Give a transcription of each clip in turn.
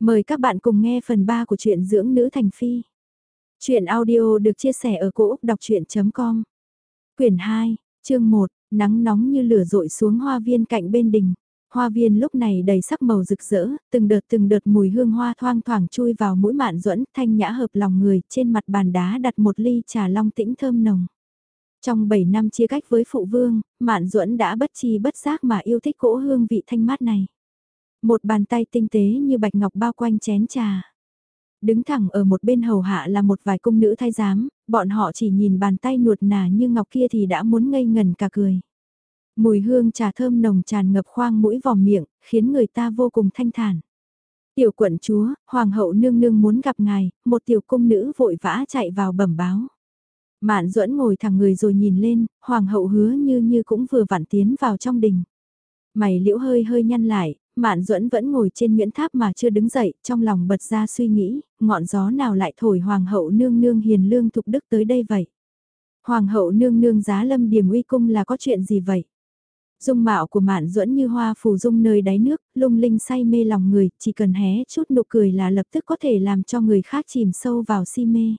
Mời các bạn cùng nghe phần 3 của truyện dưỡng nữ thành phi. Chuyện audio được chia sẻ ở cỗ đọc chuyện.com Quyển 2, chương 1, nắng nóng như lửa rội xuống hoa viên cạnh bên đình. Hoa viên lúc này đầy sắc màu rực rỡ, từng đợt từng đợt mùi hương hoa thoang thoảng chui vào mũi mạn duẫn thanh nhã hợp lòng người, trên mặt bàn đá đặt một ly trà long tĩnh thơm nồng. Trong 7 năm chia cách với phụ vương, mạn duẫn đã bất chi bất giác mà yêu thích cỗ hương vị thanh mát này. Một bàn tay tinh tế như bạch ngọc bao quanh chén trà. Đứng thẳng ở một bên hầu hạ là một vài cung nữ thái giám, bọn họ chỉ nhìn bàn tay nuột nà như ngọc kia thì đã muốn ngây ngần cả cười. Mùi hương trà thơm nồng tràn ngập khoang mũi vòng miệng, khiến người ta vô cùng thanh thản. Tiểu quận chúa, hoàng hậu nương nương muốn gặp ngài, một tiểu cung nữ vội vã chạy vào bẩm báo. Mạn duẫn ngồi thẳng người rồi nhìn lên, hoàng hậu hứa như như cũng vừa vặn tiến vào trong đình. Mày liễu hơi hơi nhăn lại, Mạn Duẫn vẫn ngồi trên miễn tháp mà chưa đứng dậy, trong lòng bật ra suy nghĩ, ngọn gió nào lại thổi hoàng hậu nương nương hiền lương thục đức tới đây vậy? Hoàng hậu nương nương giá lâm điểm uy cung là có chuyện gì vậy? Dung mạo của Mạn Duẫn như hoa phù dung nơi đáy nước, lung linh say mê lòng người, chỉ cần hé chút nụ cười là lập tức có thể làm cho người khác chìm sâu vào si mê.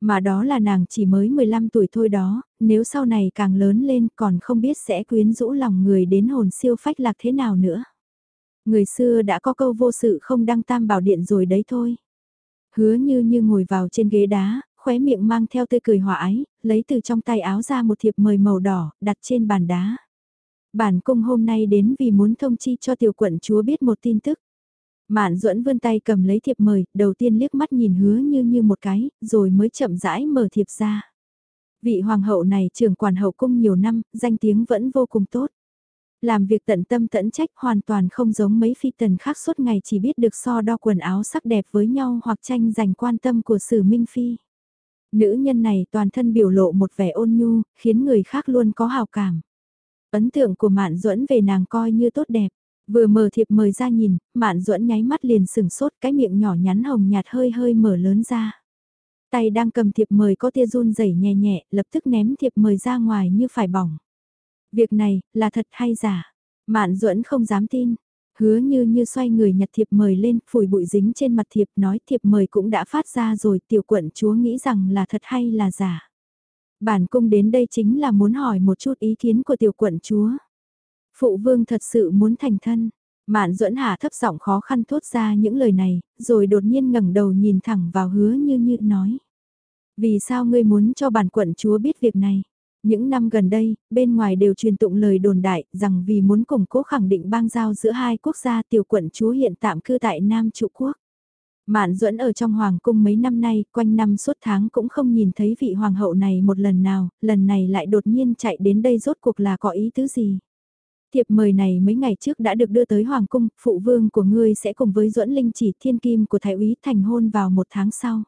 Mà đó là nàng chỉ mới 15 tuổi thôi đó, nếu sau này càng lớn lên còn không biết sẽ quyến rũ lòng người đến hồn siêu phách lạc thế nào nữa. Người xưa đã có câu vô sự không đăng tam bảo điện rồi đấy thôi. Hứa như như ngồi vào trên ghế đá, khóe miệng mang theo tươi cười hòa ái, lấy từ trong tay áo ra một thiệp mời màu đỏ, đặt trên bàn đá. Bản cung hôm nay đến vì muốn thông chi cho tiểu quận chúa biết một tin tức. Mạn duẫn vươn tay cầm lấy thiệp mời, đầu tiên liếc mắt nhìn hứa như như một cái, rồi mới chậm rãi mở thiệp ra. Vị hoàng hậu này trưởng quản hậu cung nhiều năm, danh tiếng vẫn vô cùng tốt. Làm việc tận tâm tẫn trách hoàn toàn không giống mấy phi tần khác suốt ngày chỉ biết được so đo quần áo sắc đẹp với nhau hoặc tranh giành quan tâm của sử minh phi. Nữ nhân này toàn thân biểu lộ một vẻ ôn nhu, khiến người khác luôn có hào cảm. Ấn tượng của Mạn Duẫn về nàng coi như tốt đẹp. Vừa mở thiệp mời ra nhìn, Mạn Duẫn nháy mắt liền sừng sốt cái miệng nhỏ nhắn hồng nhạt hơi hơi mở lớn ra. Tay đang cầm thiệp mời có tia run rẩy nhẹ nhẹ, lập tức ném thiệp mời ra ngoài như phải bỏng. Việc này, là thật hay giả? Mạn duẫn không dám tin. Hứa như như xoay người nhặt thiệp mời lên, phủi bụi dính trên mặt thiệp nói thiệp mời cũng đã phát ra rồi tiểu quận chúa nghĩ rằng là thật hay là giả. Bản cung đến đây chính là muốn hỏi một chút ý kiến của tiểu quận chúa. Phụ vương thật sự muốn thành thân. Mạn duẫn hạ thấp giọng khó khăn thốt ra những lời này, rồi đột nhiên ngẩng đầu nhìn thẳng vào hứa như như nói. Vì sao ngươi muốn cho bản quận chúa biết việc này? Những năm gần đây, bên ngoài đều truyền tụng lời đồn đại rằng vì muốn củng cố khẳng định bang giao giữa hai quốc gia tiểu quận chúa hiện tạm cư tại Nam trụ quốc. Mạn duẫn ở trong hoàng cung mấy năm nay, quanh năm suốt tháng cũng không nhìn thấy vị hoàng hậu này một lần nào, lần này lại đột nhiên chạy đến đây rốt cuộc là có ý tứ gì. Thiệp mời này mấy ngày trước đã được đưa tới hoàng cung, phụ vương của ngươi sẽ cùng với duẫn linh chỉ thiên kim của thái úy thành hôn vào một tháng sau.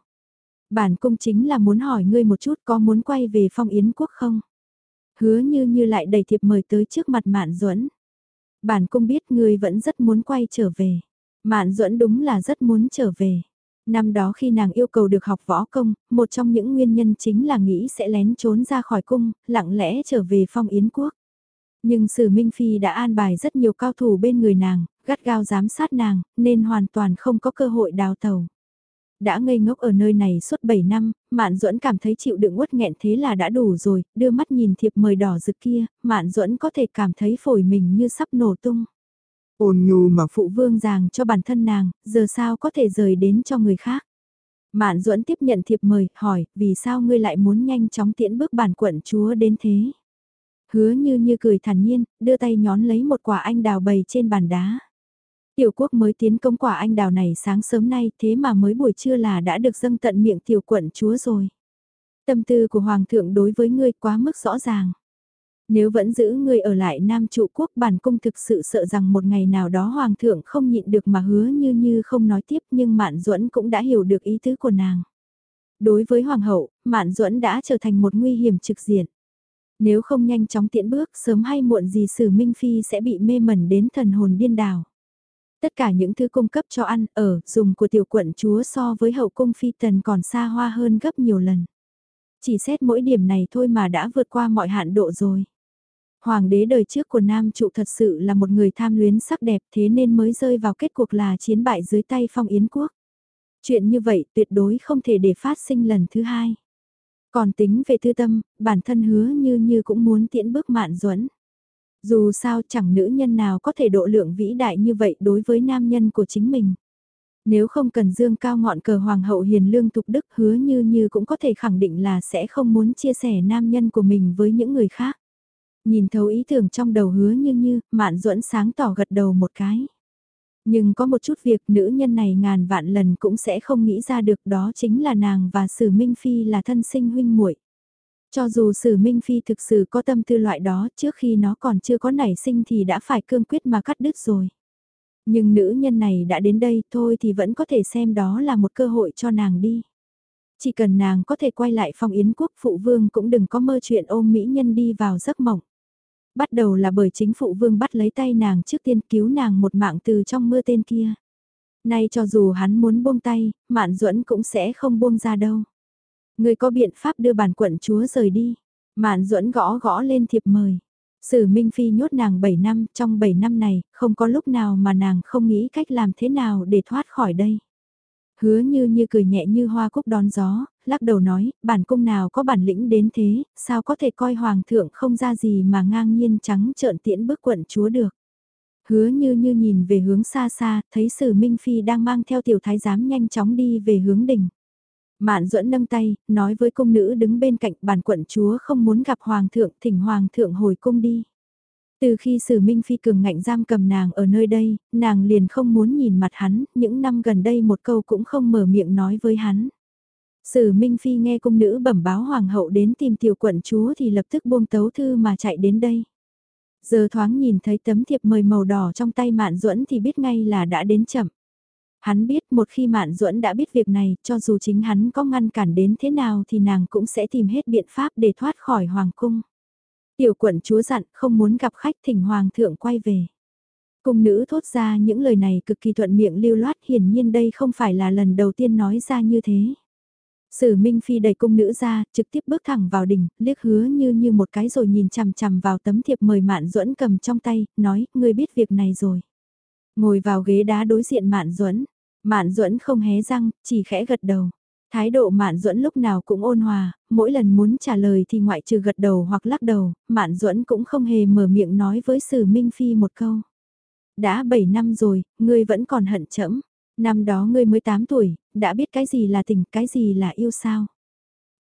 Bản cung chính là muốn hỏi ngươi một chút có muốn quay về phong yến quốc không? Hứa như như lại đầy thiệp mời tới trước mặt Mạn Duẫn. Bản cung biết ngươi vẫn rất muốn quay trở về. Mạn Duẫn đúng là rất muốn trở về. Năm đó khi nàng yêu cầu được học võ công, một trong những nguyên nhân chính là nghĩ sẽ lén trốn ra khỏi cung, lặng lẽ trở về phong yến quốc. Nhưng Sử Minh Phi đã an bài rất nhiều cao thủ bên người nàng, gắt gao giám sát nàng, nên hoàn toàn không có cơ hội đào tàu. Đã ngây ngốc ở nơi này suốt 7 năm, Mạn Duẫn cảm thấy chịu đựng uất nghẹn thế là đã đủ rồi, đưa mắt nhìn thiệp mời đỏ rực kia, Mạn Duẫn có thể cảm thấy phổi mình như sắp nổ tung. Ôn nhu mà phụ vương ràng cho bản thân nàng, giờ sao có thể rời đến cho người khác. Mạn Duẫn tiếp nhận thiệp mời, hỏi, vì sao ngươi lại muốn nhanh chóng tiễn bước bản quận chúa đến thế? Hứa như như cười thản nhiên, đưa tay nhón lấy một quả anh đào bầy trên bàn đá. Tiểu quốc mới tiến công quả anh đào này sáng sớm nay thế mà mới buổi trưa là đã được dâng tận miệng tiểu quận chúa rồi. Tâm tư của Hoàng thượng đối với ngươi quá mức rõ ràng. Nếu vẫn giữ ngươi ở lại Nam trụ quốc bản cung thực sự sợ rằng một ngày nào đó Hoàng thượng không nhịn được mà hứa như như không nói tiếp nhưng Mạn duẫn cũng đã hiểu được ý tứ của nàng. Đối với Hoàng hậu, Mạn duẫn đã trở thành một nguy hiểm trực diện. Nếu không nhanh chóng tiễn bước sớm hay muộn gì sử Minh Phi sẽ bị mê mẩn đến thần hồn điên đảo. Tất cả những thứ cung cấp cho ăn, ở, dùng của tiểu quận chúa so với hậu cung phi tần còn xa hoa hơn gấp nhiều lần. Chỉ xét mỗi điểm này thôi mà đã vượt qua mọi hạn độ rồi. Hoàng đế đời trước của Nam trụ thật sự là một người tham luyến sắc đẹp thế nên mới rơi vào kết cuộc là chiến bại dưới tay phong yến quốc. Chuyện như vậy tuyệt đối không thể để phát sinh lần thứ hai. Còn tính về tư tâm, bản thân hứa như như cũng muốn tiễn bước mạn duẫn dù sao chẳng nữ nhân nào có thể độ lượng vĩ đại như vậy đối với nam nhân của chính mình. Nếu không cần dương cao ngọn cờ hoàng hậu hiền lương tục đức hứa như như cũng có thể khẳng định là sẽ không muốn chia sẻ nam nhân của mình với những người khác. Nhìn thấu ý tưởng trong đầu hứa như như, mạn duẫn sáng tỏ gật đầu một cái. Nhưng có một chút việc nữ nhân này ngàn vạn lần cũng sẽ không nghĩ ra được đó chính là nàng và Sử Minh Phi là thân sinh huynh muội. Cho dù Sử Minh Phi thực sự có tâm tư loại đó trước khi nó còn chưa có nảy sinh thì đã phải cương quyết mà cắt đứt rồi. Nhưng nữ nhân này đã đến đây thôi thì vẫn có thể xem đó là một cơ hội cho nàng đi. Chỉ cần nàng có thể quay lại phong yến quốc phụ vương cũng đừng có mơ chuyện ôm mỹ nhân đi vào giấc mộng. Bắt đầu là bởi chính phụ vương bắt lấy tay nàng trước tiên cứu nàng một mạng từ trong mưa tên kia. Nay cho dù hắn muốn buông tay, Mạn Duẫn cũng sẽ không buông ra đâu. Người có biện pháp đưa bản quận chúa rời đi. Mạn Duẫn gõ gõ lên thiệp mời. Sử Minh Phi nhốt nàng 7 năm, trong 7 năm này, không có lúc nào mà nàng không nghĩ cách làm thế nào để thoát khỏi đây. Hứa như như cười nhẹ như hoa cúc đón gió, lắc đầu nói, bản cung nào có bản lĩnh đến thế, sao có thể coi hoàng thượng không ra gì mà ngang nhiên trắng trợn tiễn bước quận chúa được. Hứa như như nhìn về hướng xa xa, thấy sử Minh Phi đang mang theo tiểu thái giám nhanh chóng đi về hướng đỉnh. Mạn duẫn nâng tay, nói với cung nữ đứng bên cạnh bản quận chúa không muốn gặp hoàng thượng, thỉnh hoàng thượng hồi cung đi. Từ khi Sử Minh Phi cường ngạnh giam cầm nàng ở nơi đây, nàng liền không muốn nhìn mặt hắn, những năm gần đây một câu cũng không mở miệng nói với hắn. Sử Minh Phi nghe cung nữ bẩm báo hoàng hậu đến tìm tiểu quận chúa thì lập tức buông tấu thư mà chạy đến đây. Giờ thoáng nhìn thấy tấm thiệp mời màu đỏ trong tay Mạn Duẫn thì biết ngay là đã đến chậm. Hắn biết một khi Mạn Duẫn đã biết việc này, cho dù chính hắn có ngăn cản đến thế nào thì nàng cũng sẽ tìm hết biện pháp để thoát khỏi hoàng cung. Tiểu quận chúa dặn không muốn gặp khách thỉnh hoàng thượng quay về. Cung nữ thốt ra những lời này cực kỳ thuận miệng lưu loát hiển nhiên đây không phải là lần đầu tiên nói ra như thế. Sử Minh Phi đẩy cung nữ ra, trực tiếp bước thẳng vào đỉnh, liếc hứa như như một cái rồi nhìn chằm chằm vào tấm thiệp mời Mạn Duẫn cầm trong tay, nói, ngươi biết việc này rồi. Ngồi vào ghế đá đối diện Mạn Duẫn, Mạn Duẫn không hé răng, chỉ khẽ gật đầu. Thái độ Mạn Duẫn lúc nào cũng ôn hòa, mỗi lần muốn trả lời thì ngoại trừ gật đầu hoặc lắc đầu, Mạn Duẫn cũng không hề mở miệng nói với Sử Minh Phi một câu. Đã 7 năm rồi, ngươi vẫn còn hận chẫm. Năm đó ngươi mới 8 tuổi, đã biết cái gì là tình, cái gì là yêu sao.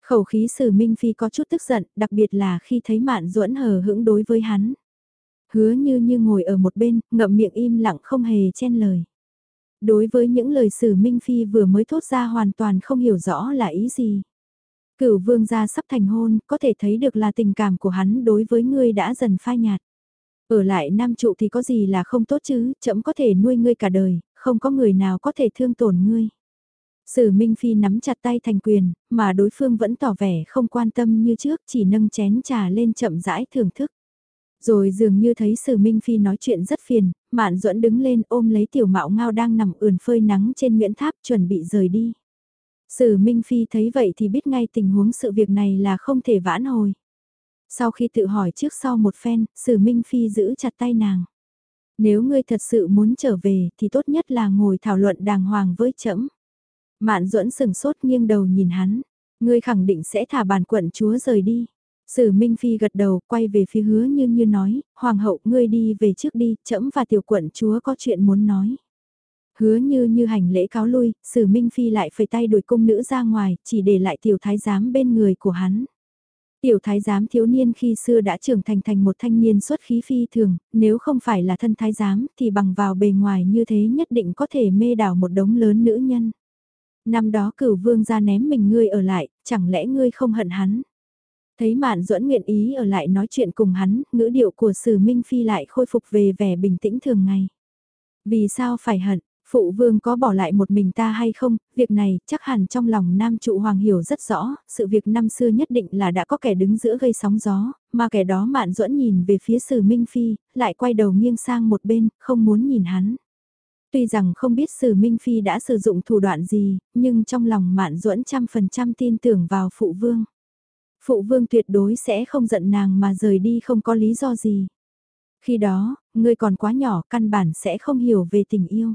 Khẩu khí Sử Minh Phi có chút tức giận, đặc biệt là khi thấy Mạn Duẫn hờ hững đối với hắn. Hứa như như ngồi ở một bên, ngậm miệng im lặng không hề chen lời. Đối với những lời sử Minh Phi vừa mới thốt ra hoàn toàn không hiểu rõ là ý gì. Cửu vương gia sắp thành hôn, có thể thấy được là tình cảm của hắn đối với ngươi đã dần phai nhạt. Ở lại nam trụ thì có gì là không tốt chứ, chậm có thể nuôi ngươi cả đời, không có người nào có thể thương tổn ngươi. Sử Minh Phi nắm chặt tay thành quyền, mà đối phương vẫn tỏ vẻ không quan tâm như trước, chỉ nâng chén trà lên chậm rãi thưởng thức. Rồi dường như thấy Sử Minh Phi nói chuyện rất phiền, Mạn Duẫn đứng lên ôm lấy tiểu mạo ngao đang nằm ườn phơi nắng trên Nguyễn Tháp chuẩn bị rời đi. Sử Minh Phi thấy vậy thì biết ngay tình huống sự việc này là không thể vãn hồi. Sau khi tự hỏi trước sau một phen, Sử Minh Phi giữ chặt tay nàng. Nếu ngươi thật sự muốn trở về thì tốt nhất là ngồi thảo luận đàng hoàng với trẫm. Mạn duẫn sừng sốt nghiêng đầu nhìn hắn. Ngươi khẳng định sẽ thả bản quận chúa rời đi. Sử Minh Phi gật đầu, quay về phía hứa như như nói, Hoàng hậu ngươi đi về trước đi, trẫm và tiểu quận chúa có chuyện muốn nói. Hứa như như hành lễ cáo lui, Sử Minh Phi lại phẩy tay đuổi cung nữ ra ngoài, chỉ để lại tiểu thái giám bên người của hắn. Tiểu thái giám thiếu niên khi xưa đã trưởng thành thành một thanh niên xuất khí phi thường, nếu không phải là thân thái giám thì bằng vào bề ngoài như thế nhất định có thể mê đảo một đống lớn nữ nhân. Năm đó cửu vương ra ném mình ngươi ở lại, chẳng lẽ ngươi không hận hắn? Thấy Mạn Duẫn nguyện ý ở lại nói chuyện cùng hắn, ngữ điệu của Sử Minh Phi lại khôi phục về vẻ bình tĩnh thường ngày. Vì sao phải hận, phụ vương có bỏ lại một mình ta hay không, việc này chắc hẳn trong lòng nam trụ hoàng hiểu rất rõ, sự việc năm xưa nhất định là đã có kẻ đứng giữa gây sóng gió, mà kẻ đó Mạn Duẫn nhìn về phía Sử Minh Phi, lại quay đầu nghiêng sang một bên, không muốn nhìn hắn. Tuy rằng không biết Sử Minh Phi đã sử dụng thủ đoạn gì, nhưng trong lòng Mạn Duẫn trăm phần trăm tin tưởng vào phụ vương. Phụ vương tuyệt đối sẽ không giận nàng mà rời đi không có lý do gì. Khi đó, ngươi còn quá nhỏ căn bản sẽ không hiểu về tình yêu.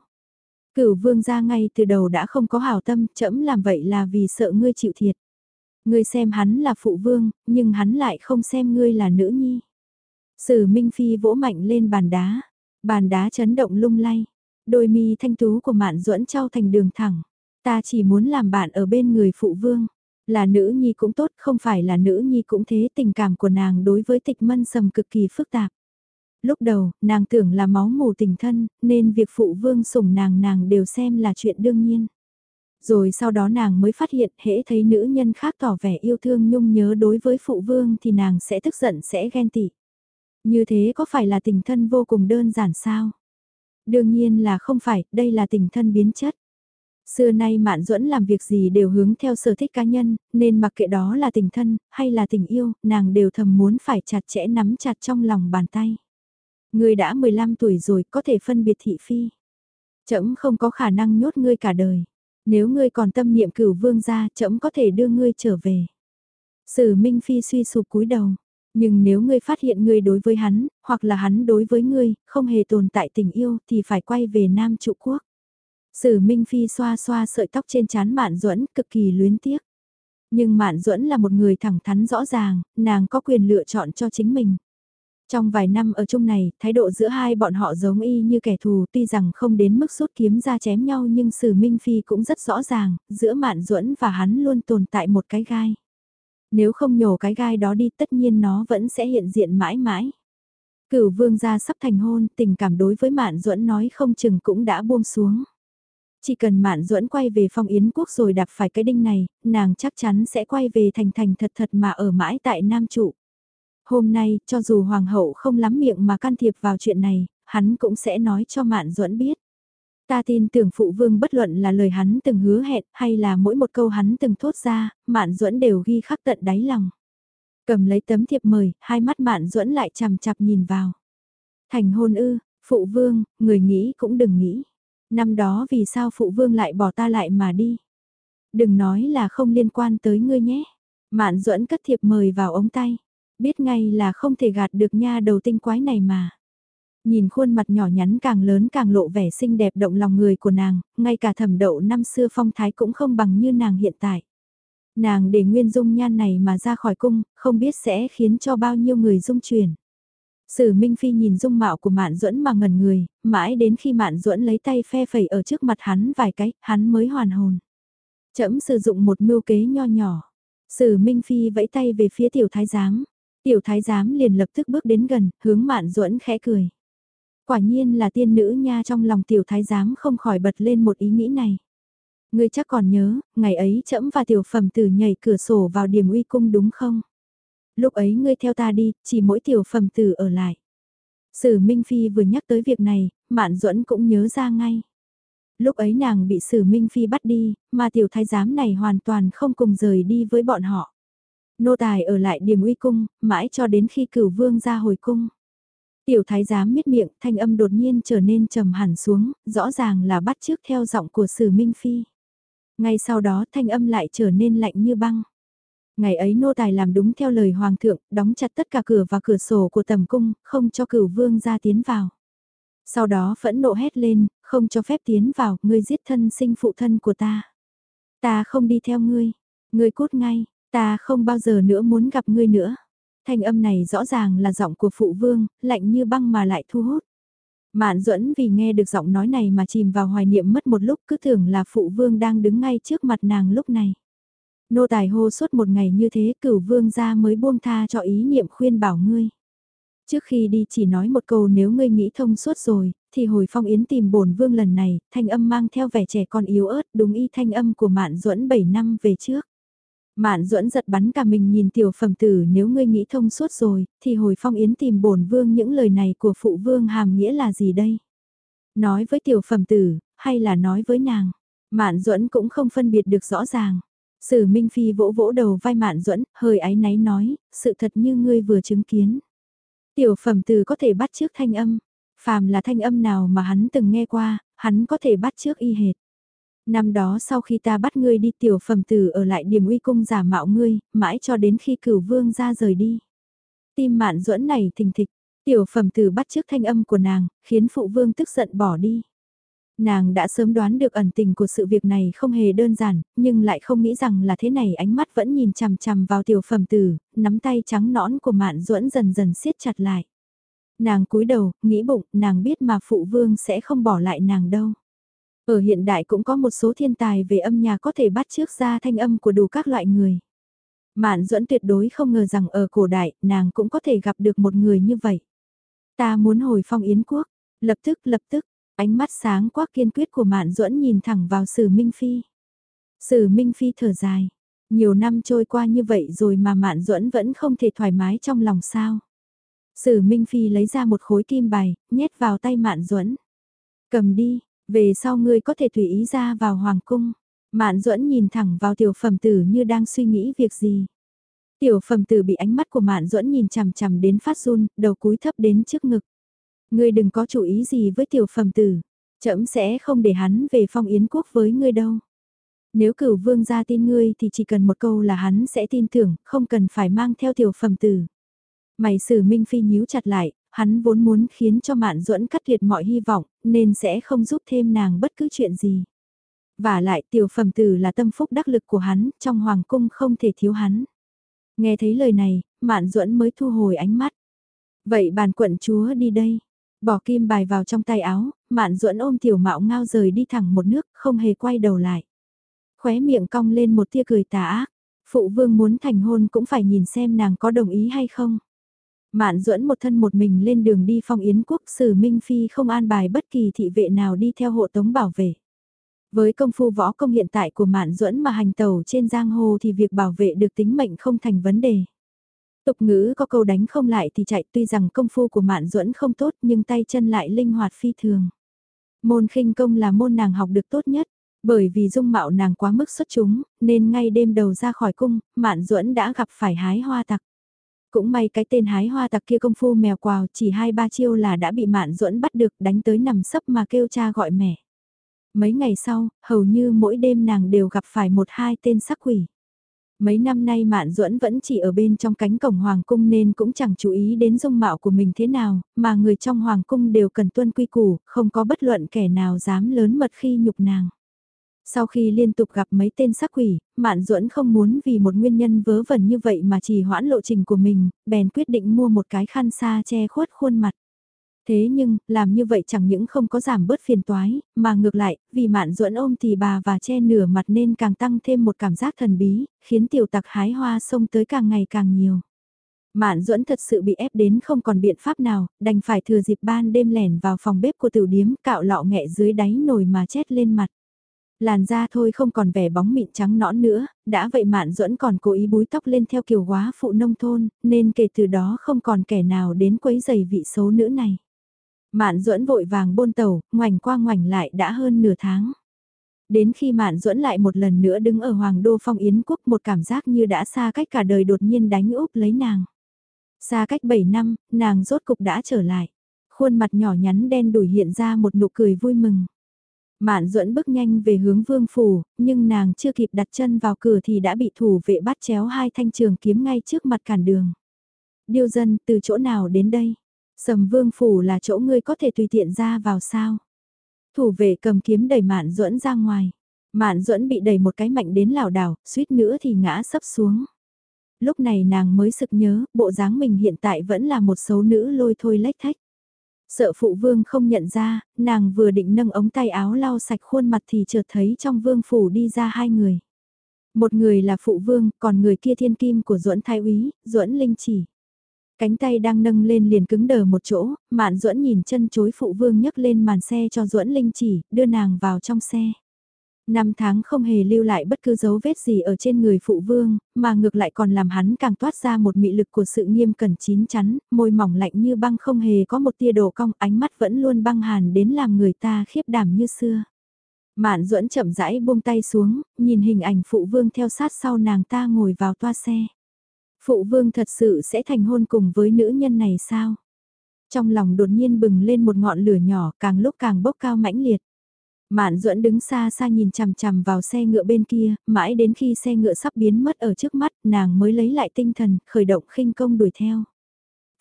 Cửu vương ra ngay từ đầu đã không có hảo tâm, chậm làm vậy là vì sợ ngươi chịu thiệt. Ngươi xem hắn là phụ vương, nhưng hắn lại không xem ngươi là nữ nhi. Sử Minh Phi vỗ mạnh lên bàn đá, bàn đá chấn động lung lay, đôi mi thanh tú của Mạn Duẫn trao thành đường thẳng. Ta chỉ muốn làm bạn ở bên người phụ vương, là nữ nhi cũng tốt, không phải là nữ nhi cũng thế, tình cảm của nàng đối với tịch mân sầm cực kỳ phức tạp. Lúc đầu, nàng tưởng là máu mù tình thân, nên việc phụ vương sủng nàng nàng đều xem là chuyện đương nhiên. Rồi sau đó nàng mới phát hiện hễ thấy nữ nhân khác tỏ vẻ yêu thương nhung nhớ đối với phụ vương thì nàng sẽ tức giận sẽ ghen tị. Như thế có phải là tình thân vô cùng đơn giản sao? Đương nhiên là không phải, đây là tình thân biến chất. Xưa nay Mạn Duẫn làm việc gì đều hướng theo sở thích cá nhân, nên mặc kệ đó là tình thân, hay là tình yêu, nàng đều thầm muốn phải chặt chẽ nắm chặt trong lòng bàn tay. Ngươi đã 15 tuổi rồi, có thể phân biệt thị phi. trẫm không có khả năng nhốt ngươi cả đời. Nếu ngươi còn tâm niệm cửu vương gia, trẫm có thể đưa ngươi trở về. Sử Minh Phi suy sụp cúi đầu. Nhưng nếu ngươi phát hiện ngươi đối với hắn, hoặc là hắn đối với ngươi, không hề tồn tại tình yêu thì phải quay về Nam trụ quốc. Sử Minh Phi xoa xoa sợi tóc trên trán Mạn Duẫn, cực kỳ luyến tiếc. Nhưng Mạn Duẫn là một người thẳng thắn rõ ràng, nàng có quyền lựa chọn cho chính mình. Trong vài năm ở chung này, thái độ giữa hai bọn họ giống y như kẻ thù tuy rằng không đến mức rút kiếm ra chém nhau nhưng Sử Minh Phi cũng rất rõ ràng, giữa Mạn Duẫn và hắn luôn tồn tại một cái gai. Nếu không nhổ cái gai đó đi tất nhiên nó vẫn sẽ hiện diện mãi mãi. Cửu vương gia sắp thành hôn, tình cảm đối với Mạn Duẫn nói không chừng cũng đã buông xuống. Chỉ cần Mạn Duẫn quay về phong yến quốc rồi đạp phải cái đinh này, nàng chắc chắn sẽ quay về thành thành thật thật mà ở mãi tại Nam Trụ. Hôm nay, cho dù Hoàng hậu không lắm miệng mà can thiệp vào chuyện này, hắn cũng sẽ nói cho Mạn Duẫn biết. Ta tin tưởng phụ vương bất luận là lời hắn từng hứa hẹn hay là mỗi một câu hắn từng thốt ra, Mạn Duẫn đều ghi khắc tận đáy lòng. Cầm lấy tấm thiệp mời, hai mắt Mạn Duẫn lại chằm chặp nhìn vào. Thành hôn ư, phụ vương, người nghĩ cũng đừng nghĩ. Năm đó vì sao phụ vương lại bỏ ta lại mà đi. Đừng nói là không liên quan tới ngươi nhé. Mạn Duẫn cất thiệp mời vào ống tay. Biết ngay là không thể gạt được nha đầu tinh quái này mà. Nhìn khuôn mặt nhỏ nhắn càng lớn càng lộ vẻ xinh đẹp động lòng người của nàng, ngay cả thẩm đậu năm xưa phong thái cũng không bằng như nàng hiện tại. Nàng để nguyên dung nhan này mà ra khỏi cung, không biết sẽ khiến cho bao nhiêu người dung chuyển. Sử Minh Phi nhìn dung mạo của Mạn Duẫn mà ngẩn người, mãi đến khi Mạn Duẫn lấy tay phe phẩy ở trước mặt hắn vài cái, hắn mới hoàn hồn. Chậm sử dụng một mưu kế nho nhỏ. Sử Minh Phi vẫy tay về phía tiểu thái giám. Tiểu thái giám liền lập tức bước đến gần, hướng Mạn Duẫn khẽ cười. Quả nhiên là tiên nữ nha trong lòng tiểu thái giám không khỏi bật lên một ý nghĩ này. Ngươi chắc còn nhớ, ngày ấy trẫm và tiểu phẩm tử nhảy cửa sổ vào điểm uy cung đúng không? Lúc ấy ngươi theo ta đi, chỉ mỗi tiểu phẩm tử ở lại. Sử Minh Phi vừa nhắc tới việc này, Mạn Duẫn cũng nhớ ra ngay. Lúc ấy nàng bị Sử Minh Phi bắt đi, mà tiểu thái giám này hoàn toàn không cùng rời đi với bọn họ. Nô tài ở lại điểm uy cung, mãi cho đến khi cửu vương ra hồi cung. Tiểu thái giám miết miệng, thanh âm đột nhiên trở nên trầm hẳn xuống, rõ ràng là bắt chước theo giọng của Sử Minh Phi. Ngay sau đó thanh âm lại trở nên lạnh như băng. Ngày ấy nô tài làm đúng theo lời hoàng thượng, đóng chặt tất cả cửa và cửa sổ của tầm cung, không cho cửu vương ra tiến vào. Sau đó phẫn nộ hét lên, không cho phép tiến vào, ngươi giết thân sinh phụ thân của ta. Ta không đi theo ngươi, ngươi cút ngay, ta không bao giờ nữa muốn gặp ngươi nữa. Thanh âm này rõ ràng là giọng của phụ vương, lạnh như băng mà lại thu hút. Mạn duẫn vì nghe được giọng nói này mà chìm vào hoài niệm mất một lúc cứ tưởng là phụ vương đang đứng ngay trước mặt nàng lúc này. Nô tài hô suốt một ngày như thế cửu vương gia mới buông tha cho ý niệm khuyên bảo ngươi. Trước khi đi chỉ nói một câu nếu ngươi nghĩ thông suốt rồi, thì hồi phong yến tìm bổn vương lần này, thanh âm mang theo vẻ trẻ con yếu ớt đúng y thanh âm của mạn duẫn 7 năm về trước. Mạn duẫn giật bắn cả mình nhìn tiểu phẩm tử nếu ngươi nghĩ thông suốt rồi, thì hồi phong yến tìm bổn vương những lời này của phụ vương hàm nghĩa là gì đây? Nói với tiểu phẩm tử, hay là nói với nàng? Mạn duẫn cũng không phân biệt được rõ ràng. Sử Minh Phi vỗ vỗ đầu vai Mạn duẫn hơi áy náy nói, sự thật như ngươi vừa chứng kiến. Tiểu phẩm từ có thể bắt trước thanh âm, phàm là thanh âm nào mà hắn từng nghe qua, hắn có thể bắt trước y hệt. Năm đó sau khi ta bắt ngươi đi tiểu phẩm tử ở lại điểm uy cung giả mạo ngươi, mãi cho đến khi cửu vương ra rời đi. Tim mạn duẫn này thình thịch, tiểu phẩm tử bắt trước thanh âm của nàng, khiến phụ vương tức giận bỏ đi. Nàng đã sớm đoán được ẩn tình của sự việc này không hề đơn giản, nhưng lại không nghĩ rằng là thế này ánh mắt vẫn nhìn chằm chằm vào tiểu phẩm tử, nắm tay trắng nõn của mạn duẫn dần dần siết chặt lại. Nàng cúi đầu, nghĩ bụng, nàng biết mà phụ vương sẽ không bỏ lại nàng đâu. Ở hiện đại cũng có một số thiên tài về âm nhạc có thể bắt trước ra thanh âm của đủ các loại người. Mạn duẫn tuyệt đối không ngờ rằng ở cổ đại, nàng cũng có thể gặp được một người như vậy. Ta muốn hồi phong yến quốc, lập tức lập tức, ánh mắt sáng quắc kiên quyết của Mạn duẫn nhìn thẳng vào Sử Minh Phi. Sử Minh Phi thở dài, nhiều năm trôi qua như vậy rồi mà Mạn duẫn vẫn không thể thoải mái trong lòng sao. Sử Minh Phi lấy ra một khối kim bài, nhét vào tay Mạn duẫn Cầm đi, về sau ngươi có thể tùy ý ra vào hoàng cung. Mạn duẫn nhìn thẳng vào tiểu phẩm tử như đang suy nghĩ việc gì. Tiểu phẩm tử bị ánh mắt của Mạn duẫn nhìn chằm chằm đến phát run, đầu cúi thấp đến trước ngực. Ngươi đừng có chủ ý gì với tiểu phẩm tử, trẫm sẽ không để hắn về phong yến quốc với ngươi đâu. Nếu cửu vương ra tin ngươi thì chỉ cần một câu là hắn sẽ tin tưởng, không cần phải mang theo tiểu phẩm tử. Mày sử Minh Phi nhíu chặt lại, hắn vốn muốn khiến cho Mạn Duẫn cắt tuyệt mọi hy vọng, nên sẽ không giúp thêm nàng bất cứ chuyện gì. Và lại tiểu phẩm tử là tâm phúc đắc lực của hắn, trong hoàng cung không thể thiếu hắn. Nghe thấy lời này, Mạn Duẫn mới thu hồi ánh mắt. Vậy bàn quận chúa đi đây. Bỏ kim bài vào trong tay áo, Mạn Duẫn ôm tiểu mạo ngao rời đi thẳng một nước, không hề quay đầu lại. Khóe miệng cong lên một tia cười tà ác. Phụ vương muốn thành hôn cũng phải nhìn xem nàng có đồng ý hay không. Mạn duẫn một thân một mình lên đường đi phong yến quốc sử Minh Phi không an bài bất kỳ thị vệ nào đi theo hộ tống bảo vệ. Với công phu võ công hiện tại của Mạn duẫn mà hành tàu trên giang hồ thì việc bảo vệ được tính mệnh không thành vấn đề. Tục ngữ có câu đánh không lại thì chạy tuy rằng công phu của Mạn duẫn không tốt nhưng tay chân lại linh hoạt phi thường. Môn khinh công là môn nàng học được tốt nhất. Bởi vì dung mạo nàng quá mức xuất chúng, nên ngay đêm đầu ra khỏi cung, Mạn Duẫn đã gặp phải hái hoa tặc. Cũng may cái tên hái hoa tặc kia công phu mèo quào chỉ hai ba chiêu là đã bị mạn duẫn bắt được đánh tới nằm sấp mà kêu cha gọi mẹ. Mấy ngày sau, hầu như mỗi đêm nàng đều gặp phải một hai tên sắc quỷ. Mấy năm nay Mạn Duẫn vẫn chỉ ở bên trong cánh cổng Hoàng cung nên cũng chẳng chú ý đến dung mạo của mình thế nào, mà người trong Hoàng cung đều cần tuân quy củ, không có bất luận kẻ nào dám lớn mật khi nhục nàng. Sau khi liên tục gặp mấy tên sắc quỷ, Mạn Duẫn không muốn vì một nguyên nhân vớ vẩn như vậy mà chỉ hoãn lộ trình của mình, bèn quyết định mua một cái khăn xa che khuất khuôn mặt. Thế nhưng, làm như vậy chẳng những không có giảm bớt phiền toái, mà ngược lại, vì Mạn Duẫn ôm thì bà và che nửa mặt nên càng tăng thêm một cảm giác thần bí, khiến tiểu tặc hái hoa sông tới càng ngày càng nhiều. Mạn Duẫn thật sự bị ép đến không còn biện pháp nào, đành phải thừa dịp ban đêm lẻn vào phòng bếp của tiểu điếm cạo lọ nghẹ dưới đáy nồi mà chét lên mặt. Làn da thôi không còn vẻ bóng mịn trắng nõn nữa, đã vậy Mạn Duẫn còn cố ý búi tóc lên theo kiểu quá phụ nông thôn, nên kể từ đó không còn kẻ nào đến quấy giày vị số nữ này. Mạn Duẫn vội vàng bôn tàu, ngoảnh qua ngoảnh lại đã hơn nửa tháng. Đến khi Mạn Duẫn lại một lần nữa đứng ở Hoàng Đô Phong Yến Quốc một cảm giác như đã xa cách cả đời đột nhiên đánh úp lấy nàng. Xa cách 7 năm, nàng rốt cục đã trở lại. Khuôn mặt nhỏ nhắn đen đủi hiện ra một nụ cười vui mừng. Mạn duẫn bước nhanh về hướng vương phủ, nhưng nàng chưa kịp đặt chân vào cửa thì đã bị thủ vệ bắt chéo hai thanh trường kiếm ngay trước mặt cản đường. Điêu dân, từ chỗ nào đến đây? Sầm vương phủ là chỗ ngươi có thể tùy tiện ra vào sao? Thủ vệ cầm kiếm đẩy mạn duẫn ra ngoài. Mạn duẫn bị đẩy một cái mạnh đến lảo đảo, suýt nữa thì ngã sấp xuống. Lúc này nàng mới sực nhớ, bộ dáng mình hiện tại vẫn là một số nữ lôi thôi lách thách. Sợ phụ vương không nhận ra, nàng vừa định nâng ống tay áo lau sạch khuôn mặt thì chợt thấy trong vương phủ đi ra hai người. Một người là phụ vương, còn người kia thiên kim của duẫn thái úy, duẫn linh chỉ. Cánh tay đang nâng lên liền cứng đờ một chỗ, mạn duẫn nhìn chân chối phụ vương nhấc lên màn xe cho duẫn linh chỉ, đưa nàng vào trong xe. Năm tháng không hề lưu lại bất cứ dấu vết gì ở trên người phụ vương, mà ngược lại còn làm hắn càng toát ra một mị lực của sự nghiêm cẩn chín chắn, môi mỏng lạnh như băng không hề có một tia đồ cong, ánh mắt vẫn luôn băng hàn đến làm người ta khiếp đảm như xưa. Mạn duẫn chậm rãi buông tay xuống, nhìn hình ảnh phụ vương theo sát sau nàng ta ngồi vào toa xe. Phụ vương thật sự sẽ thành hôn cùng với nữ nhân này sao? Trong lòng đột nhiên bừng lên một ngọn lửa nhỏ càng lúc càng bốc cao mãnh liệt. Mạn duẫn đứng xa xa nhìn chằm chằm vào xe ngựa bên kia, mãi đến khi xe ngựa sắp biến mất ở trước mắt, nàng mới lấy lại tinh thần, khởi động khinh công đuổi theo.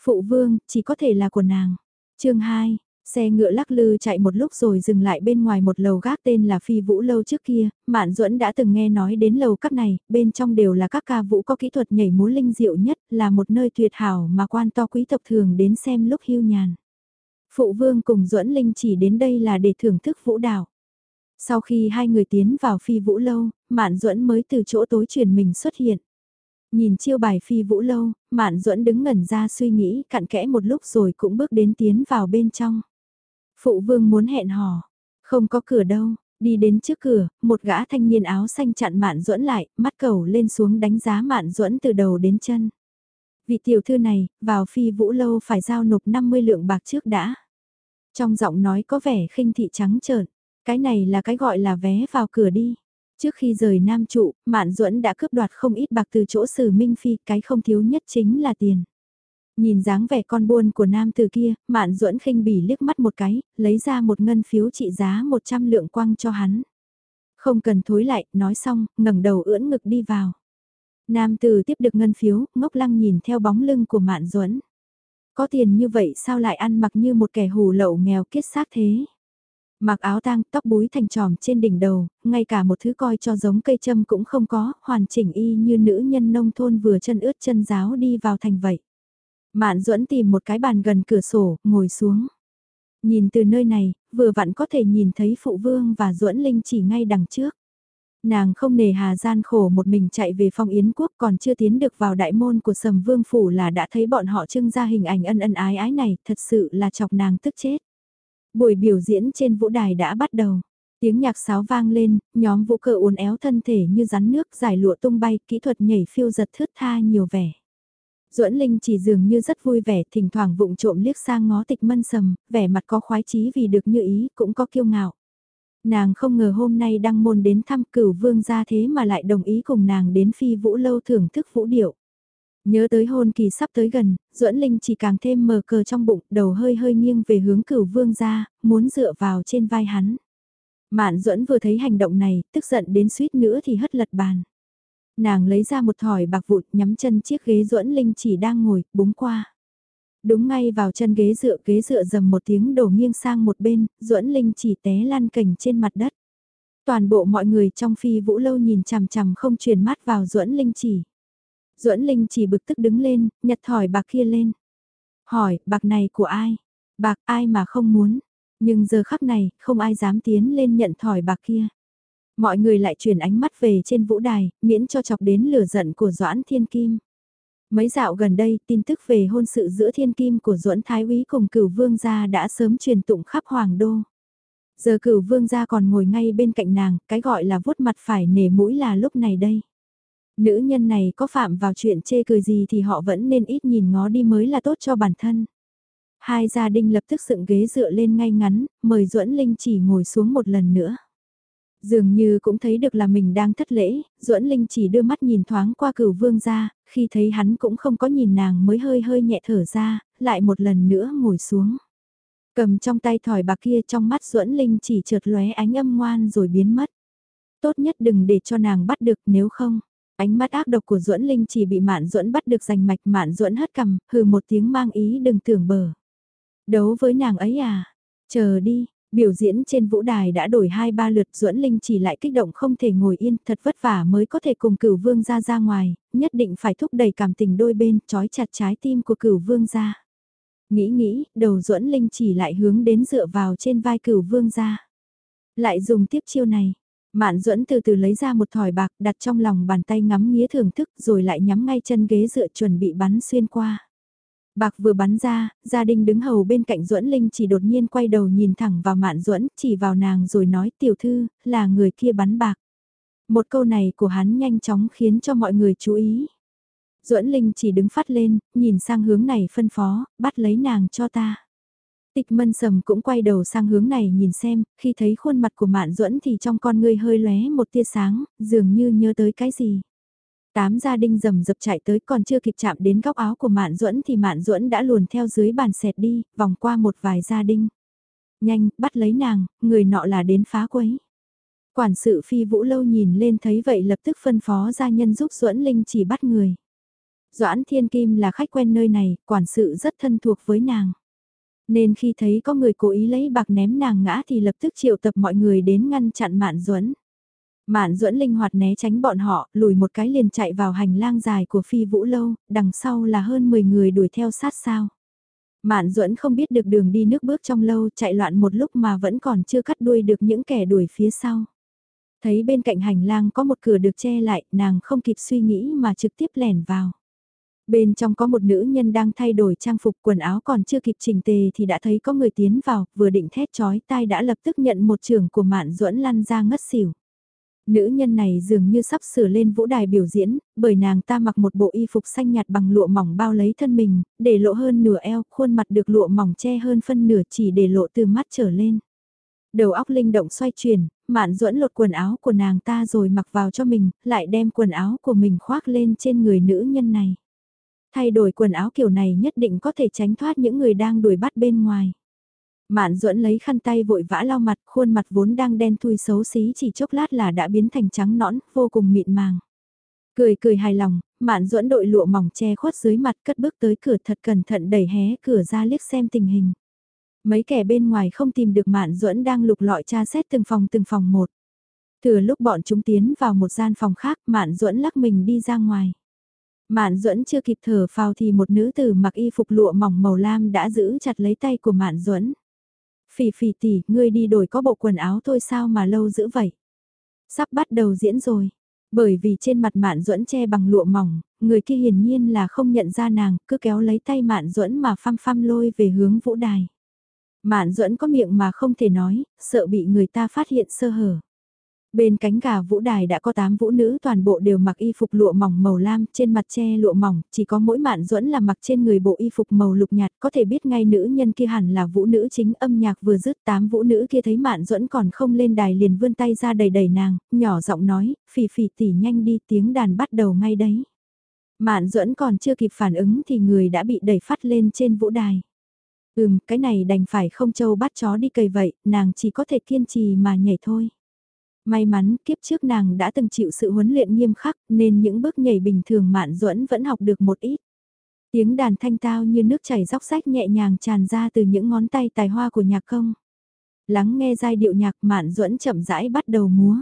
Phụ vương, chỉ có thể là của nàng. chương 2, Xe ngựa lắc lư chạy một lúc rồi dừng lại bên ngoài một lầu gác tên là Phi Vũ Lâu trước kia, Mạn Duẫn đã từng nghe nói đến lầu các này, bên trong đều là các ca vũ có kỹ thuật nhảy múa linh diệu nhất, là một nơi tuyệt hảo mà quan to quý tộc thường đến xem lúc hưu nhàn. Phụ vương cùng Duẫn Linh chỉ đến đây là để thưởng thức vũ đạo. Sau khi hai người tiến vào Phi Vũ Lâu, Mạn Duẫn mới từ chỗ tối truyền mình xuất hiện. Nhìn chiêu bài Phi Vũ Lâu, Mạn Duẫn đứng ngẩn ra suy nghĩ cặn kẽ một lúc rồi cũng bước đến tiến vào bên trong. Phụ vương muốn hẹn hò. Không có cửa đâu, đi đến trước cửa, một gã thanh niên áo xanh chặn mạn duẫn lại, mắt cầu lên xuống đánh giá mạn duẫn từ đầu đến chân. Vị tiểu thư này, vào phi vũ lâu phải giao nộp 50 lượng bạc trước đã. Trong giọng nói có vẻ khinh thị trắng trợn, cái này là cái gọi là vé vào cửa đi. Trước khi rời Nam trụ, Mạn Duẫn đã cướp đoạt không ít bạc từ chỗ Sử Minh Phi, cái không thiếu nhất chính là tiền. Nhìn dáng vẻ con buôn của nam từ kia, Mạn Duẫn khinh bỉ liếc mắt một cái, lấy ra một ngân phiếu trị giá 100 lượng quang cho hắn. Không cần thối lại, nói xong, ngẩng đầu ưỡn ngực đi vào. Nam từ tiếp được ngân phiếu, ngốc lăng nhìn theo bóng lưng của Mạn Duẫn. Có tiền như vậy sao lại ăn mặc như một kẻ hù lậu nghèo kiết xác thế? Mặc áo tang, tóc búi thành tròm trên đỉnh đầu, ngay cả một thứ coi cho giống cây châm cũng không có, hoàn chỉnh y như nữ nhân nông thôn vừa chân ướt chân giáo đi vào thành vậy. Mạn duẫn tìm một cái bàn gần cửa sổ, ngồi xuống. Nhìn từ nơi này, vừa vặn có thể nhìn thấy phụ vương và duẫn linh chỉ ngay đằng trước. Nàng không nề hà gian khổ một mình chạy về phong yến quốc còn chưa tiến được vào đại môn của sầm vương phủ là đã thấy bọn họ trưng ra hình ảnh ân ân ái ái này, thật sự là chọc nàng tức chết. Buổi biểu diễn trên vũ đài đã bắt đầu. Tiếng nhạc sáo vang lên, nhóm vũ cờ uốn éo thân thể như rắn nước giải lụa tung bay, kỹ thuật nhảy phiêu giật thướt tha nhiều vẻ. Duẫn Linh chỉ dường như rất vui vẻ, thỉnh thoảng vụng trộm liếc sang ngó tịch mân sầm, vẻ mặt có khoái chí vì được như ý, cũng có kiêu ngạo. Nàng không ngờ hôm nay đăng môn đến thăm cửu vương gia thế mà lại đồng ý cùng nàng đến phi vũ lâu thưởng thức vũ điệu. Nhớ tới hôn kỳ sắp tới gần, Duẫn Linh chỉ càng thêm mờ cờ trong bụng, đầu hơi hơi nghiêng về hướng cửu vương gia, muốn dựa vào trên vai hắn. Mạn Duẫn vừa thấy hành động này, tức giận đến suýt nữa thì hất lật bàn nàng lấy ra một thỏi bạc vụn nhắm chân chiếc ghế duẫn linh chỉ đang ngồi, búng qua. Đúng ngay vào chân ghế dựa ghế dựa dầm một tiếng đổ nghiêng sang một bên, duẫn linh chỉ té lăn cành trên mặt đất. Toàn bộ mọi người trong phi vũ lâu nhìn chằm chằm không truyền mắt vào duẫn linh chỉ. duẫn linh chỉ bực tức đứng lên, nhặt thỏi bạc kia lên. Hỏi, bạc này của ai? Bạc ai mà không muốn? Nhưng giờ khắc này, không ai dám tiến lên nhận thỏi bạc kia. Mọi người lại chuyển ánh mắt về trên vũ đài, miễn cho chọc đến lửa giận của Doãn Thiên Kim. Mấy dạo gần đây, tin tức về hôn sự giữa Thiên Kim của Doãn Thái Úy cùng cửu vương gia đã sớm truyền tụng khắp Hoàng Đô. Giờ cửu vương gia còn ngồi ngay bên cạnh nàng, cái gọi là vuốt mặt phải nể mũi là lúc này đây. Nữ nhân này có phạm vào chuyện chê cười gì thì họ vẫn nên ít nhìn ngó đi mới là tốt cho bản thân. Hai gia đình lập tức dựng ghế dựa lên ngay ngắn, mời Duẫn Linh chỉ ngồi xuống một lần nữa. Dường như cũng thấy được là mình đang thất lễ, duẫn Linh chỉ đưa mắt nhìn thoáng qua cửu vương ra, khi thấy hắn cũng không có nhìn nàng mới hơi hơi nhẹ thở ra, lại một lần nữa ngồi xuống. Cầm trong tay thỏi bạc kia trong mắt duẫn Linh chỉ trượt lóe ánh âm ngoan rồi biến mất. Tốt nhất đừng để cho nàng bắt được nếu không. Ánh mắt ác độc của duẫn Linh chỉ bị Mạn duẫn bắt được giành mạch Mạn duẫn hất cầm, hừ một tiếng mang ý đừng tưởng bờ. Đấu với nàng ấy à? Chờ đi, Biểu diễn trên vũ đài đã đổi hai ba lượt duẫn linh chỉ lại kích động không thể ngồi yên thật vất vả mới có thể cùng cửu vương ra ra ngoài, nhất định phải thúc đẩy cảm tình đôi bên trói chặt trái tim của cửu vương ra. Nghĩ nghĩ, đầu duẫn linh chỉ lại hướng đến dựa vào trên vai cửu vương ra. Lại dùng tiếp chiêu này, Mạn duẫn từ từ lấy ra một thỏi bạc đặt trong lòng bàn tay ngắm nghía thưởng thức rồi lại nhắm ngay chân ghế dựa chuẩn bị bắn xuyên qua. Bạc vừa bắn ra, gia đình đứng hầu bên cạnh Duẫn Linh chỉ đột nhiên quay đầu nhìn thẳng vào Mạn Duẫn, chỉ vào nàng rồi nói tiểu thư, là người kia bắn bạc. Một câu này của hắn nhanh chóng khiến cho mọi người chú ý. Duẫn Linh chỉ đứng phát lên, nhìn sang hướng này phân phó, bắt lấy nàng cho ta. Tịch mân sầm cũng quay đầu sang hướng này nhìn xem, khi thấy khuôn mặt của Mạn Duẫn thì trong con ngươi hơi lóe một tia sáng, dường như nhớ tới cái gì. Tám gia đinh rầm rập chạy tới còn chưa kịp chạm đến góc áo của Mạn Duẫn thì Mạn Duẫn đã luồn theo dưới bàn xẹt đi, vòng qua một vài gia đinh. Nhanh, bắt lấy nàng, người nọ là đến phá quấy. Quản sự phi vũ lâu nhìn lên thấy vậy lập tức phân phó gia nhân giúp Duẫn Linh chỉ bắt người. Doãn Thiên Kim là khách quen nơi này, quản sự rất thân thuộc với nàng. Nên khi thấy có người cố ý lấy bạc ném nàng ngã thì lập tức triệu tập mọi người đến ngăn chặn Mạn Duẫn. Mạn Duẫn linh hoạt né tránh bọn họ, lùi một cái liền chạy vào hành lang dài của Phi Vũ lâu, đằng sau là hơn 10 người đuổi theo sát sao. Mạn Duẫn không biết được đường đi nước bước trong lâu, chạy loạn một lúc mà vẫn còn chưa cắt đuôi được những kẻ đuổi phía sau. Thấy bên cạnh hành lang có một cửa được che lại, nàng không kịp suy nghĩ mà trực tiếp lẻn vào. Bên trong có một nữ nhân đang thay đổi trang phục quần áo còn chưa kịp chỉnh tề thì đã thấy có người tiến vào, vừa định thét chói tai đã lập tức nhận một trường của Mạn Duẫn lăn ra ngất xỉu. Nữ nhân này dường như sắp sửa lên vũ đài biểu diễn, bởi nàng ta mặc một bộ y phục xanh nhạt bằng lụa mỏng bao lấy thân mình, để lộ hơn nửa eo, khuôn mặt được lụa mỏng che hơn phân nửa chỉ để lộ từ mắt trở lên. Đầu óc linh động xoay chuyển, mạn duẫn lột quần áo của nàng ta rồi mặc vào cho mình, lại đem quần áo của mình khoác lên trên người nữ nhân này. Thay đổi quần áo kiểu này nhất định có thể tránh thoát những người đang đuổi bắt bên ngoài. Mạn duẫn lấy khăn tay vội vã lau mặt, khuôn mặt vốn đang đen thui xấu xí chỉ chốc lát là đã biến thành trắng nõn, vô cùng mịn màng. Cười cười hài lòng, Mạn duẫn đội lụa mỏng che khuất dưới mặt cất bước tới cửa thật cẩn thận đẩy hé cửa ra liếc xem tình hình. Mấy kẻ bên ngoài không tìm được Mạn duẫn đang lục lọi tra xét từng phòng từng phòng một. Thừa lúc bọn chúng tiến vào một gian phòng khác, Mạn duẫn lắc mình đi ra ngoài. Mạn duẫn chưa kịp thở phào thì một nữ tử mặc y phục lụa mỏng màu lam đã giữ chặt lấy tay của Mạn duẫn Phỉ phỉ tỉ ngươi đi đổi có bộ quần áo thôi sao mà lâu giữ vậy? Sắp bắt đầu diễn rồi. Bởi vì trên mặt Mạn Duẫn che bằng lụa mỏng, người kia hiển nhiên là không nhận ra nàng, cứ kéo lấy tay Mạn Duẫn mà phăm phăm lôi về hướng vũ đài. Mạn Duẫn có miệng mà không thể nói, sợ bị người ta phát hiện sơ hở. Bên cánh gà vũ đài đã có 8 vũ nữ toàn bộ đều mặc y phục lụa mỏng màu lam, trên mặt che lụa mỏng, chỉ có mỗi mạn duẫn là mặc trên người bộ y phục màu lục nhạt, có thể biết ngay nữ nhân kia hẳn là vũ nữ chính âm nhạc vừa dứt 8 vũ nữ kia thấy mạn duẫn còn không lên đài liền vươn tay ra đầy đầy nàng, nhỏ giọng nói, phì phì tỉ nhanh đi tiếng đàn bắt đầu ngay đấy. Mạn duẫn còn chưa kịp phản ứng thì người đã bị đẩy phát lên trên vũ đài. Ừm, cái này đành phải không châu bắt chó đi cầy vậy, nàng chỉ có thể kiên trì mà nhảy thôi. May mắn, kiếp trước nàng đã từng chịu sự huấn luyện nghiêm khắc, nên những bước nhảy bình thường mạn duẫn vẫn học được một ít. Tiếng đàn thanh tao như nước chảy róc rách nhẹ nhàng tràn ra từ những ngón tay tài hoa của nhạc công. Lắng nghe giai điệu nhạc mạn duẫn chậm rãi bắt đầu múa.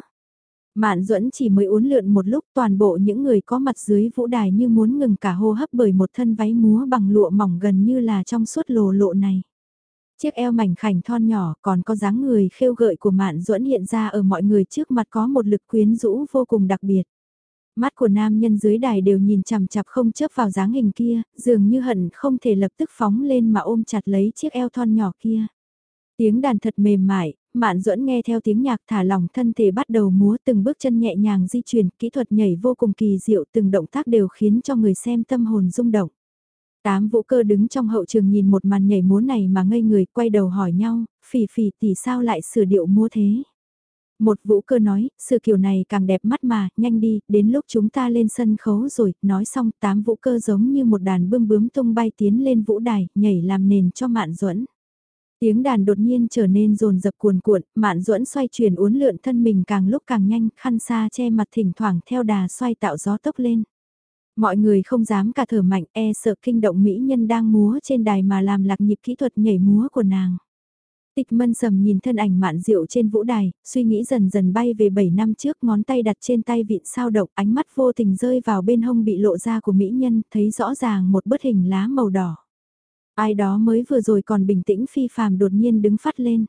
Mạn duẫn chỉ mới uốn lượn một lúc, toàn bộ những người có mặt dưới vũ đài như muốn ngừng cả hô hấp bởi một thân váy múa bằng lụa mỏng gần như là trong suốt lồ lộ này. Chiếc eo mảnh khảnh thon nhỏ còn có dáng người khêu gợi của Mạn Duẫn hiện ra ở mọi người trước mặt có một lực quyến rũ vô cùng đặc biệt. Mắt của nam nhân dưới đài đều nhìn chằm chặp không chớp vào dáng hình kia, dường như hận không thể lập tức phóng lên mà ôm chặt lấy chiếc eo thon nhỏ kia. Tiếng đàn thật mềm mại, Mạn Duẫn nghe theo tiếng nhạc thả lỏng thân thể bắt đầu múa từng bước chân nhẹ nhàng di chuyển, kỹ thuật nhảy vô cùng kỳ diệu, từng động tác đều khiến cho người xem tâm hồn rung động. Tám vũ cơ đứng trong hậu trường nhìn một màn nhảy múa này mà ngây người quay đầu hỏi nhau, phỉ phỉ tỷ sao lại sửa điệu múa thế. Một vũ cơ nói, sự kiểu này càng đẹp mắt mà, nhanh đi, đến lúc chúng ta lên sân khấu rồi, nói xong tám vũ cơ giống như một đàn bươm bướm tung bay tiến lên vũ đài, nhảy làm nền cho mạn duẫn Tiếng đàn đột nhiên trở nên rồn rập cuồn cuộn, mạn duẫn xoay chuyển uốn lượn thân mình càng lúc càng nhanh, khăn xa che mặt thỉnh thoảng theo đà xoay tạo gió tốc lên. Mọi người không dám cả thở mạnh e sợ kinh động mỹ nhân đang múa trên đài mà làm lạc nhịp kỹ thuật nhảy múa của nàng. Tịch mân sầm nhìn thân ảnh mạn diệu trên vũ đài, suy nghĩ dần dần bay về 7 năm trước ngón tay đặt trên tay vịn sao động ánh mắt vô tình rơi vào bên hông bị lộ ra của mỹ nhân thấy rõ ràng một bức hình lá màu đỏ. Ai đó mới vừa rồi còn bình tĩnh phi phàm đột nhiên đứng phát lên.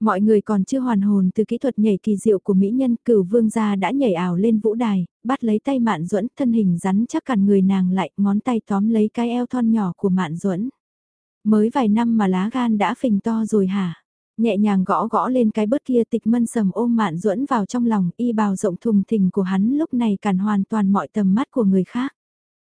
Mọi người còn chưa hoàn hồn từ kỹ thuật nhảy kỳ diệu của mỹ nhân, cửu vương gia đã nhảy ảo lên vũ đài, bắt lấy tay mạn duẫn thân hình rắn chắc cản người nàng lại, ngón tay tóm lấy cái eo thon nhỏ của mạn duẫn Mới vài năm mà lá gan đã phình to rồi hả? Nhẹ nhàng gõ gõ lên cái bớt kia tịch mân sầm ôm mạn duẫn vào trong lòng, y bào rộng thùng thình của hắn lúc này cản hoàn toàn mọi tầm mắt của người khác.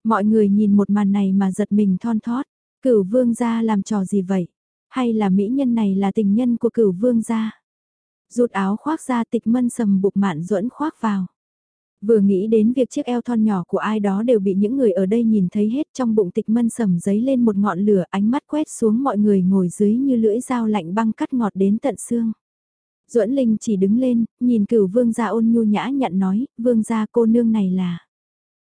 Mọi người nhìn một màn này mà giật mình thon thót, cửu vương gia làm trò gì vậy? Hay là mỹ nhân này là tình nhân của cửu vương gia? Rụt áo khoác ra tịch mân sầm bục mạn duẫn khoác vào. Vừa nghĩ đến việc chiếc eo thon nhỏ của ai đó đều bị những người ở đây nhìn thấy hết trong bụng tịch mân sầm giấy lên một ngọn lửa ánh mắt quét xuống mọi người ngồi dưới như lưỡi dao lạnh băng cắt ngọt đến tận xương. duẫn Linh chỉ đứng lên, nhìn cửu vương gia ôn nhu nhã nhận nói, vương gia cô nương này là...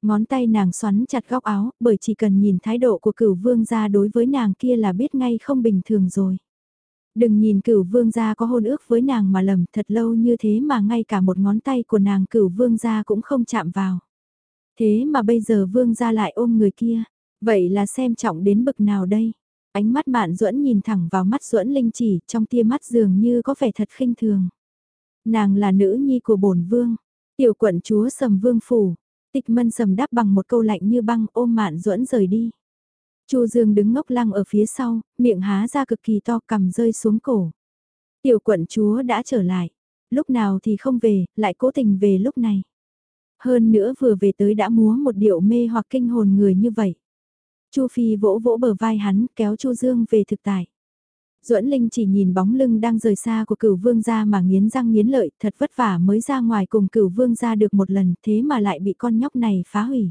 Ngón tay nàng xoắn chặt góc áo, bởi chỉ cần nhìn thái độ của cửu vương gia đối với nàng kia là biết ngay không bình thường rồi. Đừng nhìn cửu vương gia có hôn ước với nàng mà lầm thật lâu như thế mà ngay cả một ngón tay của nàng cửu vương gia cũng không chạm vào. Thế mà bây giờ vương gia lại ôm người kia, vậy là xem trọng đến bực nào đây? Ánh mắt mạn duẫn nhìn thẳng vào mắt duẫn linh chỉ trong tia mắt dường như có vẻ thật khinh thường. Nàng là nữ nhi của bổn vương, tiểu quận chúa sầm vương phủ, tịch mân sầm đáp bằng một câu lạnh như băng ôm mạn duẫn rời đi. Chu Dương đứng ngốc lăng ở phía sau, miệng há ra cực kỳ to cầm rơi xuống cổ. Tiểu quận chúa đã trở lại, lúc nào thì không về, lại cố tình về lúc này. Hơn nữa vừa về tới đã múa một điệu mê hoặc kinh hồn người như vậy. Chu Phi vỗ vỗ bờ vai hắn, kéo Chu Dương về thực tại. Duẫn Linh chỉ nhìn bóng lưng đang rời xa của cửu vương gia mà nghiến răng nghiến lợi, thật vất vả mới ra ngoài cùng cửu vương gia được một lần, thế mà lại bị con nhóc này phá hủy.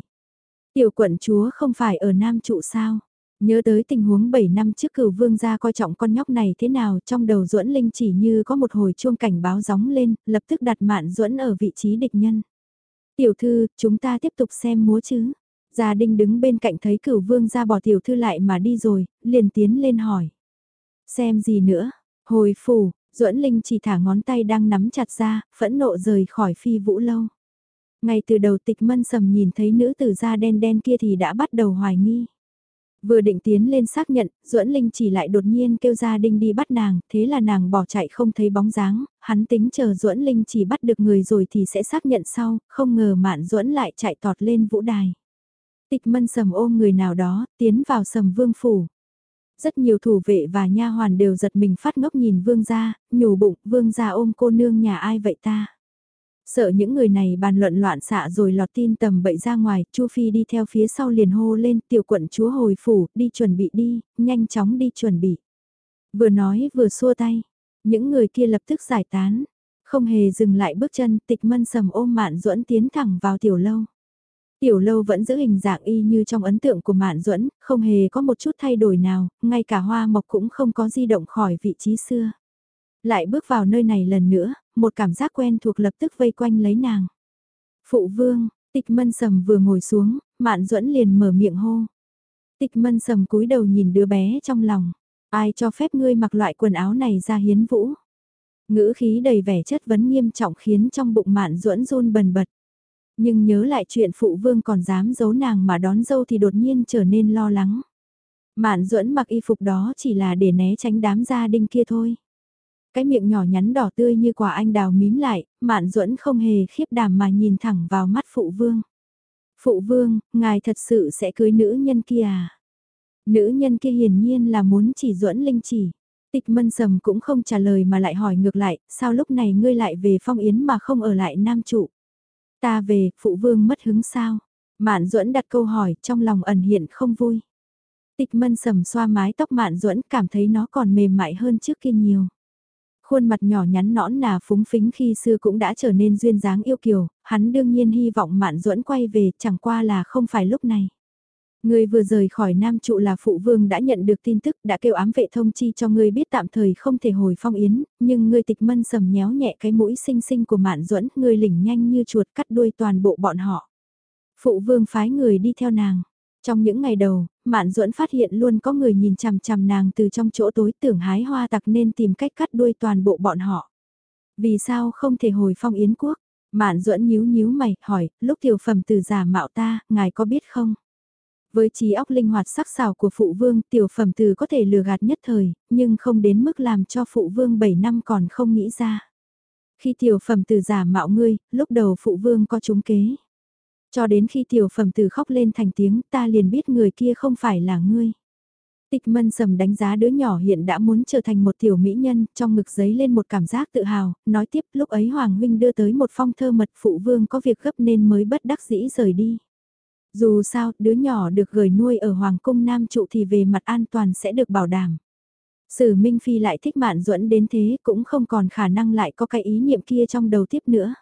Tiểu quận chúa không phải ở Nam trụ sao? Nhớ tới tình huống 7 năm trước cửu vương gia coi trọng con nhóc này thế nào trong đầu duẫn linh chỉ như có một hồi chuông cảnh báo gióng lên, lập tức đặt mạn duẫn ở vị trí địch nhân. Tiểu thư, chúng ta tiếp tục xem múa chứ. Gia đình đứng bên cạnh thấy cửu vương gia bỏ tiểu thư lại mà đi rồi, liền tiến lên hỏi. Xem gì nữa? Hồi phủ, duẫn linh chỉ thả ngón tay đang nắm chặt ra, phẫn nộ rời khỏi phi vũ lâu. Ngay từ đầu tịch mân sầm nhìn thấy nữ tử da đen đen kia thì đã bắt đầu hoài nghi. Vừa định tiến lên xác nhận, duẫn Linh chỉ lại đột nhiên kêu gia đình đi bắt nàng, thế là nàng bỏ chạy không thấy bóng dáng, hắn tính chờ duẫn Linh chỉ bắt được người rồi thì sẽ xác nhận sau, không ngờ mạn duẫn lại chạy tọt lên vũ đài. Tịch mân sầm ôm người nào đó, tiến vào sầm vương phủ. Rất nhiều thủ vệ và nha hoàn đều giật mình phát ngốc nhìn vương gia, nhủ bụng, vương gia ôm cô nương nhà ai vậy ta? Sợ những người này bàn luận loạn xạ rồi lọt tin tầm bậy ra ngoài, Chu Phi đi theo phía sau liền hô lên tiểu quận chúa hồi phủ, đi chuẩn bị đi, nhanh chóng đi chuẩn bị. Vừa nói vừa xua tay, những người kia lập tức giải tán, không hề dừng lại bước chân tịch mân sầm ôm mạn duẫn tiến thẳng vào tiểu lâu. Tiểu lâu vẫn giữ hình dạng y như trong ấn tượng của Mạn Duẫn, không hề có một chút thay đổi nào, ngay cả hoa mộc cũng không có di động khỏi vị trí xưa. Lại bước vào nơi này lần nữa, một cảm giác quen thuộc lập tức vây quanh lấy nàng. Phụ vương, tịch mân sầm vừa ngồi xuống, mạn duẫn liền mở miệng hô. Tịch mân sầm cúi đầu nhìn đứa bé trong lòng. Ai cho phép ngươi mặc loại quần áo này ra hiến vũ? Ngữ khí đầy vẻ chất vấn nghiêm trọng khiến trong bụng mạn duẫn run bần bật. Nhưng nhớ lại chuyện phụ vương còn dám giấu nàng mà đón dâu thì đột nhiên trở nên lo lắng. Mạn duẫn mặc y phục đó chỉ là để né tránh đám gia đình kia thôi. Cái miệng nhỏ nhắn đỏ tươi như quả anh đào mím lại, mạn duẫn không hề khiếp đảm mà nhìn thẳng vào mắt phụ vương. Phụ vương, ngài thật sự sẽ cưới nữ nhân kia à? Nữ nhân kia hiển nhiên là muốn chỉ duẫn linh chỉ. Tịch mân sầm cũng không trả lời mà lại hỏi ngược lại, sao lúc này ngươi lại về phong yến mà không ở lại nam trụ? Ta về, phụ vương mất hứng sao? Mạn duẫn đặt câu hỏi trong lòng ẩn hiện không vui. Tịch mân sầm xoa mái tóc mạn duẫn cảm thấy nó còn mềm mại hơn trước kia nhiều. Khuôn mặt nhỏ nhắn nõn nà phúng phính khi xưa cũng đã trở nên duyên dáng yêu kiều, hắn đương nhiên hy vọng Mạn Duẫn quay về, chẳng qua là không phải lúc này. Người vừa rời khỏi Nam trụ là phụ vương đã nhận được tin tức đã kêu ám vệ thông chi cho ngươi biết tạm thời không thể hồi phong yến, nhưng ngươi tịch mân sầm nhéo nhẹ cái mũi xinh xinh của Mạn Duẫn, ngươi lỉnh nhanh như chuột cắt đuôi toàn bộ bọn họ. Phụ vương phái người đi theo nàng. Trong những ngày đầu, Mạn Duẫn phát hiện luôn có người nhìn chằm chằm nàng từ trong chỗ tối tưởng hái hoa tặc nên tìm cách cắt đuôi toàn bộ bọn họ. Vì sao không thể hồi phong yến quốc? Mạn Duẫn nhíu nhíu mày, hỏi, lúc tiểu phẩm từ giả mạo ta, ngài có biết không? Với trí óc linh hoạt sắc sảo của phụ vương, tiểu phẩm từ có thể lừa gạt nhất thời, nhưng không đến mức làm cho phụ vương 7 năm còn không nghĩ ra. Khi tiểu phẩm từ giả mạo ngươi, lúc đầu phụ vương có trúng kế. Cho đến khi tiểu phẩm từ khóc lên thành tiếng ta liền biết người kia không phải là ngươi. Tịch mân sầm đánh giá đứa nhỏ hiện đã muốn trở thành một tiểu mỹ nhân, trong ngực giấy lên một cảm giác tự hào, nói tiếp lúc ấy Hoàng Huynh đưa tới một phong thơ mật phụ vương có việc gấp nên mới bất đắc dĩ rời đi. Dù sao, đứa nhỏ được gửi nuôi ở Hoàng cung Nam trụ thì về mặt an toàn sẽ được bảo đảm. Sử Minh Phi lại thích mạn duẫn đến thế cũng không còn khả năng lại có cái ý niệm kia trong đầu tiếp nữa.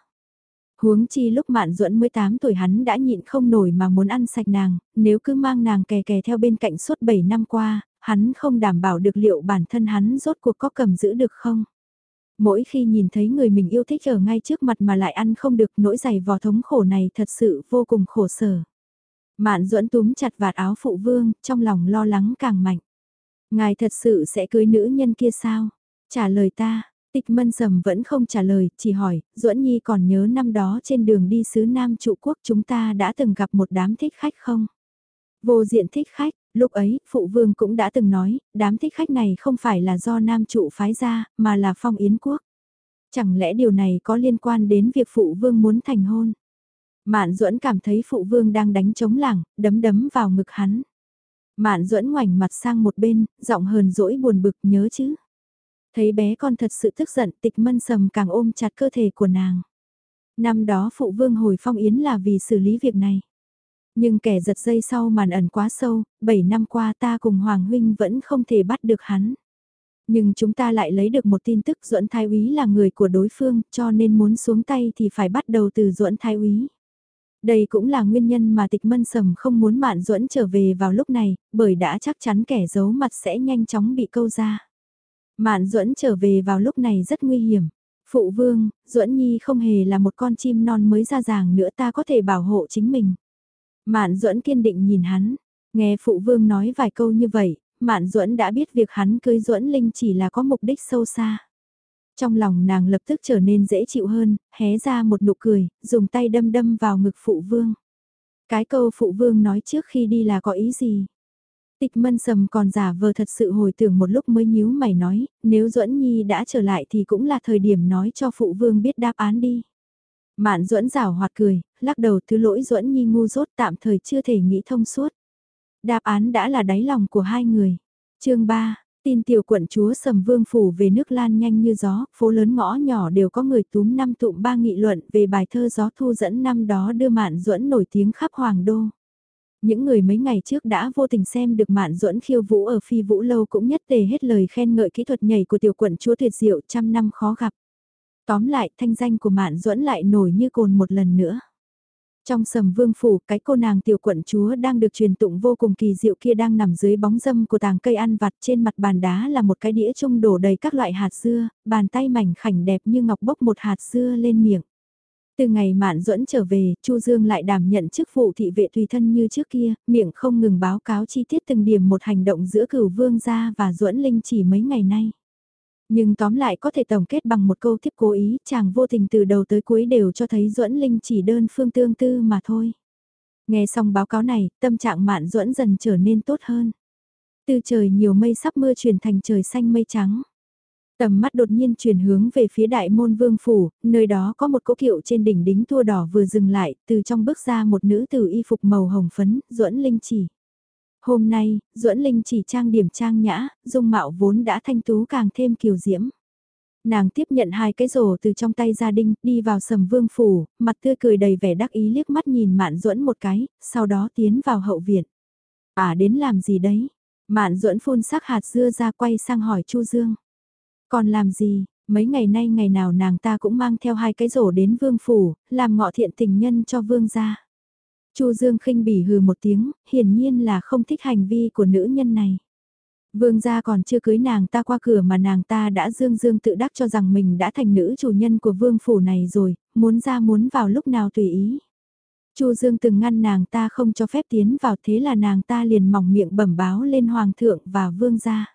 Huống chi lúc Mạn Duẫn mới 8 tuổi hắn đã nhịn không nổi mà muốn ăn sạch nàng, nếu cứ mang nàng kè kè theo bên cạnh suốt 7 năm qua, hắn không đảm bảo được liệu bản thân hắn rốt cuộc có cầm giữ được không. Mỗi khi nhìn thấy người mình yêu thích ở ngay trước mặt mà lại ăn không được nỗi dày vò thống khổ này thật sự vô cùng khổ sở. Mạn duẫn túm chặt vạt áo phụ vương, trong lòng lo lắng càng mạnh. Ngài thật sự sẽ cưới nữ nhân kia sao? Trả lời ta, tịch mân sầm vẫn không trả lời, chỉ hỏi, duẫn nhi còn nhớ năm đó trên đường đi xứ Nam trụ quốc chúng ta đã từng gặp một đám thích khách không? Vô diện thích khách, lúc ấy, phụ vương cũng đã từng nói, đám thích khách này không phải là do Nam trụ phái ra, mà là phong yến quốc. Chẳng lẽ điều này có liên quan đến việc phụ vương muốn thành hôn? Mạn duẫn cảm thấy phụ vương đang đánh chống lảng, đấm đấm vào ngực hắn. Mạn duẫn ngoảnh mặt sang một bên, giọng hờn dỗi buồn bực nhớ chứ. Thấy bé con thật sự tức giận tịch mân sầm càng ôm chặt cơ thể của nàng. Năm đó phụ vương hồi phong yến là vì xử lý việc này. Nhưng kẻ giật dây sau màn ẩn quá sâu, 7 năm qua ta cùng Hoàng Huynh vẫn không thể bắt được hắn. Nhưng chúng ta lại lấy được một tin tức duẫn thái úy là người của đối phương cho nên muốn xuống tay thì phải bắt đầu từ duẫn thái úy. Đây cũng là nguyên nhân mà tịch mân sầm không muốn Mạn Duẫn trở về vào lúc này, bởi đã chắc chắn kẻ giấu mặt sẽ nhanh chóng bị câu ra. Mạn Duẫn trở về vào lúc này rất nguy hiểm. Phụ vương, Duẫn Nhi không hề là một con chim non mới ra ràng nữa ta có thể bảo hộ chính mình. Mạn Duẫn kiên định nhìn hắn, nghe phụ vương nói vài câu như vậy, Mạn Duẫn đã biết việc hắn cưới Duẫn Linh chỉ là có mục đích sâu xa. Trong lòng nàng lập tức trở nên dễ chịu hơn, hé ra một nụ cười, dùng tay đâm đâm vào ngực phụ vương. Cái câu phụ vương nói trước khi đi là có ý gì? Tịch mân sầm còn giả vờ thật sự hồi tưởng một lúc mới nhíu mày nói, nếu duẫn Nhi đã trở lại thì cũng là thời điểm nói cho phụ vương biết đáp án đi. Mạn duẫn rảo hoạt cười, lắc đầu thứ lỗi duẫn Nhi ngu dốt tạm thời chưa thể nghĩ thông suốt. Đáp án đã là đáy lòng của hai người. chương 3, Tin tiểu quận chúa Sầm Vương Phủ về nước lan nhanh như gió, phố lớn ngõ nhỏ đều có người túm năm tụm ba nghị luận về bài thơ gió thu dẫn năm đó đưa Mạn Duẫn nổi tiếng khắp Hoàng Đô. Những người mấy ngày trước đã vô tình xem được Mạn Duẫn khiêu vũ ở phi vũ lâu cũng nhất tề hết lời khen ngợi kỹ thuật nhảy của tiểu quận chúa tuyệt diệu trăm năm khó gặp. Tóm lại thanh danh của Mạn Duẫn lại nổi như cồn một lần nữa. Trong sầm vương phủ, cái cô nàng tiểu quận chúa đang được truyền tụng vô cùng kỳ diệu kia đang nằm dưới bóng dâm của tàng cây ăn vặt trên mặt bàn đá là một cái đĩa trung đổ đầy các loại hạt dưa, bàn tay mảnh khảnh đẹp như ngọc bốc một hạt dưa lên miệng. Từ ngày mạn duẫn trở về, Chu Dương lại đảm nhận chức vụ thị vệ tùy thân như trước kia, miệng không ngừng báo cáo chi tiết từng điểm một hành động giữa cửu vương gia và duẫn linh chỉ mấy ngày nay. Nhưng tóm lại có thể tổng kết bằng một câu tiếp cố ý, chàng vô tình từ đầu tới cuối đều cho thấy duẫn Linh chỉ đơn phương tương tư mà thôi. Nghe xong báo cáo này, tâm trạng mạn duẫn dần trở nên tốt hơn. Từ trời nhiều mây sắp mưa chuyển thành trời xanh mây trắng. Tầm mắt đột nhiên chuyển hướng về phía đại môn vương phủ, nơi đó có một cỗ kiệu trên đỉnh đính tua đỏ vừa dừng lại, từ trong bước ra một nữ tử y phục màu hồng phấn, duẫn linh chỉ. Hôm nay, duẫn Linh chỉ trang điểm trang nhã, dung mạo vốn đã thanh tú càng thêm kiều diễm. Nàng tiếp nhận hai cái rổ từ trong tay gia đình, đi vào sầm vương phủ, mặt tươi cười đầy vẻ đắc ý liếc mắt nhìn Mạn Duẫn một cái, sau đó tiến vào hậu viện. À đến làm gì đấy? Mạn Duẫn phun sắc hạt dưa ra quay sang hỏi Chu Dương. Còn làm gì? Mấy ngày nay ngày nào nàng ta cũng mang theo hai cái rổ đến vương phủ, làm ngọ thiện tình nhân cho vương gia. Chu Dương khinh bỉ hừ một tiếng, hiển nhiên là không thích hành vi của nữ nhân này. Vương gia còn chưa cưới nàng ta qua cửa mà nàng ta đã dương dương tự đắc cho rằng mình đã thành nữ chủ nhân của vương phủ này rồi, muốn ra muốn vào lúc nào tùy ý. Chu Dương từng ngăn nàng ta không cho phép tiến vào thế là nàng ta liền mỏng miệng bẩm báo lên hoàng thượng và vương gia.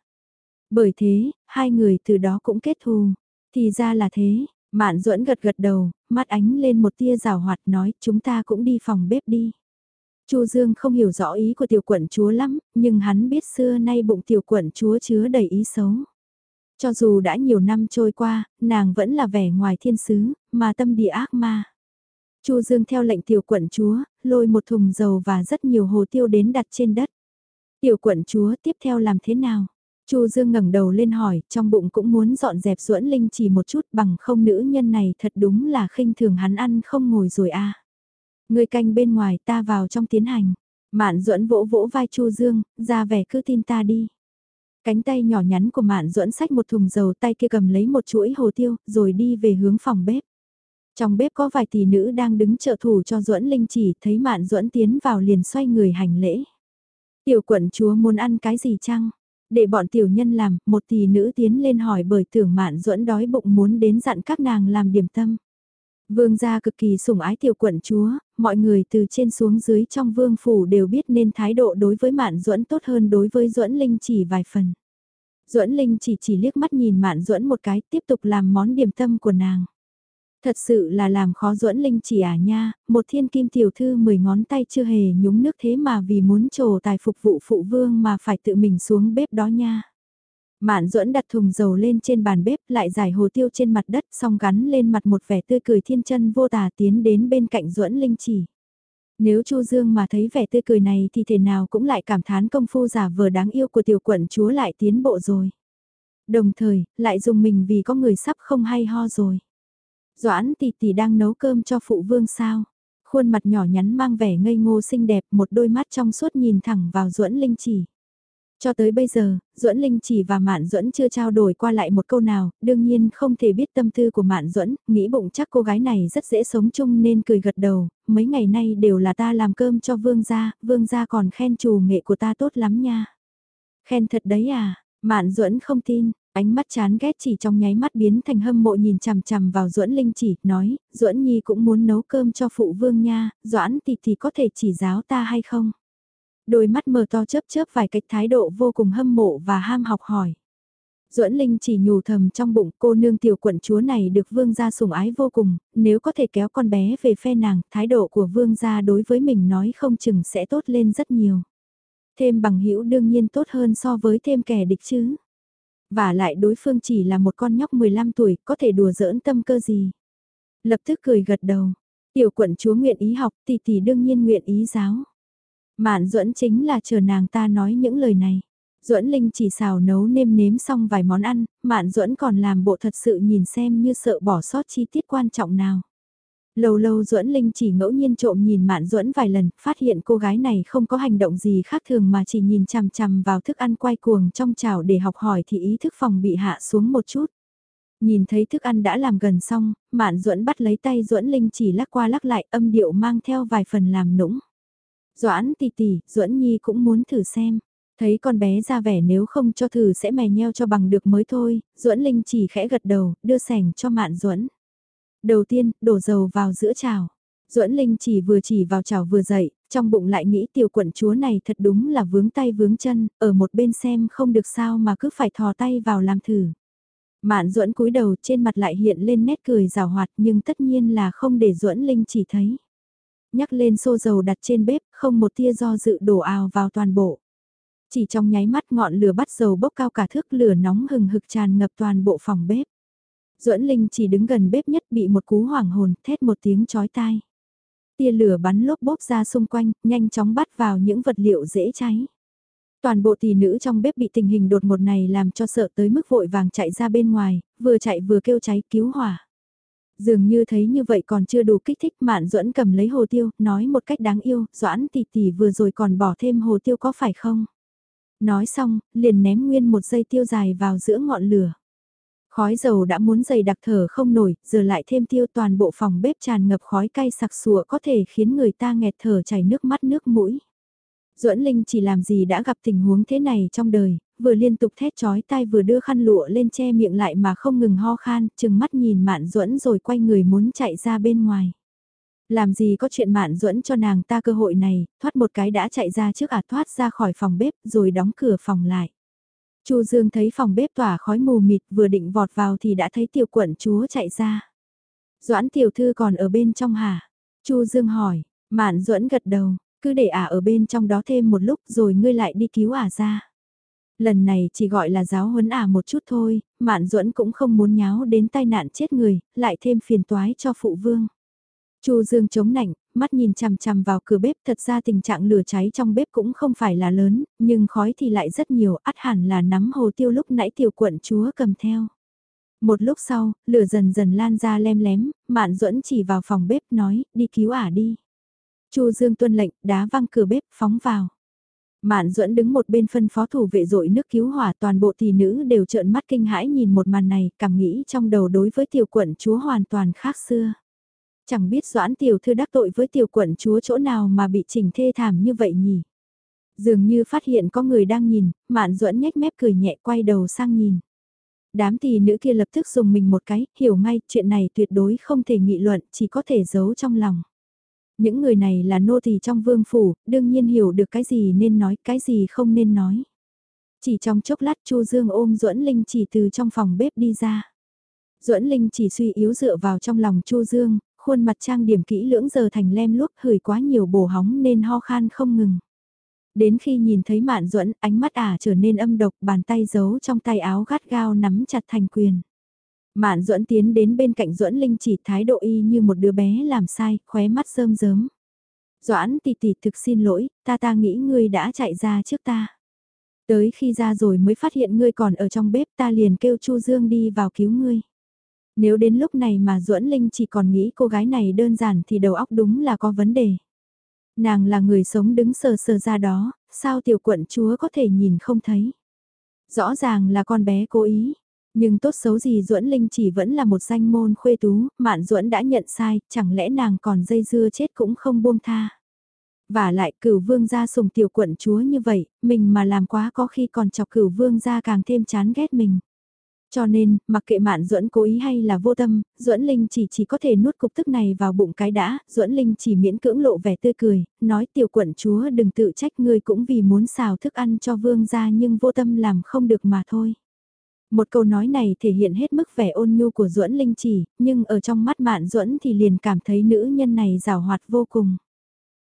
Bởi thế, hai người từ đó cũng kết thù. Thì ra là thế, Mạn duẫn gật gật đầu, mắt ánh lên một tia rào hoạt nói chúng ta cũng đi phòng bếp đi. Chu Dương không hiểu rõ ý của tiểu quận chúa lắm, nhưng hắn biết xưa nay bụng tiểu quận chúa chứa đầy ý xấu. Cho dù đã nhiều năm trôi qua, nàng vẫn là vẻ ngoài thiên sứ, mà tâm địa ác ma. Chu Dương theo lệnh tiểu quận chúa, lôi một thùng dầu và rất nhiều hồ tiêu đến đặt trên đất. Tiểu quận chúa tiếp theo làm thế nào? Chu Dương ngẩng đầu lên hỏi, trong bụng cũng muốn dọn dẹp duẫn linh chỉ một chút bằng không nữ nhân này thật đúng là khinh thường hắn ăn không ngồi rồi a. À. Người canh bên ngoài ta vào trong tiến hành. Mạn duẫn vỗ vỗ vai Chu Dương, ra vẻ cứ tin ta đi. Cánh tay nhỏ nhắn của Mạn duẫn xách một thùng dầu tay kia cầm lấy một chuỗi hồ tiêu, rồi đi về hướng phòng bếp. Trong bếp có vài tỷ nữ đang đứng trợ thủ cho Duẫn Linh chỉ thấy Mạn Duẫn tiến vào liền xoay người hành lễ. Tiểu quận chúa muốn ăn cái gì chăng? Để bọn tiểu nhân làm, một tỷ nữ tiến lên hỏi bởi tưởng Mạn Duẫn đói bụng muốn đến dặn các nàng làm điểm tâm. Vương gia cực kỳ sủng ái tiểu quận chúa, mọi người từ trên xuống dưới trong vương phủ đều biết nên thái độ đối với Mạn Duẫn tốt hơn đối với Duẫn Linh chỉ vài phần. Duẫn Linh chỉ chỉ liếc mắt nhìn Mạn Duẫn một cái, tiếp tục làm món điểm tâm của nàng. Thật sự là làm khó Duẫn Linh chỉ à nha, một thiên kim tiểu thư mười ngón tay chưa hề nhúng nước thế mà vì muốn trồ tài phục vụ phụ vương mà phải tự mình xuống bếp đó nha. Mạn duẫn đặt thùng dầu lên trên bàn bếp lại giải hồ tiêu trên mặt đất xong gắn lên mặt một vẻ tươi cười thiên chân vô tà tiến đến bên cạnh duẫn linh chỉ. Nếu Chu Dương mà thấy vẻ tươi cười này thì thể nào cũng lại cảm thán công phu giả vờ đáng yêu của tiểu quận chúa lại tiến bộ rồi. Đồng thời, lại dùng mình vì có người sắp không hay ho rồi. Doãn tỷ tỷ đang nấu cơm cho phụ vương sao? Khuôn mặt nhỏ nhắn mang vẻ ngây ngô xinh đẹp, một đôi mắt trong suốt nhìn thẳng vào Duẫn Linh chỉ. Cho tới bây giờ, Duẫn Linh chỉ và Mạn Duẫn chưa trao đổi qua lại một câu nào, đương nhiên không thể biết tâm tư của Mạn Duẫn, nghĩ bụng chắc cô gái này rất dễ sống chung nên cười gật đầu, mấy ngày nay đều là ta làm cơm cho vương gia, vương gia còn khen chủ nghệ của ta tốt lắm nha. Khen thật đấy à, Mạn Duẫn không tin, ánh mắt chán ghét chỉ trong nháy mắt biến thành hâm mộ nhìn chằm chằm vào Duẫn Linh chỉ, nói, Duẫn Nhi cũng muốn nấu cơm cho phụ vương nha, Doãn thì thì có thể chỉ giáo ta hay không? Đôi mắt mờ to chớp chớp vài cách thái độ vô cùng hâm mộ và ham học hỏi. Duẫn Linh chỉ nhủ thầm trong bụng cô nương tiểu quận chúa này được vương gia sủng ái vô cùng, nếu có thể kéo con bé về phe nàng, thái độ của vương gia đối với mình nói không chừng sẽ tốt lên rất nhiều. Thêm bằng hữu đương nhiên tốt hơn so với thêm kẻ địch chứ. Và lại đối phương chỉ là một con nhóc 15 tuổi, có thể đùa giỡn tâm cơ gì. Lập tức cười gật đầu. Tiểu quận chúa nguyện ý học, tỷ tỷ đương nhiên nguyện ý giáo. Mạn duẫn chính là chờ nàng ta nói những lời này. Duẫn Linh chỉ xào nấu nêm nếm xong vài món ăn, Mạn Duẫn còn làm bộ thật sự nhìn xem như sợ bỏ sót chi tiết quan trọng nào. Lâu lâu Duẫn Linh chỉ ngẫu nhiên trộm nhìn Mạn Duẫn vài lần, phát hiện cô gái này không có hành động gì khác thường mà chỉ nhìn chằm chằm vào thức ăn quay cuồng trong chảo để học hỏi thì ý thức phòng bị hạ xuống một chút. Nhìn thấy thức ăn đã làm gần xong, Mạn Duẫn bắt lấy tay Duẫn Linh chỉ lắc qua lắc lại âm điệu mang theo vài phần làm nũng. Doãn tỷ tỷ, Duẫn Nhi cũng muốn thử xem. Thấy con bé ra vẻ nếu không cho thử sẽ mè nheo cho bằng được mới thôi, Duẫn Linh chỉ khẽ gật đầu, đưa sẻng cho Mạn Duẫn. Đầu tiên, đổ dầu vào giữa chảo. Duẫn Linh chỉ vừa chỉ vào chảo vừa dậy, trong bụng lại nghĩ tiểu quận chúa này thật đúng là vướng tay vướng chân, ở một bên xem không được sao mà cứ phải thò tay vào làm thử. Mạn Duẫn cúi đầu trên mặt lại hiện lên nét cười rào hoạt nhưng tất nhiên là không để Duẫn Linh chỉ thấy nhắc lên xô dầu đặt trên bếp, không một tia do dự đổ ào vào toàn bộ. Chỉ trong nháy mắt ngọn lửa bắt dầu bốc cao cả thước lửa nóng hừng hực tràn ngập toàn bộ phòng bếp. Duẫn Linh chỉ đứng gần bếp nhất bị một cú hoảng hồn, thét một tiếng chói tai. Tia lửa bắn lốp bốp ra xung quanh, nhanh chóng bắt vào những vật liệu dễ cháy. Toàn bộ tỷ nữ trong bếp bị tình hình đột một này làm cho sợ tới mức vội vàng chạy ra bên ngoài, vừa chạy vừa kêu cháy cứu hỏa. Dường như thấy như vậy còn chưa đủ kích thích Mạn Duẫn cầm lấy hồ tiêu, nói một cách đáng yêu, Doãn tỷ tỷ vừa rồi còn bỏ thêm hồ tiêu có phải không? Nói xong, liền ném nguyên một dây tiêu dài vào giữa ngọn lửa. Khói dầu đã muốn dày đặc thở không nổi, giờ lại thêm tiêu toàn bộ phòng bếp tràn ngập khói cay sặc sụa có thể khiến người ta nghẹt thở chảy nước mắt nước mũi. Duẫn Linh chỉ làm gì đã gặp tình huống thế này trong đời, vừa liên tục thét chói tai vừa đưa khăn lụa lên che miệng lại mà không ngừng ho khan, chừng mắt nhìn Mạn Duẫn rồi quay người muốn chạy ra bên ngoài. Làm gì có chuyện Mạn Duẫn cho nàng ta cơ hội này, thoát một cái đã chạy ra trước à thoát ra khỏi phòng bếp rồi đóng cửa phòng lại. Chu Dương thấy phòng bếp tỏa khói mù mịt vừa định vọt vào thì đã thấy tiểu quận chúa chạy ra. Doãn tiểu thư còn ở bên trong hả? Chu Dương hỏi, Mạn Duẫn gật đầu, cứ để ả ở bên trong đó thêm một lúc rồi ngươi lại đi cứu ả ra. Lần này chỉ gọi là giáo huấn ả một chút thôi, Mạn Duẫn cũng không muốn nháo đến tai nạn chết người, lại thêm phiền toái cho phụ vương. Chu Dương chống nạnh, mắt nhìn chằm chằm vào cửa bếp, thật ra tình trạng lửa cháy trong bếp cũng không phải là lớn, nhưng khói thì lại rất nhiều, ắt hẳn là nắm hồ tiêu lúc nãy tiểu quận chúa cầm theo. Một lúc sau, lửa dần dần lan ra lem lém, Mạn Duẫn chỉ vào phòng bếp nói, đi cứu ả đi. Chu Dương tuân lệnh, đá văng cửa bếp, phóng vào. Mạn duẫn đứng một bên phân phó thủ vệ dội nước cứu hỏa toàn bộ tỷ nữ đều trợn mắt kinh hãi nhìn một màn này, cảm nghĩ trong đầu đối với tiểu quận chúa hoàn toàn khác xưa. Chẳng biết Doãn tiểu thư đắc tội với tiểu quận chúa chỗ nào mà bị chỉnh thê thảm như vậy nhỉ? Dường như phát hiện có người đang nhìn, Mạn Duẫn nhếch mép cười nhẹ quay đầu sang nhìn. Đám tỷ nữ kia lập tức dùng mình một cái, hiểu ngay chuyện này tuyệt đối không thể nghị luận, chỉ có thể giấu trong lòng. Những người này là nô tỳ trong vương phủ, đương nhiên hiểu được cái gì nên nói, cái gì không nên nói. Chỉ trong chốc lát Chu Dương ôm Duẫn Linh chỉ từ trong phòng bếp đi ra. Duẫn Linh chỉ suy yếu dựa vào trong lòng Chu Dương, khuôn mặt trang điểm kỹ lưỡng giờ thành lem luốc hửi quá nhiều bổ hóng nên ho khan không ngừng. Đến khi nhìn thấy Mạn Duẫn, ánh mắt ả trở nên âm độc, bàn tay giấu trong tay áo gắt gao nắm chặt thành quyền. Mạn Duẫn tiến đến bên cạnh Duẫn Linh chỉ thái độ y như một đứa bé làm sai, khóe mắt rơm rớm. Doãn tỷ tỷ thực xin lỗi, ta ta nghĩ ngươi đã chạy ra trước ta. Tới khi ra rồi mới phát hiện ngươi còn ở trong bếp ta liền kêu Chu Dương đi vào cứu ngươi. Nếu đến lúc này mà Duẫn Linh chỉ còn nghĩ cô gái này đơn giản thì đầu óc đúng là có vấn đề. Nàng là người sống đứng sờ sờ ra đó, sao tiểu quận chúa có thể nhìn không thấy. Rõ ràng là con bé cố ý, nhưng tốt xấu gì Duẫn Linh chỉ vẫn là một danh môn khuê tú, Mạn Duẫn đã nhận sai, chẳng lẽ nàng còn dây dưa chết cũng không buông tha. Và lại cửu vương gia sùng tiểu quận chúa như vậy, mình mà làm quá có khi còn chọc cửu vương gia càng thêm chán ghét mình. Cho nên, mặc kệ Mạn Duẫn cố ý hay là vô tâm, Duẫn Linh chỉ chỉ có thể nuốt cục tức này vào bụng cái đã, Duẫn Linh chỉ miễn cưỡng lộ vẻ tươi cười, nói tiểu quận chúa đừng tự trách ngươi cũng vì muốn xào thức ăn cho vương gia nhưng vô tâm làm không được mà thôi. Một câu nói này thể hiện hết mức vẻ ôn nhu của Duẫn Linh chỉ, nhưng ở trong mắt Mạn Duẫn thì liền cảm thấy nữ nhân này rào hoạt vô cùng.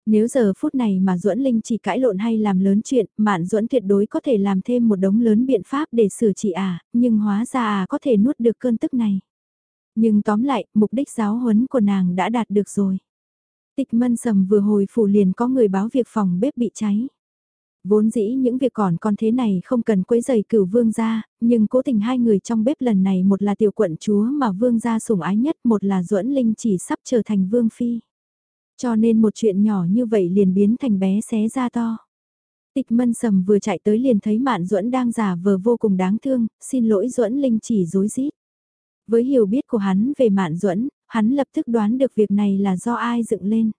Nếu giờ phút này mà Duẫn Linh chỉ cãi lộn hay làm lớn chuyện, Mạn Duẫn tuyệt đối có thể làm thêm một đống lớn biện pháp để xử trị à, nhưng hóa ra à có thể nuốt được cơn tức này. Nhưng tóm lại, mục đích giáo huấn của nàng đã đạt được rồi. Tịch mân sầm vừa hồi phủ liền có người báo việc phòng bếp bị cháy. Vốn dĩ những việc còn con thế này không cần quấy giày cửu vương gia, nhưng cố tình hai người trong bếp lần này một là tiểu quận chúa mà vương gia sủng ái nhất, một là duẫn linh chỉ sắp trở thành vương phi. Cho nên một chuyện nhỏ như vậy liền biến thành bé xé ra to. Tịch mân sầm vừa chạy tới liền thấy Mạn Duẫn đang giả vờ vô cùng đáng thương, xin lỗi Duẫn Linh chỉ dối rít. Với hiểu biết của hắn về Mạn Duẫn, hắn lập tức đoán được việc này là do ai dựng lên.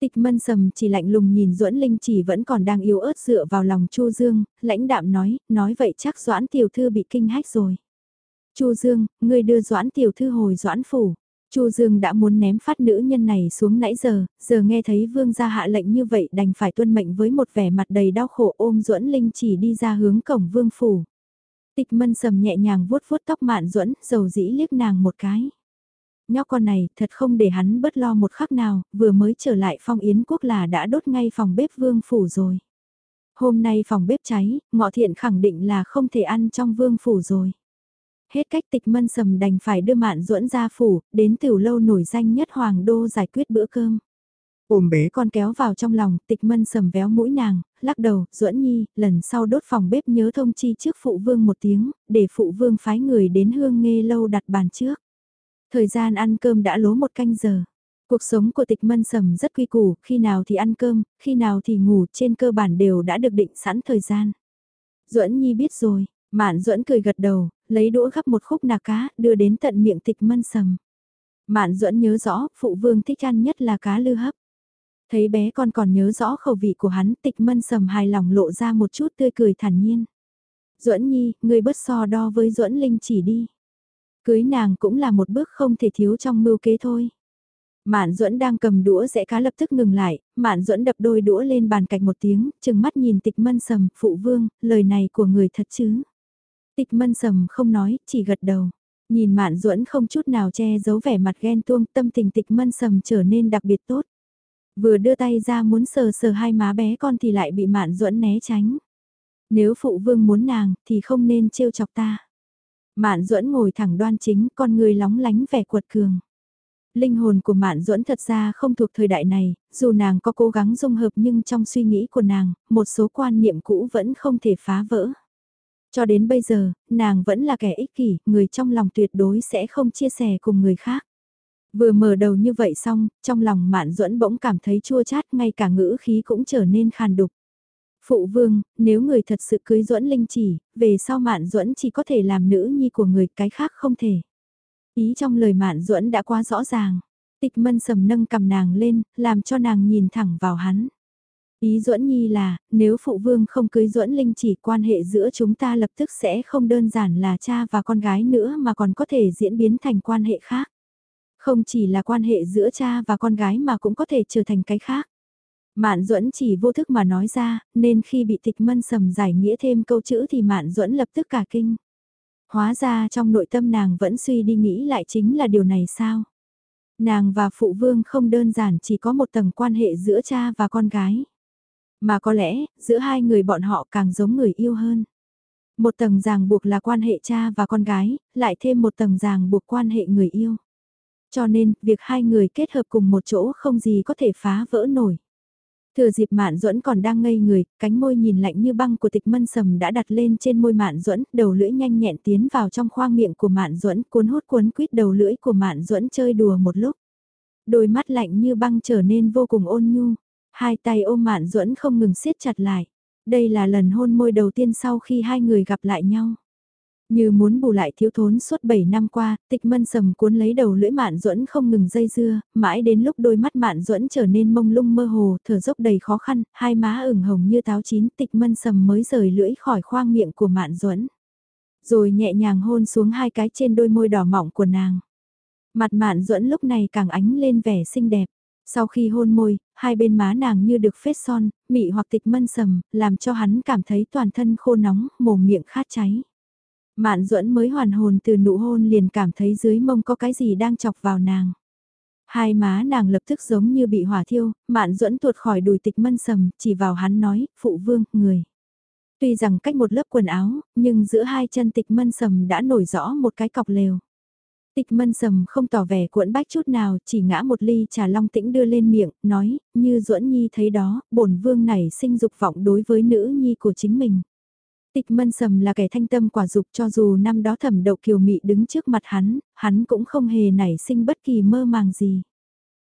Tịch mân sầm chỉ lạnh lùng nhìn Duẫn Linh chỉ vẫn còn đang yếu ớt dựa vào lòng Chu Dương, lãnh đạm nói, nói vậy chắc Doãn tiểu thư bị kinh hách rồi. Chu Dương, ngươi đưa Doãn tiểu thư hồi Doãn phủ. Chu Dương đã muốn ném phát nữ nhân này xuống nãy giờ, giờ nghe thấy vương gia hạ lệnh như vậy đành phải tuân mệnh với một vẻ mặt đầy đau khổ ôm Duẫn Linh chỉ đi ra hướng cổng vương phủ. Tịch mân sầm nhẹ nhàng vuốt vuốt tóc mạn Duẫn, dầu dĩ liếc nàng một cái. Nhóc con này thật không để hắn bớt lo một khắc nào, vừa mới trở lại phong yến quốc là đã đốt ngay phòng bếp vương phủ rồi. Hôm nay phòng bếp cháy, ngọ thiện khẳng định là không thể ăn trong vương phủ rồi hết cách tịch mân sầm đành phải đưa mạn duẫn ra phủ, đến tiểu lâu nổi danh nhất hoàng đô giải quyết bữa cơm. Ôm bế con kéo vào trong lòng, tịch mân sầm véo mũi nàng, lắc đầu, duẫn nhi, lần sau đốt phòng bếp nhớ thông chi trước phụ vương một tiếng, để phụ vương phái người đến hương nghe lâu đặt bàn trước. Thời gian ăn cơm đã lố một canh giờ. Cuộc sống của tịch mân sầm rất quy củ, khi nào thì ăn cơm, khi nào thì ngủ, trên cơ bản đều đã được định sẵn thời gian. Duẫn Nhi biết rồi, Mạn Duẫn cười gật đầu, lấy đũa gắp một khúc nạc cá, đưa đến tận miệng tịch mân sầm. Mạn Duẫn nhớ rõ, phụ vương thích ăn nhất là cá lư hấp. Thấy bé con còn nhớ rõ khẩu vị của hắn, tịch mân sầm hài lòng lộ ra một chút tươi cười thản nhiên. Duẫn Nhi, ngươi bớt so đo với Duẫn Linh chỉ đi. Cưới nàng cũng là một bước không thể thiếu trong mưu kế thôi. Mạn Duẫn đang cầm đũa rẽ cá lập tức ngừng lại, Mạn Duẫn đập đôi đũa lên bàn cạnh một tiếng, chừng mắt nhìn Tịch Mân Sầm, "Phụ vương, lời này của người thật chứ?" Tịch mân sầm không nói, chỉ gật đầu. Nhìn mạn duẫn không chút nào che giấu vẻ mặt ghen tuông tâm tình tịch mân sầm trở nên đặc biệt tốt. Vừa đưa tay ra muốn sờ sờ hai má bé con thì lại bị mạn duẫn né tránh. Nếu phụ vương muốn nàng thì không nên trêu chọc ta. Mạn duẫn ngồi thẳng đoan chính con người lóng lánh vẻ cuột cường. Linh hồn của Mạn Duẫn thật ra không thuộc thời đại này, dù nàng có cố gắng dung hợp nhưng trong suy nghĩ của nàng, một số quan niệm cũ vẫn không thể phá vỡ. Cho đến bây giờ, nàng vẫn là kẻ ích kỷ, người trong lòng tuyệt đối sẽ không chia sẻ cùng người khác. Vừa mở đầu như vậy xong, trong lòng mạn duẫn bỗng cảm thấy chua chát ngay cả ngữ khí cũng trở nên khàn đục. Phụ vương, nếu người thật sự cưới duẫn linh chỉ, về sau mạn duẫn chỉ có thể làm nữ nhi của người cái khác không thể. Ý trong lời mạn duẫn đã quá rõ ràng. Tịch mân sầm nâng cầm nàng lên, làm cho nàng nhìn thẳng vào hắn. Ý duẫn nhi là, nếu phụ vương không cưới duẫn linh chỉ quan hệ giữa chúng ta lập tức sẽ không đơn giản là cha và con gái nữa mà còn có thể diễn biến thành quan hệ khác. Không chỉ là quan hệ giữa cha và con gái mà cũng có thể trở thành cái khác. Mạn duẫn chỉ vô thức mà nói ra, nên khi bị tịch mân sầm giải nghĩa thêm câu chữ thì Mạn duẫn lập tức cả kinh. Hóa ra trong nội tâm nàng vẫn suy đi nghĩ lại chính là điều này sao? Nàng và phụ vương không đơn giản chỉ có một tầng quan hệ giữa cha và con gái. Mà có lẽ, giữa hai người bọn họ càng giống người yêu hơn. Một tầng ràng buộc là quan hệ cha và con gái, lại thêm một tầng ràng buộc quan hệ người yêu. Cho nên, việc hai người kết hợp cùng một chỗ không gì có thể phá vỡ nổi. Thừa dịp Mạn Duẫn còn đang ngây người, cánh môi nhìn lạnh như băng của Tịch Mân Sầm đã đặt lên trên môi Mạn Duẫn, đầu lưỡi nhanh nhẹn tiến vào trong khoang miệng của Mạn Duẫn, cuốn hút cuốn quýt đầu lưỡi của Mạn Duẫn chơi đùa một lúc. Đôi mắt lạnh như băng trở nên vô cùng ôn nhu, hai tay ôm Mạn Duẫn không ngừng siết chặt lại. Đây là lần hôn môi đầu tiên sau khi hai người gặp lại nhau. Như muốn bù lại thiếu thốn suốt 7 năm qua, tịch mân sầm cuốn lấy đầu lưỡi mạn duẫn không ngừng dây dưa, mãi đến lúc đôi mắt mạn duẫn trở nên mông lung mơ hồ, thở dốc đầy khó khăn, hai má ửng hồng như táo chín, tịch mân sầm mới rời lưỡi khỏi khoang miệng của mạn duẫn Rồi nhẹ nhàng hôn xuống hai cái trên đôi môi đỏ mọng của nàng. Mặt mạn duẫn lúc này càng ánh lên vẻ xinh đẹp. Sau khi hôn môi, hai bên má nàng như được phết son, mị hoặc tịch mân sầm, làm cho hắn cảm thấy toàn thân khô nóng, mồm miệng khát cháy. Mạn duẫn mới hoàn hồn từ nụ hôn liền cảm thấy dưới mông có cái gì đang chọc vào nàng. Hai má nàng lập tức giống như bị hỏa thiêu, mạn duẫn tuột khỏi đùi tịch mân sầm, chỉ vào hắn nói, phụ vương, người. Tuy rằng cách một lớp quần áo, nhưng giữa hai chân tịch mân sầm đã nổi rõ một cái cọc lều. Tịch mân sầm không tỏ vẻ cuộn bách chút nào, chỉ ngã một ly trà long tĩnh đưa lên miệng, nói, như duẫn nhi thấy đó, bổn vương này sinh dục vọng đối với nữ nhi của chính mình. Tịch mân sầm là kẻ thanh tâm quả dục cho dù năm đó thẩm đậu kiều mị đứng trước mặt hắn, hắn cũng không hề nảy sinh bất kỳ mơ màng gì.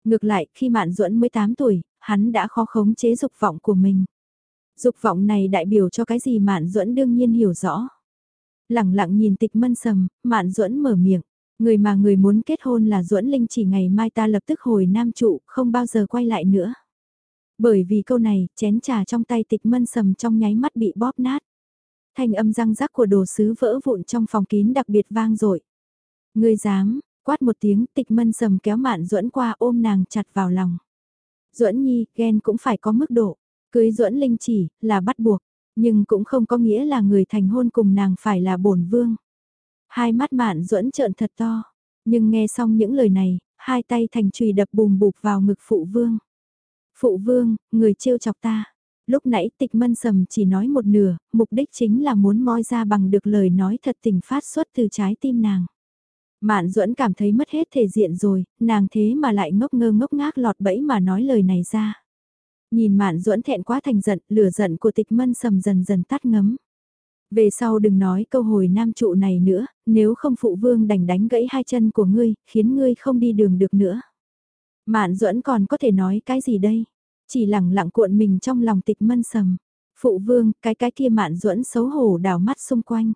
Ngược lại, khi mạn duẫn 18 tuổi, hắn đã khó khống chế dục vọng của mình. Dục vọng này đại biểu cho cái gì mạn duẫn đương nhiên hiểu rõ. Lặng lặng nhìn tịch mân sầm, mạn duẫn mở miệng. Người mà người muốn kết hôn là duẫn linh chỉ ngày mai ta lập tức hồi nam trụ, không bao giờ quay lại nữa. Bởi vì câu này, chén trà trong tay tịch mân sầm trong nháy mắt bị bóp nát. Thanh âm răng rắc của đồ sứ vỡ vụn trong phòng kín đặc biệt vang dội. Ngươi dám, quát một tiếng tịch mân sầm kéo mạn duẫn qua ôm nàng chặt vào lòng. duẫn nhi, ghen cũng phải có mức độ. Cưới duẫn linh chỉ, là bắt buộc. Nhưng cũng không có nghĩa là người thành hôn cùng nàng phải là bổn vương. Hai mắt mạn duẫn trợn thật to. Nhưng nghe xong những lời này, hai tay thành chùy đập bùm bụp vào ngực phụ vương. Phụ vương, người trêu chọc ta. Lúc nãy tịch mân sầm chỉ nói một nửa, mục đích chính là muốn moi ra bằng được lời nói thật tình phát xuất từ trái tim nàng. Mạn duẫn cảm thấy mất hết thể diện rồi, nàng thế mà lại ngốc ngơ ngốc ngác lọt bẫy mà nói lời này ra. Nhìn mạn duẫn thẹn quá thành giận, lửa giận của tịch mân sầm dần dần tắt ngấm. Về sau đừng nói câu hồi nam trụ này nữa, nếu không phụ vương đành đánh gãy hai chân của ngươi, khiến ngươi không đi đường được nữa. Mạn duẫn còn có thể nói cái gì đây? chỉ lẳng lặng cuộn mình trong lòng tịch mân sầm. Phụ vương, cái cái kia mạn duẫn xấu hổ đào mắt xung quanh.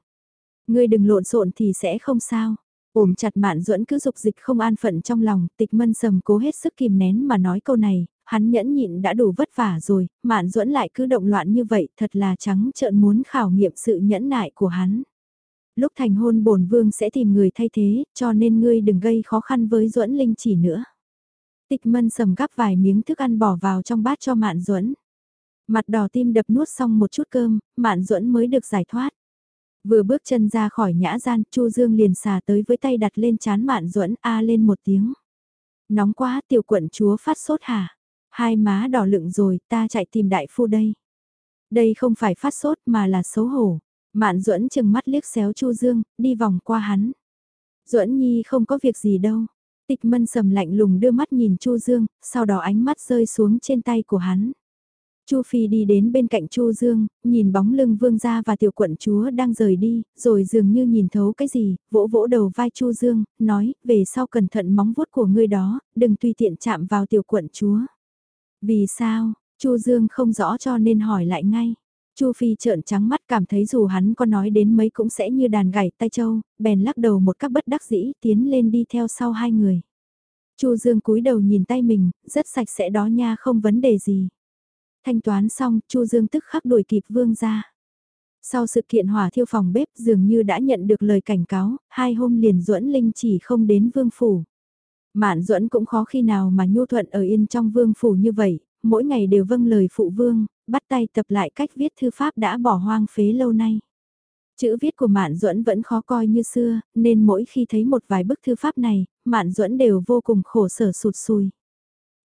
Ngươi đừng lộn xộn thì sẽ không sao. Ôm chặt mạn duẫn cứ dục dịch không an phận trong lòng, tịch mân sầm cố hết sức kìm nén mà nói câu này, hắn nhẫn nhịn đã đủ vất vả rồi, mạn duẫn lại cứ động loạn như vậy, thật là trắng trợn muốn khảo nghiệm sự nhẫn nại của hắn. Lúc thành hôn bổn vương sẽ tìm người thay thế, cho nên ngươi đừng gây khó khăn với duẫn linh chỉ nữa. Tịch mân sầm gắp vài miếng thức ăn bỏ vào trong bát cho Mạn Duẫn. Mặt đỏ tim đập nuốt xong một chút cơm, Mạn Duẫn mới được giải thoát. Vừa bước chân ra khỏi nhã gian, Chu Dương liền xà tới với tay đặt lên chán Mạn Duẫn a lên một tiếng. Nóng quá, tiểu quận chúa phát sốt hả? Hai má đỏ lựng rồi, ta chạy tìm đại phu đây. Đây không phải phát sốt mà là xấu hổ. Mạn Duẫn chừng mắt liếc xéo Chu Dương, đi vòng qua hắn. Duẫn Nhi không có việc gì đâu. Tịch mân sầm lạnh lùng đưa mắt nhìn Chu Dương, sau đó ánh mắt rơi xuống trên tay của hắn. Chu Phi đi đến bên cạnh Chu Dương, nhìn bóng lưng vương gia và tiểu quận chúa đang rời đi, rồi dường như nhìn thấu cái gì, vỗ vỗ đầu vai Chu Dương, nói, về sau cẩn thận móng vuốt của ngươi đó, đừng tùy tiện chạm vào tiểu quận chúa. Vì sao, Chu Dương không rõ cho nên hỏi lại ngay. Chu Phi trợn trắng mắt cảm thấy dù hắn có nói đến mấy cũng sẽ như đàn gảy tay châu, bèn lắc đầu một cách bất đắc dĩ tiến lên đi theo sau hai người. Chu Dương cúi đầu nhìn tay mình, rất sạch sẽ đó nha không vấn đề gì. Thanh toán xong, Chu Dương tức khắc đuổi kịp Vương ra. Sau sự kiện hỏa thiêu phòng bếp dường như đã nhận được lời cảnh cáo, hai hôm liền duẫn Linh chỉ không đến Vương Phủ. Mạn duẫn cũng khó khi nào mà nhu thuận ở yên trong Vương Phủ như vậy, mỗi ngày đều vâng lời phụ Vương, bắt tay tập lại cách viết thư pháp đã bỏ hoang phế lâu nay. Chữ viết của Mạn Duẫn vẫn khó coi như xưa, nên mỗi khi thấy một vài bức thư pháp này, Mạn Duẫn đều vô cùng khổ sở sụt sùi.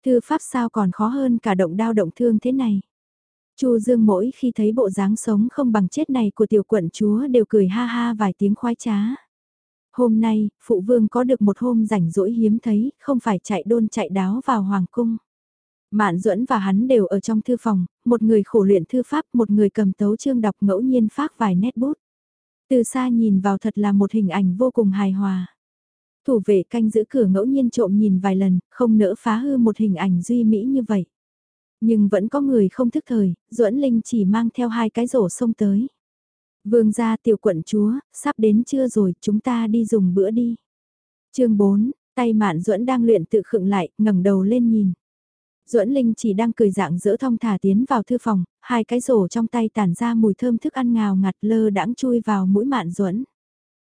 Thư pháp sao còn khó hơn cả động đao động thương thế này. Chu Dương mỗi khi thấy bộ dáng sống không bằng chết này của tiểu quận chúa đều cười ha ha vài tiếng khoái trá. Hôm nay, phụ vương có được một hôm rảnh rỗi hiếm thấy, không phải chạy đôn chạy đáo vào hoàng cung. Mạn Duẫn và hắn đều ở trong thư phòng, một người khổ luyện thư pháp, một người cầm tấu chương đọc ngẫu nhiên phát vài nét bút. Từ xa nhìn vào thật là một hình ảnh vô cùng hài hòa. Thủ vệ canh giữ cửa ngẫu nhiên trộm nhìn vài lần, không nỡ phá hư một hình ảnh duy mỹ như vậy. Nhưng vẫn có người không thức thời, duẫn Linh chỉ mang theo hai cái rổ sông tới. Vương gia tiểu quận chúa, sắp đến trưa rồi, chúng ta đi dùng bữa đi. chương 4, tay mạn duẫn đang luyện tự khựng lại, ngẩng đầu lên nhìn. Duẫn Linh chỉ đang cười dạng dỡ thong thả tiến vào thư phòng, hai cái rổ trong tay tản ra mùi thơm thức ăn ngào ngạt lơ đãng chui vào mũi mạn Duẫn.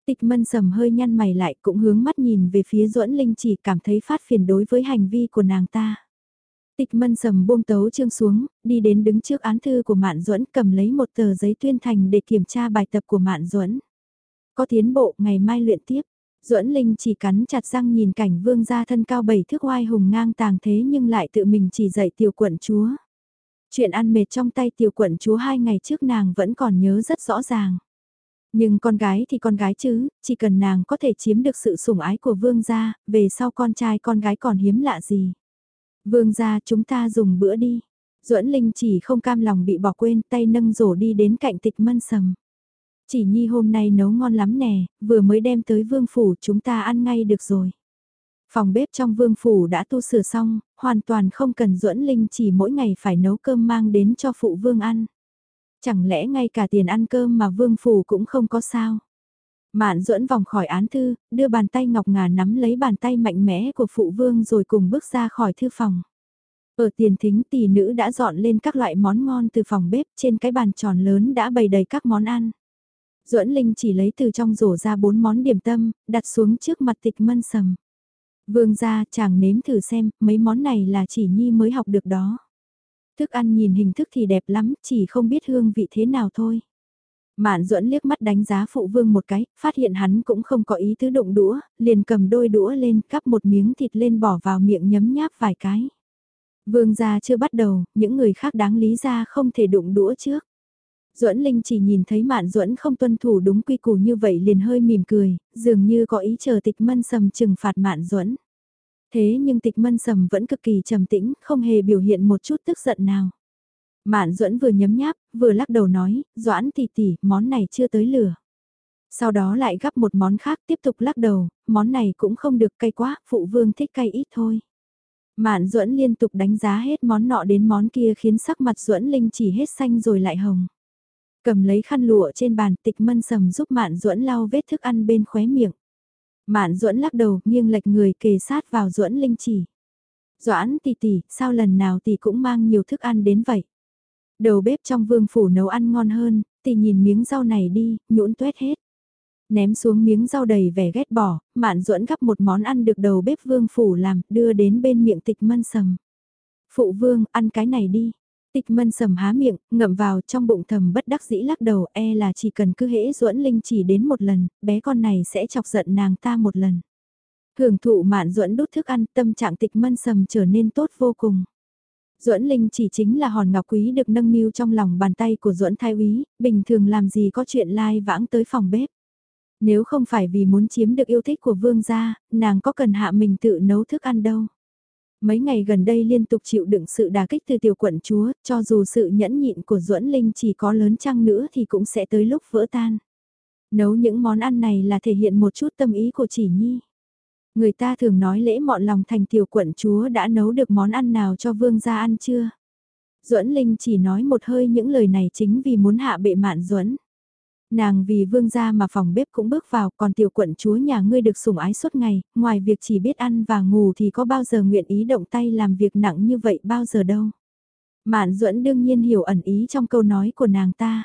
Tịch mân sầm hơi nhăn mày lại cũng hướng mắt nhìn về phía Duẫn Linh chỉ cảm thấy phát phiền đối với hành vi của nàng ta. Tịch mân sầm buông tấu chương xuống, đi đến đứng trước án thư của Mạn Duẫn cầm lấy một tờ giấy tuyên thành để kiểm tra bài tập của Mạn Duẫn. Có tiến bộ, ngày mai luyện tiếp. Duẫn Linh chỉ cắn chặt răng nhìn cảnh vương gia thân cao bảy thước oai hùng ngang tàng thế nhưng lại tự mình chỉ dạy tiểu quận chúa. Chuyện ăn mệt trong tay tiểu quận chúa hai ngày trước nàng vẫn còn nhớ rất rõ ràng. Nhưng con gái thì con gái chứ, chỉ cần nàng có thể chiếm được sự sủng ái của vương gia, về sau con trai con gái còn hiếm lạ gì. Vương gia chúng ta dùng bữa đi. Duẫn Linh chỉ không cam lòng bị bỏ quên tay nâng rổ đi đến cạnh tịch mân sầm. Chỉ nhi hôm nay nấu ngon lắm nè, vừa mới đem tới vương phủ chúng ta ăn ngay được rồi. Phòng bếp trong vương phủ đã tu sửa xong, hoàn toàn không cần duẫn linh chỉ mỗi ngày phải nấu cơm mang đến cho phụ vương ăn. Chẳng lẽ ngay cả tiền ăn cơm mà vương phủ cũng không có sao? Mạn duẫn vòng khỏi án thư, đưa bàn tay ngọc ngà nắm lấy bàn tay mạnh mẽ của phụ vương rồi cùng bước ra khỏi thư phòng. Ở tiền thính tỷ nữ đã dọn lên các loại món ngon từ phòng bếp trên cái bàn tròn lớn đã bày đầy các món ăn. Duẫn Linh chỉ lấy từ trong rổ ra bốn món điểm tâm, đặt xuống trước mặt tịch mân sầm. Vương gia chàng nếm thử xem, mấy món này là chỉ nhi mới học được đó. Thức ăn nhìn hình thức thì đẹp lắm, chỉ không biết hương vị thế nào thôi. Mạn duẫn liếc mắt đánh giá phụ vương một cái, phát hiện hắn cũng không có ý tứ đụng đũa, liền cầm đôi đũa lên, cắp một miếng thịt lên bỏ vào miệng nhấm nháp vài cái. Vương gia chưa bắt đầu, những người khác đáng lý ra không thể đụng đũa trước. Duẫn Linh chỉ nhìn thấy Mạn Duẫn không tuân thủ đúng quy củ như vậy liền hơi mỉm cười, dường như có ý chờ Tịch Mân Sầm trừng phạt Mạn Duẫn. Thế nhưng Tịch Mân Sầm vẫn cực kỳ trầm tĩnh, không hề biểu hiện một chút tức giận nào. Mạn Duẫn vừa nhấm nháp, vừa lắc đầu nói, Doãn tỷ tỷ, món này chưa tới lửa. Sau đó lại gắp một món khác tiếp tục lắc đầu, món này cũng không được cay quá, phụ vương thích cay ít thôi. Mạn Duẫn liên tục đánh giá hết món nọ đến món kia khiến sắc mặt Duẫn Linh chỉ hết xanh rồi lại hồng. Cầm lấy khăn lụa trên bàn tịch mân sầm giúp Mạn Duẫn lau vết thức ăn bên khóe miệng. Mạn Duẫn lắc đầu nghiêng lệch người kề sát vào Duẫn Linh chỉ. Doãn tỷ tỷ, sao lần nào tỷ cũng mang nhiều thức ăn đến vậy? Đầu bếp trong vương phủ nấu ăn ngon hơn, tỷ nhìn miếng rau này đi, nhũn tuét hết. Ném xuống miếng rau đầy vẻ ghét bỏ, Mạn Duẫn gắp một món ăn được đầu bếp vương phủ làm, đưa đến bên miệng tịch mân sầm. Phụ vương, ăn cái này đi. Tịch mân sầm há miệng, ngậm vào trong bụng thầm bất đắc dĩ lắc đầu e là chỉ cần cứ hễ duẫn linh chỉ đến một lần, bé con này sẽ chọc giận nàng ta một lần. Hưởng thụ mạn duẫn đút thức ăn tâm trạng tịch mân sầm trở nên tốt vô cùng. Duẫn Linh chỉ chính là hòn ngọc quý được nâng niu trong lòng bàn tay của Duẫn Thái Úy, bình thường làm gì có chuyện lai vãng tới phòng bếp. Nếu không phải vì muốn chiếm được yêu thích của vương gia, nàng có cần hạ mình tự nấu thức ăn đâu. Mấy ngày gần đây liên tục chịu đựng sự đà kích từ tiểu quận chúa, cho dù sự nhẫn nhịn của duẫn Linh chỉ có lớn chăng nữa thì cũng sẽ tới lúc vỡ tan. Nấu những món ăn này là thể hiện một chút tâm ý của chỉ nhi. Người ta thường nói lễ mọn lòng thành tiểu quận chúa đã nấu được món ăn nào cho vương gia ăn chưa? Duẫn Linh chỉ nói một hơi những lời này chính vì muốn hạ bệ mạn Duẫn. Nàng vì vương gia mà phòng bếp cũng bước vào, còn tiểu quận chúa nhà ngươi được sủng ái suốt ngày, ngoài việc chỉ biết ăn và ngủ thì có bao giờ nguyện ý động tay làm việc nặng như vậy bao giờ đâu. Mạn duẫn đương nhiên hiểu ẩn ý trong câu nói của nàng ta.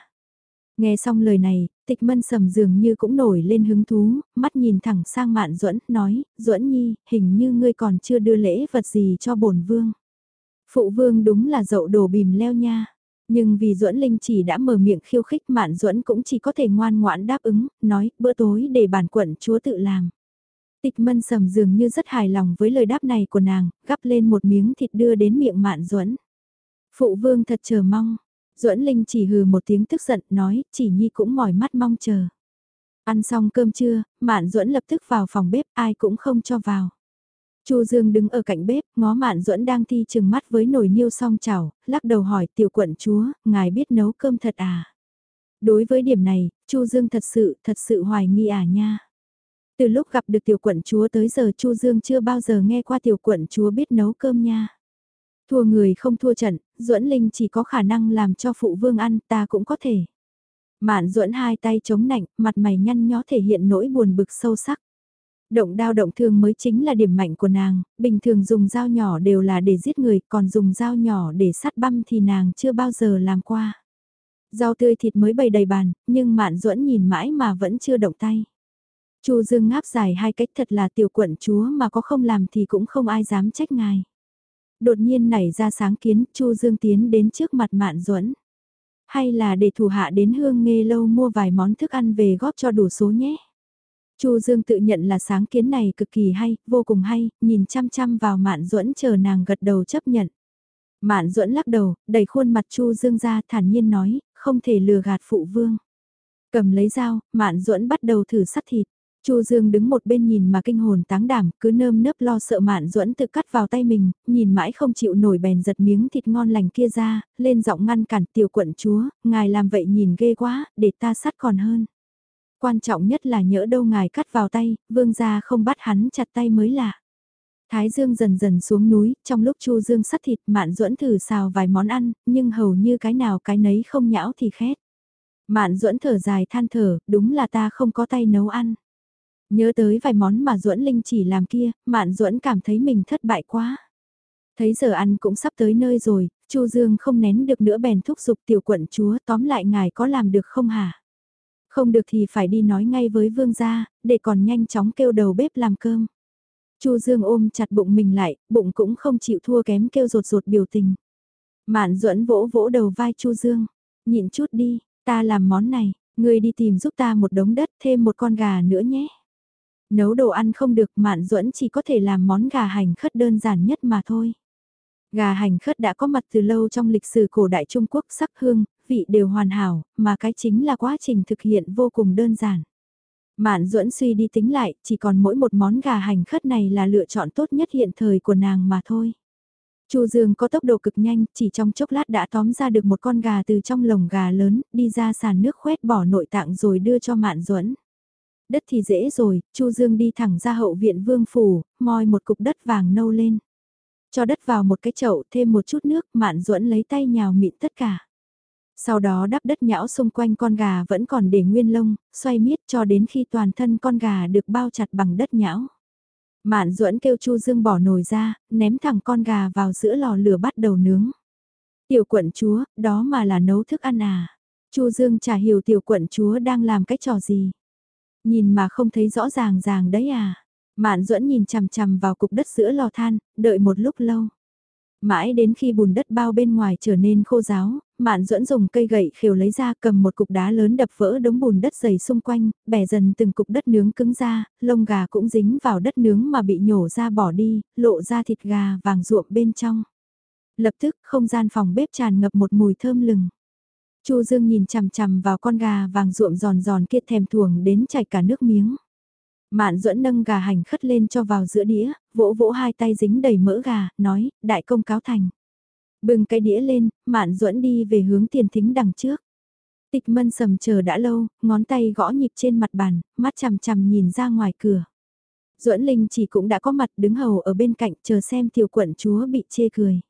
Nghe xong lời này, tịch mân sầm dường như cũng nổi lên hứng thú, mắt nhìn thẳng sang mạn duẫn nói, duẫn nhi, hình như ngươi còn chưa đưa lễ vật gì cho bổn vương. Phụ vương đúng là dậu đồ bìm leo nha. Nhưng vì duẫn linh chỉ đã mở miệng khiêu khích mạn duẫn cũng chỉ có thể ngoan ngoãn đáp ứng, nói bữa tối để bản quận chúa tự làm. Tịch mân sầm dường như rất hài lòng với lời đáp này của nàng, gắp lên một miếng thịt đưa đến miệng mạn duẫn. Phụ vương thật chờ mong, Duẫn Linh chỉ hừ một tiếng tức giận nói, chỉ nhi cũng mỏi mắt mong chờ. Ăn xong cơm trưa, Mạn Duẫn lập tức vào phòng bếp, ai cũng không cho vào. Chu Dương đứng ở cạnh bếp, ngó Mạn Duẫn đang thi chừng mắt với nồi niêu song chảo, lắc đầu hỏi tiểu quận chúa, ngài biết nấu cơm thật à? Đối với điểm này, Chu Dương thật sự, thật sự hoài nghi à nha. Từ lúc gặp được tiểu quận chúa tới giờ Chu Dương chưa bao giờ nghe qua tiểu quận chúa biết nấu cơm nha. Thua người không thua trận, Duẫn Linh chỉ có khả năng làm cho phụ vương ăn, ta cũng có thể. Mạn Duẫn hai tay chống nạnh, mặt mày nhăn nhó thể hiện nỗi buồn bực sâu sắc. Động đao động thương mới chính là điểm mạnh của nàng, bình thường dùng dao nhỏ đều là để giết người, còn dùng dao nhỏ để sắt băm thì nàng chưa bao giờ làm qua. Rau tươi thịt mới bày đầy bàn, nhưng Mạn Duẫn nhìn mãi mà vẫn chưa động tay. Chu Dương ngáp dài hai cách thật là tiểu quận chúa mà có không làm thì cũng không ai dám trách ngài đột nhiên nảy ra sáng kiến, Chu Dương tiến đến trước mặt Mạn Duẫn. Hay là để thủ hạ đến hương nghe lâu mua vài món thức ăn về góp cho đủ số nhé. Chu Dương tự nhận là sáng kiến này cực kỳ hay, vô cùng hay, nhìn chăm chăm vào Mạn Duẫn chờ nàng gật đầu chấp nhận. Mạn Duẫn lắc đầu, đẩy khuôn mặt Chu Dương ra thản nhiên nói, không thể lừa gạt phụ vương. Cầm lấy dao, Mạn Duẫn bắt đầu thử sắt thịt. Chu Dương đứng một bên nhìn mà kinh hồn táng đảm, cứ nơm nớp lo sợ Mạn Duẫn tự cắt vào tay mình, nhìn mãi không chịu nổi bèn giật miếng thịt ngon lành kia ra, lên giọng ngăn cản tiểu quận chúa, ngài làm vậy nhìn ghê quá, để ta sắt còn hơn. Quan trọng nhất là nhỡ đâu ngài cắt vào tay, vương gia không bắt hắn chặt tay mới lạ. Thái Dương dần dần xuống núi, trong lúc Chu Dương sắt thịt Mạn Duẫn thử xào vài món ăn, nhưng hầu như cái nào cái nấy không nhão thì khét. Mạn Duẫn thở dài than thở, đúng là ta không có tay nấu ăn. Nhớ tới vài món mà Duẫn Linh chỉ làm kia, Mạn Duẫn cảm thấy mình thất bại quá. Thấy giờ ăn cũng sắp tới nơi rồi, Chu Dương không nén được nữa bèn thúc giục tiểu quận chúa tóm lại ngài có làm được không hả? Không được thì phải đi nói ngay với vương gia, để còn nhanh chóng kêu đầu bếp làm cơm. Chu Dương ôm chặt bụng mình lại, bụng cũng không chịu thua kém kêu rột rột biểu tình. Mạn Duẫn vỗ vỗ đầu vai Chu Dương, nhịn chút đi, ta làm món này, ngươi đi tìm giúp ta một đống đất thêm một con gà nữa nhé. Nấu đồ ăn không được Mạn Duẫn chỉ có thể làm món gà hành khất đơn giản nhất mà thôi. Gà hành khất đã có mặt từ lâu trong lịch sử cổ đại Trung Quốc sắc hương, vị đều hoàn hảo, mà cái chính là quá trình thực hiện vô cùng đơn giản. Mạn Duẫn suy đi tính lại, chỉ còn mỗi một món gà hành khất này là lựa chọn tốt nhất hiện thời của nàng mà thôi. Chu Dương có tốc độ cực nhanh, chỉ trong chốc lát đã tóm ra được một con gà từ trong lồng gà lớn, đi ra sàn nước khoét bỏ nội tạng rồi đưa cho Mạn Duẫn. Đất thì dễ rồi, Chu Dương đi thẳng ra hậu viện vương phủ, moi một cục đất vàng nâu lên. Cho đất vào một cái chậu thêm một chút nước, mạn duẫn lấy tay nhào mịn tất cả. Sau đó đắp đất nhão xung quanh con gà vẫn còn để nguyên lông, xoay miết cho đến khi toàn thân con gà được bao chặt bằng đất nhão. Mạn duẫn kêu Chu Dương bỏ nồi ra, ném thẳng con gà vào giữa lò lửa bắt đầu nướng. Tiểu quận chúa, đó mà là nấu thức ăn à. Chu Dương chả hiểu tiểu quận chúa đang làm cái trò gì. Nhìn mà không thấy rõ ràng ràng đấy à. Mạn duẫn nhìn chằm chằm vào cục đất giữa lò than, đợi một lúc lâu. Mãi đến khi bùn đất bao bên ngoài trở nên khô ráo, Mạn duẫn dùng cây gậy khều lấy ra cầm một cục đá lớn đập vỡ đống bùn đất dày xung quanh, bẻ dần từng cục đất nướng cứng ra, lông gà cũng dính vào đất nướng mà bị nhổ ra bỏ đi, lộ ra thịt gà vàng ruộm bên trong. Lập tức không gian phòng bếp tràn ngập một mùi thơm lừng. Chu Dương nhìn chằm chằm vào con gà vàng ruộm giòn giòn kia thèm thuồng đến chảy cả nước miếng. Mạn duẫn nâng gà hành khất lên cho vào giữa đĩa, vỗ vỗ hai tay dính đầy mỡ gà, nói, đại công cáo thành. Bừng cái đĩa lên, mạn duẫn đi về hướng tiền thính đằng trước. Tịch mân sầm chờ đã lâu, ngón tay gõ nhịp trên mặt bàn, mắt chằm chằm nhìn ra ngoài cửa. Duẫn Linh chỉ cũng đã có mặt đứng hầu ở bên cạnh chờ xem tiểu quận chúa bị chê cười.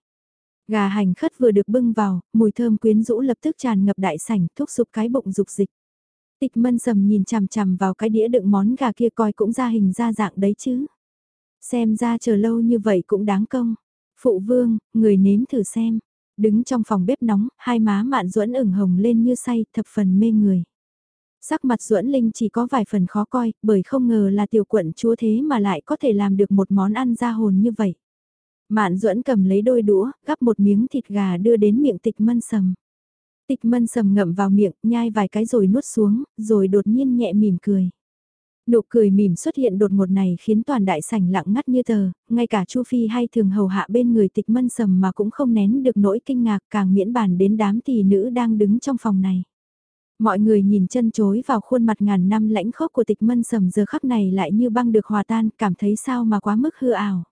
Gà hành khất vừa được bưng vào, mùi thơm quyến rũ lập tức tràn ngập đại sảnh, thúc giục cái bụng dục dịch. Tịch mân sầm nhìn chằm chằm vào cái đĩa đựng món gà kia coi cũng ra hình ra dạng đấy chứ. Xem ra chờ lâu như vậy cũng đáng công. Phụ vương, người nếm thử xem. Đứng trong phòng bếp nóng, hai má mạn duẫn ửng hồng lên như say, thập phần mê người. Sắc mặt duẫn linh chỉ có vài phần khó coi, bởi không ngờ là tiểu quận chúa thế mà lại có thể làm được một món ăn ra hồn như vậy. Mạn duẫn cầm lấy đôi đũa, gắp một miếng thịt gà đưa đến miệng tịch mân sầm. Tịch mân sầm ngậm vào miệng, nhai vài cái rồi nuốt xuống, rồi đột nhiên nhẹ mỉm cười. Nụ cười mỉm xuất hiện đột ngột này khiến toàn đại sảnh lặng ngắt như tờ, ngay cả Chu Phi hay thường hầu hạ bên người tịch mân sầm mà cũng không nén được nỗi kinh ngạc càng miễn bàn đến đám tỷ nữ đang đứng trong phòng này. Mọi người nhìn chân chối vào khuôn mặt ngàn năm lãnh khốc của tịch mân sầm giờ khắc này lại như băng được hòa tan, cảm thấy sao mà quá mức hư ảo.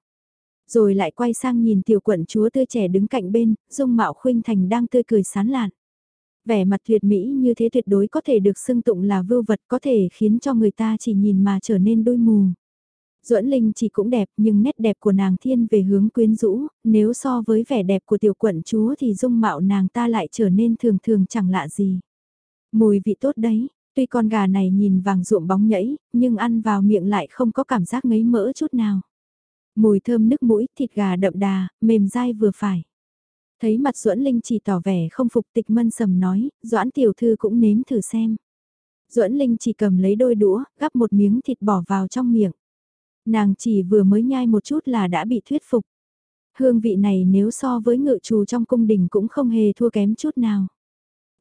Rồi lại quay sang nhìn tiểu quận chúa tươi trẻ đứng cạnh bên, dung mạo khuynh thành đang tươi cười sán lạn. Vẻ mặt tuyệt mỹ như thế tuyệt đối có thể được xưng tụng là vưu vật có thể khiến cho người ta chỉ nhìn mà trở nên đôi mù. Duẫn Linh chỉ cũng đẹp nhưng nét đẹp của nàng thiên về hướng quyến rũ, nếu so với vẻ đẹp của tiểu quận chúa thì dung mạo nàng ta lại trở nên thường thường chẳng lạ gì. Mùi vị tốt đấy, tuy con gà này nhìn vàng ruộm bóng nhẫy, nhưng ăn vào miệng lại không có cảm giác ngấy mỡ chút nào. Mùi thơm nước mũi, thịt gà đậm đà, mềm dai vừa phải. Thấy mặt Duẫn Linh chỉ tỏ vẻ không phục tịch mân sầm nói, Doãn tiểu thư cũng nếm thử xem. Duẫn Linh chỉ cầm lấy đôi đũa, gắp một miếng thịt bỏ vào trong miệng. Nàng chỉ vừa mới nhai một chút là đã bị thuyết phục. Hương vị này nếu so với ngự trù trong cung đình cũng không hề thua kém chút nào.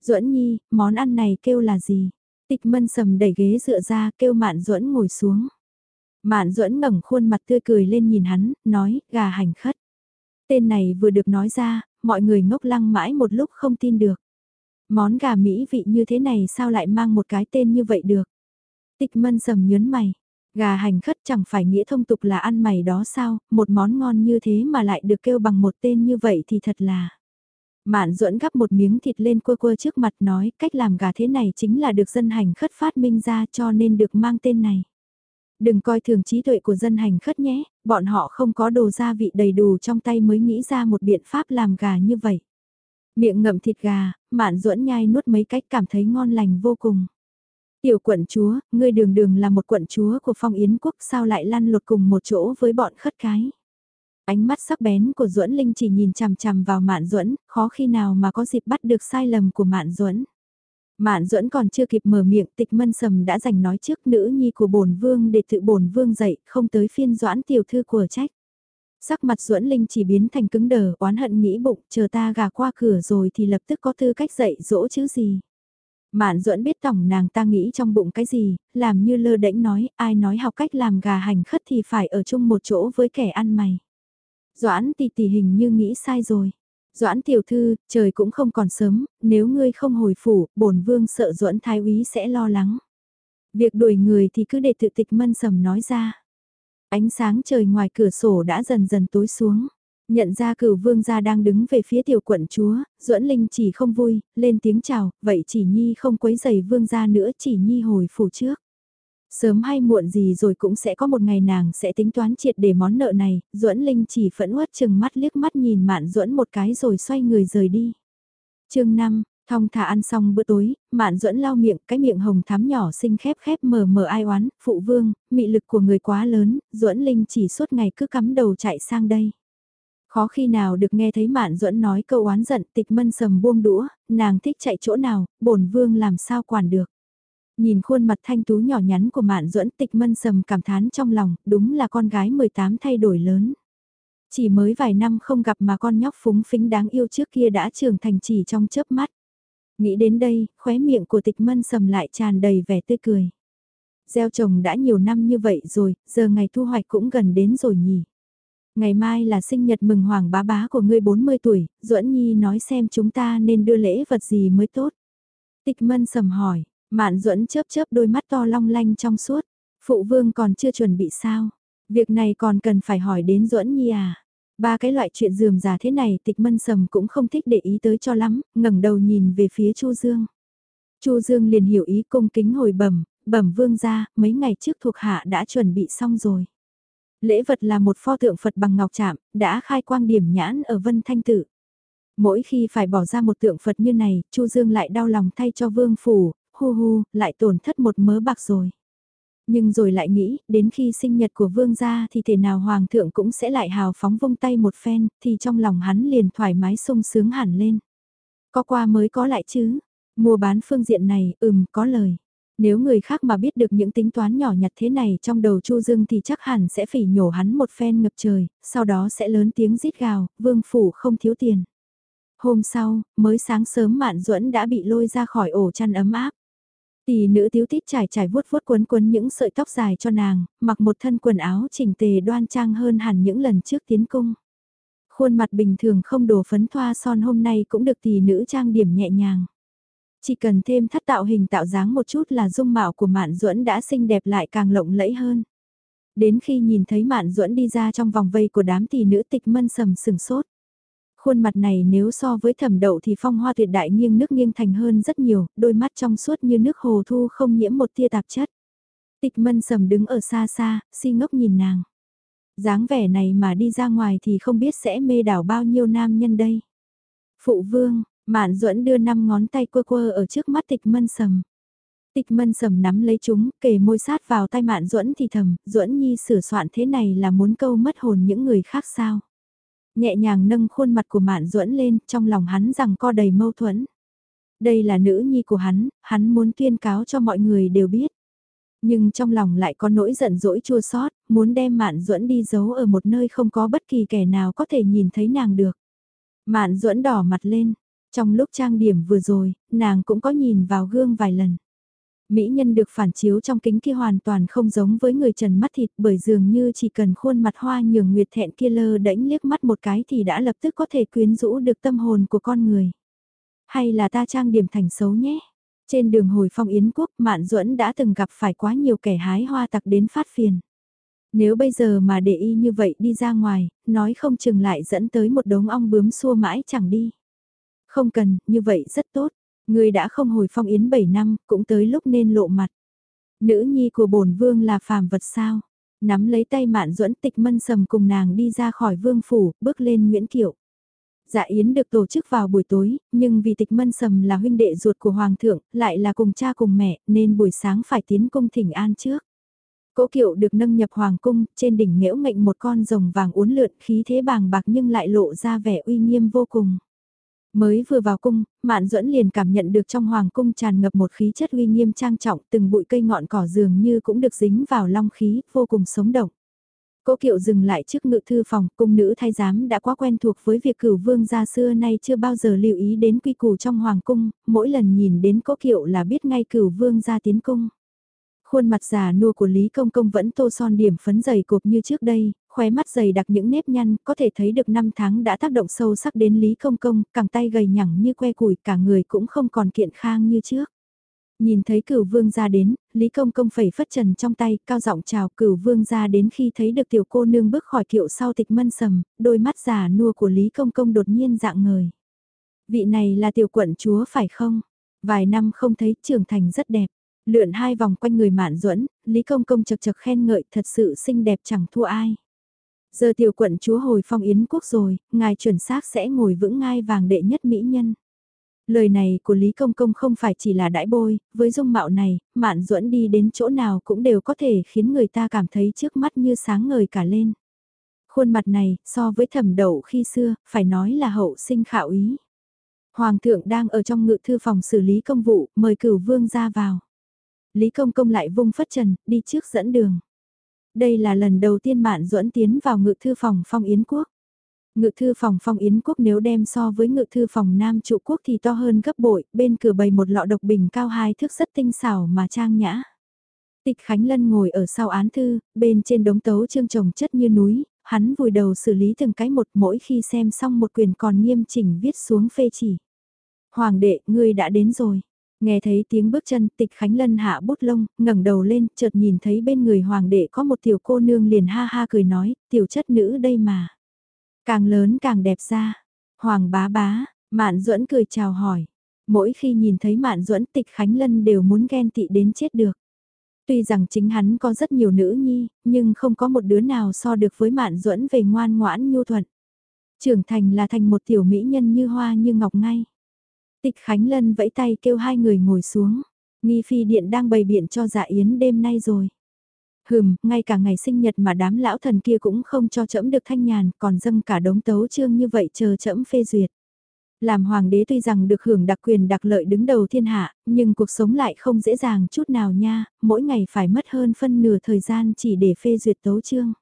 Duẫn Nhi, món ăn này kêu là gì? Tịch mân sầm đẩy ghế dựa ra kêu Mạn Duẫn ngồi xuống. Mạn Duẫn ngẩng khuôn mặt tươi cười lên nhìn hắn, nói, gà hành khất. Tên này vừa được nói ra, mọi người ngốc lăng mãi một lúc không tin được. Món gà mỹ vị như thế này sao lại mang một cái tên như vậy được? Tịch mân sầm nhớn mày. Gà hành khất chẳng phải nghĩa thông tục là ăn mày đó sao, một món ngon như thế mà lại được kêu bằng một tên như vậy thì thật là... Mạn duẫn gắp một miếng thịt lên quơ quơ trước mặt nói cách làm gà thế này chính là được dân hành khất phát minh ra cho nên được mang tên này. Đừng coi thường trí tuệ của dân hành khất nhé, bọn họ không có đồ gia vị đầy đủ trong tay mới nghĩ ra một biện pháp làm gà như vậy. Miệng ngậm thịt gà, mạn duẫn nhai nuốt mấy cách cảm thấy ngon lành vô cùng. Tiểu quận chúa, ngươi đường đường là một quận chúa của phong yến quốc sao lại lăn lột cùng một chỗ với bọn khất cái. Ánh mắt sắc bén của duẫn Linh chỉ nhìn chằm chằm vào Mạn duẫn khó khi nào mà có dịp bắt được sai lầm của Mạn duẫn Mạn duẫn còn chưa kịp mở miệng tịch mân sầm đã giành nói trước nữ nhi của bổn vương để tự bổn vương dậy, không tới phiên doãn tiểu thư của trách. Sắc mặt duẫn linh chỉ biến thành cứng đờ, oán hận nghĩ bụng, chờ ta gà qua cửa rồi thì lập tức có tư cách dậy dỗ chứ gì. Mạn duẫn biết tổng nàng ta nghĩ trong bụng cái gì, làm như lơ đễnh nói, ai nói học cách làm gà hành khất thì phải ở chung một chỗ với kẻ ăn mày. Doãn tỷ tỷ hình như nghĩ sai rồi. Doãn tiểu thư, trời cũng không còn sớm, nếu ngươi không hồi phủ, bổn vương sợ Doãn thái úy sẽ lo lắng. Việc đuổi người thì cứ để tự tịch mân sầm nói ra. Ánh sáng trời ngoài cửa sổ đã dần dần tối xuống. Nhận ra cửu vương gia đang đứng về phía tiểu quận chúa, duẫn linh chỉ không vui, lên tiếng chào, vậy chỉ nhi không quấy giày vương gia nữa chỉ nhi hồi phủ trước. Sớm hay muộn gì rồi cũng sẽ có một ngày nàng sẽ tính toán triệt để món nợ này, duẫn linh chỉ phẫn uất chừng mắt liếc mắt nhìn mạn duẫn một cái rồi xoay người rời đi. chương 5, Thong thả ăn xong bữa tối, mạn duẫn lau miệng, cái miệng hồng thắm nhỏ xinh khép khép mờ mờ ai oán, phụ vương, mị lực của người quá lớn, duẫn linh chỉ suốt ngày cứ cắm đầu chạy sang đây. Khó khi nào được nghe thấy mạn duẫn nói câu oán giận tịch mân sầm buông đũa, nàng thích chạy chỗ nào, bổn vương làm sao quản được. Nhìn khuôn mặt thanh tú nhỏ nhắn của mạn duẫn tịch mân sầm cảm thán trong lòng, đúng là con gái 18 thay đổi lớn. Chỉ mới vài năm không gặp mà con nhóc phúng phính đáng yêu trước kia đã trưởng thành chỉ trong chớp mắt. Nghĩ đến đây, khóe miệng của tịch mân sầm lại tràn đầy vẻ tươi cười. Gieo trồng đã nhiều năm như vậy rồi, giờ ngày thu hoạch cũng gần đến rồi nhỉ. Ngày mai là sinh nhật mừng hoàng bá bá của ngươi 40 tuổi, duẫn Nhi nói xem chúng ta nên đưa lễ vật gì mới tốt. Tịch mân sầm hỏi, Mạn duẫn chớp chớp đôi mắt to long lanh trong suốt. Phụ vương còn chưa chuẩn bị sao? Việc này còn cần phải hỏi đến duẫn nhi à? Ba cái loại chuyện dườm già thế này tịch mân sầm cũng không thích để ý tới cho lắm, ngẩng đầu nhìn về phía Chu Dương. Chu Dương liền hiểu ý cung kính hồi bẩm, bẩm vương ra, mấy ngày trước thuộc hạ đã chuẩn bị xong rồi. Lễ vật là một pho tượng Phật bằng ngọc chạm, đã khai quang điểm nhãn ở Vân Thanh Tự. Mỗi khi phải bỏ ra một tượng Phật như này, Chu Dương lại đau lòng thay cho vương phủ, hu hu, lại tổn thất một mớ bạc rồi. Nhưng rồi lại nghĩ, đến khi sinh nhật của vương gia thì thể nào hoàng thượng cũng sẽ lại hào phóng vung tay một phen, thì trong lòng hắn liền thoải mái sung sướng hẳn lên. Có qua mới có lại chứ, mua bán phương diện này, ừm, có lời. Nếu người khác mà biết được những tính toán nhỏ nhặt thế này trong đầu Chu Dương thì chắc hẳn sẽ phỉ nhổ hắn một phen ngập trời, sau đó sẽ lớn tiếng rít gào, vương phủ không thiếu tiền. Hôm sau, mới sáng sớm Mạn Duẫn đã bị lôi ra khỏi ổ chăn ấm áp. Tỷ nữ tiếu tít trải trải vuốt vuốt quấn quấn những sợi tóc dài cho nàng, mặc một thân quần áo chỉnh tề đoan trang hơn hẳn những lần trước tiến cung. Khuôn mặt bình thường không đổ phấn thoa son hôm nay cũng được tỷ nữ trang điểm nhẹ nhàng. Chỉ cần thêm thắt tạo hình tạo dáng một chút là dung mạo của Mạn Duẫn đã xinh đẹp lại càng lộng lẫy hơn. Đến khi nhìn thấy Mạn Duẫn đi ra trong vòng vây của đám tỷ nữ tịch mân sầm sừng sốt. Khuôn mặt này nếu so với thẩm đậu thì phong hoa tuyệt đại nghiêng nước nghiêng thành hơn rất nhiều, đôi mắt trong suốt như nước hồ thu không nhiễm một tia tạp chất. Tịch mân sầm đứng ở xa xa, si ngốc nhìn nàng. dáng vẻ này mà đi ra ngoài thì không biết sẽ mê đảo bao nhiêu nam nhân đây. Phụ vương, Mạn duẫn đưa năm ngón tay quơ quơ ở trước mắt tịch mân sầm. Tịch mân sầm nắm lấy chúng, kề môi sát vào tay mạn duẫn thì thầm, duẫn nhi sửa soạn thế này là muốn câu mất hồn những người khác sao. Nhẹ nhàng nâng khuôn mặt của mạn duẫn lên, trong lòng hắn rằng co đầy mâu thuẫn. Đây là nữ nhi của hắn, hắn muốn tuyên cáo cho mọi người đều biết. Nhưng trong lòng lại có nỗi giận dỗi chua xót, muốn đem mạn duẫn đi giấu ở một nơi không có bất kỳ kẻ nào có thể nhìn thấy nàng được. Mạn duẫn đỏ mặt lên, trong lúc trang điểm vừa rồi, nàng cũng có nhìn vào gương vài lần. Mỹ nhân được phản chiếu trong kính kia hoàn toàn không giống với người trần mắt thịt bởi dường như chỉ cần khuôn mặt hoa nhường nguyệt thẹn kia lơ đễnh liếc mắt một cái thì đã lập tức có thể quyến rũ được tâm hồn của con người. Hay là ta trang điểm thành xấu nhé? Trên đường hồi phong Yến quốc Mạn Duẫn đã từng gặp phải quá nhiều kẻ hái hoa tặc đến phát phiền. Nếu bây giờ mà để y như vậy đi ra ngoài, nói không chừng lại dẫn tới một đống ong bướm xua mãi chẳng đi. Không cần, như vậy rất tốt. Người đã không hồi phong yến 7 năm, cũng tới lúc nên lộ mặt. Nữ nhi của bổn vương là phàm vật sao? Nắm lấy tay mạn duẫn tịch mân sầm cùng nàng đi ra khỏi vương phủ, bước lên Nguyễn Kiệu. Dạ Yến được tổ chức vào buổi tối, nhưng vì tịch mân sầm là huynh đệ ruột của Hoàng thượng, lại là cùng cha cùng mẹ, nên buổi sáng phải tiến cung thỉnh an trước. Cỗ kiệu được nâng nhập Hoàng cung, trên đỉnh nghễu ngệnh một con rồng vàng uốn lượn khí thế bàng bạc nhưng lại lộ ra vẻ uy nghiêm vô cùng. Mới vừa vào cung, Mạn Duẫn liền cảm nhận được trong hoàng cung tràn ngập một khí chất uy nghiêm trang trọng, từng bụi cây ngọn cỏ dường như cũng được dính vào long khí, vô cùng sống động. Cố kiệu dừng lại trước ngự thư phòng, cung nữ thay giám đã quá quen thuộc với việc cửu vương gia xưa nay chưa bao giờ lưu ý đến quy củ trong hoàng cung, mỗi lần nhìn đến cố kiệu là biết ngay cửu vương gia tiến cung. Khuôn mặt già nua của Lý Công Công vẫn tô son điểm phấn dày cộp như trước đây, khóe mắt dày đặc những nếp nhăn, có thể thấy được năm tháng đã tác động sâu sắc đến Lý Công Công, cẳng tay gầy nhẳng như que củi, cả người cũng không còn kiện khang như trước. Nhìn thấy cửu vương ra đến, Lý Công Công phẩy phất trần trong tay, cao giọng chào cửu vương ra đến khi thấy được tiểu cô nương bước khỏi kiệu sau tịch mân sầm, đôi mắt già nua của Lý Công Công đột nhiên dạng ngời. Vị này là tiểu quận chúa phải không? Vài năm không thấy trưởng thành rất đẹp. Lượn hai vòng quanh người mạn duẫn Lý Công Công chật chật khen ngợi thật sự xinh đẹp chẳng thua ai. Giờ tiểu quận chúa hồi phong yến quốc rồi, ngài chuẩn xác sẽ ngồi vững ngai vàng đệ nhất mỹ nhân. Lời này của Lý Công Công không phải chỉ là đãi bôi, với dung mạo này, mạn duẫn đi đến chỗ nào cũng đều có thể khiến người ta cảm thấy trước mắt như sáng ngời cả lên. Khuôn mặt này, so với thẩm đậu khi xưa, phải nói là hậu sinh khảo ý. Hoàng thượng đang ở trong ngự thư phòng xử lý công vụ, mời cửu vương ra vào. Lý Công Công lại vung phất trần, đi trước dẫn đường. Đây là lần đầu tiên Mạn Duẫn tiến vào ngự thư phòng phong Yến Quốc. Ngự thư phòng phong Yến Quốc nếu đem so với ngự thư phòng Nam trụ quốc thì to hơn gấp bội, bên cửa bày một lọ độc bình cao hai thước rất tinh xảo mà trang nhã. Tịch Khánh Lân ngồi ở sau án thư, bên trên đống tấu trương trồng chất như núi, hắn vùi đầu xử lý từng cái một mỗi khi xem xong một quyền còn nghiêm chỉnh viết xuống phê chỉ. Hoàng đệ, ngươi đã đến rồi. Nghe thấy tiếng bước chân tịch Khánh Lân hạ bút lông, ngẩng đầu lên, chợt nhìn thấy bên người hoàng đệ có một tiểu cô nương liền ha ha cười nói, tiểu chất nữ đây mà. Càng lớn càng đẹp ra. Hoàng bá bá, Mạn Duẫn cười chào hỏi. Mỗi khi nhìn thấy Mạn Duẫn tịch Khánh Lân đều muốn ghen tị đến chết được. Tuy rằng chính hắn có rất nhiều nữ nhi, nhưng không có một đứa nào so được với Mạn Duẫn về ngoan ngoãn nhu thuận. Trưởng thành là thành một tiểu mỹ nhân như hoa như ngọc ngay. Tịch Khánh Lân vẫy tay kêu hai người ngồi xuống. Nghi phi điện đang bày biện cho dạ yến đêm nay rồi. Hừm, ngay cả ngày sinh nhật mà đám lão thần kia cũng không cho trẫm được thanh nhàn, còn dâng cả đống tấu chương như vậy chờ trẫm phê duyệt. Làm hoàng đế tuy rằng được hưởng đặc quyền đặc lợi đứng đầu thiên hạ, nhưng cuộc sống lại không dễ dàng chút nào nha, mỗi ngày phải mất hơn phân nửa thời gian chỉ để phê duyệt tấu chương.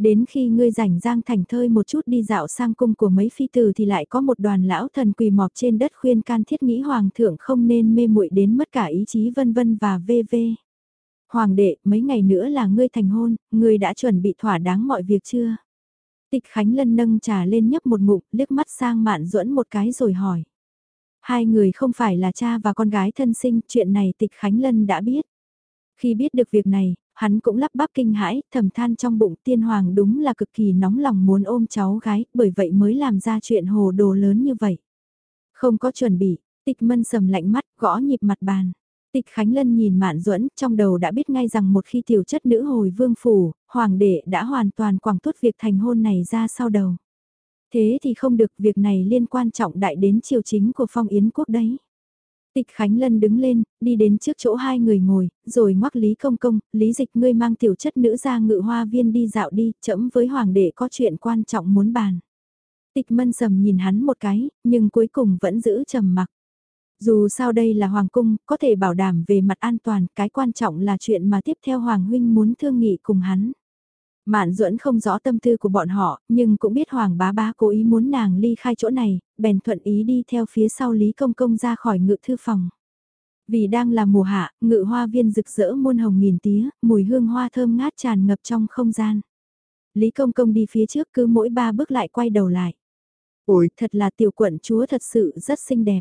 Đến khi ngươi rảnh giang thành thơi một chút đi dạo sang cung của mấy phi tử thì lại có một đoàn lão thần quỳ mọp trên đất khuyên can thiết nghĩ hoàng thượng không nên mê muội đến mất cả ý chí vân vân và vv. Hoàng đệ, mấy ngày nữa là ngươi thành hôn, ngươi đã chuẩn bị thỏa đáng mọi việc chưa? Tịch Khánh Lân nâng trà lên nhấp một ngụm, liếc mắt sang Mạn Duẫn một cái rồi hỏi. Hai người không phải là cha và con gái thân sinh, chuyện này Tịch Khánh Lân đã biết. Khi biết được việc này, hắn cũng lắp bắp kinh hãi, thầm than trong bụng tiên hoàng đúng là cực kỳ nóng lòng muốn ôm cháu gái, bởi vậy mới làm ra chuyện hồ đồ lớn như vậy. Không có chuẩn bị, tịch mân sầm lạnh mắt, gõ nhịp mặt bàn. Tịch Khánh Lân nhìn Mạn Duẫn, trong đầu đã biết ngay rằng một khi tiểu chất nữ hồi vương phủ, hoàng đệ đã hoàn toàn quảng tuốt việc thành hôn này ra sau đầu. Thế thì không được, việc này liên quan trọng đại đến triều chính của phong yến quốc đấy. Tịch Khánh Lân đứng lên, đi đến trước chỗ hai người ngồi, rồi ngoắc Lý Công Công, Lý Dịch ngươi mang tiểu chất nữ ra ngự hoa viên đi dạo đi, chậm với hoàng đệ có chuyện quan trọng muốn bàn. Tịch Mân Sầm nhìn hắn một cái, nhưng cuối cùng vẫn giữ trầm mặc. Dù sao đây là Hoàng Cung, có thể bảo đảm về mặt an toàn, cái quan trọng là chuyện mà tiếp theo Hoàng Huynh muốn thương nghị cùng hắn. Mạn duẫn không rõ tâm tư của bọn họ, nhưng cũng biết Hoàng bá bá cố ý muốn nàng ly khai chỗ này, bèn thuận ý đi theo phía sau Lý Công Công ra khỏi ngự thư phòng. Vì đang là mùa hạ, ngự hoa viên rực rỡ muôn hồng nghìn tía, mùi hương hoa thơm ngát tràn ngập trong không gian. Lý Công Công đi phía trước cứ mỗi ba bước lại quay đầu lại. Ôi, thật là tiểu quận chúa thật sự rất xinh đẹp.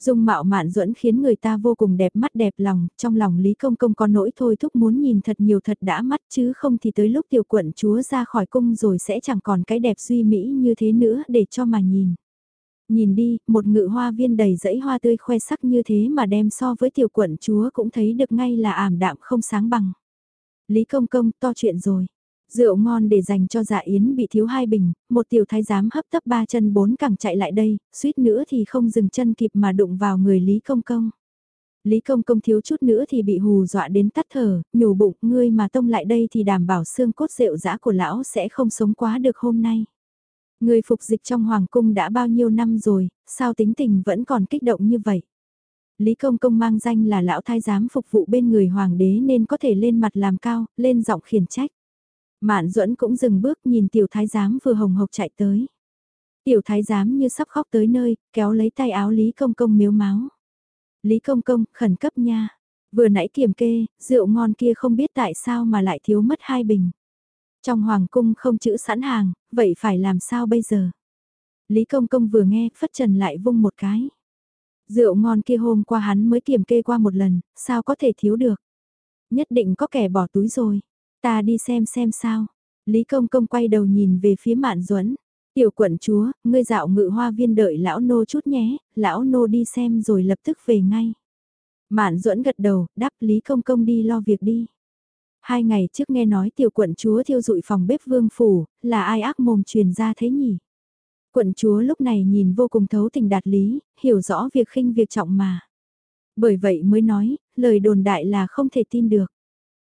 Dung mạo mạn duẫn khiến người ta vô cùng đẹp mắt đẹp lòng, trong lòng Lý Công Công có nỗi thôi thúc muốn nhìn thật nhiều thật đã mắt chứ không thì tới lúc tiểu quận chúa ra khỏi cung rồi sẽ chẳng còn cái đẹp suy mỹ như thế nữa để cho mà nhìn. Nhìn đi, một ngự hoa viên đầy rẫy hoa tươi khoe sắc như thế mà đem so với tiểu quận chúa cũng thấy được ngay là ảm đạm không sáng bằng. Lý Công Công to chuyện rồi. Rượu ngon để dành cho dạ yến bị thiếu hai bình, một tiểu thái giám hấp tấp ba chân bốn cẳng chạy lại đây, suýt nữa thì không dừng chân kịp mà đụng vào người Lý Công Công. Lý Công Công thiếu chút nữa thì bị hù dọa đến tắt thở, nhủ bụng, ngươi mà tông lại đây thì đảm bảo xương cốt rượu dã của lão sẽ không sống quá được hôm nay. Người phục dịch trong Hoàng Cung đã bao nhiêu năm rồi, sao tính tình vẫn còn kích động như vậy? Lý Công Công mang danh là lão thái giám phục vụ bên người Hoàng đế nên có thể lên mặt làm cao, lên giọng khiển trách. Mạn duẫn cũng dừng bước nhìn tiểu thái giám vừa hồng hộc chạy tới. Tiểu thái giám như sắp khóc tới nơi, kéo lấy tay áo Lý Công Công miếu máu. Lý Công Công, khẩn cấp nha. Vừa nãy kiểm kê, rượu ngon kia không biết tại sao mà lại thiếu mất hai bình. Trong hoàng cung không chữ sẵn hàng, vậy phải làm sao bây giờ? Lý Công Công vừa nghe, phất trần lại vung một cái. Rượu ngon kia hôm qua hắn mới kiểm kê qua một lần, sao có thể thiếu được? Nhất định có kẻ bỏ túi rồi. Ta đi xem xem sao. Lý Công Công quay đầu nhìn về phía Mạn Duẫn. Tiểu quận chúa, ngươi dạo ngự hoa viên đợi lão nô chút nhé, lão nô đi xem rồi lập tức về ngay. Mạn Duẫn gật đầu, đáp Lý Công Công đi lo việc đi. Hai ngày trước nghe nói tiểu quận chúa thiêu dụi phòng bếp vương phủ, là ai ác mồm truyền ra thế nhỉ? Quận chúa lúc này nhìn vô cùng thấu tình đạt lý, hiểu rõ việc khinh việc trọng mà. Bởi vậy mới nói, lời đồn đại là không thể tin được.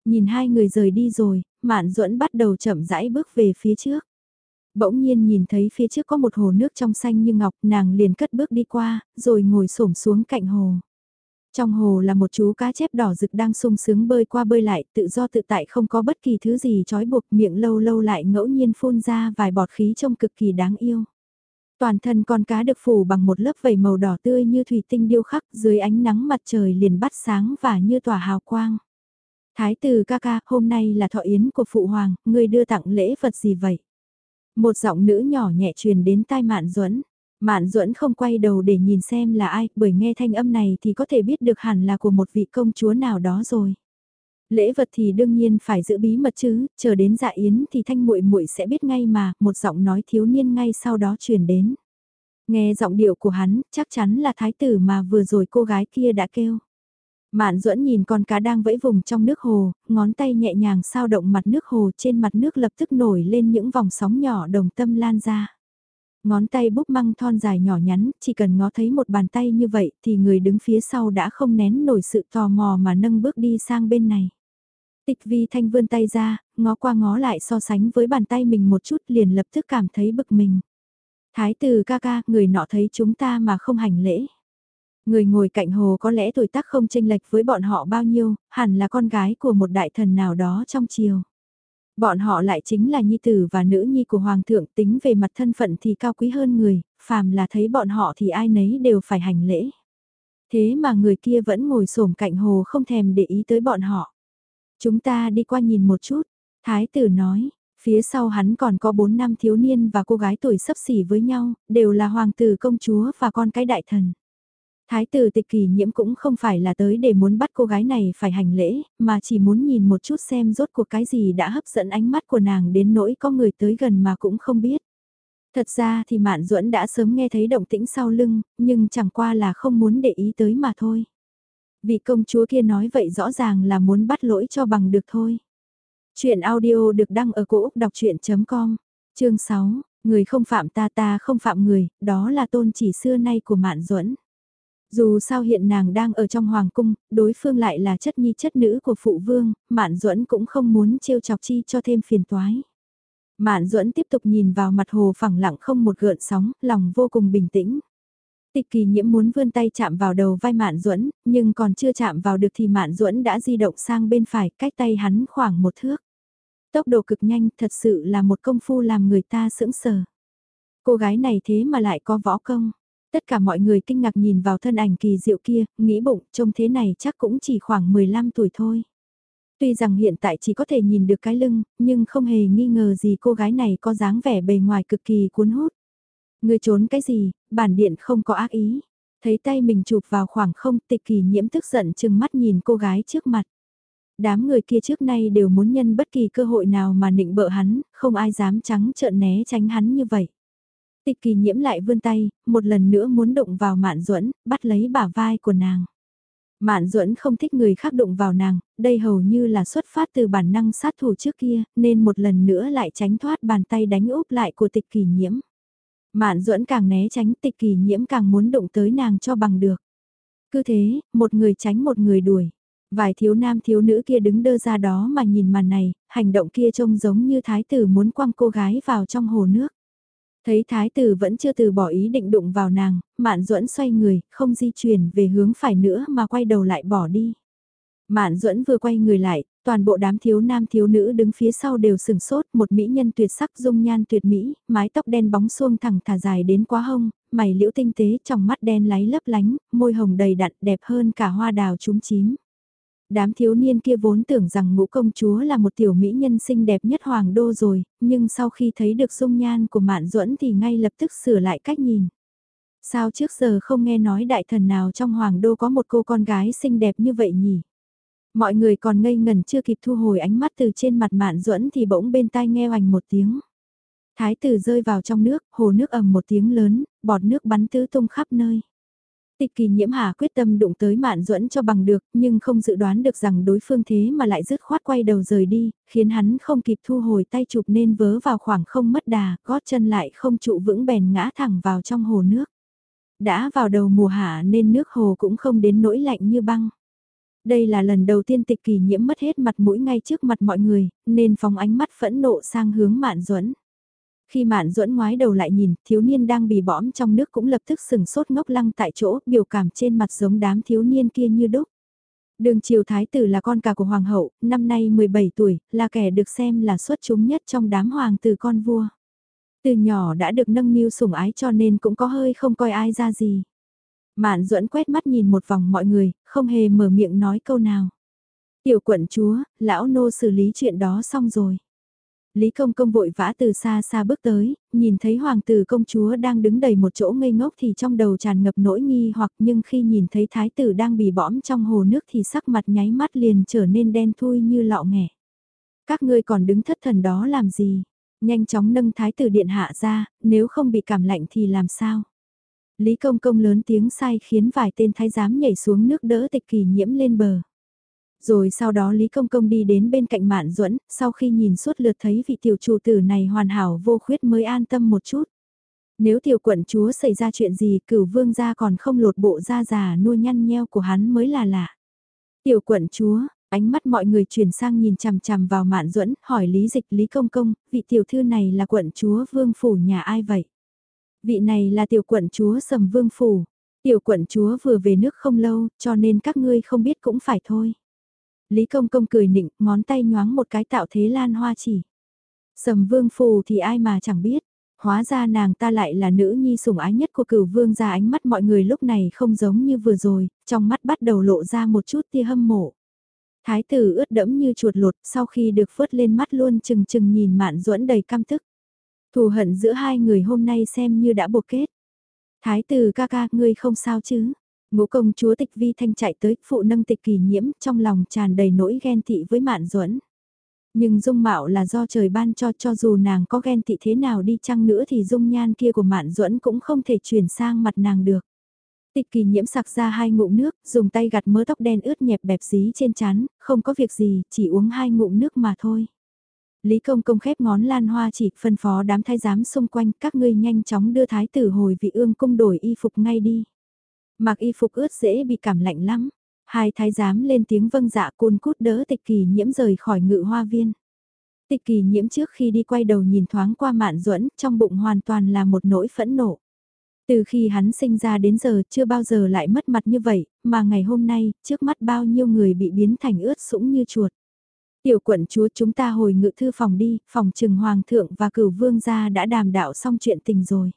Nhìn hai người rời đi rồi, Mạn Duẫn bắt đầu chậm rãi bước về phía trước. Bỗng nhiên nhìn thấy phía trước có một hồ nước trong xanh như ngọc, nàng liền cất bước đi qua, rồi ngồi xổm xuống cạnh hồ. Trong hồ là một chú cá chép đỏ rực đang sung sướng bơi qua bơi lại, tự do tự tại không có bất kỳ thứ gì trói buộc miệng lâu lâu lại ngẫu nhiên phun ra vài bọt khí trông cực kỳ đáng yêu. Toàn thân con cá được phủ bằng một lớp vảy màu đỏ tươi như thủy tinh điêu khắc dưới ánh nắng mặt trời liền bắt sáng và như tỏa hào quang. Thái tử ca ca, hôm nay là thọ yến của phụ hoàng, ngươi đưa tặng lễ vật gì vậy? Một giọng nữ nhỏ nhẹ truyền đến tai Mạn Duẫn. Mạn Duẫn không quay đầu để nhìn xem là ai, bởi nghe thanh âm này thì có thể biết được hẳn là của một vị công chúa nào đó rồi. Lễ vật thì đương nhiên phải giữ bí mật chứ, chờ đến dạ yến thì thanh muội muội sẽ biết ngay mà, một giọng nói thiếu niên ngay sau đó truyền đến. Nghe giọng điệu của hắn, chắc chắn là thái tử mà vừa rồi cô gái kia đã kêu. Mạn duẫn nhìn con cá đang vẫy vùng trong nước hồ, ngón tay nhẹ nhàng sao động mặt nước hồ trên mặt nước lập tức nổi lên những vòng sóng nhỏ đồng tâm lan ra. Ngón tay búp măng thon dài nhỏ nhắn, chỉ cần ngó thấy một bàn tay như vậy thì người đứng phía sau đã không nén nổi sự tò mò mà nâng bước đi sang bên này. Tịch vi thanh vươn tay ra, ngó qua ngó lại so sánh với bàn tay mình một chút liền lập tức cảm thấy bực mình. Thái tử ca ca, người nọ thấy chúng ta mà không hành lễ. Người ngồi cạnh hồ có lẽ tuổi tác không chênh lệch với bọn họ bao nhiêu, hẳn là con gái của một đại thần nào đó trong triều. Bọn họ lại chính là nhi tử và nữ nhi của hoàng thượng tính về mặt thân phận thì cao quý hơn người, phàm là thấy bọn họ thì ai nấy đều phải hành lễ. Thế mà người kia vẫn ngồi xổm cạnh hồ không thèm để ý tới bọn họ. Chúng ta đi qua nhìn một chút, thái tử nói, phía sau hắn còn có bốn năm thiếu niên và cô gái tuổi sấp xỉ với nhau, đều là hoàng tử công chúa và con cái đại thần. Thái tử tịch kỳ nhiễm cũng không phải là tới để muốn bắt cô gái này phải hành lễ, mà chỉ muốn nhìn một chút xem rốt cuộc cái gì đã hấp dẫn ánh mắt của nàng đến nỗi có người tới gần mà cũng không biết. Thật ra thì Mạn Duẫn đã sớm nghe thấy động tĩnh sau lưng, nhưng chẳng qua là không muốn để ý tới mà thôi. Vị công chúa kia nói vậy rõ ràng là muốn bắt lỗi cho bằng được thôi. Chuyện audio được đăng ở cổ Úc đọc chuyện.com, chương 6, người không phạm ta ta không phạm người, đó là tôn chỉ xưa nay của Mạn Duẫn. Dù sao hiện nàng đang ở trong hoàng cung, đối phương lại là chất nhi chất nữ của phụ vương, Mạn Duẫn cũng không muốn trêu chọc chi cho thêm phiền toái. Mạn Duẫn tiếp tục nhìn vào mặt hồ phẳng lặng không một gợn sóng, lòng vô cùng bình tĩnh. Tịch kỳ nhiễm muốn vươn tay chạm vào đầu vai Mạn Duẫn, nhưng còn chưa chạm vào được thì Mạn Duẫn đã di động sang bên phải, cách tay hắn khoảng một thước. Tốc độ cực nhanh, thật sự là một công phu làm người ta sững sờ. Cô gái này thế mà lại có võ công. Tất cả mọi người kinh ngạc nhìn vào thân ảnh kỳ diệu kia, nghĩ bụng, trông thế này chắc cũng chỉ khoảng 15 tuổi thôi. Tuy rằng hiện tại chỉ có thể nhìn được cái lưng, nhưng không hề nghi ngờ gì cô gái này có dáng vẻ bề ngoài cực kỳ cuốn hút. Người trốn cái gì, bản điện không có ác ý. Thấy tay mình chụp vào khoảng không tịch kỳ nhiễm tức giận chừng mắt nhìn cô gái trước mặt. Đám người kia trước nay đều muốn nhân bất kỳ cơ hội nào mà nịnh bợ hắn, không ai dám trắng trợn né tránh hắn như vậy. Tịch kỳ nhiễm lại vươn tay, một lần nữa muốn đụng vào mạn duẫn bắt lấy bả vai của nàng. Mạn duẫn không thích người khác đụng vào nàng, đây hầu như là xuất phát từ bản năng sát thủ trước kia, nên một lần nữa lại tránh thoát bàn tay đánh úp lại của tịch kỳ nhiễm. Mạn duẫn càng né tránh tịch kỳ nhiễm càng muốn đụng tới nàng cho bằng được. Cứ thế, một người tránh một người đuổi. Vài thiếu nam thiếu nữ kia đứng đơ ra đó mà nhìn màn này, hành động kia trông giống như thái tử muốn quăng cô gái vào trong hồ nước. Thấy thái tử vẫn chưa từ bỏ ý định đụng vào nàng, mạn duẫn xoay người, không di chuyển về hướng phải nữa mà quay đầu lại bỏ đi. Mạn duẫn vừa quay người lại, toàn bộ đám thiếu nam thiếu nữ đứng phía sau đều sừng sốt, một mỹ nhân tuyệt sắc dung nhan tuyệt mỹ, mái tóc đen bóng xuông thẳng thả dài đến quá hông, mày liễu tinh tế trong mắt đen láy lấp lánh, môi hồng đầy đặn đẹp hơn cả hoa đào trúng chím. Đám thiếu niên kia vốn tưởng rằng ngũ công chúa là một tiểu mỹ nhân xinh đẹp nhất hoàng đô rồi, nhưng sau khi thấy được dung nhan của mạn duẫn thì ngay lập tức sửa lại cách nhìn. Sao trước giờ không nghe nói đại thần nào trong hoàng đô có một cô con gái xinh đẹp như vậy nhỉ? Mọi người còn ngây ngần chưa kịp thu hồi ánh mắt từ trên mặt mạn duẫn thì bỗng bên tai nghe hoành một tiếng. Thái tử rơi vào trong nước, hồ nước ầm một tiếng lớn, bọt nước bắn tứ tung khắp nơi. Tịch kỳ nhiễm hà quyết tâm đụng tới mạn duẫn cho bằng được, nhưng không dự đoán được rằng đối phương thế mà lại dứt khoát quay đầu rời đi, khiến hắn không kịp thu hồi tay chụp nên vớ vào khoảng không mất đà, gót chân lại không trụ vững bèn ngã thẳng vào trong hồ nước. Đã vào đầu mùa hạ nên nước hồ cũng không đến nỗi lạnh như băng. Đây là lần đầu tiên tịch kỳ nhiễm mất hết mặt mũi ngay trước mặt mọi người, nên phóng ánh mắt phẫn nộ sang hướng mạn duẫn khi mạn duẫn ngoái đầu lại nhìn, thiếu niên đang bị bõm trong nước cũng lập tức sừng sốt ngốc lăng tại chỗ, biểu cảm trên mặt giống đám thiếu niên kia như đúc. Đường triều thái tử là con cả của hoàng hậu, năm nay 17 tuổi, là kẻ được xem là xuất chúng nhất trong đám hoàng tử con vua. Từ nhỏ đã được nâng niu sủng ái cho nên cũng có hơi không coi ai ra gì. Mạn duẫn quét mắt nhìn một vòng mọi người, không hề mở miệng nói câu nào. Tiểu quận chúa, lão nô xử lý chuyện đó xong rồi. Lý Công Công vội vã từ xa xa bước tới, nhìn thấy hoàng tử công chúa đang đứng đầy một chỗ ngây ngốc thì trong đầu tràn ngập nỗi nghi hoặc nhưng khi nhìn thấy thái tử đang bị bõm trong hồ nước thì sắc mặt nháy mắt liền trở nên đen thui như lọ nghẻ. Các ngươi còn đứng thất thần đó làm gì? Nhanh chóng nâng thái tử điện hạ ra, nếu không bị cảm lạnh thì làm sao? Lý Công Công lớn tiếng sai khiến vài tên thái giám nhảy xuống nước đỡ tịch kỳ nhiễm lên bờ. Rồi sau đó Lý Công Công đi đến bên cạnh Mạn Duẫn, sau khi nhìn suốt lượt thấy vị tiểu chủ tử này hoàn hảo vô khuyết mới an tâm một chút. Nếu tiểu quận chúa xảy ra chuyện gì cửu vương gia còn không lột bộ da già nuôi nhăn nheo của hắn mới là lạ. Tiểu quận chúa, ánh mắt mọi người chuyển sang nhìn chằm chằm vào mạn duẫn hỏi lý dịch lý công công, vị tiểu thư này là quận chúa vương phủ nhà ai vậy? Vị này là tiểu quận chúa sầm vương phủ, tiểu quận chúa vừa về nước không lâu cho nên các ngươi không biết cũng phải thôi. Lý công công cười nịnh, ngón tay nhoáng một cái tạo thế lan hoa chỉ. Sầm vương phù thì ai mà chẳng biết. Hóa ra nàng ta lại là nữ nhi sủng ái nhất của cửu vương ra ánh mắt mọi người lúc này không giống như vừa rồi, trong mắt bắt đầu lộ ra một chút tia hâm mộ. Thái tử ướt đẫm như chuột lột sau khi được phớt lên mắt luôn chừng chừng nhìn mạn duẫn đầy căm tức. Thù hận giữa hai người hôm nay xem như đã buộc kết. Thái tử ca ca, ngươi không sao chứ? Ngũ công chúa tịch vi thanh chạy tới, phụ nâng tịch kỳ nhiễm, trong lòng tràn đầy nỗi ghen tị với mạn duẫn nhưng dung mạo là do trời ban cho cho dù nàng có ghen tị thế nào đi chăng nữa thì dung nhan kia của mạn duẫn cũng không thể chuyển sang mặt nàng được. Tịch kỳ nhiễm sặc ra hai ngụm nước, dùng tay gặt mớ tóc đen ướt nhẹp bẹp dí trên chán, không có việc gì, chỉ uống hai ngụm nước mà thôi. Lý công công khép ngón lan hoa chỉ phân phó đám thái giám xung quanh các ngươi nhanh chóng đưa thái tử hồi vị ương cung đổi y phục ngay đi. Mặc y phục ướt dễ bị cảm lạnh lắm. Hai thái giám lên tiếng vâng dạ côn cút đỡ tịch kỳ nhiễm rời khỏi ngự hoa viên. Tịch kỳ nhiễm trước khi đi quay đầu nhìn thoáng qua mạn duẫn trong bụng hoàn toàn là một nỗi phẫn nộ. Từ khi hắn sinh ra đến giờ chưa bao giờ lại mất mặt như vậy, mà ngày hôm nay, trước mắt bao nhiêu người bị biến thành ướt sũng như chuột. Tiểu quận chúa chúng ta hồi ngự thư phòng đi, phòng trừng hoàng thượng và cửu vương gia đã đàm đạo xong chuyện tình rồi.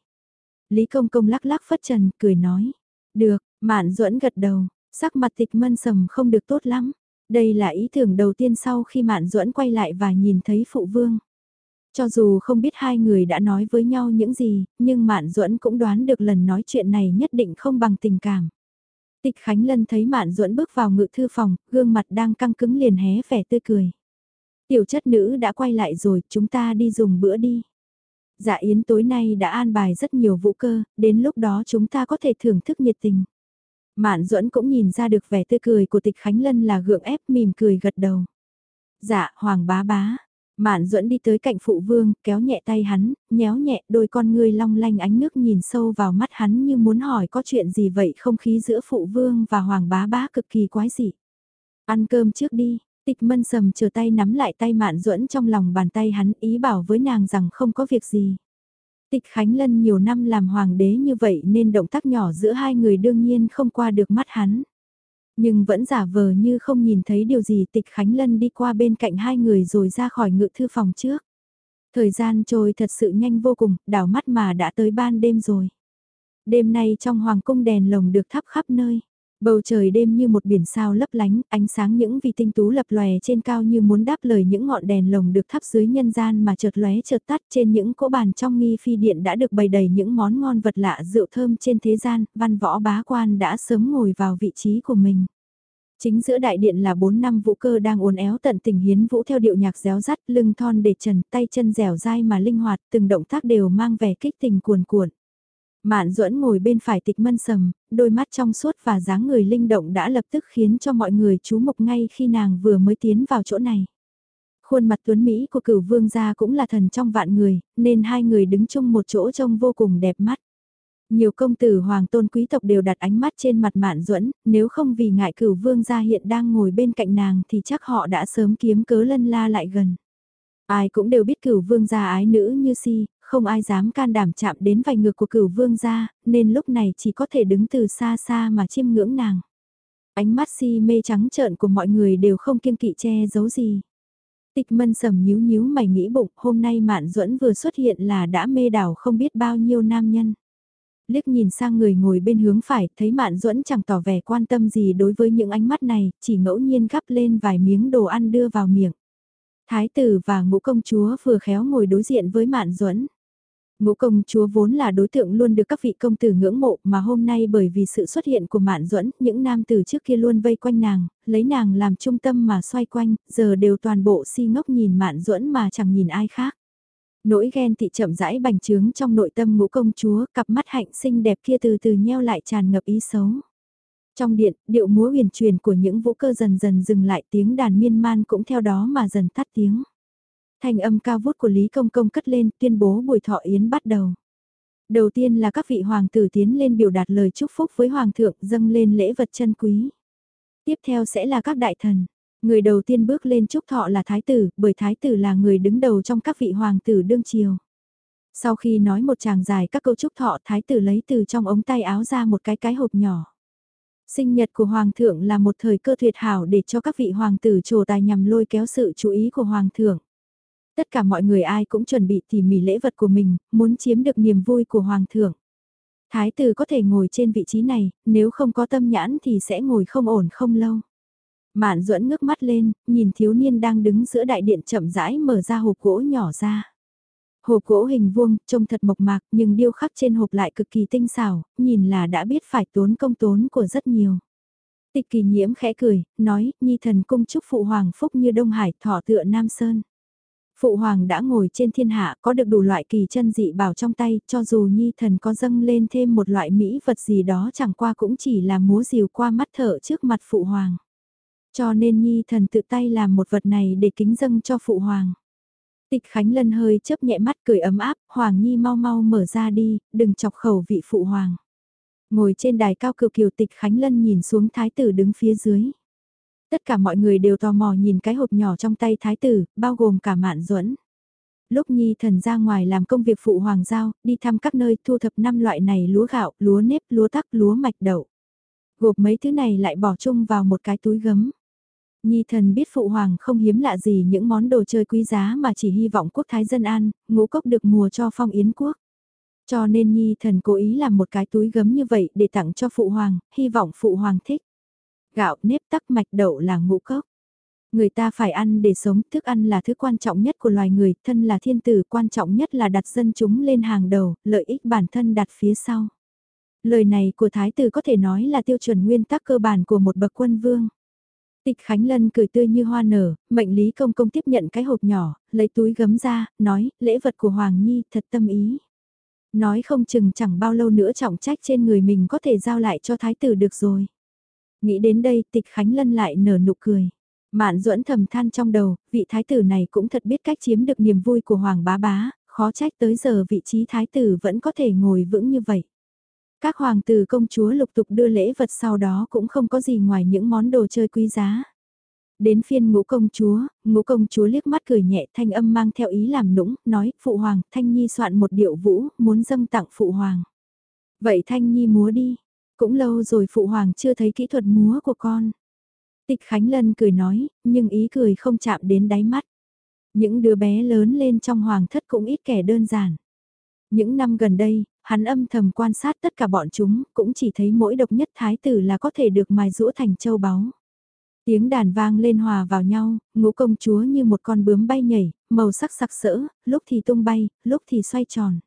Lý công công lắc lắc phất trần, cười nói. Được, mạn duẫn gật đầu, sắc mặt tịch mân sầm không được tốt lắm. Đây là ý tưởng đầu tiên sau khi mạn duẫn quay lại và nhìn thấy phụ vương. Cho dù không biết hai người đã nói với nhau những gì, nhưng Mạn Duẫn cũng đoán được lần nói chuyện này nhất định không bằng tình cảm. Tịch Khánh Lân thấy Mạn Duẫn bước vào ngự thư phòng, gương mặt đang căng cứng liền hé vẻ tươi cười. Tiểu chất nữ đã quay lại rồi, chúng ta đi dùng bữa đi. Dạ Yến tối nay đã an bài rất nhiều vũ cơ, đến lúc đó chúng ta có thể thưởng thức nhiệt tình. Mạn Duẫn cũng nhìn ra được vẻ tươi cười của Tịch Khánh Lân là gượng ép mỉm cười gật đầu. Dạ, Hoàng bá bá, Mạn duẫn đi tới cạnh phụ vương, kéo nhẹ tay hắn, nhéo nhẹ đôi con ngươi long lanh ánh nước nhìn sâu vào mắt hắn như muốn hỏi có chuyện gì vậy không khí giữa phụ vương và hoàng bá bá cực kỳ quái dị. Ăn cơm trước đi, tịch mân sầm chờ tay nắm lại tay mạn duẫn trong lòng bàn tay hắn ý bảo với nàng rằng không có việc gì. Tịch Khánh Lân nhiều năm làm hoàng đế như vậy nên động tác nhỏ giữa hai người đương nhiên không qua được mắt hắn. Nhưng vẫn giả vờ như không nhìn thấy điều gì tịch Khánh Lân đi qua bên cạnh hai người rồi ra khỏi ngự thư phòng trước. Thời gian trôi thật sự nhanh vô cùng, đảo mắt mà đã tới ban đêm rồi. Đêm nay trong hoàng cung đèn lồng được thắp khắp nơi. Bầu trời đêm như một biển sao lấp lánh, ánh sáng những vì tinh tú lập lòe trên cao như muốn đáp lời những ngọn đèn lồng được thắp dưới nhân gian mà chợt lóe chợt tắt trên những cỗ bàn trong nghi phi điện đã được bày đầy những món ngon vật lạ rượu thơm trên thế gian, văn võ bá quan đã sớm ngồi vào vị trí của mình. Chính giữa đại điện là bốn năm vũ cơ đang uốn éo tận tình hiến vũ theo điệu nhạc réo rắt, lưng thon để trần, tay chân dẻo dai mà linh hoạt, từng động tác đều mang vẻ kích tình cuồn cuộn. Mạn duẫn ngồi bên phải tịch mân sầm, đôi mắt trong suốt và dáng người linh động đã lập tức khiến cho mọi người chú mục ngay khi nàng vừa mới tiến vào chỗ này. Khuôn mặt tuấn Mỹ của cửu vương gia cũng là thần trong vạn người, nên hai người đứng chung một chỗ trông vô cùng đẹp mắt. Nhiều công tử hoàng tôn quý tộc đều đặt ánh mắt trên mặt mạn duẫn nếu không vì ngại cửu vương gia hiện đang ngồi bên cạnh nàng thì chắc họ đã sớm kiếm cớ lân la lại gần. Ai cũng đều biết cửu vương gia ái nữ như si, không ai dám can đảm chạm đến vành ngực của cửu vương gia, nên lúc này chỉ có thể đứng từ xa xa mà chiêm ngưỡng nàng. Ánh mắt si mê trắng trợn của mọi người đều không kiêng kỵ che giấu gì. Tịch mân sầm nhíu nhíu mày nghĩ bụng, hôm nay mạn duẫn vừa xuất hiện là đã mê đảo không biết bao nhiêu nam nhân. Liếc nhìn sang người ngồi bên hướng phải, thấy mạn duẫn chẳng tỏ vẻ quan tâm gì đối với những ánh mắt này, chỉ ngẫu nhiên gắp lên vài miếng đồ ăn đưa vào miệng. Thái tử và ngũ công chúa vừa khéo ngồi đối diện với mạn duẫn Ngũ công chúa vốn là đối tượng luôn được các vị công tử ngưỡng mộ mà hôm nay bởi vì sự xuất hiện của Mạn Duẫn, những nam tử trước kia luôn vây quanh nàng, lấy nàng làm trung tâm mà xoay quanh, giờ đều toàn bộ si ngốc nhìn Mạn Duẫn mà chẳng nhìn ai khác. Nỗi ghen tị chậm rãi bành trướng trong nội tâm ngũ công chúa, cặp mắt hạnh xinh đẹp kia từ từ nheo lại tràn ngập ý xấu. Trong điện, điệu múa huyền truyền của những vũ cơ dần dần dừng lại tiếng đàn miên man cũng theo đó mà dần tắt tiếng. Thanh âm cao vút của Lý Công Công cất lên tuyên bố buổi thọ yến bắt đầu. Đầu tiên là các vị hoàng tử tiến lên biểu đạt lời chúc phúc với hoàng thượng dâng lên lễ vật chân quý. Tiếp theo sẽ là các đại thần. Người đầu tiên bước lên chúc thọ là thái tử, bởi thái tử là người đứng đầu trong các vị hoàng tử đương triều. Sau khi nói một chàng dài các câu chúc thọ thái tử lấy từ trong ống tay áo ra một cái cái hộp nhỏ. Sinh nhật của hoàng thượng là một thời cơ tuyệt hảo để cho các vị hoàng tử trổ tài nhằm lôi kéo sự chú ý của hoàng thượng. Tất cả mọi người ai cũng chuẩn bị tỉ mỉ lễ vật của mình, muốn chiếm được niềm vui của hoàng thượng. Thái tử có thể ngồi trên vị trí này, nếu không có tâm nhãn thì sẽ ngồi không ổn không lâu. Mạn duẫn ngước mắt lên, nhìn thiếu niên đang đứng giữa đại điện chậm rãi mở ra hộp gỗ nhỏ ra. Hộp gỗ hình vuông, trông thật mộc mạc nhưng điêu khắc trên hộp lại cực kỳ tinh xảo, nhìn là đã biết phải tốn công tốn của rất nhiều. Tịch kỳ nhiễm khẽ cười, nói, nhi thần cung chúc phụ hoàng phúc như Đông Hải thọ tựa Nam Sơn. Phụ hoàng đã ngồi trên thiên hạ có được đủ loại kỳ chân dị bảo trong tay, cho dù nhi thần có dâng lên thêm một loại mỹ vật gì đó chẳng qua cũng chỉ là múa rìu qua mắt thở trước mặt phụ hoàng. Cho nên nhi thần tự tay làm một vật này để kính dâng cho phụ hoàng. Tịch Khánh Lân hơi chớp nhẹ mắt cười ấm áp, Hoàng Nhi mau mau mở ra đi, đừng chọc khẩu vị phụ hoàng. Ngồi trên đài cao cựu kiều tịch Khánh Lân nhìn xuống thái tử đứng phía dưới. Tất cả mọi người đều tò mò nhìn cái hộp nhỏ trong tay thái tử, bao gồm cả mạn duẫn lúc Nhi thần ra ngoài làm công việc phụ hoàng giao, đi thăm các nơi thu thập năm loại này lúa gạo, lúa nếp, lúa tắc, lúa mạch đậu. Gộp mấy thứ này lại bỏ chung vào một cái túi gấm. Nhi thần biết phụ hoàng không hiếm lạ gì những món đồ chơi quý giá mà chỉ hy vọng quốc thái dân an, ngũ cốc được mùa cho phong yến quốc. Cho nên Nhi thần cố ý làm một cái túi gấm như vậy để tặng cho phụ hoàng, hy vọng phụ hoàng thích. Gạo nếp tắc mạch đậu là ngũ cốc. Người ta phải ăn để sống, thức ăn là thứ quan trọng nhất của loài người, thân là thiên tử quan trọng nhất là đặt dân chúng lên hàng đầu, lợi ích bản thân đặt phía sau. Lời này của Thái tử có thể nói là tiêu chuẩn nguyên tắc cơ bản của một bậc quân vương. Tịch Khánh Lân cười tươi như hoa nở, mệnh lý công công tiếp nhận cái hộp nhỏ, lấy túi gấm ra, nói, lễ vật của Hoàng Nhi thật tâm ý. Nói không chừng chẳng bao lâu nữa trọng trách trên người mình có thể giao lại cho thái tử được rồi. Nghĩ đến đây tịch Khánh Lân lại nở nụ cười. Mạn duẫn thầm than trong đầu, vị thái tử này cũng thật biết cách chiếm được niềm vui của Hoàng bá bá, khó trách tới giờ vị trí thái tử vẫn có thể ngồi vững như vậy. Các hoàng tử công chúa lục tục đưa lễ vật sau đó cũng không có gì ngoài những món đồ chơi quý giá. Đến phiên ngũ công chúa, ngũ công chúa liếc mắt cười nhẹ thanh âm mang theo ý làm nũng, nói, phụ hoàng, thanh nhi soạn một điệu vũ, muốn dâng tặng phụ hoàng. Vậy thanh nhi múa đi, cũng lâu rồi phụ hoàng chưa thấy kỹ thuật múa của con. Tịch Khánh Lân cười nói, nhưng ý cười không chạm đến đáy mắt. Những đứa bé lớn lên trong hoàng thất cũng ít kẻ đơn giản. Những năm gần đây, hắn âm thầm quan sát tất cả bọn chúng, cũng chỉ thấy mỗi độc nhất thái tử là có thể được mài rũa thành châu báu. Tiếng đàn vang lên hòa vào nhau, ngũ công chúa như một con bướm bay nhảy, màu sắc sặc sỡ, lúc thì tung bay, lúc thì xoay tròn.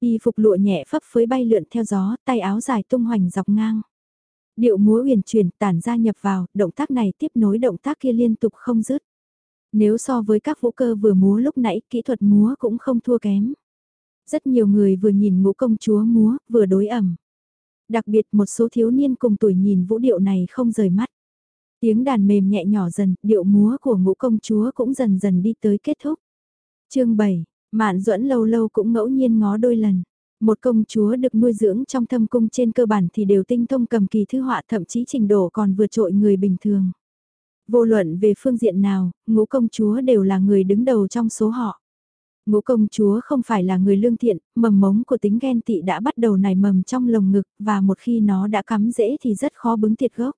Y phục lụa nhẹ phấp phới bay lượn theo gió, tay áo dài tung hoành dọc ngang. Điệu múa uyển chuyển tản ra nhập vào, động tác này tiếp nối động tác kia liên tục không dứt. Nếu so với các vũ cơ vừa múa lúc nãy, kỹ thuật múa cũng không thua kém. Rất nhiều người vừa nhìn ngũ công chúa múa, vừa đối ẩm. Đặc biệt một số thiếu niên cùng tuổi nhìn vũ điệu này không rời mắt. Tiếng đàn mềm nhẹ nhỏ dần, điệu múa của ngũ công chúa cũng dần dần đi tới kết thúc. chương 7, Mạn duẫn lâu lâu cũng ngẫu nhiên ngó đôi lần. Một công chúa được nuôi dưỡng trong thâm cung trên cơ bản thì đều tinh thông cầm kỳ thư họa thậm chí trình độ còn vượt trội người bình thường. Vô luận về phương diện nào, ngũ công chúa đều là người đứng đầu trong số họ. Ngũ công chúa không phải là người lương thiện, mầm mống của tính ghen tị đã bắt đầu nảy mầm trong lồng ngực và một khi nó đã cắm rễ thì rất khó bứng tiệt gốc.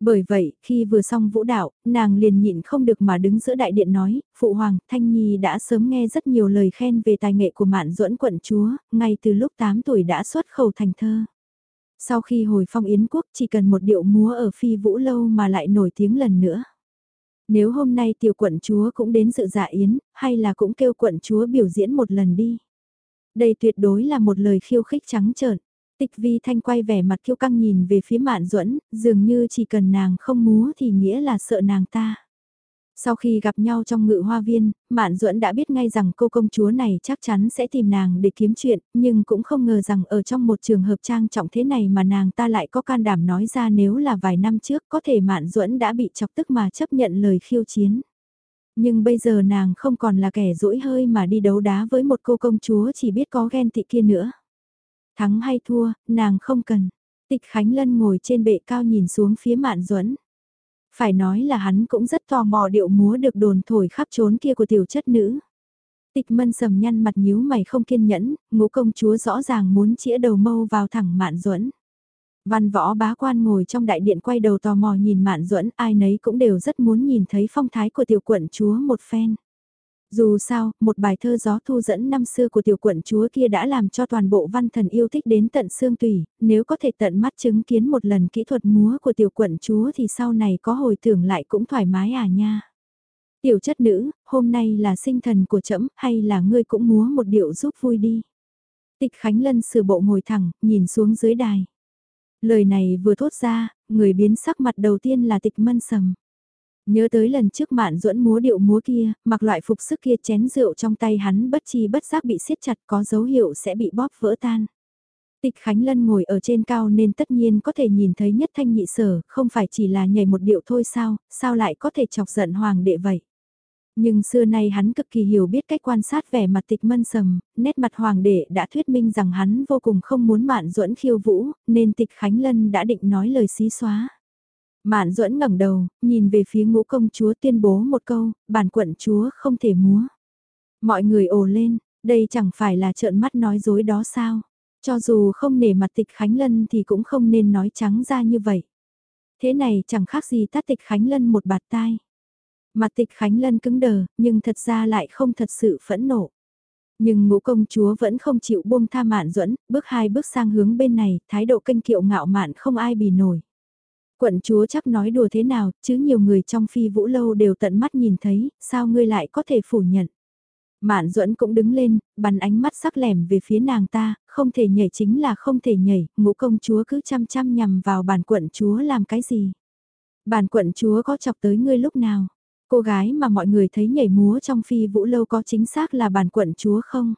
Bởi vậy, khi vừa xong vũ đạo, nàng liền nhịn không được mà đứng giữa đại điện nói, Phụ Hoàng, Thanh Nhi đã sớm nghe rất nhiều lời khen về tài nghệ của mạn duẫn quận chúa, ngay từ lúc 8 tuổi đã xuất khẩu thành thơ. Sau khi hồi phong Yến quốc chỉ cần một điệu múa ở phi vũ lâu mà lại nổi tiếng lần nữa. Nếu hôm nay tiểu quận chúa cũng đến dự dạ yến, hay là cũng kêu quận chúa biểu diễn một lần đi. Đây tuyệt đối là một lời khiêu khích trắng trợn. Tịch vi thanh quay vẻ mặt kiêu căng nhìn về phía mạn duẫn dường như chỉ cần nàng không múa thì nghĩa là sợ nàng ta. Sau khi gặp nhau trong ngự hoa viên, Mạn Duẫn đã biết ngay rằng cô công chúa này chắc chắn sẽ tìm nàng để kiếm chuyện, nhưng cũng không ngờ rằng ở trong một trường hợp trang trọng thế này mà nàng ta lại có can đảm nói ra nếu là vài năm trước có thể Mạn Duẫn đã bị chọc tức mà chấp nhận lời khiêu chiến. Nhưng bây giờ nàng không còn là kẻ rỗi hơi mà đi đấu đá với một cô công chúa chỉ biết có ghen tị kia nữa. Thắng hay thua, nàng không cần. Tịch Khánh Lân ngồi trên bệ cao nhìn xuống phía Mạn Duẫn. Phải nói là hắn cũng rất tò mò điệu múa được đồn thổi khắp trốn kia của tiểu chất nữ. Tịch mân sầm nhăn mặt nhíu mày không kiên nhẫn, ngũ công chúa rõ ràng muốn chĩa đầu mâu vào thẳng Mạn Duẫn. Văn võ bá quan ngồi trong đại điện quay đầu tò mò nhìn Mạn Duẫn, ai nấy cũng đều rất muốn nhìn thấy phong thái của tiểu quận chúa một phen. Dù sao, một bài thơ gió thu dẫn năm xưa của tiểu quận chúa kia đã làm cho toàn bộ văn thần yêu thích đến tận xương tùy, nếu có thể tận mắt chứng kiến một lần kỹ thuật múa của tiểu quận chúa thì sau này có hồi tưởng lại cũng thoải mái à nha. Tiểu chất nữ, hôm nay là sinh thần của trẫm hay là ngươi cũng múa một điệu giúp vui đi. Tịch Khánh Lân sửa bộ ngồi thẳng, nhìn xuống dưới đài. Lời này vừa thốt ra, người biến sắc mặt đầu tiên là tịch mân sầm. Nhớ tới lần trước mạn duẫn múa điệu múa kia, mặc loại phục sức kia chén rượu trong tay hắn bất chi bất giác bị siết chặt có dấu hiệu sẽ bị bóp vỡ tan. Tịch Khánh Lân ngồi ở trên cao nên tất nhiên có thể nhìn thấy nhất thanh nhị sở, không phải chỉ là nhảy một điệu thôi sao, sao lại có thể chọc giận hoàng đệ vậy. Nhưng xưa nay hắn cực kỳ hiểu biết cách quan sát vẻ mặt tịch mân sầm, nét mặt hoàng đệ đã thuyết minh rằng hắn vô cùng không muốn mạn duẫn khiêu vũ, nên tịch Khánh Lân đã định nói lời xí xóa. Mạn duẫn ngẩng đầu, nhìn về phía ngũ công chúa tuyên bố một câu, bản quận chúa không thể múa. Mọi người ồ lên, đây chẳng phải là trợn mắt nói dối đó sao? Cho dù không nể mặt tịch Khánh Lân thì cũng không nên nói trắng ra như vậy. Thế này chẳng khác gì tát tịch Khánh Lân một bạt tai. Mặt tịch Khánh Lân cứng đờ, nhưng thật ra lại không thật sự phẫn nộ. Nhưng ngũ công chúa vẫn không chịu buông tha mạn duẫn bước hai bước sang hướng bên này, thái độ kênh kiệu ngạo mạn không ai bì nổi. Quận chúa chắc nói đùa thế nào, chứ nhiều người trong phi vũ lâu đều tận mắt nhìn thấy, sao ngươi lại có thể phủ nhận. Mạn duẫn cũng đứng lên, bắn ánh mắt sắc lẻm về phía nàng ta, không thể nhảy chính là không thể nhảy, ngũ công chúa cứ chăm chăm nhằm vào bản quận chúa làm cái gì. Bản quận chúa có chọc tới ngươi lúc nào? Cô gái mà mọi người thấy nhảy múa trong phi vũ lâu có chính xác là bản quận chúa không?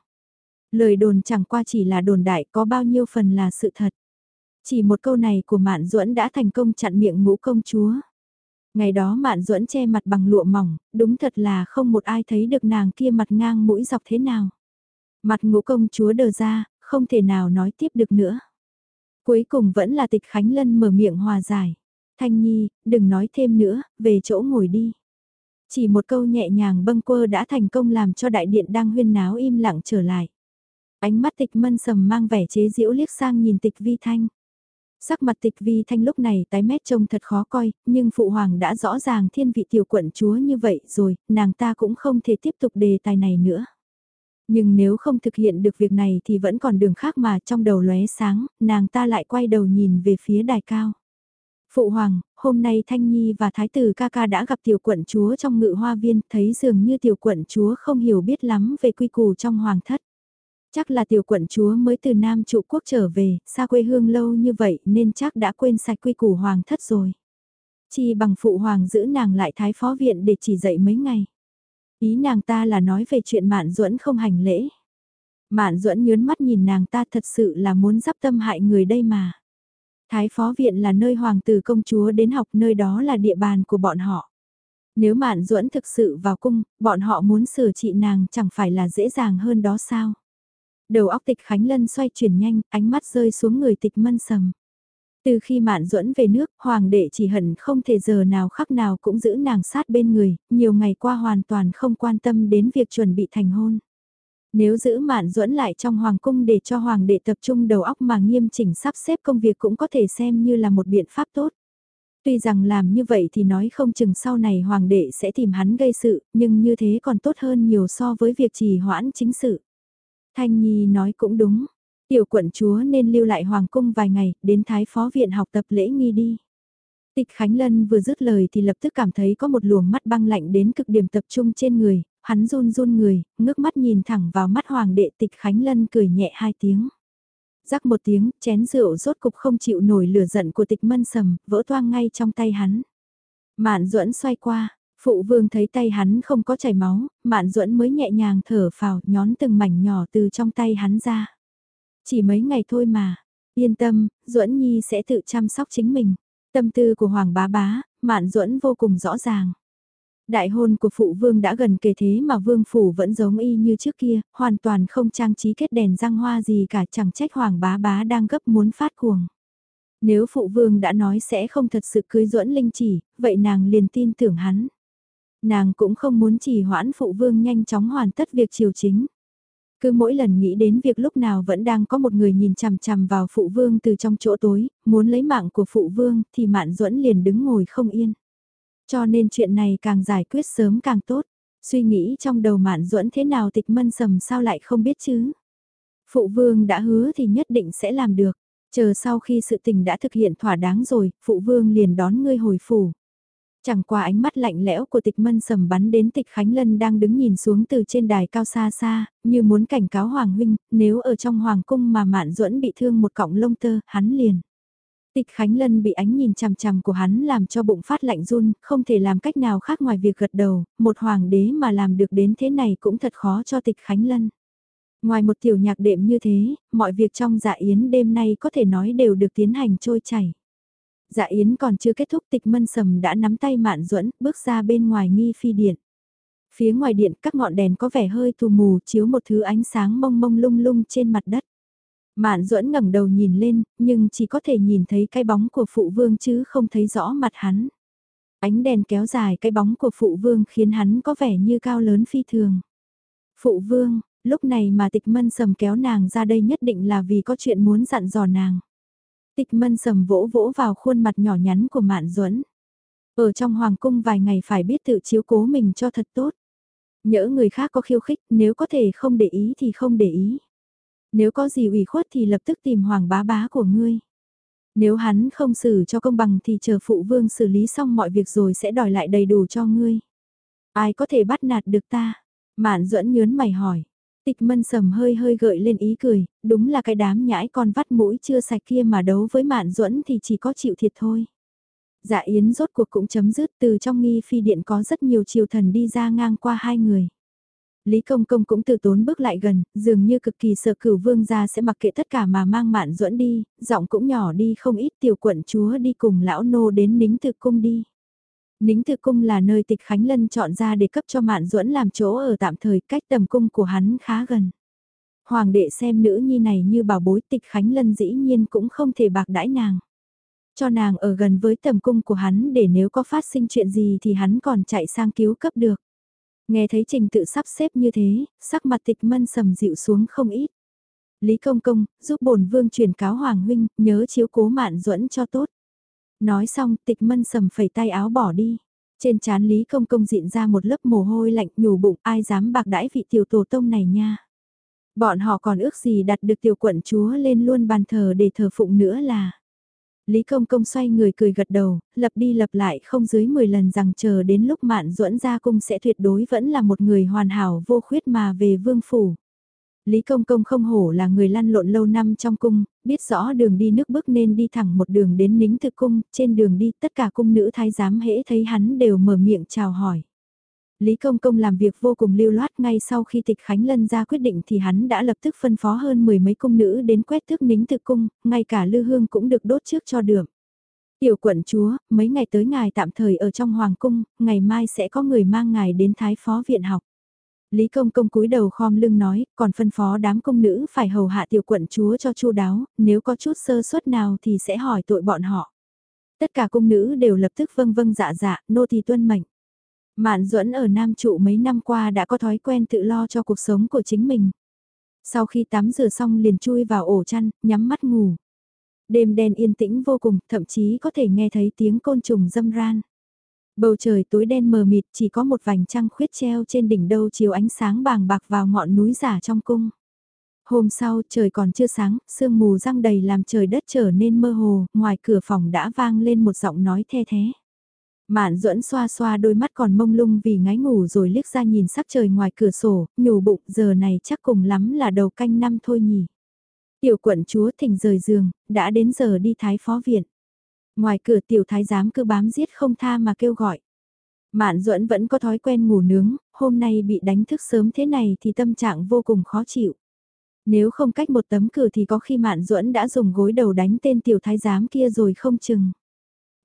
Lời đồn chẳng qua chỉ là đồn đại có bao nhiêu phần là sự thật. Chỉ một câu này của Mạn Duẫn đã thành công chặn miệng ngũ công chúa. Ngày đó Mạn Duẫn che mặt bằng lụa mỏng, đúng thật là không một ai thấy được nàng kia mặt ngang mũi dọc thế nào. Mặt ngũ công chúa đờ ra, không thể nào nói tiếp được nữa. Cuối cùng vẫn là tịch Khánh Lân mở miệng hòa giải. Thanh Nhi, đừng nói thêm nữa, về chỗ ngồi đi. Chỉ một câu nhẹ nhàng bâng quơ đã thành công làm cho đại điện đang huyên náo im lặng trở lại. Ánh mắt tịch mân sầm mang vẻ chế giễu liếc sang nhìn tịch vi thanh. Sắc mặt tịch vi thanh lúc này tái mét trông thật khó coi, nhưng phụ hoàng đã rõ ràng thiên vị tiểu quận chúa như vậy rồi, nàng ta cũng không thể tiếp tục đề tài này nữa. Nhưng nếu không thực hiện được việc này thì vẫn còn đường khác mà trong đầu lóe sáng, nàng ta lại quay đầu nhìn về phía đài cao. Phụ hoàng, hôm nay Thanh Nhi và Thái tử ca ca đã gặp tiểu quận chúa trong ngự hoa viên, thấy dường như tiểu quận chúa không hiểu biết lắm về quy củ trong hoàng thất. Chắc là tiểu quận chúa mới từ Nam trụ quốc trở về, xa quê hương lâu như vậy nên chắc đã quên sạch quy củ hoàng thất rồi. Chi bằng phụ hoàng giữ nàng lại thái phó viện để chỉ dạy mấy ngày. Ý nàng ta là nói về chuyện Mạn Duẫn không hành lễ. Mạn Duẫn nhớn mắt nhìn nàng ta thật sự là muốn dắp tâm hại người đây mà. Thái phó viện là nơi hoàng tử công chúa đến học nơi đó là địa bàn của bọn họ. Nếu Mạn Duẫn thực sự vào cung, bọn họ muốn sửa trị nàng chẳng phải là dễ dàng hơn đó sao? Đầu óc tịch Khánh Lân xoay chuyển nhanh, ánh mắt rơi xuống người tịch mân sầm. Từ khi Mạn Duẫn về nước, hoàng đệ chỉ hận không thể giờ nào khắc nào cũng giữ nàng sát bên người, nhiều ngày qua hoàn toàn không quan tâm đến việc chuẩn bị thành hôn. Nếu giữ Mạn Duẫn lại trong hoàng cung để cho hoàng đệ tập trung đầu óc mà nghiêm chỉnh sắp xếp công việc cũng có thể xem như là một biện pháp tốt. Tuy rằng làm như vậy thì nói không chừng sau này hoàng đệ sẽ tìm hắn gây sự, nhưng như thế còn tốt hơn nhiều so với việc trì hoãn chính sự. Thanh Nhi nói cũng đúng. Tiểu quận chúa nên lưu lại hoàng cung vài ngày, đến thái phó viện học tập lễ nghi đi. Tịch Khánh Lân vừa dứt lời thì lập tức cảm thấy có một luồng mắt băng lạnh đến cực điểm tập trung trên người, hắn run run người, ngước mắt nhìn thẳng vào mắt hoàng đệ tịch Khánh Lân cười nhẹ hai tiếng. Rắc một tiếng, chén rượu rốt cục không chịu nổi lửa giận của tịch mân sầm, vỡ toang ngay trong tay hắn. Mạn duẫn xoay qua, Phụ vương thấy tay hắn không có chảy máu, mạn duẫn mới nhẹ nhàng thở phào nhón từng mảnh nhỏ từ trong tay hắn ra. Chỉ mấy ngày thôi mà, yên tâm, duẫn nhi sẽ tự chăm sóc chính mình. Tâm tư của Hoàng bá bá, mạn duẫn vô cùng rõ ràng. Đại hôn của phụ vương đã gần kề thế mà vương phủ vẫn giống y như trước kia, hoàn toàn không trang trí kết đèn răng hoa gì cả chẳng trách hoàng bá bá đang gấp muốn phát cuồng. Nếu phụ vương đã nói sẽ không thật sự cưới duẫn linh chỉ, vậy nàng liền tin tưởng hắn. Nàng cũng không muốn chỉ hoãn phụ vương nhanh chóng hoàn tất việc triều chính. Cứ mỗi lần nghĩ đến việc lúc nào vẫn đang có một người nhìn chằm chằm vào phụ vương từ trong chỗ tối, muốn lấy mạng của phụ vương thì mạn duẫn liền đứng ngồi không yên. Cho nên chuyện này càng giải quyết sớm càng tốt. Suy nghĩ trong đầu mạn duẫn thế nào tịch mân sầm sao lại không biết chứ. Phụ vương đã hứa thì nhất định sẽ làm được. Chờ sau khi sự tình đã thực hiện thỏa đáng rồi, phụ vương liền đón ngươi hồi phủ. Chẳng qua ánh mắt lạnh lẽo của tịch mân sầm bắn đến tịch Khánh Lân đang đứng nhìn xuống từ trên đài cao xa xa, như muốn cảnh cáo Hoàng Huynh, nếu ở trong Hoàng cung mà mạn duẫn bị thương một cọng lông tơ, hắn liền. Tịch Khánh Lân bị ánh nhìn chằm chằm của hắn làm cho bụng phát lạnh run, không thể làm cách nào khác ngoài việc gật đầu, một hoàng đế mà làm được đến thế này cũng thật khó cho tịch Khánh Lân. Ngoài một tiểu nhạc đệm như thế, mọi việc trong dạ yến đêm nay có thể nói đều được tiến hành trôi chảy. Dạ yến còn chưa kết thúc tịch mân sầm đã nắm tay mạn duẫn bước ra bên ngoài nghi phi điện. Phía ngoài điện các ngọn đèn có vẻ hơi tù mù chiếu một thứ ánh sáng mông mông lung lung trên mặt đất. Mạn duẫn ngẩng đầu nhìn lên, nhưng chỉ có thể nhìn thấy cái bóng của phụ vương chứ không thấy rõ mặt hắn. Ánh đèn kéo dài cái bóng của phụ vương khiến hắn có vẻ như cao lớn phi thường. Phụ vương, lúc này mà tịch mân sầm kéo nàng ra đây nhất định là vì có chuyện muốn dặn dò nàng. Tịch mân sầm vỗ vỗ vào khuôn mặt nhỏ nhắn của Mạn Duẫn. Ở trong hoàng cung vài ngày phải biết tự chiếu cố mình cho thật tốt. Nhỡ người khác có khiêu khích, nếu có thể không để ý thì không để ý. Nếu có gì ủy khuất thì lập tức tìm hoàng bá bá của ngươi. Nếu hắn không xử cho công bằng thì chờ phụ vương xử lý xong mọi việc rồi sẽ đòi lại đầy đủ cho ngươi. Ai có thể bắt nạt được ta? Mạn duẫn nhớn mày hỏi. Tịch mân sầm hơi hơi gợi lên ý cười, đúng là cái đám nhãi con vắt mũi chưa sạch kia mà đấu với mạn duẫn thì chỉ có chịu thiệt thôi. Dạ yến rốt cuộc cũng chấm dứt từ trong nghi phi điện có rất nhiều triều thần đi ra ngang qua hai người. Lý Công Công cũng từ tốn bước lại gần, dường như cực kỳ sợ cửu vương gia sẽ mặc kệ tất cả mà mang mạn duẫn đi, giọng cũng nhỏ đi không ít tiểu quận chúa đi cùng lão nô đến nính thực cung đi. Nính Thực Cung là nơi tịch Khánh Lân chọn ra để cấp cho Mạn Duẫn làm chỗ ở tạm thời cách tầm cung của hắn khá gần. Hoàng đệ xem nữ nhi này như bảo bối tịch Khánh Lân dĩ nhiên cũng không thể bạc đãi nàng. Cho nàng ở gần với tầm cung của hắn để nếu có phát sinh chuyện gì thì hắn còn chạy sang cứu cấp được. Nghe thấy trình tự sắp xếp như thế, sắc mặt tịch mân sầm dịu xuống không ít. Lý Công Công, giúp bổn vương truyền cáo Hoàng Huynh, nhớ chiếu cố mạn duẫn cho tốt. Nói xong tịch mân sầm phẩy tay áo bỏ đi. Trên chán Lý Công Công diện ra một lớp mồ hôi lạnh nhủ bụng ai dám bạc đãi vị tiểu tổ tông này nha. Bọn họ còn ước gì đặt được tiểu quận chúa lên luôn bàn thờ để thờ phụng nữa là. Lý Công Công xoay người cười gật đầu, lập đi lập lại không dưới 10 lần rằng chờ đến lúc mạn duẫn ra cung sẽ tuyệt đối vẫn là một người hoàn hảo vô khuyết mà về vương phủ. Lý Công Công không hổ là người lăn lộn lâu năm trong cung, biết rõ đường đi nước bước nên đi thẳng một đường đến nính thực cung, trên đường đi tất cả cung nữ thái giám hễ thấy hắn đều mở miệng chào hỏi. Lý Công Công làm việc vô cùng lưu loát ngay sau khi tịch Khánh Lân ra quyết định thì hắn đã lập tức phân phó hơn mười mấy cung nữ đến quét thước nính thực cung, ngay cả lư hương cũng được đốt trước cho đường Tiểu quận chúa, mấy ngày tới ngài tạm thời ở trong hoàng cung, ngày mai sẽ có người mang ngài đến thái phó viện học. Lý Công Công cúi đầu khom lưng nói, còn phân phó đám công nữ phải hầu hạ tiểu quận chúa cho chu đáo, nếu có chút sơ suất nào thì sẽ hỏi tội bọn họ. Tất cả cung nữ đều lập tức vâng vâng dạ dạ, nô thì tuân mệnh. Mạn duẫn ở Nam Trụ mấy năm qua đã có thói quen tự lo cho cuộc sống của chính mình. Sau khi tắm rửa xong liền chui vào ổ chăn, nhắm mắt ngủ. Đêm đen yên tĩnh vô cùng, thậm chí có thể nghe thấy tiếng côn trùng râm ran. Bầu trời tối đen mờ mịt chỉ có một vành trăng khuyết treo trên đỉnh đâu chiều ánh sáng bàng bạc vào ngọn núi giả trong cung. Hôm sau trời còn chưa sáng, sương mù răng đầy làm trời đất trở nên mơ hồ, ngoài cửa phòng đã vang lên một giọng nói the thế. Mạn duẫn xoa xoa đôi mắt còn mông lung vì ngái ngủ rồi liếc ra nhìn sắc trời ngoài cửa sổ, nhủ bụng giờ này chắc cùng lắm là đầu canh năm thôi nhỉ. Tiểu quận chúa thỉnh rời giường, đã đến giờ đi thái phó viện. Ngoài cửa tiểu thái giám cứ bám giết không tha mà kêu gọi. Mạn duẫn vẫn có thói quen ngủ nướng, hôm nay bị đánh thức sớm thế này thì tâm trạng vô cùng khó chịu. Nếu không cách một tấm cửa thì có khi Mạn duẫn đã dùng gối đầu đánh tên tiểu thái giám kia rồi không chừng.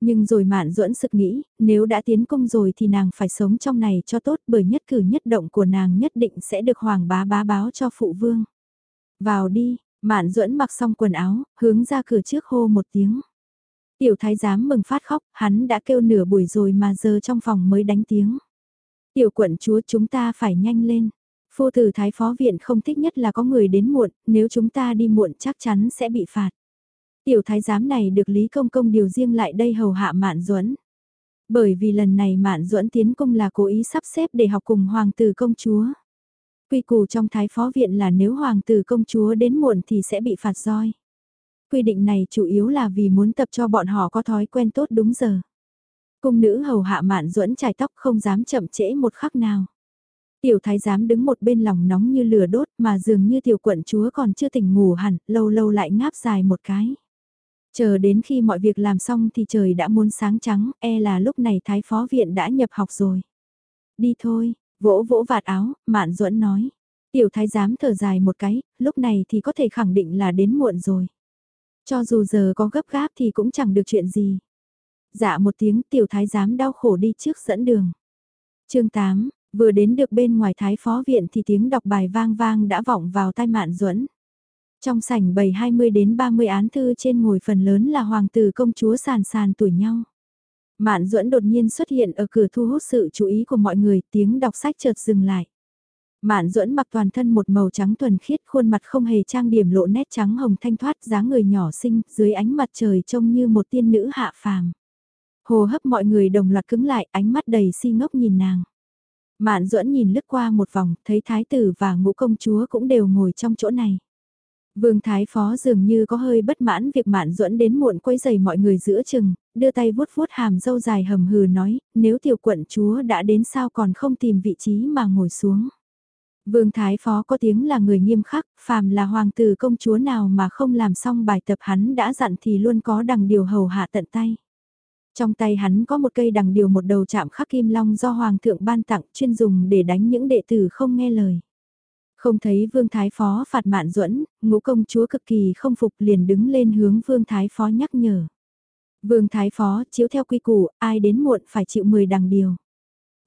Nhưng rồi mạn duẫn sực nghĩ, nếu đã tiến công rồi thì nàng phải sống trong này cho tốt bởi nhất cử nhất động của nàng nhất định sẽ được hoàng bá bá báo cho phụ vương. Vào đi, mạn duẫn mặc xong quần áo, hướng ra cửa trước hô một tiếng. Tiểu thái giám mừng phát khóc, hắn đã kêu nửa buổi rồi mà giờ trong phòng mới đánh tiếng. Tiểu quận chúa chúng ta phải nhanh lên. Phu tử thái phó viện không thích nhất là có người đến muộn, nếu chúng ta đi muộn chắc chắn sẽ bị phạt. Tiểu thái giám này được Lý Công Công điều riêng lại đây hầu hạ Mạn Duẫn. Bởi vì lần này Mạn Duẫn tiến công là cố ý sắp xếp để học cùng hoàng tử công chúa. Quy củ trong thái phó viện là nếu hoàng tử công chúa đến muộn thì sẽ bị phạt roi. Quy định này chủ yếu là vì muốn tập cho bọn họ có thói quen tốt đúng giờ. Cung nữ hầu hạ Mạn Duẫn trải tóc không dám chậm trễ một khắc nào. Tiểu thái giám đứng một bên lòng nóng như lửa đốt mà dường như tiểu quận chúa còn chưa tỉnh ngủ hẳn, lâu lâu lại ngáp dài một cái. Chờ đến khi mọi việc làm xong thì trời đã muốn sáng trắng, e là lúc này thái phó viện đã nhập học rồi. Đi thôi, vỗ vỗ vạt áo, mạn duẫn nói. Tiểu thái giám thở dài một cái, lúc này thì có thể khẳng định là đến muộn rồi. Cho dù giờ có gấp gáp thì cũng chẳng được chuyện gì. Dạ một tiếng tiểu thái giám đau khổ đi trước dẫn đường. chương 8, vừa đến được bên ngoài thái phó viện thì tiếng đọc bài vang vang đã vọng vào tai mạn duẫn trong sảnh bầy 20 đến 30 án thư trên ngồi phần lớn là hoàng tử công chúa sàn sàn tuổi nhau. Mạn duẫn đột nhiên xuất hiện ở cửa thu hút sự chú ý của mọi người, tiếng đọc sách chợt dừng lại. Mạn duẫn mặc toàn thân một màu trắng thuần khiết, khuôn mặt không hề trang điểm lộ nét trắng hồng thanh thoát, dáng người nhỏ xinh, dưới ánh mặt trời trông như một tiên nữ hạ phàm. Hồ hấp mọi người đồng loạt cứng lại, ánh mắt đầy si ngốc nhìn nàng. Mạn duẫn nhìn lướt qua một vòng, thấy thái tử và ngũ công chúa cũng đều ngồi trong chỗ này. Vương Thái Phó dường như có hơi bất mãn việc mạn duẫn đến muộn quấy giày mọi người giữa chừng, đưa tay vuốt vuốt hàm dâu dài hầm hừ nói, nếu tiểu quận chúa đã đến sao còn không tìm vị trí mà ngồi xuống. Vương Thái Phó có tiếng là người nghiêm khắc, phàm là hoàng tử công chúa nào mà không làm xong bài tập hắn đã dặn thì luôn có đằng điều hầu hạ tận tay. Trong tay hắn có một cây đằng điều một đầu chạm khắc kim long do hoàng thượng ban tặng chuyên dùng để đánh những đệ tử không nghe lời. Không thấy Vương Thái Phó phạt mạn duẫn ngũ công chúa cực kỳ không phục liền đứng lên hướng Vương Thái Phó nhắc nhở. Vương Thái Phó chiếu theo quy củ, ai đến muộn phải chịu 10 đằng điều.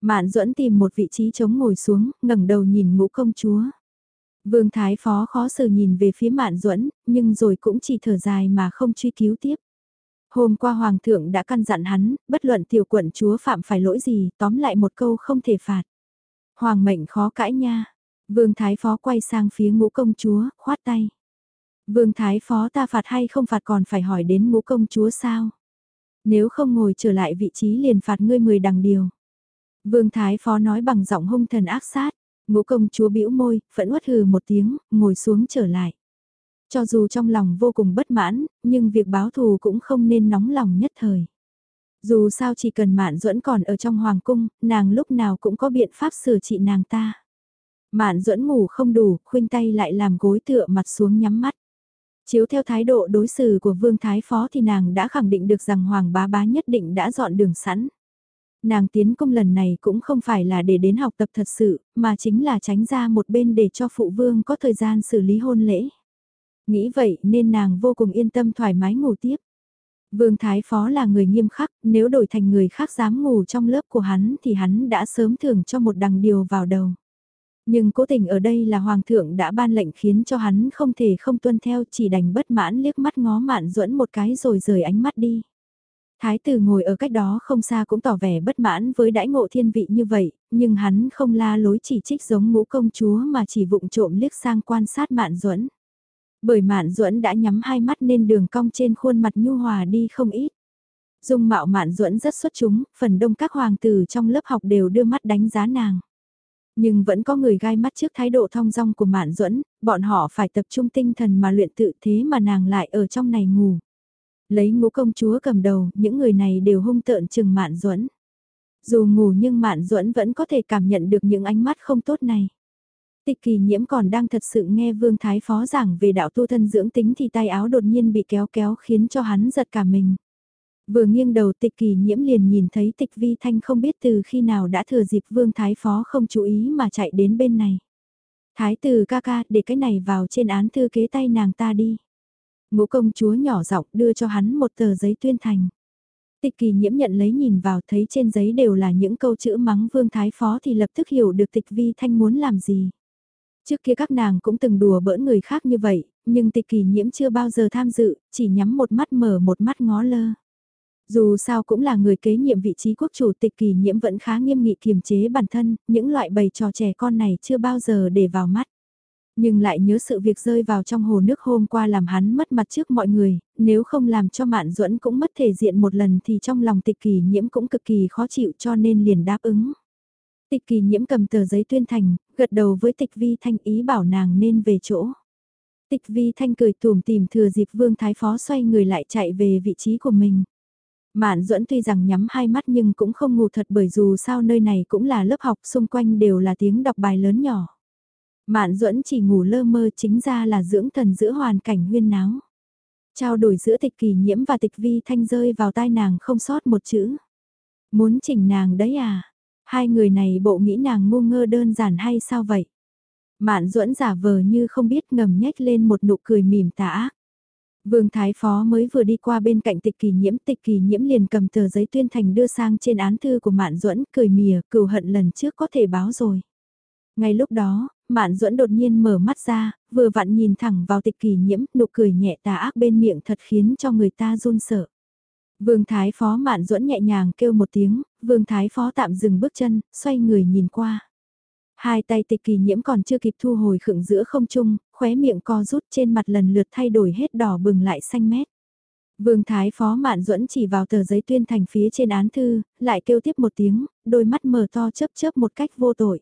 Mạn duẫn tìm một vị trí trống ngồi xuống, ngẩng đầu nhìn ngũ công chúa. Vương Thái Phó khó xử nhìn về phía Mạn duẫn nhưng rồi cũng chỉ thở dài mà không truy cứu tiếp. Hôm qua Hoàng thượng đã căn dặn hắn, bất luận tiểu quận chúa phạm phải lỗi gì, tóm lại một câu không thể phạt. Hoàng mệnh khó cãi nha, Vương Thái Phó quay sang phía ngũ công chúa, khoát tay. Vương Thái Phó ta phạt hay không phạt còn phải hỏi đến ngũ công chúa sao? Nếu không ngồi trở lại vị trí liền phạt ngươi mười đằng điều. Vương Thái Phó nói bằng giọng hung thần ác sát, ngũ công chúa bĩu môi, vẫn uất hừ một tiếng, ngồi xuống trở lại. Cho dù trong lòng vô cùng bất mãn, nhưng việc báo thù cũng không nên nóng lòng nhất thời. Dù sao chỉ cần mạn duẫn còn ở trong hoàng cung, nàng lúc nào cũng có biện pháp sửa trị nàng ta. Mạn duẫn ngủ không đủ, khuynh tay lại làm gối tựa mặt xuống nhắm mắt. Chiếu theo thái độ đối xử của Vương Thái Phó thì nàng đã khẳng định được rằng Hoàng bá bá nhất định đã dọn đường sẵn. Nàng tiến công lần này cũng không phải là để đến học tập thật sự, mà chính là tránh ra một bên để cho phụ vương có thời gian xử lý hôn lễ. Nghĩ vậy nên nàng vô cùng yên tâm thoải mái ngủ tiếp. Vương Thái Phó là người nghiêm khắc, nếu đổi thành người khác dám ngủ trong lớp của hắn thì hắn đã sớm thưởng cho một đằng điều vào đầu. Nhưng cố tình ở đây là hoàng thượng đã ban lệnh khiến cho hắn không thể không tuân theo chỉ đành bất mãn liếc mắt ngó mạn duẫn một cái rồi rời ánh mắt đi. Thái tử ngồi ở cách đó không xa cũng tỏ vẻ bất mãn với đãi ngộ thiên vị như vậy, nhưng hắn không la lối chỉ trích giống ngũ công chúa mà chỉ vụng trộm liếc sang quan sát mạn duẫn. Bởi mạn duẫn đã nhắm hai mắt nên đường cong trên khuôn mặt nhu hòa đi không ít. Dung mạo mạn duẫn rất xuất chúng, phần đông các hoàng tử trong lớp học đều đưa mắt đánh giá nàng. Nhưng vẫn có người gai mắt trước thái độ thong dong của Mạn Duẫn, bọn họ phải tập trung tinh thần mà luyện tự thế mà nàng lại ở trong này ngủ. Lấy ngũ công chúa cầm đầu, những người này đều hung tợn chừng Mạn Duẫn. Dù ngủ nhưng Mạn Duẫn vẫn có thể cảm nhận được những ánh mắt không tốt này. Tịch kỳ nhiễm còn đang thật sự nghe Vương Thái Phó giảng về đạo tu thân dưỡng tính thì tay áo đột nhiên bị kéo kéo khiến cho hắn giật cả mình. Vừa nghiêng đầu tịch kỳ nhiễm liền nhìn thấy tịch vi thanh không biết từ khi nào đã thừa dịp vương thái phó không chú ý mà chạy đến bên này. Thái tử ca ca để cái này vào trên án thư kế tay nàng ta đi. Ngũ công chúa nhỏ giọng đưa cho hắn một tờ giấy tuyên thành. Tịch kỳ nhiễm nhận lấy nhìn vào thấy trên giấy đều là những câu chữ mắng vương thái phó thì lập tức hiểu được tịch vi thanh muốn làm gì. Trước kia các nàng cũng từng đùa bỡn người khác như vậy, nhưng tịch kỳ nhiễm chưa bao giờ tham dự, chỉ nhắm một mắt mở một mắt ngó lơ. Dù sao cũng là người kế nhiệm vị trí quốc chủ tịch kỳ nhiễm vẫn khá nghiêm nghị kiềm chế bản thân, những loại bầy trò trẻ con này chưa bao giờ để vào mắt. Nhưng lại nhớ sự việc rơi vào trong hồ nước hôm qua làm hắn mất mặt trước mọi người, nếu không làm cho Mạn Duẫn cũng mất thể diện một lần thì trong lòng tịch kỳ nhiễm cũng cực kỳ khó chịu cho nên liền đáp ứng. Tịch kỳ nhiễm cầm tờ giấy tuyên thành, gật đầu với tịch vi thanh ý bảo nàng nên về chỗ. Tịch vi thanh cười tùm tìm thừa dịp vương thái phó xoay người lại chạy về vị trí của mình. Mạn duẫn tuy rằng nhắm hai mắt nhưng cũng không ngủ thật bởi dù sao nơi này cũng là lớp học xung quanh đều là tiếng đọc bài lớn nhỏ. Mạn duẫn chỉ ngủ lơ mơ chính ra là dưỡng thần giữa hoàn cảnh huyên náo. Trao đổi giữa tịch kỳ nhiễm và tịch vi thanh rơi vào tai nàng không sót một chữ. Muốn chỉnh nàng đấy à? Hai người này bộ nghĩ nàng ngu ngơ đơn giản hay sao vậy? Mạn duẫn giả vờ như không biết ngầm nhếch lên một nụ cười mỉm tả ác. Vương Thái Phó mới vừa đi qua bên cạnh tịch kỳ nhiễm, tịch kỳ nhiễm liền cầm tờ giấy tuyên thành đưa sang trên án thư của Mạn Duẫn, cười mỉa, cừu hận lần trước có thể báo rồi. Ngay lúc đó, Mạn Duẫn đột nhiên mở mắt ra, vừa vặn nhìn thẳng vào tịch kỳ nhiễm, nụ cười nhẹ tà ác bên miệng thật khiến cho người ta run sợ. Vương Thái Phó Mạn Duẫn nhẹ nhàng kêu một tiếng, Vương Thái Phó tạm dừng bước chân, xoay người nhìn qua. Hai tay tịch kỳ nhiễm còn chưa kịp thu hồi khựng giữa không trung, khóe miệng co rút trên mặt lần lượt thay đổi hết đỏ bừng lại xanh mét. Vương Thái Phó Mạn Duẫn chỉ vào tờ giấy tuyên thành phía trên án thư, lại kêu tiếp một tiếng, đôi mắt mở to chớp chớp một cách vô tội.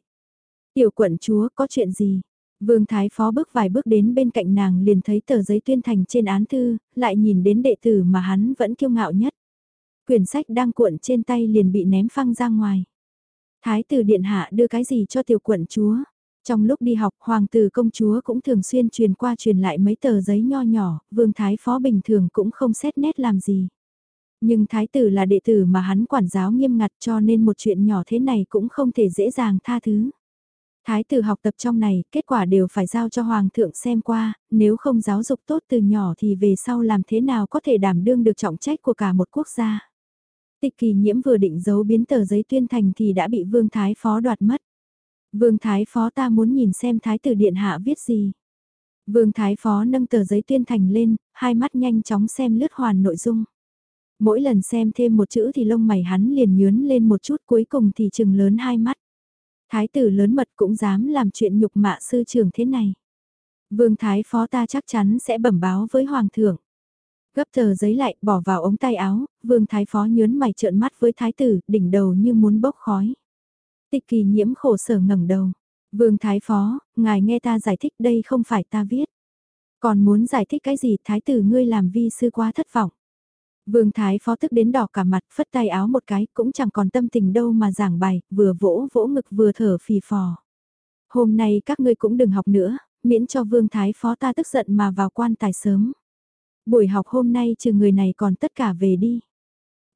Tiểu quận chúa có chuyện gì? Vương Thái Phó bước vài bước đến bên cạnh nàng liền thấy tờ giấy tuyên thành trên án thư, lại nhìn đến đệ tử mà hắn vẫn kiêu ngạo nhất. Quyển sách đang cuộn trên tay liền bị ném phăng ra ngoài. Thái tử điện hạ đưa cái gì cho tiểu quận chúa? Trong lúc đi học, hoàng tử công chúa cũng thường xuyên truyền qua truyền lại mấy tờ giấy nho nhỏ, vương thái phó bình thường cũng không xét nét làm gì. Nhưng thái tử là đệ tử mà hắn quản giáo nghiêm ngặt cho nên một chuyện nhỏ thế này cũng không thể dễ dàng tha thứ. Thái tử học tập trong này, kết quả đều phải giao cho hoàng thượng xem qua, nếu không giáo dục tốt từ nhỏ thì về sau làm thế nào có thể đảm đương được trọng trách của cả một quốc gia. Tịch kỳ nhiễm vừa định giấu biến tờ giấy tuyên thành thì đã bị vương thái phó đoạt mất. Vương thái phó ta muốn nhìn xem thái tử điện hạ viết gì. Vương thái phó nâng tờ giấy tuyên thành lên, hai mắt nhanh chóng xem lướt hoàn nội dung. Mỗi lần xem thêm một chữ thì lông mày hắn liền nhướn lên một chút cuối cùng thì chừng lớn hai mắt. Thái tử lớn mật cũng dám làm chuyện nhục mạ sư trưởng thế này. Vương thái phó ta chắc chắn sẽ bẩm báo với hoàng thượng. Gấp tờ giấy lại, bỏ vào ống tay áo, vương thái phó nhớn mày trợn mắt với thái tử, đỉnh đầu như muốn bốc khói. Tịch kỳ nhiễm khổ sở ngẩng đầu. Vương thái phó, ngài nghe ta giải thích đây không phải ta viết. Còn muốn giải thích cái gì thái tử ngươi làm vi sư quá thất vọng. Vương thái phó tức đến đỏ cả mặt, phất tay áo một cái, cũng chẳng còn tâm tình đâu mà giảng bài, vừa vỗ vỗ ngực vừa thở phì phò. Hôm nay các ngươi cũng đừng học nữa, miễn cho vương thái phó ta tức giận mà vào quan tài sớm. Buổi học hôm nay trừ người này còn tất cả về đi.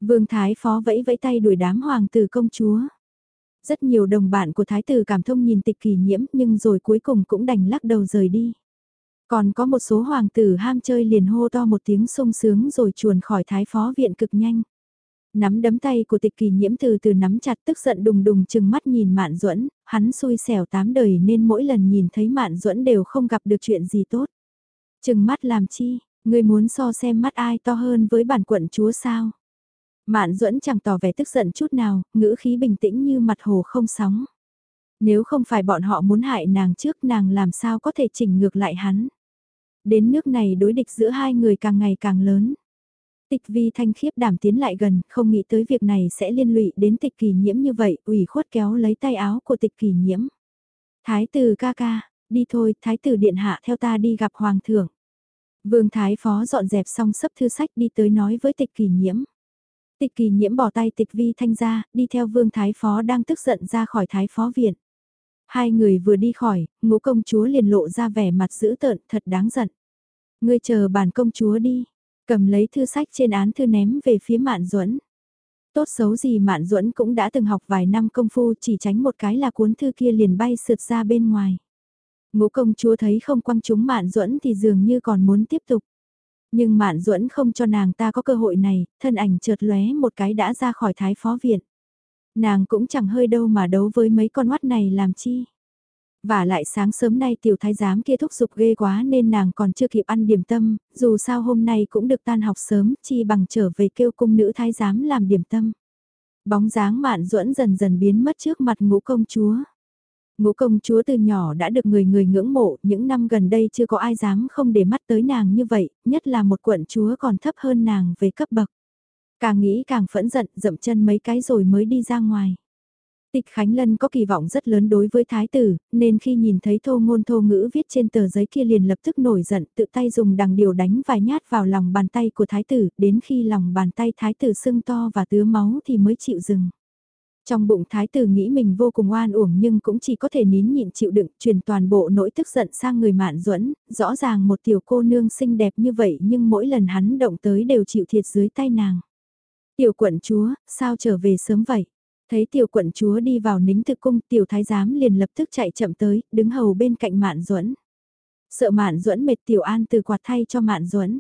Vương Thái Phó vẫy vẫy tay đuổi đám hoàng tử công chúa. Rất nhiều đồng bạn của Thái tử cảm thông nhìn tịch kỳ nhiễm nhưng rồi cuối cùng cũng đành lắc đầu rời đi. Còn có một số hoàng tử ham chơi liền hô to một tiếng sung sướng rồi chuồn khỏi Thái Phó viện cực nhanh. Nắm đấm tay của tịch kỳ nhiễm từ từ nắm chặt tức giận đùng đùng chừng mắt nhìn Mạn Duẫn, hắn xui xẻo tám đời nên mỗi lần nhìn thấy Mạn Duẫn đều không gặp được chuyện gì tốt. Chừng mắt làm chi, Ngươi muốn so xem mắt ai to hơn với bản quận chúa sao? Mạn duẫn chẳng tỏ vẻ tức giận chút nào, ngữ khí bình tĩnh như mặt hồ không sóng. Nếu không phải bọn họ muốn hại nàng trước nàng làm sao có thể chỉnh ngược lại hắn. Đến nước này đối địch giữa hai người càng ngày càng lớn. Tịch vi thanh khiếp đảm tiến lại gần, không nghĩ tới việc này sẽ liên lụy đến tịch kỳ nhiễm như vậy, ủy khuất kéo lấy tay áo của tịch kỳ nhiễm. Thái tử ca ca, đi thôi, thái tử điện hạ theo ta đi gặp hoàng thượng. Vương Thái Phó dọn dẹp xong sấp thư sách đi tới nói với tịch kỳ nhiễm. Tịch kỳ nhiễm bỏ tay tịch vi thanh ra, đi theo Vương Thái Phó đang tức giận ra khỏi Thái Phó viện. Hai người vừa đi khỏi, ngũ công chúa liền lộ ra vẻ mặt dữ tợn thật đáng giận. Ngươi chờ bản công chúa đi, cầm lấy thư sách trên án thư ném về phía Mạn Duẫn. Tốt xấu gì Mạn Duẫn cũng đã từng học vài năm công phu chỉ tránh một cái là cuốn thư kia liền bay sượt ra bên ngoài. Ngũ công chúa thấy không quăng chúng mạn duẫn thì dường như còn muốn tiếp tục. Nhưng Mạn Duẫn không cho nàng ta có cơ hội này, thân ảnh chợt lóe một cái đã ra khỏi thái phó viện. Nàng cũng chẳng hơi đâu mà đấu với mấy con oát này làm chi. Và lại sáng sớm nay tiểu thái giám kia thúc giục ghê quá nên nàng còn chưa kịp ăn điểm tâm, dù sao hôm nay cũng được tan học sớm, chi bằng trở về kêu cung nữ thái giám làm điểm tâm. Bóng dáng mạn duẫn dần dần biến mất trước mặt ngũ công chúa. Ngũ công chúa từ nhỏ đã được người người ngưỡng mộ, những năm gần đây chưa có ai dám không để mắt tới nàng như vậy, nhất là một quận chúa còn thấp hơn nàng về cấp bậc. Càng nghĩ càng phẫn giận, dậm chân mấy cái rồi mới đi ra ngoài. Tịch Khánh Lân có kỳ vọng rất lớn đối với thái tử, nên khi nhìn thấy thô ngôn thô ngữ viết trên tờ giấy kia liền lập tức nổi giận, tự tay dùng đằng điều đánh vài nhát vào lòng bàn tay của thái tử, đến khi lòng bàn tay thái tử sưng to và tứa máu thì mới chịu dừng. Trong bụng thái tử nghĩ mình vô cùng oan uổng nhưng cũng chỉ có thể nín nhịn chịu đựng, truyền toàn bộ nỗi tức giận sang người mạn duẫn rõ ràng một tiểu cô nương xinh đẹp như vậy nhưng mỗi lần hắn động tới đều chịu thiệt dưới tay nàng. Tiểu quận chúa, sao trở về sớm vậy? Thấy tiểu quận chúa đi vào nính thực cung, tiểu thái giám liền lập tức chạy chậm tới, đứng hầu bên cạnh mạn duẫn Sợ mạn duẫn mệt tiểu an từ quạt thay cho mạn duẫn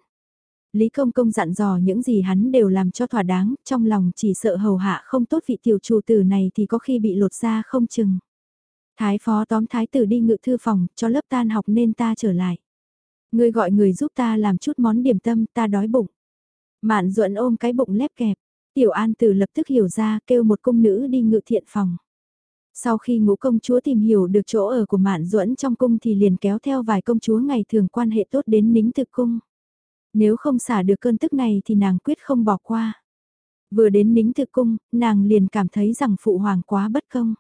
Lý Công Công dặn dò những gì hắn đều làm cho thỏa đáng, trong lòng chỉ sợ hầu hạ không tốt vị tiểu chủ tử này thì có khi bị lột ra không chừng. Thái phó tóm thái tử đi ngự thư phòng, cho lớp tan học nên ta trở lại. ngươi gọi người giúp ta làm chút món điểm tâm, ta đói bụng. Mạn duẫn ôm cái bụng lép kẹp, tiểu an tử lập tức hiểu ra kêu một cung nữ đi ngự thiện phòng. Sau khi ngũ công chúa tìm hiểu được chỗ ở của Mạn Duẫn trong cung thì liền kéo theo vài công chúa ngày thường quan hệ tốt đến nính thực cung. Nếu không xả được cơn tức này thì nàng quyết không bỏ qua. Vừa đến nính thực cung, nàng liền cảm thấy rằng phụ hoàng quá bất công.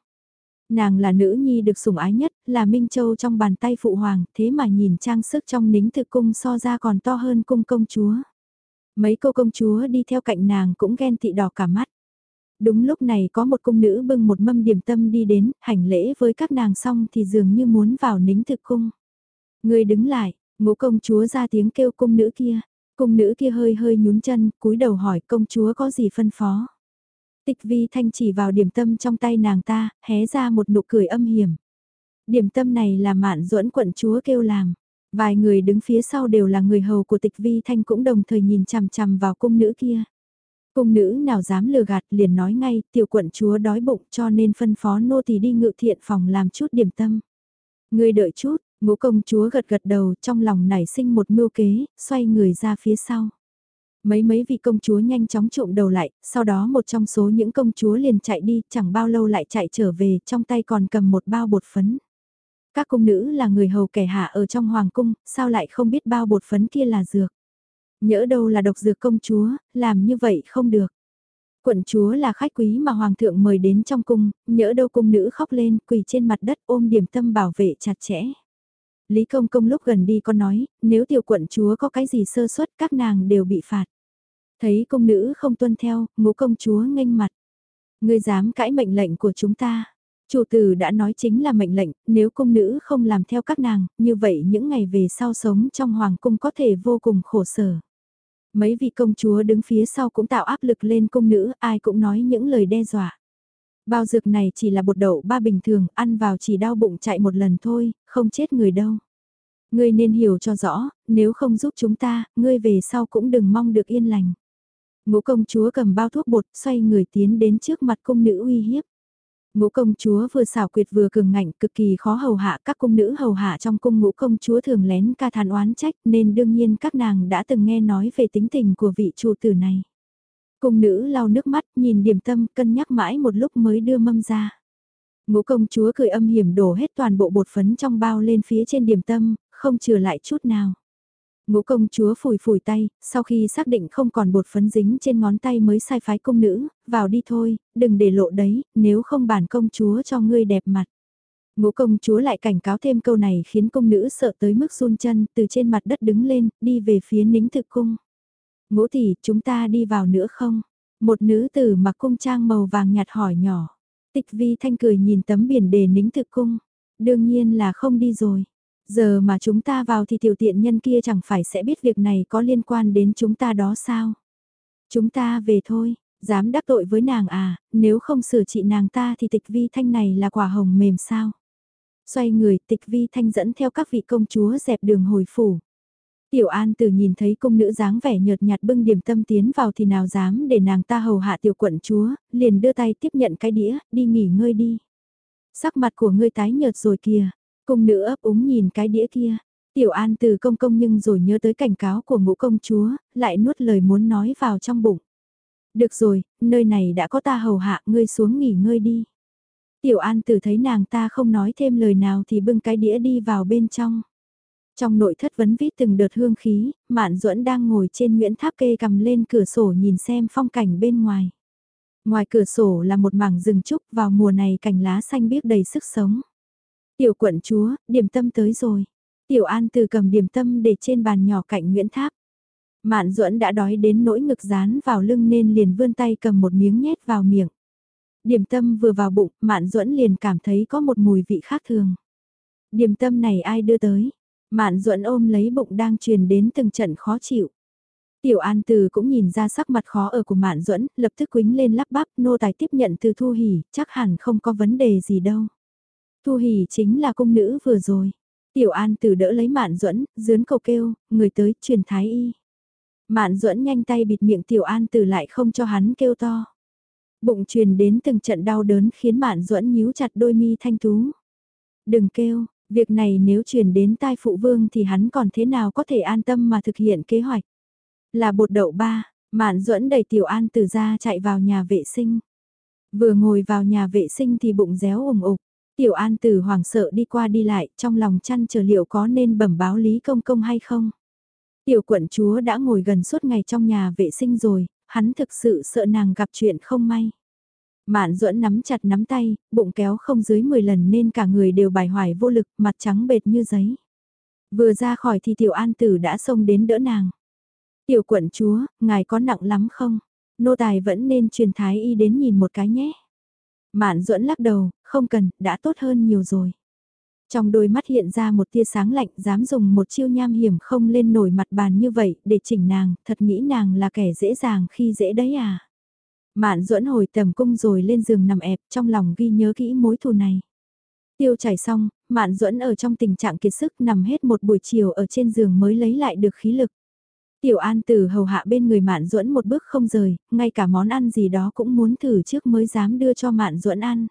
Nàng là nữ nhi được sủng ái nhất, là Minh Châu trong bàn tay phụ hoàng, thế mà nhìn trang sức trong nính thực cung so ra còn to hơn cung công chúa. Mấy cô công chúa đi theo cạnh nàng cũng ghen tị đỏ cả mắt. Đúng lúc này có một cung nữ bưng một mâm điểm tâm đi đến, hành lễ với các nàng xong thì dường như muốn vào nính thực cung. Người đứng lại, Ngũ công chúa ra tiếng kêu cung nữ kia, cung nữ kia hơi hơi nhún chân, cúi đầu hỏi công chúa có gì phân phó. Tịch vi thanh chỉ vào điểm tâm trong tay nàng ta, hé ra một nụ cười âm hiểm. Điểm tâm này là mạn duẫn quận chúa kêu làm. Vài người đứng phía sau đều là người hầu của tịch vi thanh cũng đồng thời nhìn chằm chằm vào cung nữ kia. Cung nữ nào dám lừa gạt liền nói ngay tiểu quận chúa đói bụng cho nên phân phó nô tỳ đi ngự thiện phòng làm chút điểm tâm. Người đợi chút, Ngũ công chúa gật gật đầu trong lòng nảy sinh một mưu kế, xoay người ra phía sau. Mấy mấy vị công chúa nhanh chóng trộm đầu lại, sau đó một trong số những công chúa liền chạy đi, chẳng bao lâu lại chạy trở về, trong tay còn cầm một bao bột phấn. Các cung nữ là người hầu kẻ hạ ở trong hoàng cung, sao lại không biết bao bột phấn kia là dược. Nhỡ đâu là độc dược công chúa, làm như vậy không được quận chúa là khách quý mà hoàng thượng mời đến trong cung, nhỡ đâu cung nữ khóc lên, quỳ trên mặt đất ôm điểm tâm bảo vệ chặt chẽ. Lý Công Công lúc gần đi có nói, nếu tiểu quận chúa có cái gì sơ suất các nàng đều bị phạt. Thấy công nữ không tuân theo, ngũ công chúa nghênh mặt. Ngươi dám cãi mệnh lệnh của chúng ta. Chủ tử đã nói chính là mệnh lệnh, nếu công nữ không làm theo các nàng, như vậy những ngày về sau sống trong hoàng cung có thể vô cùng khổ sở. Mấy vị công chúa đứng phía sau cũng tạo áp lực lên công nữ, ai cũng nói những lời đe dọa. Bao dược này chỉ là bột đậu ba bình thường, ăn vào chỉ đau bụng chạy một lần thôi, không chết người đâu. Ngươi nên hiểu cho rõ, nếu không giúp chúng ta, ngươi về sau cũng đừng mong được yên lành. Ngũ công chúa cầm bao thuốc bột xoay người tiến đến trước mặt cung nữ uy hiếp. Ngũ công chúa vừa xảo quyệt vừa cường ngạnh cực kỳ khó hầu hạ các cung nữ hầu hạ trong cung ngũ công chúa thường lén ca than oán trách nên đương nhiên các nàng đã từng nghe nói về tính tình của vị chủ tử này. Cung nữ lau nước mắt nhìn điểm tâm cân nhắc mãi một lúc mới đưa mâm ra. Ngũ công chúa cười âm hiểm đổ hết toàn bộ bột phấn trong bao lên phía trên điểm tâm, không trừ lại chút nào. Ngũ công chúa phủi phủi tay, sau khi xác định không còn bột phấn dính trên ngón tay mới sai phái công nữ, vào đi thôi, đừng để lộ đấy, nếu không bản công chúa cho ngươi đẹp mặt. Ngũ công chúa lại cảnh cáo thêm câu này khiến công nữ sợ tới mức run chân, từ trên mặt đất đứng lên, đi về phía nính thực cung. Ngũ tỷ, chúng ta đi vào nữa không? Một nữ tử mặc cung trang màu vàng nhạt hỏi nhỏ. Tịch vi thanh cười nhìn tấm biển đề nính thực cung. Đương nhiên là không đi rồi. Giờ mà chúng ta vào thì tiểu tiện nhân kia chẳng phải sẽ biết việc này có liên quan đến chúng ta đó sao? Chúng ta về thôi, dám đắc tội với nàng à, nếu không xử trị nàng ta thì tịch vi thanh này là quả hồng mềm sao? Xoay người tịch vi thanh dẫn theo các vị công chúa dẹp đường hồi phủ. Tiểu An từ nhìn thấy công nữ dáng vẻ nhợt nhạt bưng điểm tâm tiến vào thì nào dám để nàng ta hầu hạ tiểu quận chúa, liền đưa tay tiếp nhận cái đĩa, đi nghỉ ngơi đi. Sắc mặt của ngươi tái nhợt rồi kìa, cung nữ ấp úng nhìn cái đĩa kia. Tiểu An từ công công nhưng rồi nhớ tới cảnh cáo của ngũ công chúa, lại nuốt lời muốn nói vào trong bụng. Được rồi, nơi này đã có ta hầu hạ, ngươi xuống nghỉ ngơi đi. Tiểu An từ thấy nàng ta không nói thêm lời nào thì bưng cái đĩa đi vào bên trong. Trong nội thất vấn vít từng đợt hương khí, Mạn Duẫn đang ngồi trên Nguyễn Tháp kê cầm lên cửa sổ nhìn xem phong cảnh bên ngoài. Ngoài cửa sổ là một mảng rừng trúc vào mùa này cành lá xanh biếc đầy sức sống. Tiểu quận chúa, điểm tâm tới rồi. Tiểu An từ cầm điểm tâm để trên bàn nhỏ cạnh Nguyễn Tháp. Mạn Duẫn đã đói đến nỗi ngực dán vào lưng nên liền vươn tay cầm một miếng nhét vào miệng. Điểm tâm vừa vào bụng, Mạn Duẫn liền cảm thấy có một mùi vị khác thường. Điểm tâm này ai đưa tới? Mạn duẫn ôm lấy bụng đang truyền đến từng trận khó chịu. Tiểu An Từ cũng nhìn ra sắc mặt khó ở của Mạn Duẫn, lập tức quính lên lắp bắp, nô tài tiếp nhận từ Thu Hỉ, chắc hẳn không có vấn đề gì đâu. Thu Hỉ chính là cung nữ vừa rồi. Tiểu An tử đỡ lấy Mạn Duẫn, dướn cầu kêu, người tới truyền thái y. Mạn Duẫn nhanh tay bịt miệng Tiểu An tử lại không cho hắn kêu to. Bụng truyền đến từng trận đau đớn khiến Mạn Duẫn nhíu chặt đôi mi thanh tú. Đừng kêu, Việc này nếu truyền đến tai phụ vương thì hắn còn thế nào có thể an tâm mà thực hiện kế hoạch. Là bột đậu ba, mạn duẫn đẩy tiểu an tử ra chạy vào nhà vệ sinh. Vừa ngồi vào nhà vệ sinh thì bụng réo ủng ục. Tiểu an từ hoảng sợ đi qua đi lại trong lòng chăn chờ liệu có nên bẩm báo lý công công hay không. Tiểu quận chúa đã ngồi gần suốt ngày trong nhà vệ sinh rồi, hắn thực sự sợ nàng gặp chuyện không may. Mạn duẫn nắm chặt nắm tay, bụng kéo không dưới 10 lần nên cả người đều bài hoài vô lực, mặt trắng bệt như giấy. Vừa ra khỏi thì tiểu an tử đã xông đến đỡ nàng. Tiểu quận chúa, ngài có nặng lắm không? Nô tài vẫn nên truyền thái y đến nhìn một cái nhé. Mạn duẫn lắc đầu, không cần, đã tốt hơn nhiều rồi. Trong đôi mắt hiện ra một tia sáng lạnh dám dùng một chiêu nham hiểm không lên nổi mặt bàn như vậy để chỉnh nàng, thật nghĩ nàng là kẻ dễ dàng khi dễ đấy à. Mạn duẫn hồi tầm cung rồi lên giường nằm ẹp trong lòng ghi nhớ kỹ mối thù này. Tiêu chảy xong, Mạn duẫn ở trong tình trạng kiệt sức nằm hết một buổi chiều ở trên giường mới lấy lại được khí lực. Tiểu An Từ hầu hạ bên người Mạn Duẫn một bước không rời, ngay cả món ăn gì đó cũng muốn thử trước mới dám đưa cho Mạn Duẫn ăn.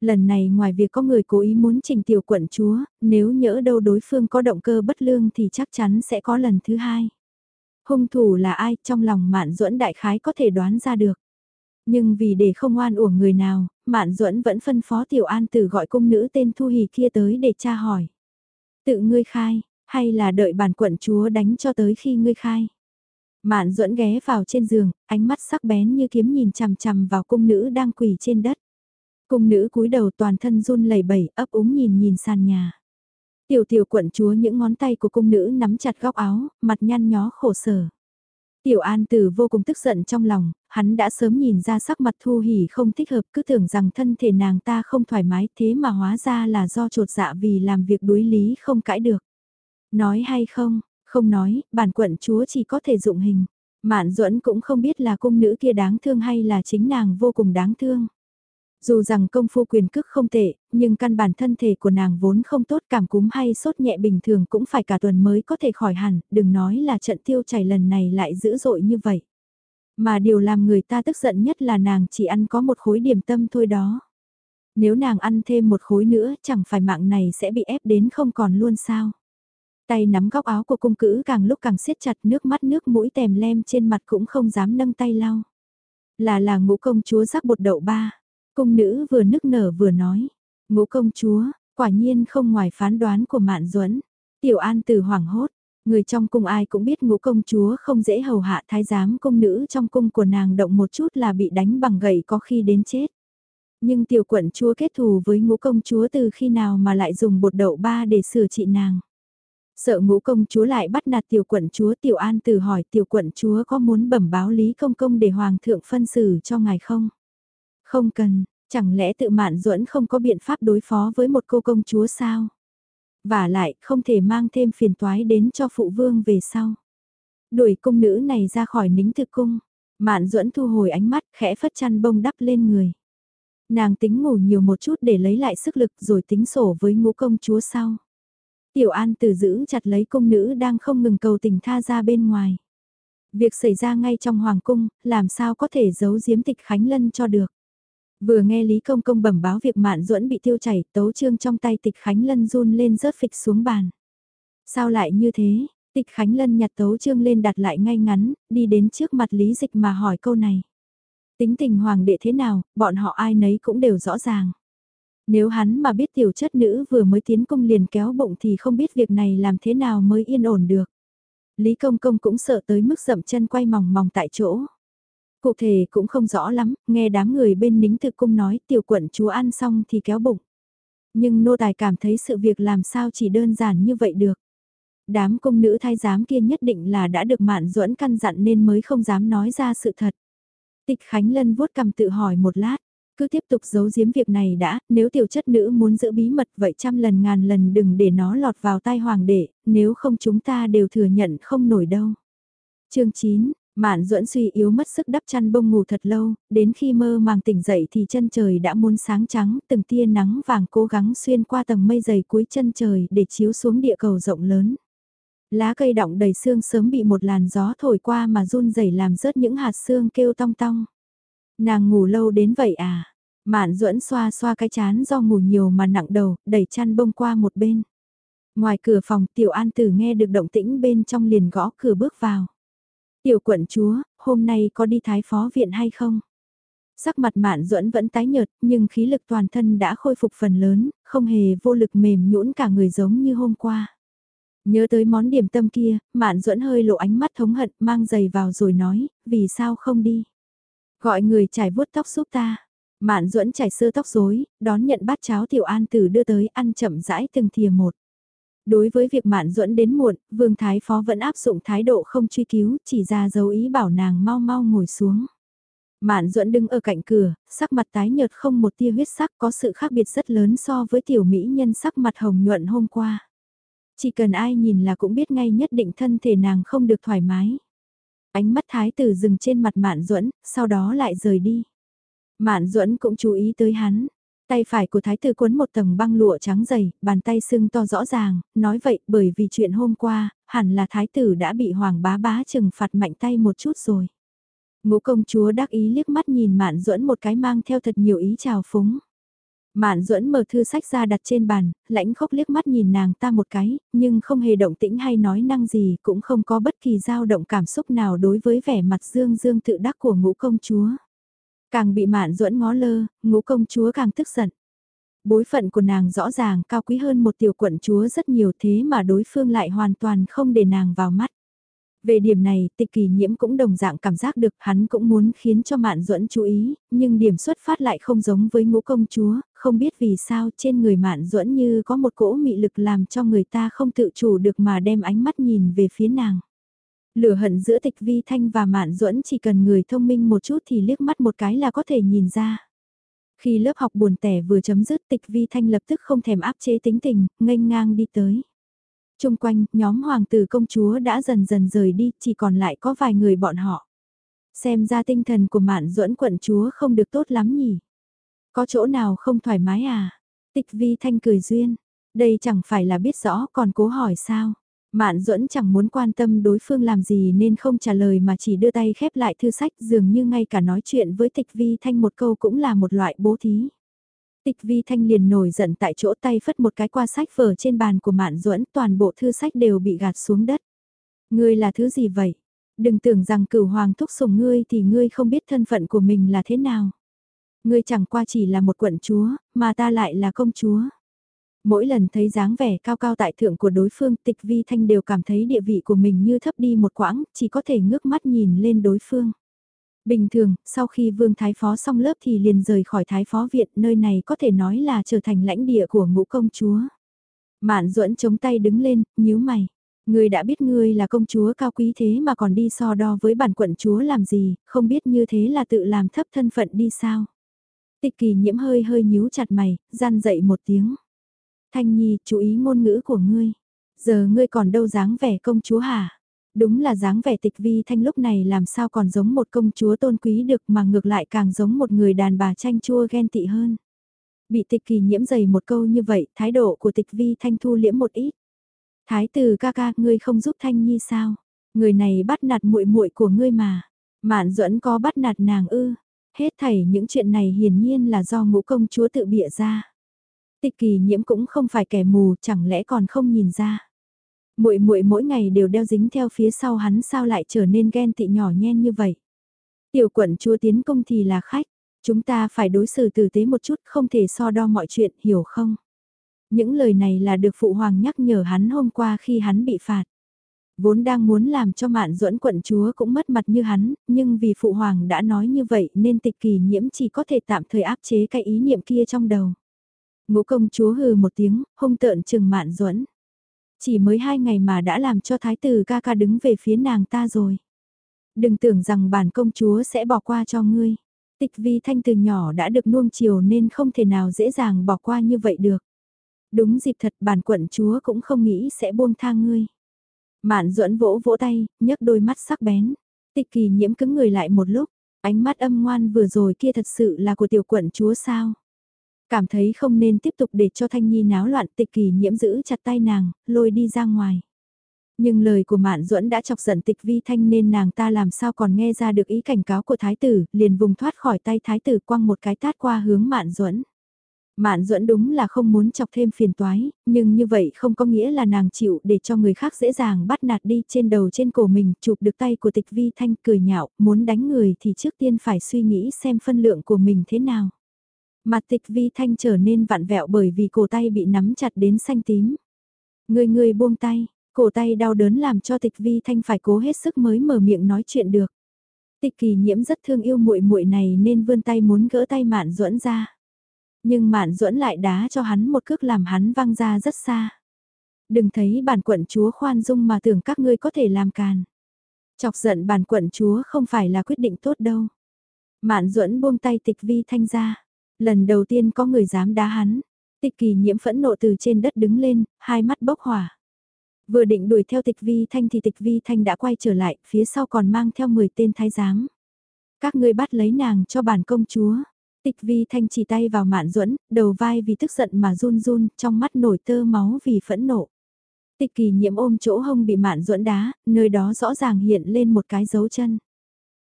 Lần này ngoài việc có người cố ý muốn trình tiểu quận chúa, nếu nhỡ đâu đối phương có động cơ bất lương thì chắc chắn sẽ có lần thứ hai. Hung thủ là ai trong lòng Mạn Duẫn đại khái có thể đoán ra được. Nhưng vì để không oan uổng người nào, Mạn Duẫn vẫn phân phó Tiểu An Tử gọi cung nữ tên Thu Hì kia tới để tra hỏi. Tự ngươi khai, hay là đợi bản quận chúa đánh cho tới khi ngươi khai. Mạn Duẫn ghé vào trên giường, ánh mắt sắc bén như kiếm nhìn chằm chằm vào cung nữ đang quỳ trên đất. Cung nữ cúi đầu toàn thân run lẩy bẩy, ấp úng nhìn nhìn sàn nhà. Tiểu tiểu quận chúa những ngón tay của cung nữ nắm chặt góc áo, mặt nhăn nhó khổ sở. Tiểu An Tử vô cùng tức giận trong lòng, hắn đã sớm nhìn ra sắc mặt Thu Hỉ không thích hợp cứ tưởng rằng thân thể nàng ta không thoải mái thế mà hóa ra là do trột dạ vì làm việc đối lý không cãi được. Nói hay không, không nói, bản quận chúa chỉ có thể dụng hình. Mạn duẫn cũng không biết là cung nữ kia đáng thương hay là chính nàng vô cùng đáng thương. Dù rằng công phu quyền cước không tệ, nhưng căn bản thân thể của nàng vốn không tốt cảm cúm hay sốt nhẹ bình thường cũng phải cả tuần mới có thể khỏi hẳn, đừng nói là trận tiêu chảy lần này lại dữ dội như vậy. Mà điều làm người ta tức giận nhất là nàng chỉ ăn có một khối điểm tâm thôi đó. Nếu nàng ăn thêm một khối nữa chẳng phải mạng này sẽ bị ép đến không còn luôn sao. Tay nắm góc áo của cung cữ càng lúc càng siết chặt nước mắt nước mũi tèm lem trên mặt cũng không dám nâng tay lau. Là là ngũ công chúa rắc bột đậu ba. Cung nữ vừa nức nở vừa nói. Ngũ công chúa, quả nhiên không ngoài phán đoán của mạn duẫn Tiểu an từ hoảng hốt. Người trong cung ai cũng biết ngũ công chúa không dễ hầu hạ thái giám công nữ trong cung của nàng động một chút là bị đánh bằng gậy có khi đến chết. Nhưng tiểu quận chúa kết thù với ngũ công chúa từ khi nào mà lại dùng bột đậu ba để sửa trị nàng. Sợ ngũ công chúa lại bắt nạt tiểu quận chúa tiểu an từ hỏi tiểu quận chúa có muốn bẩm báo lý công công để hoàng thượng phân xử cho ngài không? Không cần, chẳng lẽ tự mạn duẫn không có biện pháp đối phó với một cô công chúa sao? Và lại không thể mang thêm phiền toái đến cho phụ vương về sau. Đuổi cung nữ này ra khỏi nính thực cung. Mạn duẫn thu hồi ánh mắt khẽ phất chăn bông đắp lên người. Nàng tính ngủ nhiều một chút để lấy lại sức lực rồi tính sổ với ngũ công chúa sau. Tiểu An Tử giữ chặt lấy cung nữ đang không ngừng cầu tình tha ra bên ngoài. Việc xảy ra ngay trong Hoàng cung, làm sao có thể giấu giếm tịch Khánh Lân cho được. Vừa nghe Lý Công Công bẩm báo việc Mạn Duẫn bị tiêu chảy, tấu trương trong tay tịch Khánh Lân run lên rớt phịch xuống bàn. Sao lại như thế? Tịch Khánh Lân nhặt tấu trương lên đặt lại ngay ngắn, đi đến trước mặt Lý Dịch mà hỏi câu này. Tính tình hoàng đệ thế nào, bọn họ ai nấy cũng đều rõ ràng. Nếu hắn mà biết tiểu chất nữ vừa mới tiến công liền kéo bụng thì không biết việc này làm thế nào mới yên ổn được. Lý Công Công cũng sợ tới mức dậm chân quay mòng mòng tại chỗ. Cụ thể cũng không rõ lắm, nghe đám người bên nính thực cung nói tiểu quận chúa ăn xong thì kéo bụng. Nhưng nô tài cảm thấy sự việc làm sao chỉ đơn giản như vậy được. Đám cung nữ thái giám kia nhất định là đã được mạn duẫn căn dặn nên mới không dám nói ra sự thật. Tịch Khánh Lân vuốt cầm tự hỏi một lát, cứ tiếp tục giấu giếm việc này đã, nếu tiểu chất nữ muốn giữ bí mật vậy trăm lần ngàn lần đừng để nó lọt vào tai hoàng đệ, nếu không chúng ta đều thừa nhận không nổi đâu. chương 9, Mạn duẫn suy yếu mất sức đắp chăn bông ngủ thật lâu, đến khi mơ màng tỉnh dậy thì chân trời đã muôn sáng trắng, từng tia nắng vàng cố gắng xuyên qua tầng mây dày cuối chân trời để chiếu xuống địa cầu rộng lớn. Lá cây đọng đầy xương sớm bị một làn gió thổi qua mà run rẩy làm rớt những hạt xương kêu tong tong. Nàng ngủ lâu đến vậy à? Mạn duẫn xoa xoa cái chán do ngủ nhiều mà nặng đầu, đẩy chăn bông qua một bên. Ngoài cửa phòng tiểu an tử nghe được động tĩnh bên trong liền gõ cửa bước vào. Tiểu quận chúa, hôm nay có đi thái phó viện hay không? Sắc mặt mạn duẫn vẫn tái nhợt, nhưng khí lực toàn thân đã khôi phục phần lớn, không hề vô lực mềm nhũn cả người giống như hôm qua. Nhớ tới món điểm tâm kia, mạn duẫn hơi lộ ánh mắt thống hận, mang giày vào rồi nói, vì sao không đi? Gọi người trải vuốt tóc giúp ta. Mạn duẫn trải sơ tóc rối, đón nhận bát cháo tiểu an tử đưa tới ăn chậm rãi từng thìa một. Đối với việc Mạn Duẫn đến muộn, Vương Thái Phó vẫn áp dụng thái độ không truy cứu, chỉ ra dấu ý bảo nàng mau mau ngồi xuống. Mạn Duẫn đứng ở cạnh cửa, sắc mặt tái nhợt không một tia huyết sắc có sự khác biệt rất lớn so với tiểu mỹ nhân sắc mặt hồng nhuận hôm qua. Chỉ cần ai nhìn là cũng biết ngay nhất định thân thể nàng không được thoải mái. Ánh mắt thái tử dừng trên mặt Mạn Duẫn, sau đó lại rời đi. Mạn Duẫn cũng chú ý tới hắn, Tay phải của thái tử cuốn một tầng băng lụa trắng dày, bàn tay sưng to rõ ràng, nói vậy bởi vì chuyện hôm qua, hẳn là thái tử đã bị hoàng bá bá trừng phạt mạnh tay một chút rồi. Ngũ công chúa đắc ý liếc mắt nhìn mạn duẫn một cái mang theo thật nhiều ý chào phúng. Mạn duẫn mở thư sách ra đặt trên bàn, lãnh khốc liếc mắt nhìn nàng ta một cái, nhưng không hề động tĩnh hay nói năng gì, cũng không có bất kỳ dao động cảm xúc nào đối với vẻ mặt dương dương tự đắc của ngũ công chúa. Càng bị mạn duẫn ngó lơ, ngũ công chúa càng tức giận. Bối phận của nàng rõ ràng cao quý hơn một tiểu quận chúa rất nhiều thế mà đối phương lại hoàn toàn không để nàng vào mắt. Về điểm này, tịch kỳ nhiễm cũng đồng dạng cảm giác được hắn cũng muốn khiến cho mạn duẫn chú ý, nhưng điểm xuất phát lại không giống với ngũ công chúa, không biết vì sao trên người mạn duẫn như có một cỗ mị lực làm cho người ta không tự chủ được mà đem ánh mắt nhìn về phía nàng. Lửa hận giữa tịch vi thanh và mạn duẫn chỉ cần người thông minh một chút thì liếc mắt một cái là có thể nhìn ra. Khi lớp học buồn tẻ vừa chấm dứt tịch vi thanh lập tức không thèm áp chế tính tình, nghênh ngang đi tới. Trung quanh, nhóm hoàng tử công chúa đã dần dần rời đi, chỉ còn lại có vài người bọn họ. Xem ra tinh thần của mạn duẫn quận chúa không được tốt lắm nhỉ. Có chỗ nào không thoải mái à? Tịch vi thanh cười duyên. Đây chẳng phải là biết rõ, còn cố hỏi sao. Mạn duẫn chẳng muốn quan tâm đối phương làm gì nên không trả lời mà chỉ đưa tay khép lại thư sách, dường như ngay cả nói chuyện với tịch vi thanh một câu cũng là một loại bố thí. Tịch vi thanh liền nổi giận tại chỗ tay phất một cái qua sách vở trên bàn của mạn duẫn, toàn bộ thư sách đều bị gạt xuống đất. Ngươi là thứ gì vậy? Đừng tưởng rằng cửu hoàng thúc sủng ngươi thì ngươi không biết thân phận của mình là thế nào. Ngươi chẳng qua chỉ là một quận chúa, mà ta lại là công chúa. Mỗi lần thấy dáng vẻ cao cao tại thượng của đối phương tịch vi thanh đều cảm thấy địa vị của mình như thấp đi một quãng, chỉ có thể ngước mắt nhìn lên đối phương. Bình thường, sau khi vương thái phó xong lớp thì liền rời khỏi thái phó viện, nơi này có thể nói là trở thành lãnh địa của ngũ công chúa. Mạn duẫn chống tay đứng lên, nhíu mày. Ngươi đã biết ngươi là công chúa cao quý thế mà còn đi so đo với bản quận chúa làm gì, không biết như thế là tự làm thấp thân phận đi sao. Tịch kỳ nhiễm hơi hơi nhíu chặt mày, gian dậy một tiếng. Thanh Nhi, chú ý ngôn ngữ của ngươi. Giờ ngươi còn đâu dáng vẻ công chúa hả? Đúng là dáng vẻ tịch vi thanh lúc này làm sao còn giống một công chúa tôn quý được mà ngược lại càng giống một người đàn bà chanh chua ghen tị hơn. Bị tịch kỳ nhiễm dày một câu như vậy, thái độ của tịch vi thanh thu liễm một ít. Thái tử ca ca, ngươi không giúp Thanh Nhi sao? Người này bắt nạt muội muội của ngươi mà. Mạn duẫn có bắt nạt nàng ư? Hết thảy những chuyện này hiển nhiên là do ngũ công chúa tự bịa ra. Tịch kỳ nhiễm cũng không phải kẻ mù, chẳng lẽ còn không nhìn ra. Muội muội mỗi ngày đều đeo dính theo phía sau hắn sao lại trở nên ghen tị nhỏ nhen như vậy. Tiểu quận chúa tiến công thì là khách, chúng ta phải đối xử tử tế một chút, không thể so đo mọi chuyện, hiểu không? Những lời này là được phụ hoàng nhắc nhở hắn hôm qua khi hắn bị phạt. Vốn đang muốn làm cho mạn duẫn quận chúa cũng mất mặt như hắn, nhưng vì phụ hoàng đã nói như vậy nên tịch kỳ nhiễm chỉ có thể tạm thời áp chế cái ý niệm kia trong đầu. Ngũ công chúa hừ một tiếng, hung tợn chừng mạn duẫn Chỉ mới hai ngày mà đã làm cho thái tử ca ca đứng về phía nàng ta rồi. Đừng tưởng rằng bản công chúa sẽ bỏ qua cho ngươi. Tịch vi thanh từ nhỏ đã được nuông chiều nên không thể nào dễ dàng bỏ qua như vậy được. Đúng dịp thật bản quận chúa cũng không nghĩ sẽ buông tha ngươi. Mạn duẫn vỗ vỗ tay, nhấc đôi mắt sắc bén. Tịch kỳ nhiễm cứng người lại một lúc, ánh mắt âm ngoan vừa rồi kia thật sự là của tiểu quận chúa sao. Cảm thấy không nên tiếp tục để cho Thanh Nhi náo loạn tịch kỳ nhiễm giữ chặt tay nàng, lôi đi ra ngoài. Nhưng lời của Mạn Duẫn đã chọc giận tịch vi thanh nên nàng ta làm sao còn nghe ra được ý cảnh cáo của thái tử, liền vùng thoát khỏi tay thái tử quăng một cái tát qua hướng Mạn Duẫn. Mạn duẫn đúng là không muốn chọc thêm phiền toái, nhưng như vậy không có nghĩa là nàng chịu để cho người khác dễ dàng bắt nạt đi trên đầu trên cổ mình, chụp được tay của tịch vi thanh cười nhạo, muốn đánh người thì trước tiên phải suy nghĩ xem phân lượng của mình thế nào. Mặt tịch vi thanh trở nên vặn vẹo bởi vì cổ tay bị nắm chặt đến xanh tím. Người người buông tay, cổ tay đau đớn làm cho tịch vi thanh phải cố hết sức mới mở miệng nói chuyện được. Tịch kỳ nhiễm rất thương yêu muội muội này nên vươn tay muốn gỡ tay mạn duẫn ra. Nhưng mạn duẫn lại đá cho hắn một cước làm hắn văng ra rất xa. Đừng thấy bản quận chúa khoan dung mà tưởng các ngươi có thể làm càn. Chọc giận bản quận chúa không phải là quyết định tốt đâu. Mạn duẫn buông tay tịch vi thanh ra. Lần đầu tiên có người dám đá hắn. Tịch kỳ nhiễm phẫn nộ từ trên đất đứng lên, hai mắt bốc hỏa. Vừa định đuổi theo tịch vi thanh thì tịch vi thanh đã quay trở lại, phía sau còn mang theo 10 tên thái giám. Các ngươi bắt lấy nàng cho bản công chúa. Tịch vi thanh chỉ tay vào mạn duẫn đầu vai vì tức giận mà run run, trong mắt nổi tơ máu vì phẫn nộ. Tịch kỳ nhiễm ôm chỗ hông bị mạn duẫn đá, nơi đó rõ ràng hiện lên một cái dấu chân.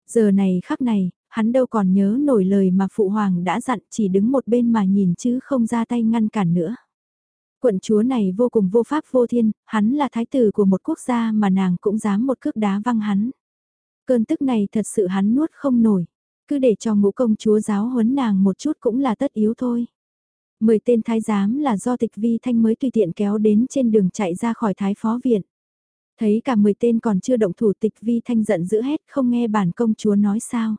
Giờ này khắc này, hắn đâu còn nhớ nổi lời mà phụ hoàng đã dặn chỉ đứng một bên mà nhìn chứ không ra tay ngăn cản nữa. Quận chúa này vô cùng vô pháp vô thiên, hắn là thái tử của một quốc gia mà nàng cũng dám một cước đá văng hắn. Cơn tức này thật sự hắn nuốt không nổi cứ để cho ngũ công chúa giáo huấn nàng một chút cũng là tất yếu thôi. Mười tên thái giám là do tịch vi thanh mới tùy tiện kéo đến trên đường chạy ra khỏi thái phó viện. Thấy cả mười tên còn chưa động thủ tịch vi thanh giận dữ hết không nghe bản công chúa nói sao.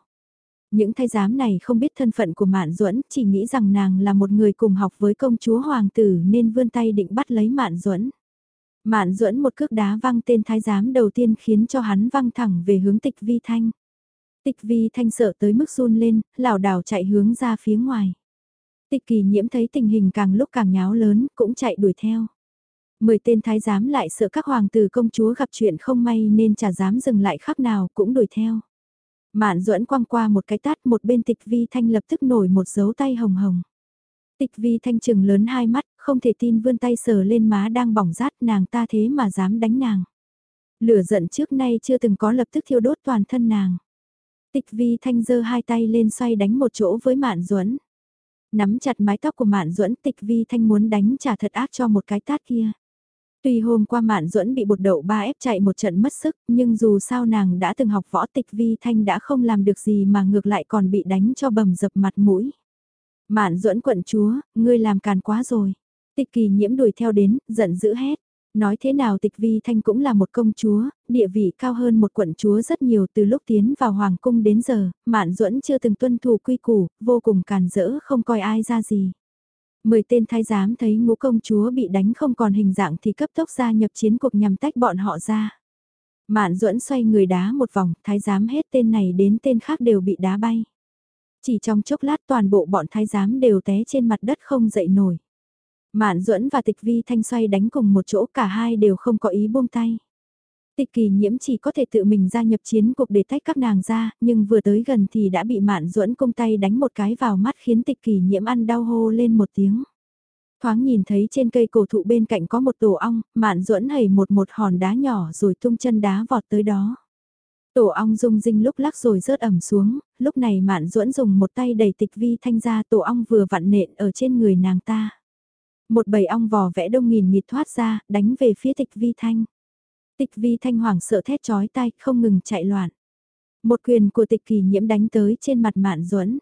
Những thái giám này không biết thân phận của Mạn Duẫn, chỉ nghĩ rằng nàng là một người cùng học với công chúa hoàng tử nên vươn tay định bắt lấy Mạn Duẫn. Mạn Duẫn một cước đá văng tên thái giám đầu tiên khiến cho hắn văng thẳng về hướng Tịch Vi Thanh. Tịch vi thanh sợ tới mức run lên, lảo đảo chạy hướng ra phía ngoài. Tịch kỳ nhiễm thấy tình hình càng lúc càng nháo lớn, cũng chạy đuổi theo. Mười tên thái giám lại sợ các hoàng tử công chúa gặp chuyện không may nên chả dám dừng lại khắc nào cũng đuổi theo. Mạn duẫn quăng qua một cái tát một bên tịch vi thanh lập tức nổi một dấu tay hồng hồng. Tịch vi thanh trừng lớn hai mắt, không thể tin vươn tay sờ lên má đang bỏng rát nàng ta thế mà dám đánh nàng. Lửa giận trước nay chưa từng có lập tức thiêu đốt toàn thân nàng. Tịch vi thanh giơ hai tay lên xoay đánh một chỗ với mạn duẫn Nắm chặt mái tóc của mạn duẫn tịch vi thanh muốn đánh trả thật ác cho một cái tát kia. Tuy hôm qua mạn duẫn bị bột đậu ba ép chạy một trận mất sức, nhưng dù sao nàng đã từng học võ tịch vi thanh đã không làm được gì mà ngược lại còn bị đánh cho bầm dập mặt mũi. Mạn duẫn quận chúa, ngươi làm càn quá rồi. Tịch kỳ nhiễm đuổi theo đến, giận dữ hét. Nói thế nào tịch vi thanh cũng là một công chúa, địa vị cao hơn một quận chúa rất nhiều từ lúc tiến vào hoàng cung đến giờ, mạn duẫn chưa từng tuân thủ quy củ, vô cùng càn rỡ không coi ai ra gì. Mười tên thái giám thấy ngũ công chúa bị đánh không còn hình dạng thì cấp tốc ra nhập chiến cuộc nhằm tách bọn họ ra. Mạn duẫn xoay người đá một vòng, thái giám hết tên này đến tên khác đều bị đá bay. Chỉ trong chốc lát toàn bộ bọn thái giám đều té trên mặt đất không dậy nổi. Mạn duẫn và tịch vi thanh xoay đánh cùng một chỗ cả hai đều không có ý buông tay. Tịch kỳ nhiễm chỉ có thể tự mình gia nhập chiến cuộc để tách các nàng ra, nhưng vừa tới gần thì đã bị mạn duẫn cung tay đánh một cái vào mắt khiến tịch kỳ nhiễm ăn đau hô lên một tiếng. Thoáng nhìn thấy trên cây cổ thụ bên cạnh có một tổ ong, mạn duẫn hầy một một hòn đá nhỏ rồi tung chân đá vọt tới đó. Tổ ong rung rinh lúc lắc rồi rớt ẩm xuống, lúc này mạn duẫn dùng một tay đẩy tịch vi thanh ra tổ ong vừa vặn nện ở trên người nàng ta. Một bầy ong vò vẽ đông nghìn nghịt thoát ra, đánh về phía tịch vi thanh. Tịch vi thanh hoảng sợ thét chói tay, không ngừng chạy loạn. Một quyền của tịch kỳ nhiễm đánh tới trên mặt mạn duẫn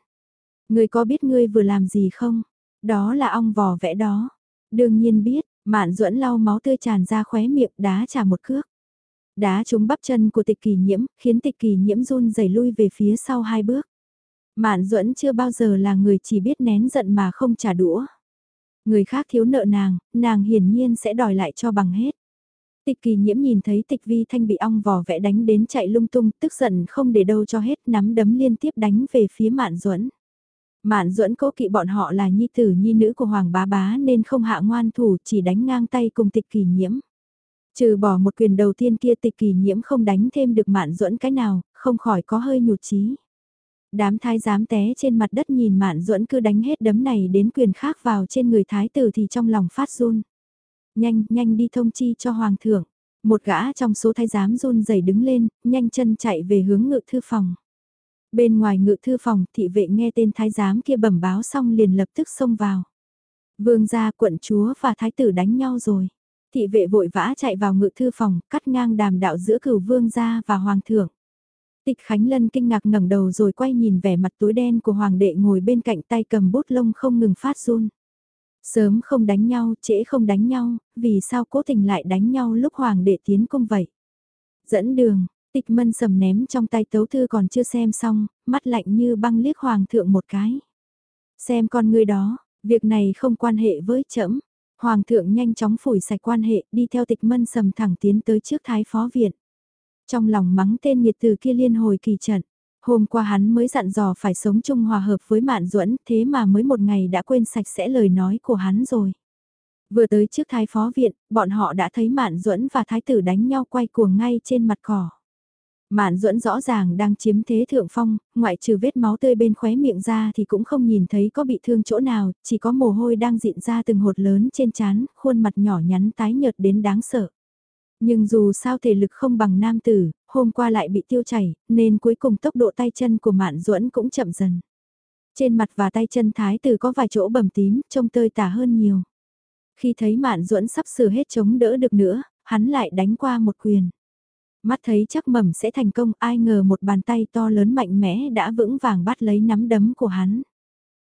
Người có biết ngươi vừa làm gì không? Đó là ong vò vẽ đó. Đương nhiên biết, mạn duẫn lau máu tươi tràn ra khóe miệng đá trả một cước. Đá trúng bắp chân của tịch kỳ nhiễm, khiến tịch kỳ nhiễm run rẩy lui về phía sau hai bước. Mạn duẫn chưa bao giờ là người chỉ biết nén giận mà không trả đũa. Người khác thiếu nợ nàng, nàng hiển nhiên sẽ đòi lại cho bằng hết. Tịch kỳ nhiễm nhìn thấy tịch vi thanh bị ong vò vẽ đánh đến chạy lung tung, tức giận không để đâu cho hết, nắm đấm liên tiếp đánh về phía mạn duẫn Mạn duẫn cố kỵ bọn họ là nhi tử nhi nữ của Hoàng bá bá nên không hạ ngoan thủ chỉ đánh ngang tay cùng tịch kỳ nhiễm. Trừ bỏ một quyền đầu tiên kia tịch kỳ nhiễm không đánh thêm được mạn duẫn cái nào, không khỏi có hơi nhụt chí. Đám thái giám té trên mặt đất nhìn mạn duẫn cứ đánh hết đấm này đến quyền khác vào trên người thái tử thì trong lòng phát run. Nhanh, nhanh đi thông chi cho hoàng thượng. Một gã trong số thái giám run rẩy đứng lên, nhanh chân chạy về hướng ngự thư phòng. Bên ngoài ngự thư phòng, thị vệ nghe tên thái giám kia bẩm báo xong liền lập tức xông vào. Vương gia quận chúa và thái tử đánh nhau rồi. Thị vệ vội vã chạy vào ngự thư phòng, cắt ngang đàm đạo giữa cửu vương gia và hoàng thượng. Tịch Khánh Lân kinh ngạc ngẩng đầu rồi quay nhìn vẻ mặt tối đen của hoàng đệ ngồi bên cạnh tay cầm bút lông không ngừng phát run. Sớm không đánh nhau, trễ không đánh nhau, vì sao cố tình lại đánh nhau lúc hoàng đệ tiến công vậy? Dẫn đường, tịch mân sầm ném trong tay tấu thư còn chưa xem xong, mắt lạnh như băng liếc hoàng thượng một cái. Xem con người đó, việc này không quan hệ với trẫm Hoàng thượng nhanh chóng phủi sạch quan hệ, đi theo tịch mân sầm thẳng tiến tới trước thái phó viện. Trong lòng mắng tên nhiệt từ kia liên hồi kỳ trận. Hôm qua hắn mới dặn dò phải sống chung hòa hợp với Mạn Duẫn, thế mà mới một ngày đã quên sạch sẽ lời nói của hắn rồi. Vừa tới trước thái phó viện, bọn họ đã thấy Mạn Duẫn và thái tử đánh nhau quay cuồng ngay trên mặt cỏ. Mạn Duẫn rõ ràng đang chiếm thế thượng phong, ngoại trừ vết máu tươi bên khóe miệng ra thì cũng không nhìn thấy có bị thương chỗ nào, chỉ có mồ hôi đang dịn ra từng hột lớn trên trán, khuôn mặt nhỏ nhắn tái nhợt đến đáng sợ. Nhưng dù sao thể lực không bằng nam tử, hôm qua lại bị tiêu chảy, nên cuối cùng tốc độ tay chân của Mạn Duẫn cũng chậm dần. Trên mặt và tay chân thái tử có vài chỗ bầm tím, trông tơi tả hơn nhiều. Khi thấy Mạn Duẫn sắp sửa hết chống đỡ được nữa, hắn lại đánh qua một quyền. Mắt thấy chắc mầm sẽ thành công, ai ngờ một bàn tay to lớn mạnh mẽ đã vững vàng bắt lấy nắm đấm của hắn.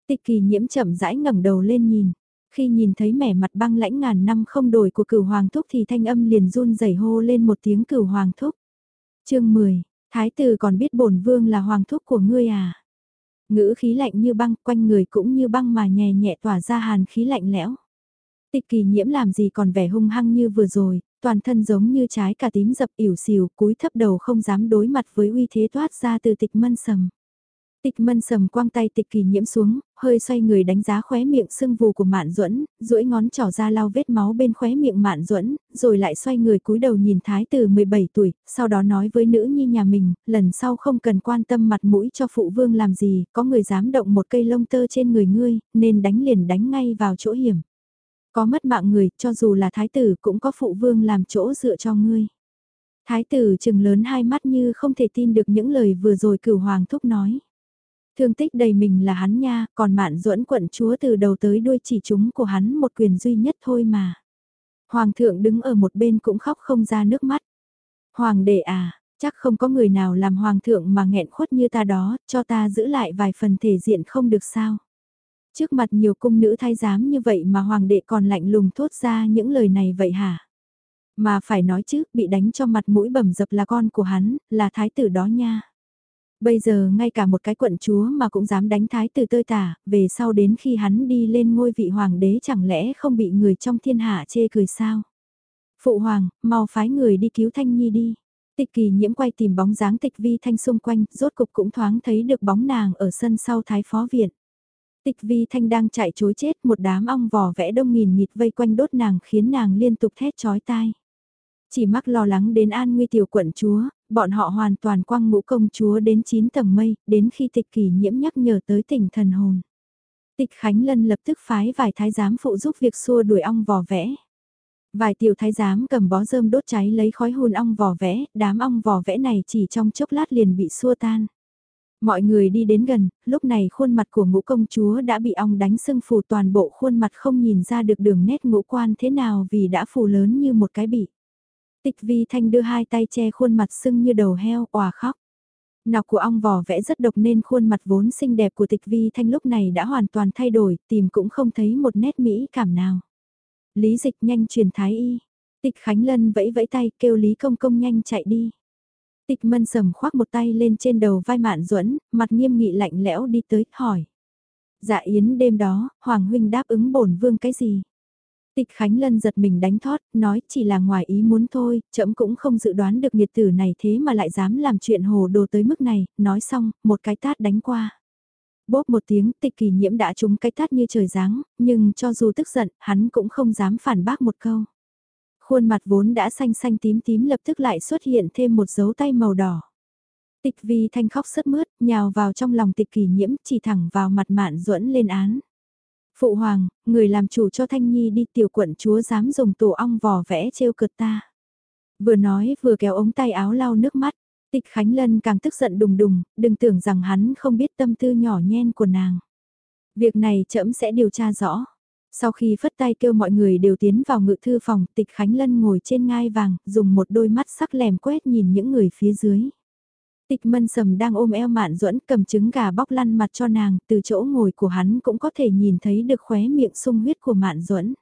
Tịch kỳ nhiễm chậm rãi ngẩng đầu lên nhìn. Khi nhìn thấy mẻ mặt băng lãnh ngàn năm không đổi của cửu hoàng thúc thì thanh âm liền run rẩy hô lên một tiếng cửu hoàng thúc. chương 10, Thái tử còn biết bổn vương là hoàng thúc của ngươi à? Ngữ khí lạnh như băng quanh người cũng như băng mà nhẹ nhẹ tỏa ra hàn khí lạnh lẽo. Tịch kỳ nhiễm làm gì còn vẻ hung hăng như vừa rồi, toàn thân giống như trái cà tím dập ỉu xìu, cúi thấp đầu không dám đối mặt với uy thế toát ra từ tịch mân sầm. Tịch mân sầm quang tay tịch kỳ nhiễm xuống, hơi xoay người đánh giá khóe miệng sưng vù của mạn duẫn duỗi ngón trỏ ra lau vết máu bên khóe miệng mạn duẫn rồi lại xoay người cúi đầu nhìn thái từ 17 tuổi, sau đó nói với nữ nhi nhà mình, lần sau không cần quan tâm mặt mũi cho phụ vương làm gì, có người dám động một cây lông tơ trên người ngươi, nên đánh liền đánh ngay vào chỗ hiểm. Có mất mạng người, cho dù là thái tử cũng có phụ vương làm chỗ dựa cho ngươi. Thái tử chừng lớn hai mắt như không thể tin được những lời vừa rồi cửu hoàng thúc nói. Thương tích đầy mình là hắn nha, còn mạn duẫn quận chúa từ đầu tới đuôi chỉ chúng của hắn một quyền duy nhất thôi mà. Hoàng thượng đứng ở một bên cũng khóc không ra nước mắt. Hoàng đệ à, chắc không có người nào làm hoàng thượng mà nghẹn khuất như ta đó, cho ta giữ lại vài phần thể diện không được sao. Trước mặt nhiều cung nữ thái giám như vậy mà hoàng đệ còn lạnh lùng thốt ra những lời này vậy hả? Mà phải nói chứ, bị đánh cho mặt mũi bầm dập là con của hắn, là thái tử đó nha. Bây giờ ngay cả một cái quận chúa mà cũng dám đánh thái tử tơi tả, về sau đến khi hắn đi lên ngôi vị hoàng đế chẳng lẽ không bị người trong thiên hạ chê cười sao? Phụ hoàng, mau phái người đi cứu Thanh Nhi đi. Tịch kỳ nhiễm quay tìm bóng dáng tịch vi thanh xung quanh, rốt cục cũng thoáng thấy được bóng nàng ở sân sau thái phó viện. Tịch vi thanh đang chạy chối chết một đám ong vò vẽ đông nghìn nghịt vây quanh đốt nàng khiến nàng liên tục thét chói tai. Chỉ mắc lo lắng đến an nguy tiểu quận chúa, bọn họ hoàn toàn quăng ngũ công chúa đến 9 tầng mây, đến khi tịch kỷ nhiễm nhắc nhở tới tỉnh thần hồn. Tịch Khánh Lân lập tức phái vài thái giám phụ giúp việc xua đuổi ong vò vẽ. Vài tiểu thái giám cầm bó rơm đốt cháy lấy khói hôn ong vò vẽ, đám ong vò vẽ này chỉ trong chốc lát liền bị xua tan. Mọi người đi đến gần, lúc này khuôn mặt của ngũ công chúa đã bị ong đánh sưng phù toàn bộ khuôn mặt không nhìn ra được đường nét ngũ quan thế nào vì đã phù lớn như một cái bị. Tịch vi thanh đưa hai tay che khuôn mặt sưng như đầu heo, òa khóc. Nọc của ong vỏ vẽ rất độc nên khuôn mặt vốn xinh đẹp của tịch vi thanh lúc này đã hoàn toàn thay đổi, tìm cũng không thấy một nét mỹ cảm nào. Lý dịch nhanh truyền thái y. Tịch Khánh Lân vẫy vẫy tay kêu Lý Công Công nhanh chạy đi. Tịch mân sầm khoác một tay lên trên đầu vai mạn duẫn mặt nghiêm nghị lạnh lẽo đi tới, hỏi. Dạ yến đêm đó, Hoàng Huynh đáp ứng bổn vương cái gì? Tịch Khánh Lân giật mình đánh thót, nói chỉ là ngoài ý muốn thôi, trẫm cũng không dự đoán được nghiệt tử này thế mà lại dám làm chuyện hồ đồ tới mức này, nói xong, một cái tát đánh qua. Bốp một tiếng, tịch kỳ nhiễm đã trúng cái tát như trời giáng, nhưng cho dù tức giận, hắn cũng không dám phản bác một câu. Khuôn mặt vốn đã xanh xanh tím tím lập tức lại xuất hiện thêm một dấu tay màu đỏ. Tịch vi thanh khóc sất mướt, nhào vào trong lòng tịch kỳ nhiễm, chỉ thẳng vào mặt mạn duẫn lên án. Phụ hoàng, người làm chủ cho Thanh Nhi đi tiểu quận chúa dám dùng tổ ong vò vẽ trêu cực ta. Vừa nói vừa kéo ống tay áo lau nước mắt, tịch Khánh Lân càng tức giận đùng đùng, đừng tưởng rằng hắn không biết tâm tư nhỏ nhen của nàng. Việc này trẫm sẽ điều tra rõ. Sau khi phất tay kêu mọi người đều tiến vào ngự thư phòng, tịch Khánh Lân ngồi trên ngai vàng, dùng một đôi mắt sắc lèm quét nhìn những người phía dưới. Tịch mân sầm đang ôm eo mạn duẫn cầm trứng gà bóc lăn mặt cho nàng, từ chỗ ngồi của hắn cũng có thể nhìn thấy được khóe miệng sung huyết của mạn duẫn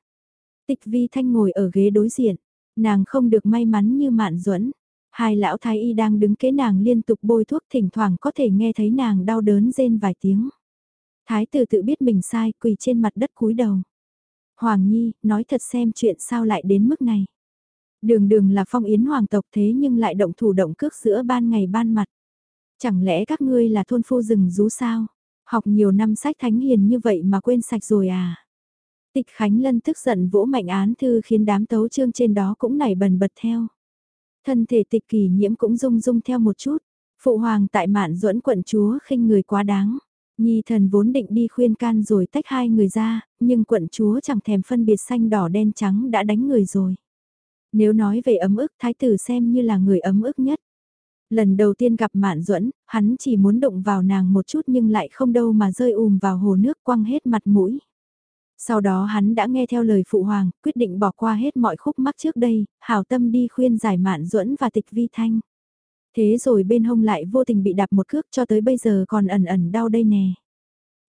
Tịch vi thanh ngồi ở ghế đối diện, nàng không được may mắn như mạn duẫn Hai lão thái y đang đứng kế nàng liên tục bôi thuốc thỉnh thoảng có thể nghe thấy nàng đau đớn rên vài tiếng. Thái tử tự biết mình sai quỳ trên mặt đất cúi đầu. Hoàng Nhi, nói thật xem chuyện sao lại đến mức này. Đường đường là phong yến hoàng tộc thế nhưng lại động thủ động cước giữa ban ngày ban mặt. Chẳng lẽ các ngươi là thôn phu rừng rú sao? Học nhiều năm sách thánh hiền như vậy mà quên sạch rồi à? Tịch Khánh Lân tức giận vỗ mạnh án thư khiến đám tấu chương trên đó cũng nảy bần bật theo. Thân thể tịch kỳ nhiễm cũng rung rung theo một chút. Phụ hoàng tại mạn duẫn quận chúa khinh người quá đáng. Nhi thần vốn định đi khuyên can rồi tách hai người ra, nhưng quận chúa chẳng thèm phân biệt xanh đỏ đen trắng đã đánh người rồi. Nếu nói về ấm ức thái tử xem như là người ấm ức nhất. Lần đầu tiên gặp Mạn Duẫn, hắn chỉ muốn động vào nàng một chút nhưng lại không đâu mà rơi ùm vào hồ nước quăng hết mặt mũi. Sau đó hắn đã nghe theo lời phụ hoàng, quyết định bỏ qua hết mọi khúc mắc trước đây, hảo tâm đi khuyên giải Mạn Duẫn và Tịch Vi Thanh. Thế rồi bên hông lại vô tình bị đạp một cước cho tới bây giờ còn ẩn ẩn đau đây nè.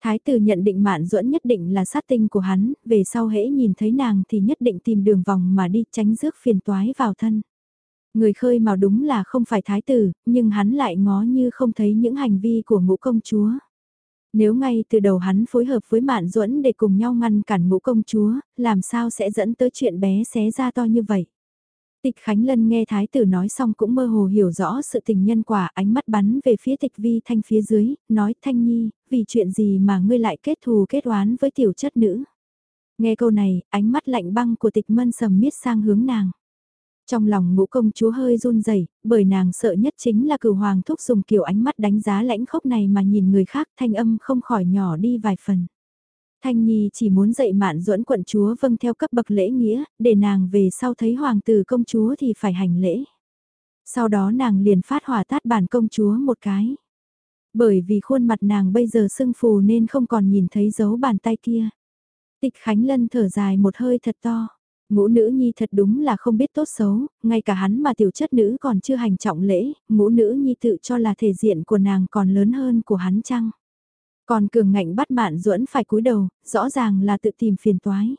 Thái tử nhận định Mạn Duẫn nhất định là sát tinh của hắn, về sau hễ nhìn thấy nàng thì nhất định tìm đường vòng mà đi tránh rước phiền toái vào thân. Người khơi mào đúng là không phải thái tử, nhưng hắn lại ngó như không thấy những hành vi của ngũ công chúa. Nếu ngay từ đầu hắn phối hợp với Mạn Duẫn để cùng nhau ngăn cản ngũ công chúa, làm sao sẽ dẫn tới chuyện bé xé ra to như vậy? Tịch Khánh Lân nghe thái tử nói xong cũng mơ hồ hiểu rõ sự tình nhân quả ánh mắt bắn về phía tịch vi thanh phía dưới, nói thanh nhi, vì chuyện gì mà ngươi lại kết thù kết oán với tiểu chất nữ. Nghe câu này, ánh mắt lạnh băng của tịch mân sầm miết sang hướng nàng. Trong lòng ngũ công chúa hơi run rẩy bởi nàng sợ nhất chính là cửu hoàng thúc dùng kiểu ánh mắt đánh giá lãnh khốc này mà nhìn người khác thanh âm không khỏi nhỏ đi vài phần. Thanh Nhi chỉ muốn dạy mạn duẫn quận chúa vâng theo cấp bậc lễ nghĩa, để nàng về sau thấy hoàng tử công chúa thì phải hành lễ. Sau đó nàng liền phát hỏa tát bản công chúa một cái. Bởi vì khuôn mặt nàng bây giờ sưng phù nên không còn nhìn thấy dấu bàn tay kia. Tịch Khánh Lân thở dài một hơi thật to. Ngũ nữ nhi thật đúng là không biết tốt xấu, ngay cả hắn mà tiểu chất nữ còn chưa hành trọng lễ, ngũ nữ nhi tự cho là thể diện của nàng còn lớn hơn của hắn chăng? Còn cường ngạnh bắt mạn duẫn phải cúi đầu, rõ ràng là tự tìm phiền toái.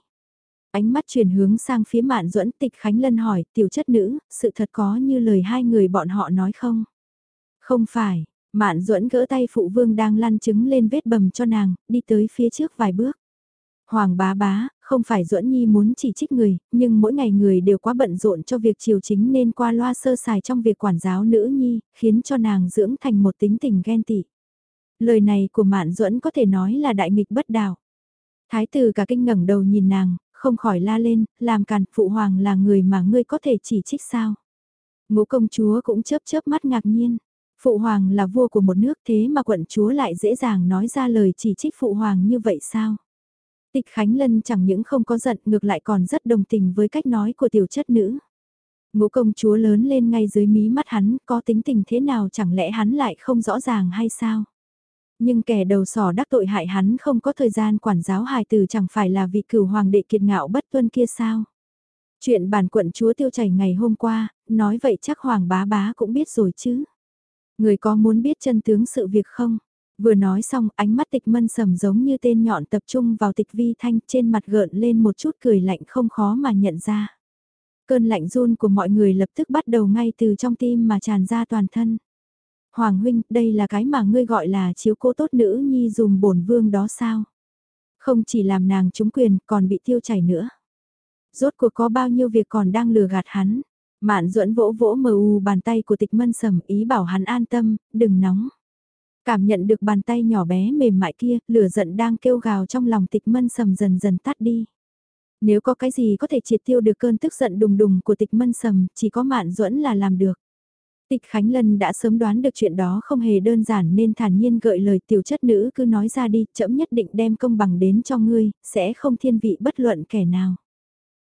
Ánh mắt chuyển hướng sang phía mạn duẫn tịch Khánh Lân hỏi tiểu chất nữ, sự thật có như lời hai người bọn họ nói không? Không phải, mạn duẫn gỡ tay phụ vương đang lăn trứng lên vết bầm cho nàng, đi tới phía trước vài bước. Hoàng bá bá, không phải duẫn nhi muốn chỉ trích người, nhưng mỗi ngày người đều quá bận rộn cho việc triều chính nên qua loa sơ sài trong việc quản giáo nữ nhi, khiến cho nàng dưỡng thành một tính tình ghen tị. Lời này của Mạn Duẫn có thể nói là đại nghịch bất đạo. Thái tử cả kinh ngẩng đầu nhìn nàng, không khỏi la lên, làm càn phụ hoàng là người mà ngươi có thể chỉ trích sao. Ngũ công chúa cũng chớp chớp mắt ngạc nhiên. Phụ hoàng là vua của một nước thế mà quận chúa lại dễ dàng nói ra lời chỉ trích phụ hoàng như vậy sao? Tịch Khánh Lân chẳng những không có giận ngược lại còn rất đồng tình với cách nói của tiểu chất nữ. Ngũ công chúa lớn lên ngay dưới mí mắt hắn có tính tình thế nào chẳng lẽ hắn lại không rõ ràng hay sao? Nhưng kẻ đầu sỏ đắc tội hại hắn không có thời gian quản giáo hài tử chẳng phải là vị cửu hoàng đệ kiệt ngạo bất tuân kia sao? Chuyện bản quận chúa tiêu chảy ngày hôm qua, nói vậy chắc hoàng bá bá cũng biết rồi chứ. Người có muốn biết chân tướng sự việc không? Vừa nói xong ánh mắt tịch mân sầm giống như tên nhọn tập trung vào tịch vi thanh trên mặt gợn lên một chút cười lạnh không khó mà nhận ra. Cơn lạnh run của mọi người lập tức bắt đầu ngay từ trong tim mà tràn ra toàn thân. Hoàng huynh, đây là cái mà ngươi gọi là chiếu cố tốt nữ nhi dùm bổn vương đó sao? Không chỉ làm nàng trúng quyền còn bị tiêu chảy nữa. Rốt cuộc có bao nhiêu việc còn đang lừa gạt hắn. Mạn duẫn vỗ vỗ mờ u bàn tay của tịch mân sầm ý bảo hắn an tâm, đừng nóng. Cảm nhận được bàn tay nhỏ bé mềm mại kia, lửa giận đang kêu gào trong lòng tịch mân sầm dần dần tắt đi. Nếu có cái gì có thể triệt tiêu được cơn tức giận đùng đùng của tịch mân sầm, chỉ có mạn duẫn là làm được. Tịch Khánh Lân đã sớm đoán được chuyện đó không hề đơn giản nên thản nhiên gợi lời tiểu chất nữ cứ nói ra đi, chậm nhất định đem công bằng đến cho ngươi, sẽ không thiên vị bất luận kẻ nào.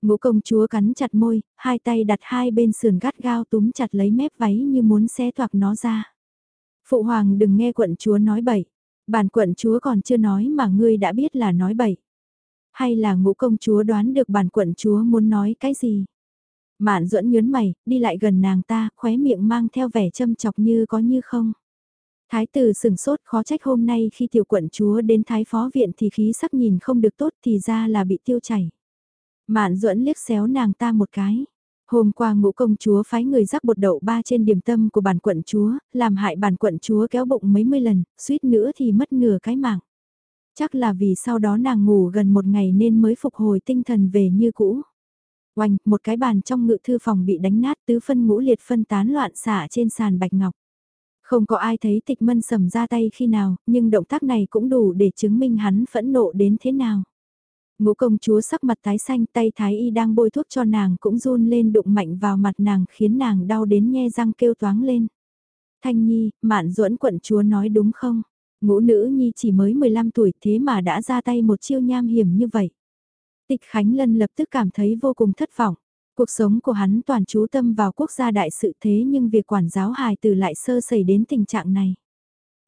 Ngũ công chúa cắn chặt môi, hai tay đặt hai bên sườn gắt gao túm chặt lấy mép váy như muốn xé toạc nó ra. Phụ hoàng đừng nghe quận chúa nói bậy. Bản quận chúa còn chưa nói mà ngươi đã biết là nói bậy. Hay là ngũ công chúa đoán được bản quận chúa muốn nói cái gì? Mạn duẫn nhớn mày, đi lại gần nàng ta, khóe miệng mang theo vẻ châm chọc như có như không. Thái tử sừng sốt khó trách hôm nay khi tiểu quận chúa đến thái phó viện thì khí sắc nhìn không được tốt thì ra là bị tiêu chảy. Mạn duẫn liếc xéo nàng ta một cái. Hôm qua ngũ công chúa phái người rắc bột đậu ba trên điểm tâm của bản quận chúa, làm hại bản quận chúa kéo bụng mấy mươi lần, suýt nữa thì mất nửa cái mạng. Chắc là vì sau đó nàng ngủ gần một ngày nên mới phục hồi tinh thần về như cũ. Oanh, một cái bàn trong ngự thư phòng bị đánh nát tứ phân ngũ liệt phân tán loạn xả trên sàn bạch ngọc. Không có ai thấy tịch mân sầm ra tay khi nào, nhưng động tác này cũng đủ để chứng minh hắn phẫn nộ đến thế nào. Ngũ công chúa sắc mặt tái xanh tay thái y đang bôi thuốc cho nàng cũng run lên đụng mạnh vào mặt nàng khiến nàng đau đến nhe răng kêu toáng lên. Thanh Nhi, mạn duẫn quận chúa nói đúng không? Ngũ nữ Nhi chỉ mới 15 tuổi thế mà đã ra tay một chiêu nham hiểm như vậy. Tịch Khánh Lân lập tức cảm thấy vô cùng thất vọng. Cuộc sống của hắn toàn chú tâm vào quốc gia đại sự thế nhưng việc quản giáo hài từ lại sơ sẩy đến tình trạng này.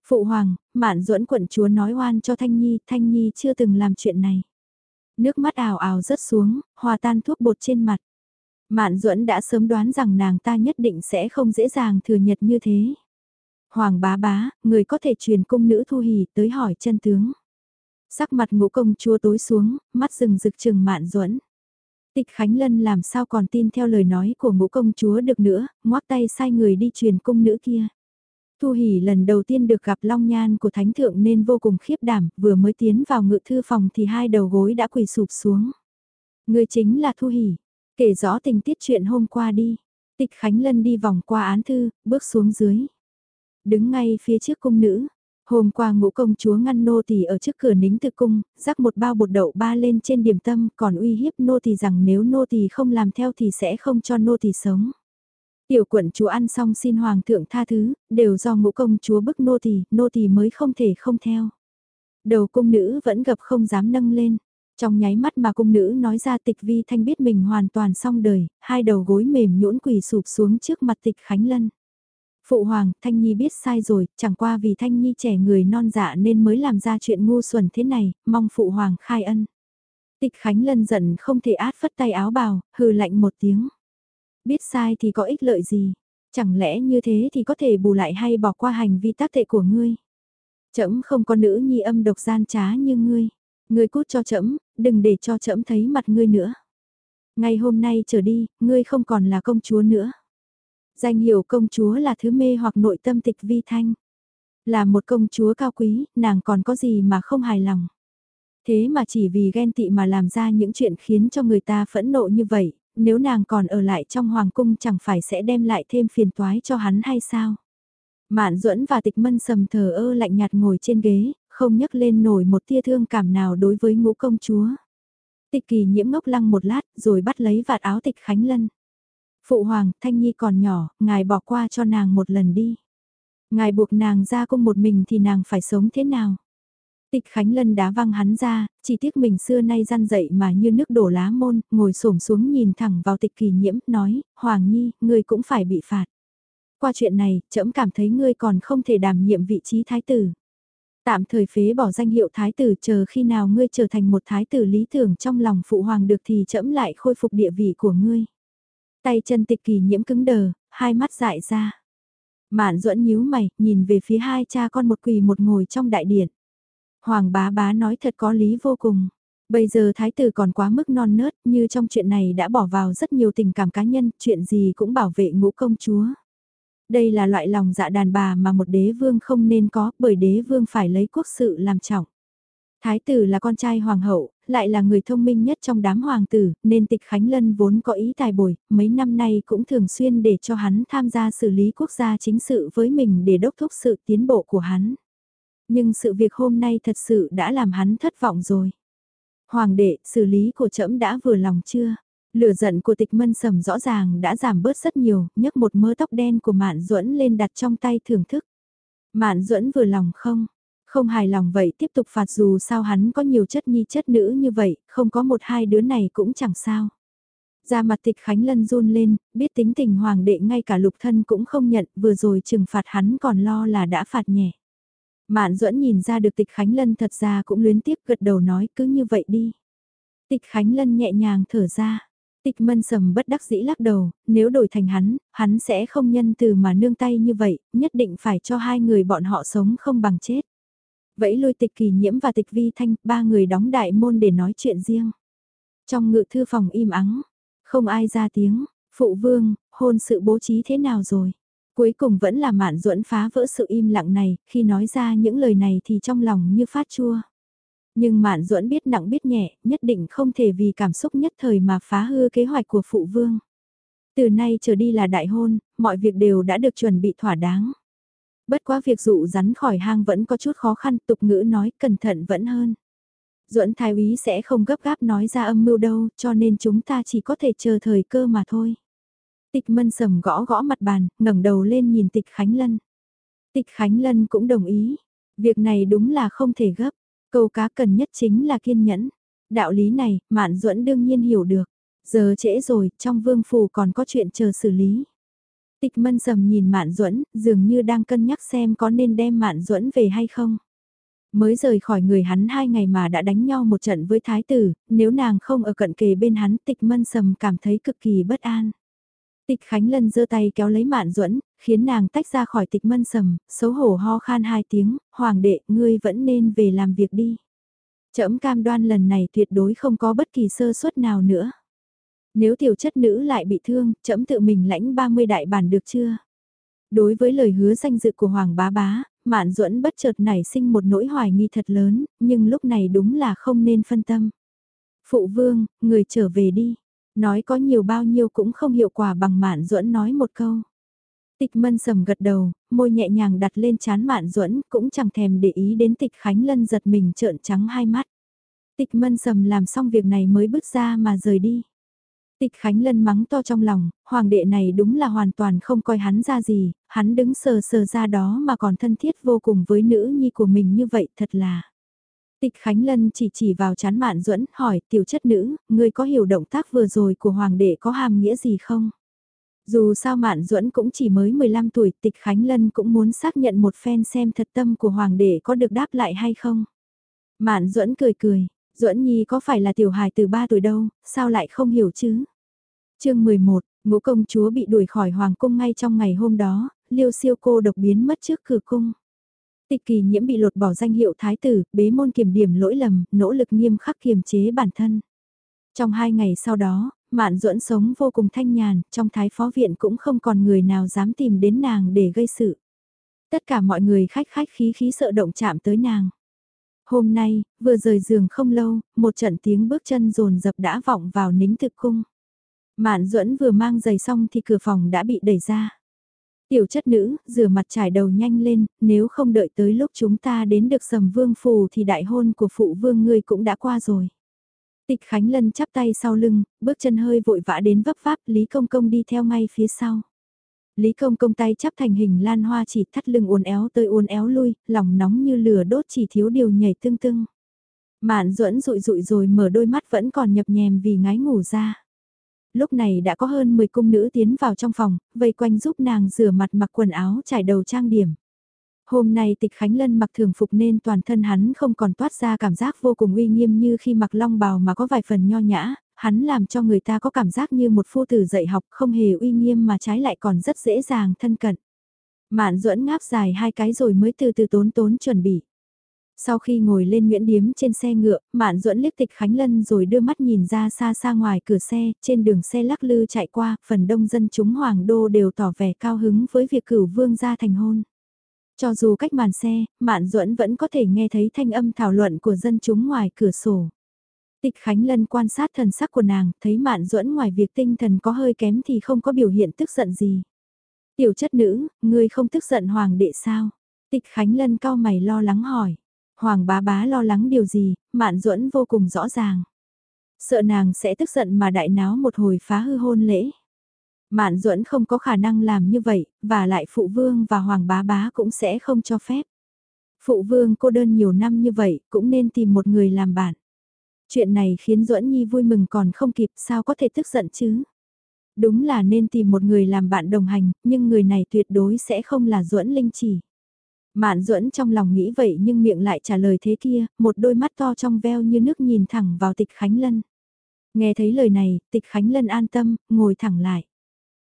Phụ hoàng, mạn duẫn quận chúa nói oan cho Thanh Nhi, Thanh Nhi chưa từng làm chuyện này. Nước mắt ào ào rớt xuống, hòa tan thuốc bột trên mặt. Mạn duẫn đã sớm đoán rằng nàng ta nhất định sẽ không dễ dàng thừa nhật như thế. Hoàng bá bá, người có thể truyền cung nữ thu hỉ tới hỏi chân tướng. Sắc mặt ngũ công chúa tối xuống, mắt rừng rực trừng mạn duẫn Tịch Khánh Lân làm sao còn tin theo lời nói của ngũ công chúa được nữa, ngoác tay sai người đi truyền cung nữ kia. Thu Hỷ lần đầu tiên được gặp Long Nhan của Thánh Thượng nên vô cùng khiếp đảm, vừa mới tiến vào ngự thư phòng thì hai đầu gối đã quỳ sụp xuống. Người chính là Thu Hỷ, kể rõ tình tiết chuyện hôm qua đi. Tịch Khánh Lân đi vòng qua án thư, bước xuống dưới. Đứng ngay phía trước cung nữ, Hôm qua ngũ công chúa ngăn nô tỳ ở trước cửa nính tự cung, rắc một bao bột đậu ba lên trên điểm tâm, còn uy hiếp nô tỳ rằng nếu nô tỳ không làm theo thì sẽ không cho nô tỳ sống. Tiểu quận chúa ăn xong xin hoàng thượng tha thứ, đều do ngũ công chúa bức nô tỳ, nô tỳ mới không thể không theo. Đầu cung nữ vẫn gập không dám nâng lên. Trong nháy mắt mà cung nữ nói ra tịch vi thanh biết mình hoàn toàn xong đời, hai đầu gối mềm nhũn quỳ sụp xuống trước mặt tịch Khánh Lân. Phụ hoàng, Thanh Nhi biết sai rồi, chẳng qua vì Thanh Nhi trẻ người non dạ nên mới làm ra chuyện ngu xuẩn thế này, mong phụ hoàng khai ân. Tịch Khánh Lân giận không thể át phất tay áo bào, hừ lạnh một tiếng. Biết sai thì có ích lợi gì? Chẳng lẽ như thế thì có thể bù lại hay bỏ qua hành vi tác tệ của ngươi? Trẫm không có nữ nhi âm độc gian trá như ngươi. Ngươi cút cho trẫm, đừng để cho trẫm thấy mặt ngươi nữa. Ngày hôm nay trở đi, ngươi không còn là công chúa nữa. Danh hiệu công chúa là thứ mê hoặc nội tâm tịch vi thanh. Là một công chúa cao quý, nàng còn có gì mà không hài lòng. Thế mà chỉ vì ghen tị mà làm ra những chuyện khiến cho người ta phẫn nộ như vậy, nếu nàng còn ở lại trong hoàng cung chẳng phải sẽ đem lại thêm phiền toái cho hắn hay sao? Mạn duẫn và tịch mân sầm thờ ơ lạnh nhạt ngồi trên ghế, không nhấc lên nổi một tia thương cảm nào đối với ngũ công chúa. Tịch kỳ nhiễm ngốc lăng một lát rồi bắt lấy vạt áo tịch Khánh Lân. Phụ hoàng, Thanh Nhi còn nhỏ, ngài bỏ qua cho nàng một lần đi. Ngài buộc nàng ra cung một mình thì nàng phải sống thế nào? Tịch Khánh Lân đá văng hắn ra, chỉ tiếc mình xưa nay gian dậy mà như nước đổ lá môn, ngồi xổm xuống nhìn thẳng vào tịch kỳ nhiễm, nói, Hoàng Nhi, ngươi cũng phải bị phạt. Qua chuyện này, trẫm cảm thấy ngươi còn không thể đảm nhiệm vị trí thái tử. Tạm thời phế bỏ danh hiệu thái tử chờ khi nào ngươi trở thành một thái tử lý tưởng trong lòng phụ hoàng được thì trẫm lại khôi phục địa vị của ngươi. Tay chân tịch kỳ nhiễm cứng đờ, hai mắt dại ra. Mạn duẫn nhíu mày, nhìn về phía hai cha con một quỳ một ngồi trong đại điện. Hoàng bá bá nói thật có lý vô cùng. Bây giờ thái tử còn quá mức non nớt, như trong chuyện này đã bỏ vào rất nhiều tình cảm cá nhân, chuyện gì cũng bảo vệ ngũ công chúa. Đây là loại lòng dạ đàn bà mà một đế vương không nên có, bởi đế vương phải lấy quốc sự làm trọng. Thái tử là con trai hoàng hậu, lại là người thông minh nhất trong đám hoàng tử, nên tịch Khánh Lân vốn có ý tài bồi, mấy năm nay cũng thường xuyên để cho hắn tham gia xử lý quốc gia chính sự với mình để đốc thúc sự tiến bộ của hắn. Nhưng sự việc hôm nay thật sự đã làm hắn thất vọng rồi. Hoàng đệ, xử lý của trẫm đã vừa lòng chưa? Lửa giận của tịch mân sầm rõ ràng đã giảm bớt rất nhiều, nhấc một mớ tóc đen của Mạn Duẫn lên đặt trong tay thưởng thức. Mạn Duẫn vừa lòng không? Không hài lòng vậy tiếp tục phạt dù sao hắn có nhiều chất nhi chất nữ như vậy, không có một hai đứa này cũng chẳng sao. Ra mặt tịch Khánh Lân run lên, biết tính tình hoàng đệ ngay cả lục thân cũng không nhận, vừa rồi trừng phạt hắn còn lo là đã phạt nhẹ. Mạn duẫn nhìn ra được tịch Khánh Lân thật ra cũng luyến tiếp gật đầu nói cứ như vậy đi. Tịch Khánh Lân nhẹ nhàng thở ra. Tịch mân sầm bất đắc dĩ lắc đầu, nếu đổi thành hắn, hắn sẽ không nhân từ mà nương tay như vậy, nhất định phải cho hai người bọn họ sống không bằng chết. Vẫy lôi tịch kỳ nhiễm và tịch vi thanh, ba người đóng đại môn để nói chuyện riêng. Trong ngự thư phòng im ắng, không ai ra tiếng, phụ vương, hôn sự bố trí thế nào rồi? Cuối cùng vẫn là mạn duẫn phá vỡ sự im lặng này, khi nói ra những lời này thì trong lòng như phát chua. Nhưng mạn duẫn biết nặng biết nhẹ, nhất định không thể vì cảm xúc nhất thời mà phá hư kế hoạch của phụ vương. Từ nay trở đi là đại hôn, mọi việc đều đã được chuẩn bị thỏa đáng. Bất quá việc dụ rắn khỏi hang vẫn có chút khó khăn, tục ngữ nói cẩn thận vẫn hơn. Duẫn thái úy sẽ không gấp gáp nói ra âm mưu đâu, cho nên chúng ta chỉ có thể chờ thời cơ mà thôi. Tịch mân sầm gõ gõ mặt bàn, ngẩng đầu lên nhìn tịch Khánh Lân. Tịch Khánh Lân cũng đồng ý. Việc này đúng là không thể gấp. Câu cá cần nhất chính là kiên nhẫn. Đạo lý này, Mạn Duẫn đương nhiên hiểu được. Giờ trễ rồi, trong vương phủ còn có chuyện chờ xử lý. Tịch mân sầm nhìn Mạn Duẫn, dường như đang cân nhắc xem có nên đem Mạn Duẫn về hay không. Mới rời khỏi người hắn hai ngày mà đã đánh nhau một trận với thái tử, nếu nàng không ở cận kề bên hắn tịch mân sầm cảm thấy cực kỳ bất an. Tịch Khánh Lân giơ tay kéo lấy Mạn Duẫn, khiến nàng tách ra khỏi tịch mân sầm, xấu hổ ho khan hai tiếng, hoàng đệ, ngươi vẫn nên về làm việc đi. Trẫm cam đoan lần này tuyệt đối không có bất kỳ sơ suất nào nữa. Nếu tiểu chất nữ lại bị thương, trẫm tự mình lãnh 30 đại bản được chưa? Đối với lời hứa danh dự của Hoàng bá bá, Mạn Duẫn bất chợt nảy sinh một nỗi hoài nghi thật lớn, nhưng lúc này đúng là không nên phân tâm. Phụ vương, người trở về đi. Nói có nhiều bao nhiêu cũng không hiệu quả bằng Mạn Duẫn nói một câu. Tịch mân sầm gật đầu, môi nhẹ nhàng đặt lên chán Mạn Duẫn cũng chẳng thèm để ý đến tịch Khánh Lân giật mình trợn trắng hai mắt. Tịch mân sầm làm xong việc này mới bước ra mà rời đi. Tịch Khánh Lân mắng to trong lòng, hoàng đệ này đúng là hoàn toàn không coi hắn ra gì, hắn đứng sờ sờ ra đó mà còn thân thiết vô cùng với nữ nhi của mình như vậy thật là. Tịch Khánh Lân chỉ chỉ vào chán mạn duẫn hỏi tiểu chất nữ, ngươi có hiểu động tác vừa rồi của hoàng đệ có hàm nghĩa gì không? Dù sao mạn duẫn cũng chỉ mới 15 tuổi, tịch Khánh Lân cũng muốn xác nhận một phen xem thật tâm của hoàng đệ có được đáp lại hay không. Mạn duẫn cười cười, duẫn nhi có phải là tiểu hài từ 3 tuổi đâu, sao lại không hiểu chứ? chương 11, ngũ công chúa bị đuổi khỏi hoàng cung ngay trong ngày hôm đó, liêu siêu cô độc biến mất trước cửa cung. Tịch kỳ nhiễm bị lột bỏ danh hiệu thái tử, bế môn kiểm điểm lỗi lầm, nỗ lực nghiêm khắc kiềm chế bản thân. Trong hai ngày sau đó, Mạn duẫn sống vô cùng thanh nhàn, trong thái phó viện cũng không còn người nào dám tìm đến nàng để gây sự. Tất cả mọi người khách khách khí khí sợ động chạm tới nàng. Hôm nay, vừa rời giường không lâu, một trận tiếng bước chân rồn dập đã vọng vào nính thực cung. Mạn duẫn vừa mang giày xong thì cửa phòng đã bị đẩy ra. Tiểu chất nữ, rửa mặt trải đầu nhanh lên, nếu không đợi tới lúc chúng ta đến được sầm vương phù thì đại hôn của phụ vương ngươi cũng đã qua rồi. Tịch Khánh Lân chắp tay sau lưng, bước chân hơi vội vã đến vấp váp, Lý Công Công đi theo ngay phía sau. Lý công công tay chắp thành hình lan hoa chỉ thắt lưng uốn éo tới uốn éo lui, lòng nóng như lửa đốt chỉ thiếu điều nhảy tương tưng. Mạn duẫn rụi rụi rồi mở đôi mắt vẫn còn nhập nhèm vì ngái ngủ ra. Lúc này đã có hơn 10 cung nữ tiến vào trong phòng, vây quanh giúp nàng rửa mặt mặc quần áo trải đầu trang điểm. Hôm nay tịch Khánh Lân mặc thường phục nên toàn thân hắn không còn toát ra cảm giác vô cùng uy nghiêm như khi mặc long bào mà có vài phần nho nhã, hắn làm cho người ta có cảm giác như một phu tử dạy học không hề uy nghiêm mà trái lại còn rất dễ dàng thân cận. Mạn duẫn ngáp dài hai cái rồi mới từ từ tốn tốn chuẩn bị. Sau khi ngồi lên Nguyễn Điếm trên xe ngựa, Mạn duẫn liếc tịch Khánh Lân rồi đưa mắt nhìn ra xa xa ngoài cửa xe, trên đường xe lắc lư chạy qua, phần đông dân chúng Hoàng Đô đều tỏ vẻ cao hứng với việc cửu vương gia thành hôn. Cho dù cách màn xe, Mạn duẫn vẫn có thể nghe thấy thanh âm thảo luận của dân chúng ngoài cửa sổ. Tịch Khánh Lân quan sát thần sắc của nàng, thấy Mạn duẫn ngoài việc tinh thần có hơi kém thì không có biểu hiện tức giận gì. Tiểu chất nữ, ngươi không tức giận hoàng đệ sao? Tịch Khánh Lân cao mày lo lắng hỏi. Hoàng bá bá lo lắng điều gì, Mạn duẫn vô cùng rõ ràng. Sợ nàng sẽ tức giận mà đại náo một hồi phá hư hôn lễ. Mạn duẫn không có khả năng làm như vậy, và lại phụ vương và hoàng bá bá cũng sẽ không cho phép. Phụ vương cô đơn nhiều năm như vậy, cũng nên tìm một người làm bạn. Chuyện này khiến duẫn nhi vui mừng còn không kịp sao có thể tức giận chứ. Đúng là nên tìm một người làm bạn đồng hành, nhưng người này tuyệt đối sẽ không là duẫn linh chỉ. Mạn duẫn trong lòng nghĩ vậy nhưng miệng lại trả lời thế kia, một đôi mắt to trong veo như nước nhìn thẳng vào tịch Khánh Lân. Nghe thấy lời này, tịch Khánh Lân an tâm, ngồi thẳng lại.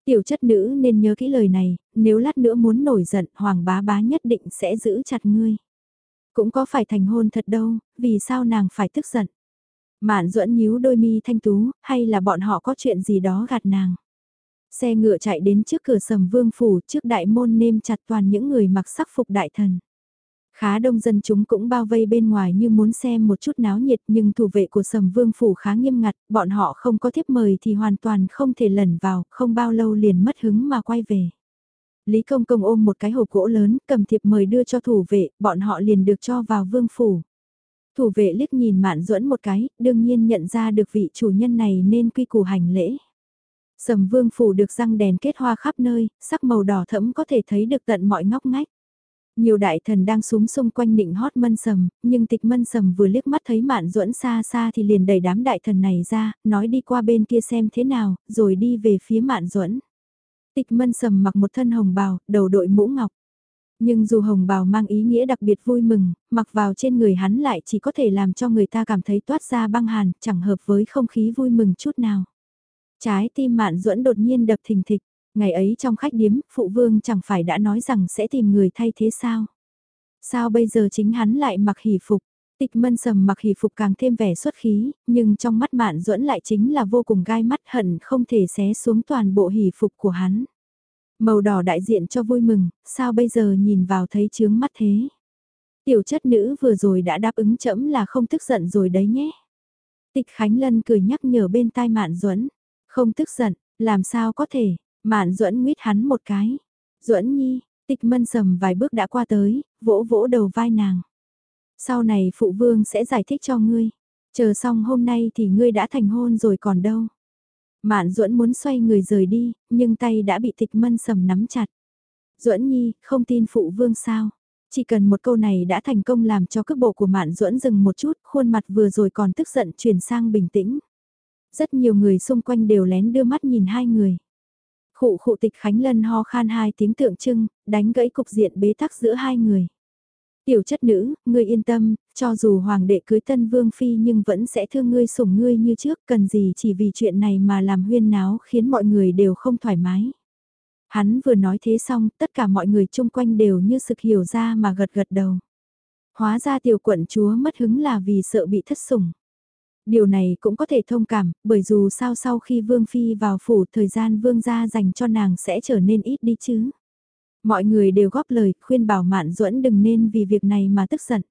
Tiểu chất nữ nên nhớ kỹ lời này, nếu lát nữa muốn nổi giận hoàng bá bá nhất định sẽ giữ chặt ngươi. Cũng có phải thành hôn thật đâu, vì sao nàng phải tức giận. Mạn duẫn nhíu đôi mi thanh tú, hay là bọn họ có chuyện gì đó gạt nàng. Xe ngựa chạy đến trước cửa sầm vương phủ trước đại môn nêm chặt toàn những người mặc sắc phục đại thần. Khá đông dân chúng cũng bao vây bên ngoài như muốn xem một chút náo nhiệt nhưng thủ vệ của sầm vương phủ khá nghiêm ngặt, bọn họ không có thiếp mời thì hoàn toàn không thể lẩn vào, không bao lâu liền mất hứng mà quay về. Lý Công Công ôm một cái hộp gỗ lớn, cầm thiệp mời đưa cho thủ vệ, bọn họ liền được cho vào vương phủ. Thủ vệ liếc nhìn Mạn Duẫn một cái, đương nhiên nhận ra được vị chủ nhân này nên quy củ hành lễ. Sầm vương phủ được răng đèn kết hoa khắp nơi, sắc màu đỏ thẫm có thể thấy được tận mọi ngóc ngách. Nhiều đại thần đang súng xung quanh nịnh hót mân sầm, nhưng tịch mân sầm vừa liếc mắt thấy mạn duẫn xa xa thì liền đẩy đám đại thần này ra, nói đi qua bên kia xem thế nào, rồi đi về phía mạn duẫn. Tịch mân sầm mặc một thân hồng bào, đầu đội mũ ngọc. Nhưng dù hồng bào mang ý nghĩa đặc biệt vui mừng, mặc vào trên người hắn lại chỉ có thể làm cho người ta cảm thấy toát ra băng hàn, chẳng hợp với không khí vui mừng chút nào. Trái tim mạn duẫn đột nhiên đập thình thịch, ngày ấy trong khách điếm, phụ vương chẳng phải đã nói rằng sẽ tìm người thay thế sao? Sao bây giờ chính hắn lại mặc hỷ phục? Tịch mân sầm mặc hỷ phục càng thêm vẻ xuất khí, nhưng trong mắt mạn duẫn lại chính là vô cùng gai mắt hận không thể xé xuống toàn bộ hỷ phục của hắn. Màu đỏ đại diện cho vui mừng, sao bây giờ nhìn vào thấy chướng mắt thế? Tiểu chất nữ vừa rồi đã đáp ứng chẫm là không tức giận rồi đấy nhé. Tịch Khánh Lân cười nhắc nhở bên tai Mạn Duẫn, không tức giận, làm sao có thể? Mạn Duẫn nguyết hắn một cái. Duẫn Nhi, Tịch Mân sầm vài bước đã qua tới, vỗ vỗ đầu vai nàng. Sau này phụ vương sẽ giải thích cho ngươi. Chờ xong hôm nay thì ngươi đã thành hôn rồi còn đâu. Mạn duẫn muốn xoay người rời đi, nhưng tay đã bị tịch mân sầm nắm chặt. duẫn nhi, không tin phụ vương sao? Chỉ cần một câu này đã thành công làm cho cước bộ của Mạn Duẫn dừng một chút, khuôn mặt vừa rồi còn tức giận chuyển sang bình tĩnh. Rất nhiều người xung quanh đều lén đưa mắt nhìn hai người. Khụ khụ tịch Khánh Lân ho khan hai tiếng tượng trưng, đánh gãy cục diện bế tắc giữa hai người. Tiểu chất nữ, ngươi yên tâm, cho dù hoàng đệ cưới tân vương phi nhưng vẫn sẽ thương ngươi sủng ngươi như trước, cần gì chỉ vì chuyện này mà làm huyên náo khiến mọi người đều không thoải mái. Hắn vừa nói thế xong, tất cả mọi người chung quanh đều như sực hiểu ra mà gật gật đầu. Hóa ra tiểu quận chúa mất hứng là vì sợ bị thất sủng. Điều này cũng có thể thông cảm, bởi dù sao sau khi Vương Phi vào phủ thời gian Vương gia dành cho nàng sẽ trở nên ít đi chứ. Mọi người đều góp lời khuyên bảo Mạn Duẫn đừng nên vì việc này mà tức giận.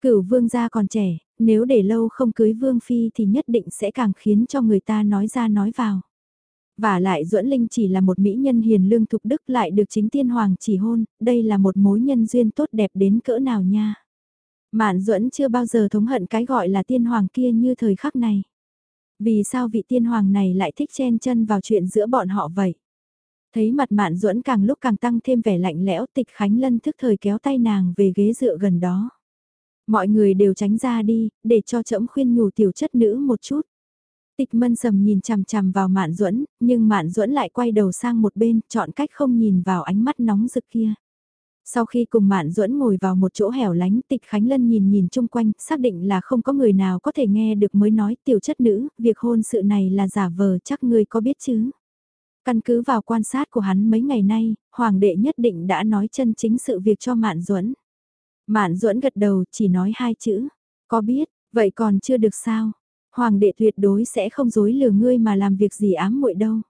Cửu vương gia còn trẻ, nếu để lâu không cưới vương phi thì nhất định sẽ càng khiến cho người ta nói ra nói vào. Và lại Duẫn Linh chỉ là một mỹ nhân hiền lương thục đức lại được chính tiên hoàng chỉ hôn, đây là một mối nhân duyên tốt đẹp đến cỡ nào nha. Mạn Duẫn chưa bao giờ thống hận cái gọi là tiên hoàng kia như thời khắc này. Vì sao vị tiên hoàng này lại thích chen chân vào chuyện giữa bọn họ vậy? Thấy mặt mạn duẫn càng lúc càng tăng thêm vẻ lạnh lẽo tịch Khánh Lân thức thời kéo tay nàng về ghế dựa gần đó. Mọi người đều tránh ra đi, để cho trẫm khuyên nhủ tiểu chất nữ một chút. Tịch mân sầm nhìn chằm chằm vào mạn duẫn nhưng mạn duẫn lại quay đầu sang một bên, chọn cách không nhìn vào ánh mắt nóng rực kia. Sau khi cùng Mạn Duẫn ngồi vào một chỗ hẻo lánh, Tịch Khánh Lân nhìn nhìn chung quanh, xác định là không có người nào có thể nghe được mới nói tiểu chất nữ, việc hôn sự này là giả vờ chắc ngươi có biết chứ. Căn cứ vào quan sát của hắn mấy ngày nay, Hoàng đệ nhất định đã nói chân chính sự việc cho Mạn Duẫn. Mạn Duẫn gật đầu chỉ nói hai chữ, có biết, vậy còn chưa được sao. Hoàng đệ tuyệt đối sẽ không dối lừa ngươi mà làm việc gì ám muội đâu.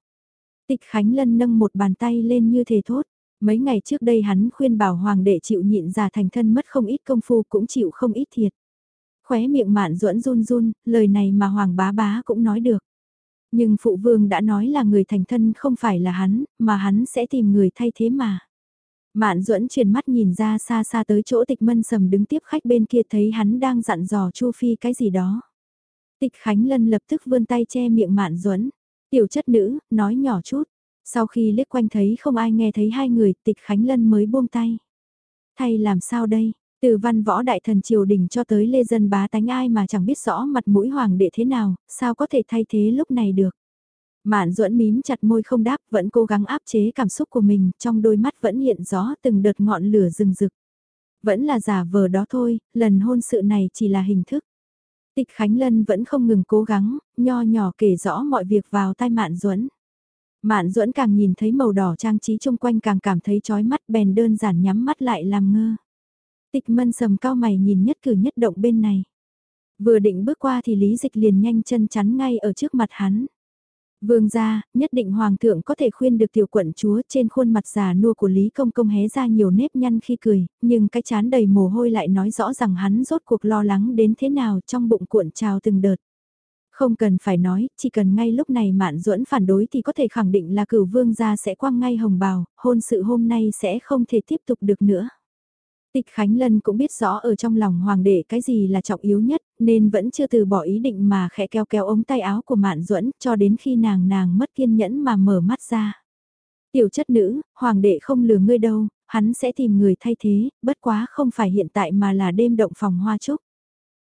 Tịch Khánh Lân nâng một bàn tay lên như thể thốt. Mấy ngày trước đây hắn khuyên bảo hoàng đệ chịu nhịn già thành thân mất không ít công phu cũng chịu không ít thiệt. Khóe miệng mạn duẫn run run, lời này mà hoàng bá bá cũng nói được. Nhưng phụ vương đã nói là người thành thân không phải là hắn, mà hắn sẽ tìm người thay thế mà. Mạn duẫn truyền mắt nhìn ra xa xa tới chỗ tịch mân sầm đứng tiếp khách bên kia thấy hắn đang dặn dò Chu Phi cái gì đó. Tịch Khánh Lân lập tức vươn tay che miệng Mạn duẫn tiểu chất nữ, nói nhỏ chút. Sau khi liếc quanh thấy không ai nghe thấy hai người, tịch Khánh Lân mới buông tay. Thay làm sao đây? Từ văn võ đại thần triều đình cho tới lê dân bá tánh ai mà chẳng biết rõ mặt mũi hoàng đệ thế nào, sao có thể thay thế lúc này được. Mạn duẫn mím chặt môi không đáp, vẫn cố gắng áp chế cảm xúc của mình, trong đôi mắt vẫn hiện rõ từng đợt ngọn lửa rừng rực. Vẫn là giả vờ đó thôi, lần hôn sự này chỉ là hình thức. Tịch Khánh Lân vẫn không ngừng cố gắng, nho nhỏ kể rõ mọi việc vào tai Mạn duẫn Mạn duẫn càng nhìn thấy màu đỏ trang trí chung quanh càng cảm thấy chói mắt bèn đơn giản nhắm mắt lại làm ngơ. Tịch mân sầm cao mày nhìn nhất cử nhất động bên này. Vừa định bước qua thì Lý Dịch liền nhanh chân chắn ngay ở trước mặt hắn. Vương gia, nhất định Hoàng thượng có thể khuyên được tiểu quận chúa trên khuôn mặt già nua của Lý Công Công hé ra nhiều nếp nhăn khi cười, nhưng cái chán đầy mồ hôi lại nói rõ rằng hắn rốt cuộc lo lắng đến thế nào trong bụng cuộn trào từng đợt. Không cần phải nói, chỉ cần ngay lúc này Mạn Duẫn phản đối thì có thể khẳng định là cửu vương gia sẽ quăng ngay hồng bào, hôn sự hôm nay sẽ không thể tiếp tục được nữa. Tịch Khánh Lân cũng biết rõ ở trong lòng hoàng đệ cái gì là trọng yếu nhất, nên vẫn chưa từ bỏ ý định mà khẽ kéo kéo ống tay áo của Mạn Duẫn cho đến khi nàng nàng mất kiên nhẫn mà mở mắt ra. Tiểu chất nữ, hoàng đệ không lừa ngươi đâu, hắn sẽ tìm người thay thế, bất quá không phải hiện tại mà là đêm động phòng hoa trúc.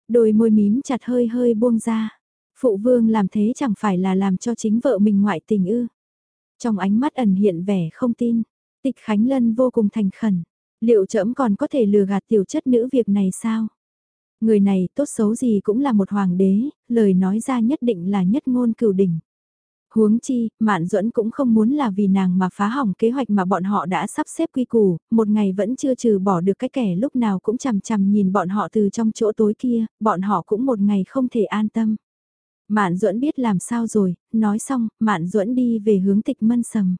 Đôi môi mím chặt hơi hơi buông ra. Phụ vương làm thế chẳng phải là làm cho chính vợ mình ngoại tình ư. Trong ánh mắt ẩn hiện vẻ không tin, tịch Khánh Lân vô cùng thành khẩn. Liệu trẫm còn có thể lừa gạt tiểu chất nữ việc này sao? Người này tốt xấu gì cũng là một hoàng đế, lời nói ra nhất định là nhất ngôn cửu đỉnh. Huống chi, Mạn Duẫn cũng không muốn là vì nàng mà phá hỏng kế hoạch mà bọn họ đã sắp xếp quy củ, một ngày vẫn chưa trừ bỏ được cái kẻ lúc nào cũng chằm chằm nhìn bọn họ từ trong chỗ tối kia, bọn họ cũng một ngày không thể an tâm. Mạn Duẫn biết làm sao rồi, nói xong, Mạn Duẫn đi về hướng tịch mân sầm.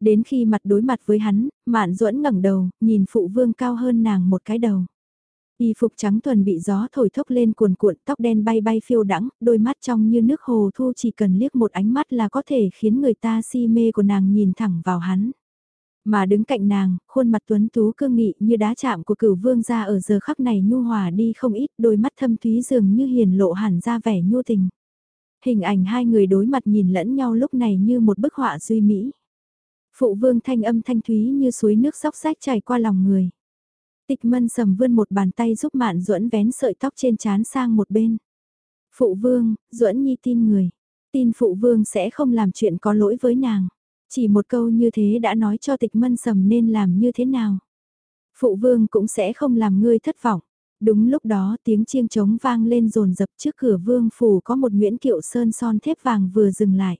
Đến khi mặt đối mặt với hắn, Mạn Duẫn ngẩng đầu, nhìn phụ vương cao hơn nàng một cái đầu. Y phục trắng thuần bị gió thổi thốc lên cuồn cuộn, tóc đen bay bay phiêu đắng, đôi mắt trong như nước hồ thu chỉ cần liếc một ánh mắt là có thể khiến người ta si mê của nàng nhìn thẳng vào hắn. Mà đứng cạnh nàng, khuôn mặt tuấn tú cương nghị như đá chạm của cửu vương ra ở giờ khắc này nhu hòa đi không ít, đôi mắt thâm thúy dường như hiền lộ hẳn ra vẻ nhu tình. Hình ảnh hai người đối mặt nhìn lẫn nhau lúc này như một bức họa duy mỹ. Phụ vương thanh âm thanh thúy như suối nước sóc sách chảy qua lòng người. Tịch mân sầm vươn một bàn tay giúp mạn duẫn vén sợi tóc trên trán sang một bên. Phụ vương, duẫn nhi tin người. Tin phụ vương sẽ không làm chuyện có lỗi với nàng. Chỉ một câu như thế đã nói cho tịch mân sầm nên làm như thế nào. Phụ vương cũng sẽ không làm ngươi thất vọng. Đúng lúc đó tiếng chiêng trống vang lên rồn rập trước cửa vương phủ có một nguyễn kiệu sơn son thép vàng vừa dừng lại.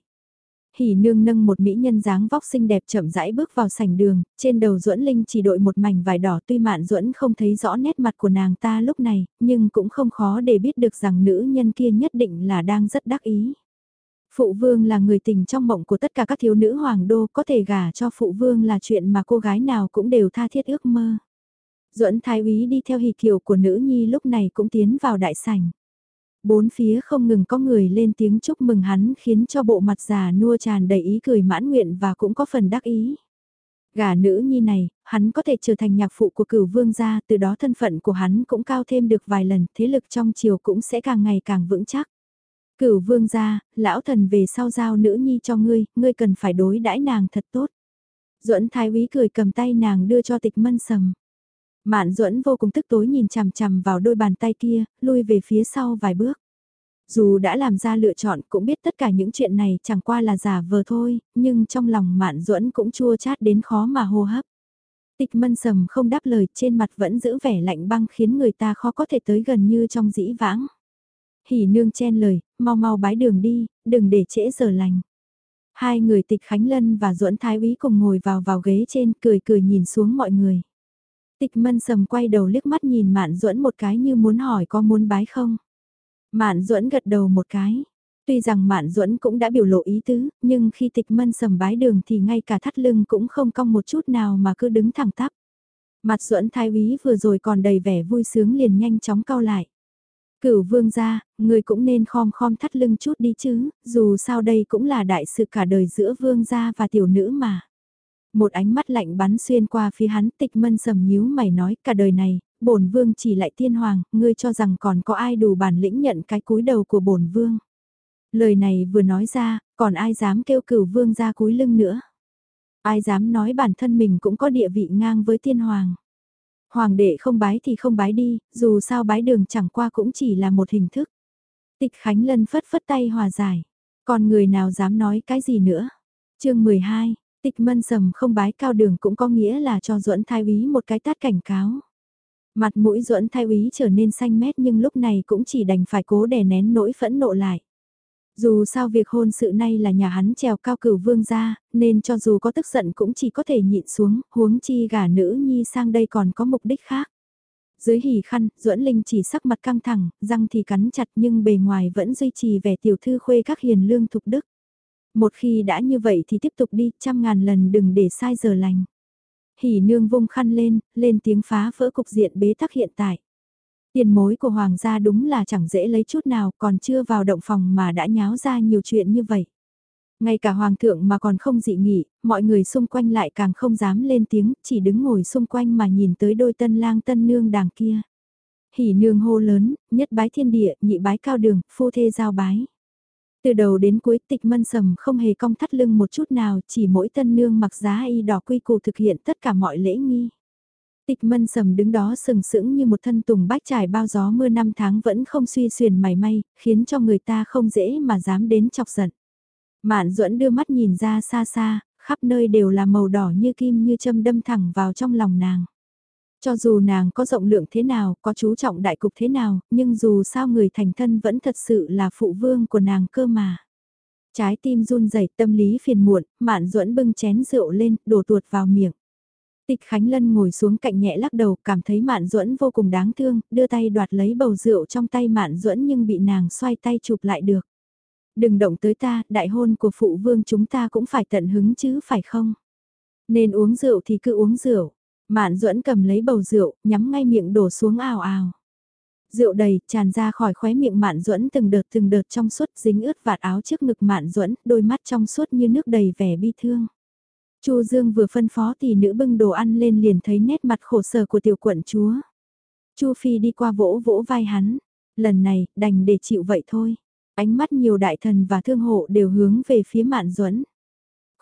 Hỉ nương nâng một mỹ nhân dáng vóc xinh đẹp chậm rãi bước vào sảnh đường, trên đầu duẫn linh chỉ đội một mảnh vải đỏ tuy mạn duẫn không thấy rõ nét mặt của nàng ta lúc này, nhưng cũng không khó để biết được rằng nữ nhân kia nhất định là đang rất đắc ý. Phụ vương là người tình trong mộng của tất cả các thiếu nữ hoàng đô có thể gả cho phụ vương là chuyện mà cô gái nào cũng đều tha thiết ước mơ. Duẫn thái úy đi theo hì kiều của nữ nhi lúc này cũng tiến vào đại sảnh. Bốn phía không ngừng có người lên tiếng chúc mừng hắn khiến cho bộ mặt già nua tràn đầy ý cười mãn nguyện và cũng có phần đắc ý. Gà nữ nhi này, hắn có thể trở thành nhạc phụ của cửu vương gia, từ đó thân phận của hắn cũng cao thêm được vài lần, thế lực trong triều cũng sẽ càng ngày càng vững chắc. Cửu vương gia, lão thần về sau giao nữ nhi cho ngươi, ngươi cần phải đối đãi nàng thật tốt. Duẫn thái úy cười cầm tay nàng đưa cho tịch mân sầm. Mạn duẫn vô cùng tức tối nhìn chằm chằm vào đôi bàn tay kia, lui về phía sau vài bước. Dù đã làm ra lựa chọn cũng biết tất cả những chuyện này chẳng qua là giả vờ thôi, nhưng trong lòng mạn duẫn cũng chua chát đến khó mà hô hấp. Tịch mân sầm không đáp lời trên mặt vẫn giữ vẻ lạnh băng khiến người ta khó có thể tới gần như trong dĩ vãng. Hỉ nương chen lời, mau mau bái đường đi, đừng để trễ giờ lành. Hai người tịch Khánh Lân và duẫn Thái úy cùng ngồi vào vào ghế trên cười cười nhìn xuống mọi người. Tịch mân sầm quay đầu liếc mắt nhìn Mạn Duẫn một cái như muốn hỏi có muốn bái không. Mạn Duẫn gật đầu một cái. Tuy rằng Mạn Duẫn cũng đã biểu lộ ý tứ, nhưng khi tịch mân sầm bái đường thì ngay cả thắt lưng cũng không cong một chút nào mà cứ đứng thẳng tắp. Mặt Duẫn thái úy vừa rồi còn đầy vẻ vui sướng liền nhanh chóng cau lại. Cửu vương gia, người cũng nên khom khom thắt lưng chút đi chứ, dù sao đây cũng là đại sự cả đời giữa vương gia và tiểu nữ mà. Một ánh mắt lạnh bắn xuyên qua phía hắn tịch mân sầm nhíu mày nói cả đời này, bổn vương chỉ lại tiên hoàng, ngươi cho rằng còn có ai đủ bản lĩnh nhận cái cúi đầu của bổn vương. Lời này vừa nói ra, còn ai dám kêu cửu vương ra cúi lưng nữa. Ai dám nói bản thân mình cũng có địa vị ngang với tiên hoàng. Hoàng đệ không bái thì không bái đi, dù sao bái đường chẳng qua cũng chỉ là một hình thức. Tịch Khánh Lân phất phất tay hòa giải. Còn người nào dám nói cái gì nữa? chương 12, tịch mân sầm không bái cao đường cũng có nghĩa là cho duẫn thái úy một cái tát cảnh cáo. Mặt mũi duẫn thái úy trở nên xanh mét nhưng lúc này cũng chỉ đành phải cố đè nén nỗi phẫn nộ lại. Dù sao việc hôn sự này là nhà hắn trèo cao cửu vương gia, nên cho dù có tức giận cũng chỉ có thể nhịn xuống, huống chi gả nữ nhi sang đây còn có mục đích khác. Dưới hỉ khăn, duẫn Linh chỉ sắc mặt căng thẳng, răng thì cắn chặt nhưng bề ngoài vẫn duy trì vẻ tiểu thư khuê các hiền lương thục đức. Một khi đã như vậy thì tiếp tục đi, trăm ngàn lần đừng để sai giờ lành. Hỉ nương vung khăn lên, lên tiếng phá vỡ cục diện bế tắc hiện tại. Tiền mối của hoàng gia đúng là chẳng dễ lấy chút nào còn chưa vào động phòng mà đã nháo ra nhiều chuyện như vậy. Ngay cả hoàng thượng mà còn không dị nghị, mọi người xung quanh lại càng không dám lên tiếng, chỉ đứng ngồi xung quanh mà nhìn tới đôi tân lang tân nương đàng kia. Hỉ nương hô lớn, nhất bái thiên địa, nhị bái cao đường, phu thê giao bái. Từ đầu đến cuối tịch mân sầm không hề cong thắt lưng một chút nào, chỉ mỗi tân nương mặc giá y đỏ quy củ thực hiện tất cả mọi lễ nghi. Tịch mân sầm đứng đó sừng sững như một thân tùng bách trải bao gió mưa năm tháng vẫn không suy xuyền mảy may, khiến cho người ta không dễ mà dám đến chọc giận. Mạn duẫn đưa mắt nhìn ra xa xa, khắp nơi đều là màu đỏ như kim như châm đâm thẳng vào trong lòng nàng. Cho dù nàng có rộng lượng thế nào, có chú trọng đại cục thế nào, nhưng dù sao người thành thân vẫn thật sự là phụ vương của nàng cơ mà. Trái tim run rẩy tâm lý phiền muộn, mạn duẫn bưng chén rượu lên, đổ tuột vào miệng. Tịch Khánh Lân ngồi xuống cạnh nhẹ lắc đầu, cảm thấy Mạn Duẫn vô cùng đáng thương, đưa tay đoạt lấy bầu rượu trong tay Mạn Duẫn nhưng bị nàng xoay tay chụp lại được. Đừng động tới ta, đại hôn của phụ vương chúng ta cũng phải tận hứng chứ phải không? Nên uống rượu thì cứ uống rượu. Mạn Duẫn cầm lấy bầu rượu, nhắm ngay miệng đổ xuống ào ào. Rượu đầy, tràn ra khỏi khóe miệng Mạn Duẫn từng đợt từng đợt trong suốt dính ướt vạt áo trước ngực Mạn Duẫn, đôi mắt trong suốt như nước đầy vẻ bi thương. Chu Dương vừa phân phó thì nữ bưng đồ ăn lên liền thấy nét mặt khổ sở của tiểu quận chúa. Chu Phi đi qua vỗ vỗ vai hắn, lần này đành để chịu vậy thôi. Ánh mắt nhiều đại thần và thương hộ đều hướng về phía Mạn Duẫn.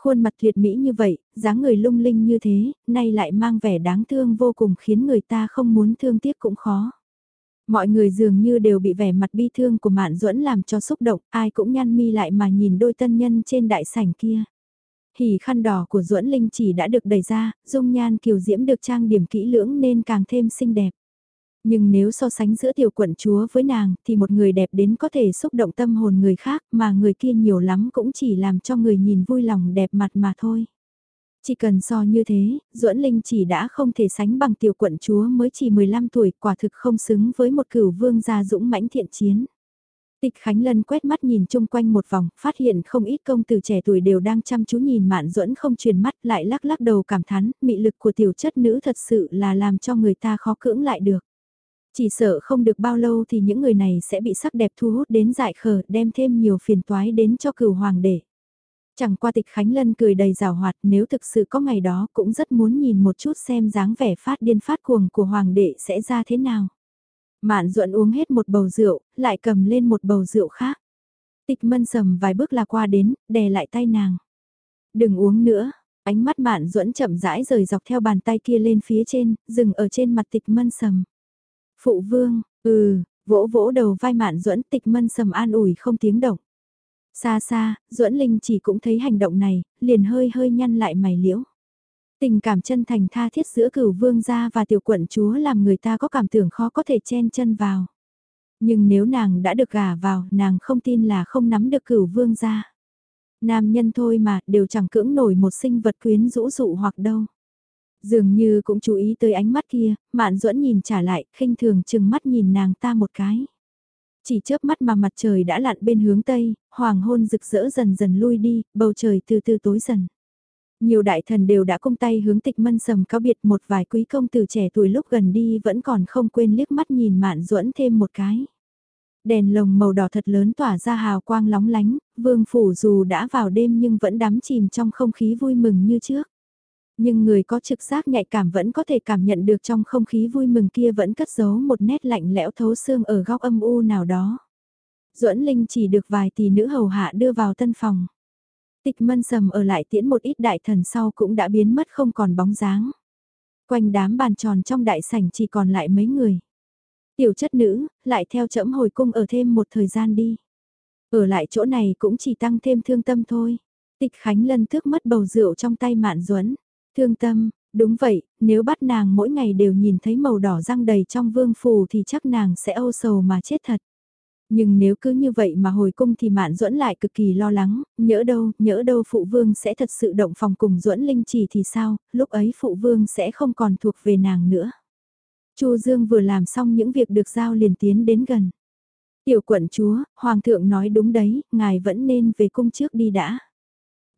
Khuôn mặt tuyệt mỹ như vậy, dáng người lung linh như thế, nay lại mang vẻ đáng thương vô cùng khiến người ta không muốn thương tiếc cũng khó. Mọi người dường như đều bị vẻ mặt bi thương của Mạn Duẫn làm cho xúc động, ai cũng nhăn mi lại mà nhìn đôi tân nhân trên đại sảnh kia. Hỉ khăn đỏ của duẫn Linh chỉ đã được đẩy ra, dung nhan kiều diễm được trang điểm kỹ lưỡng nên càng thêm xinh đẹp. Nhưng nếu so sánh giữa tiểu quận chúa với nàng thì một người đẹp đến có thể xúc động tâm hồn người khác mà người kia nhiều lắm cũng chỉ làm cho người nhìn vui lòng đẹp mặt mà thôi. Chỉ cần so như thế, duẫn Linh chỉ đã không thể sánh bằng tiểu quận chúa mới chỉ 15 tuổi quả thực không xứng với một cửu vương gia dũng mãnh thiện chiến. Tịch Khánh Lân quét mắt nhìn chung quanh một vòng, phát hiện không ít công tử trẻ tuổi đều đang chăm chú nhìn Mạn Duẫn không truyền mắt, lại lắc lắc đầu cảm thán, mị lực của tiểu chất nữ thật sự là làm cho người ta khó cưỡng lại được. Chỉ sợ không được bao lâu thì những người này sẽ bị sắc đẹp thu hút đến dại khờ, đem thêm nhiều phiền toái đến cho cửu hoàng đệ. Chẳng qua tịch Khánh Lân cười đầy rào hoạt nếu thực sự có ngày đó cũng rất muốn nhìn một chút xem dáng vẻ phát điên phát cuồng của hoàng đệ sẽ ra thế nào. Mạn ruộn uống hết một bầu rượu, lại cầm lên một bầu rượu khác. Tịch mân sầm vài bước là qua đến, đè lại tay nàng. Đừng uống nữa, Ánh mắt mạn duẫn chậm rãi rời dọc theo bàn tay kia lên phía trên, dừng ở trên mặt tịch mân sầm. Phụ vương, ừ, vỗ vỗ đầu vai mạn duẫn tịch mân sầm an ủi không tiếng động. Xa xa, duẫn linh chỉ cũng thấy hành động này, liền hơi hơi nhăn lại mày liễu. Tình cảm chân thành tha thiết giữa cửu vương gia và tiểu quận chúa làm người ta có cảm tưởng khó có thể chen chân vào. Nhưng nếu nàng đã được gả vào, nàng không tin là không nắm được cửu vương gia. Nam nhân thôi mà, đều chẳng cưỡng nổi một sinh vật quyến rũ dụ hoặc đâu. Dường như cũng chú ý tới ánh mắt kia, mạn duẫn nhìn trả lại, khinh thường chừng mắt nhìn nàng ta một cái. Chỉ chớp mắt mà mặt trời đã lặn bên hướng tây, hoàng hôn rực rỡ dần dần lui đi, bầu trời từ từ tối dần. Nhiều đại thần đều đã cung tay hướng tịch mân sầm cáo biệt một vài quý công tử trẻ tuổi lúc gần đi vẫn còn không quên liếc mắt nhìn mạn duẫn thêm một cái. Đèn lồng màu đỏ thật lớn tỏa ra hào quang lóng lánh, vương phủ dù đã vào đêm nhưng vẫn đắm chìm trong không khí vui mừng như trước. Nhưng người có trực giác nhạy cảm vẫn có thể cảm nhận được trong không khí vui mừng kia vẫn cất giấu một nét lạnh lẽo thấu xương ở góc âm u nào đó. duẫn Linh chỉ được vài tỷ nữ hầu hạ đưa vào tân phòng. Tịch mân sầm ở lại tiễn một ít đại thần sau cũng đã biến mất không còn bóng dáng. Quanh đám bàn tròn trong đại sảnh chỉ còn lại mấy người. Tiểu chất nữ, lại theo chẫm hồi cung ở thêm một thời gian đi. Ở lại chỗ này cũng chỉ tăng thêm thương tâm thôi. Tịch Khánh Lân thước mất bầu rượu trong tay mạn duẫn Thương tâm, đúng vậy, nếu bắt nàng mỗi ngày đều nhìn thấy màu đỏ răng đầy trong vương phù thì chắc nàng sẽ âu sầu mà chết thật. Nhưng nếu cứ như vậy mà hồi cung thì Mạn Duẫn lại cực kỳ lo lắng, nhỡ đâu, nhỡ đâu phụ vương sẽ thật sự động phòng cùng Duẫn Linh chỉ thì sao, lúc ấy phụ vương sẽ không còn thuộc về nàng nữa. Chu Dương vừa làm xong những việc được giao liền tiến đến gần. Tiểu quận chúa, hoàng thượng nói đúng đấy, ngài vẫn nên về cung trước đi đã.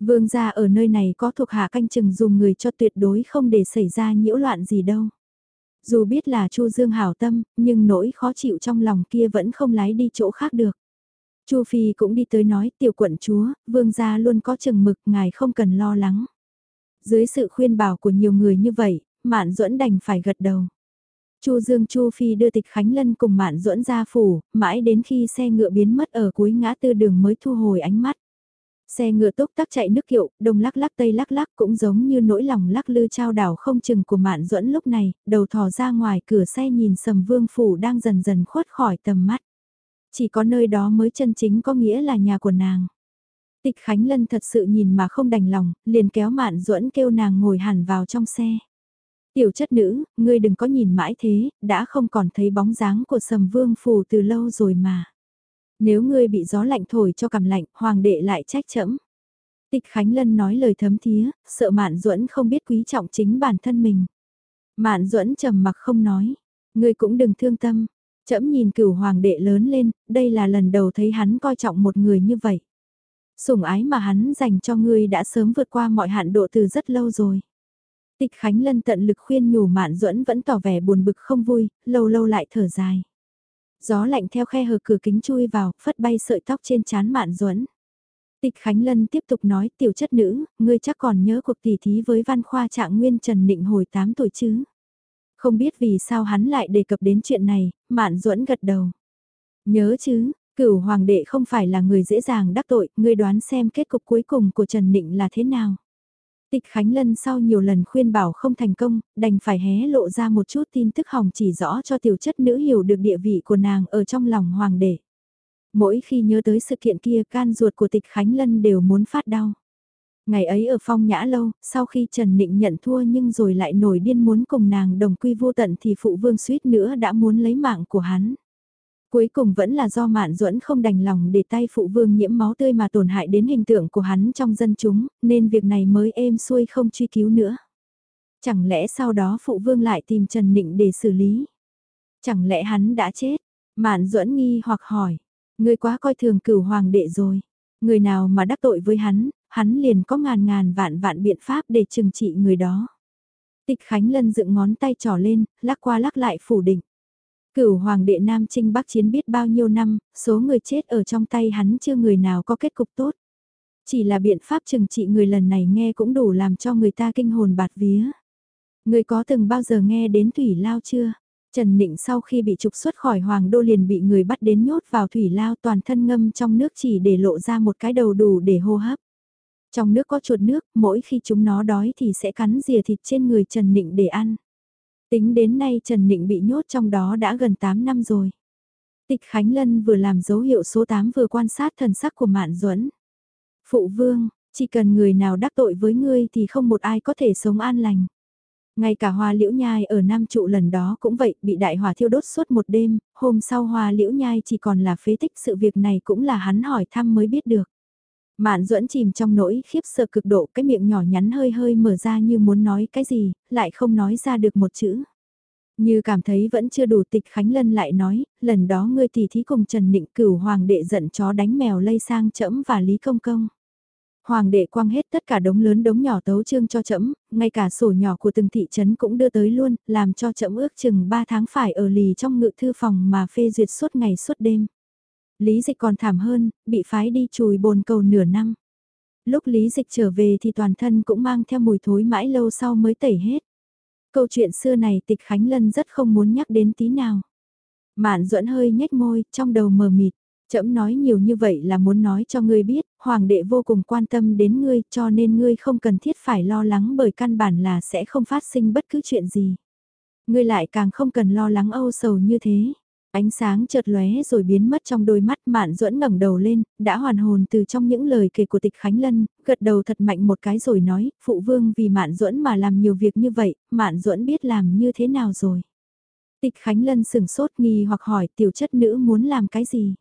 Vương gia ở nơi này có thuộc hạ canh chừng dùng người cho tuyệt đối không để xảy ra nhiễu loạn gì đâu. Dù biết là Chu Dương hảo tâm, nhưng nỗi khó chịu trong lòng kia vẫn không lái đi chỗ khác được. Chu Phi cũng đi tới nói tiểu quận chúa, vương gia luôn có chừng mực, ngài không cần lo lắng. Dưới sự khuyên bảo của nhiều người như vậy, Mạn Duẫn đành phải gật đầu. Chu Dương Chu Phi đưa Tịch Khánh Lân cùng Mạn Duẫn ra phủ, mãi đến khi xe ngựa biến mất ở cuối ngã tư đường mới thu hồi ánh mắt. Xe ngựa túc tắc chạy nước kiệu, đông lắc lắc tây lắc lắc cũng giống như nỗi lòng lắc lư trao đảo không chừng của Mạn Duẫn lúc này, đầu thò ra ngoài cửa xe nhìn Sầm Vương phủ đang dần dần khuất khỏi tầm mắt. Chỉ có nơi đó mới chân chính có nghĩa là nhà của nàng. Tịch Khánh Lân thật sự nhìn mà không đành lòng, liền kéo Mạn Duẫn kêu nàng ngồi hẳn vào trong xe. Tiểu chất nữ, ngươi đừng có nhìn mãi thế, đã không còn thấy bóng dáng của Sầm Vương phủ từ lâu rồi mà. Nếu ngươi bị gió lạnh thổi cho cầm lạnh, hoàng đệ lại trách chẫm. Tịch Khánh Lân nói lời thấm thía, sợ Mạn Duẫn không biết quý trọng chính bản thân mình. Mạn Duẫn trầm mặc không nói, ngươi cũng đừng thương tâm. Chẫm nhìn cửu hoàng đệ lớn lên, đây là lần đầu thấy hắn coi trọng một người như vậy. Sủng ái mà hắn dành cho ngươi đã sớm vượt qua mọi hạn độ từ rất lâu rồi. Tịch Khánh Lân tận lực khuyên nhủ Mạn Duẫn vẫn tỏ vẻ buồn bực không vui, lâu lâu lại thở dài. Gió lạnh theo khe hở cửa kính chui vào, phất bay sợi tóc trên trán Mạn Duẫn. Tịch Khánh Lân tiếp tục nói tiểu chất nữ, ngươi chắc còn nhớ cuộc tỉ thí với văn khoa trạng nguyên Trần Nịnh hồi 8 tuổi chứ. Không biết vì sao hắn lại đề cập đến chuyện này, Mạn Duẫn gật đầu. Nhớ chứ, cửu hoàng đệ không phải là người dễ dàng đắc tội, ngươi đoán xem kết cục cuối cùng của Trần Nịnh là thế nào. Tịch Khánh Lân sau nhiều lần khuyên bảo không thành công, đành phải hé lộ ra một chút tin tức hỏng chỉ rõ cho tiểu chất nữ hiểu được địa vị của nàng ở trong lòng hoàng đệ. Mỗi khi nhớ tới sự kiện kia can ruột của tịch Khánh Lân đều muốn phát đau. Ngày ấy ở phong nhã lâu, sau khi Trần Nịnh nhận thua nhưng rồi lại nổi điên muốn cùng nàng đồng quy vô tận thì phụ vương suýt nữa đã muốn lấy mạng của hắn. Cuối cùng vẫn là do Mạn Duẫn không đành lòng để tay phụ vương nhiễm máu tươi mà tổn hại đến hình tượng của hắn trong dân chúng, nên việc này mới êm xuôi không truy cứu nữa. Chẳng lẽ sau đó phụ vương lại tìm Trần Nịnh để xử lý? Chẳng lẽ hắn đã chết? Mạn Duẫn nghi hoặc hỏi, người quá coi thường cửu hoàng đệ rồi. Người nào mà đắc tội với hắn, hắn liền có ngàn ngàn vạn vạn biện pháp để trừng trị người đó. Tịch Khánh Lân dựng ngón tay trỏ lên, lắc qua lắc lại phủ định. Cửu hoàng đệ Nam Trinh Bắc chiến biết bao nhiêu năm, số người chết ở trong tay hắn chưa người nào có kết cục tốt. Chỉ là biện pháp trừng trị người lần này nghe cũng đủ làm cho người ta kinh hồn bạt vía. Người có từng bao giờ nghe đến Thủy Lao chưa? Trần Nịnh sau khi bị trục xuất khỏi Hoàng Đô liền bị người bắt đến nhốt vào Thủy Lao toàn thân ngâm trong nước chỉ để lộ ra một cái đầu đủ để hô hấp. Trong nước có chuột nước, mỗi khi chúng nó đói thì sẽ cắn rìa thịt trên người Trần Nịnh để ăn. Tính đến nay Trần Nịnh bị nhốt trong đó đã gần 8 năm rồi. Tịch Khánh Lân vừa làm dấu hiệu số 8 vừa quan sát thần sắc của Mạn Duẫn. Phụ vương, chỉ cần người nào đắc tội với ngươi thì không một ai có thể sống an lành. Ngay cả hoa liễu nhai ở Nam Trụ lần đó cũng vậy, bị đại hỏa thiêu đốt suốt một đêm, hôm sau hoa liễu nhai chỉ còn là phế tích sự việc này cũng là hắn hỏi thăm mới biết được. Mạn duẫn chìm trong nỗi khiếp sợ cực độ cái miệng nhỏ nhắn hơi hơi mở ra như muốn nói cái gì, lại không nói ra được một chữ. Như cảm thấy vẫn chưa đủ tịch Khánh Lân lại nói, lần đó ngươi tỷ thí cùng Trần Nịnh cửu hoàng đệ giận chó đánh mèo lây sang trẫm và Lý Công Công. Hoàng đệ quăng hết tất cả đống lớn đống nhỏ tấu trương cho trẫm, ngay cả sổ nhỏ của từng thị trấn cũng đưa tới luôn, làm cho trẫm ước chừng 3 tháng phải ở lì trong ngự thư phòng mà phê duyệt suốt ngày suốt đêm. Lý dịch còn thảm hơn, bị phái đi chùi bồn cầu nửa năm. Lúc lý dịch trở về thì toàn thân cũng mang theo mùi thối mãi lâu sau mới tẩy hết. Câu chuyện xưa này tịch Khánh Lân rất không muốn nhắc đến tí nào. Mạn duẫn hơi nhếch môi, trong đầu mờ mịt. chậm nói nhiều như vậy là muốn nói cho ngươi biết, hoàng đệ vô cùng quan tâm đến ngươi cho nên ngươi không cần thiết phải lo lắng bởi căn bản là sẽ không phát sinh bất cứ chuyện gì. Ngươi lại càng không cần lo lắng âu sầu như thế. Ánh sáng chợt lóe rồi biến mất trong đôi mắt Mạn Duẫn ngẩng đầu lên, đã hoàn hồn từ trong những lời kể của Tịch Khánh Lân, gật đầu thật mạnh một cái rồi nói, phụ vương vì Mạn Duẫn mà làm nhiều việc như vậy, Mạn Duẫn biết làm như thế nào rồi. Tịch Khánh Lân sừng sốt nghi hoặc hỏi tiểu chất nữ muốn làm cái gì.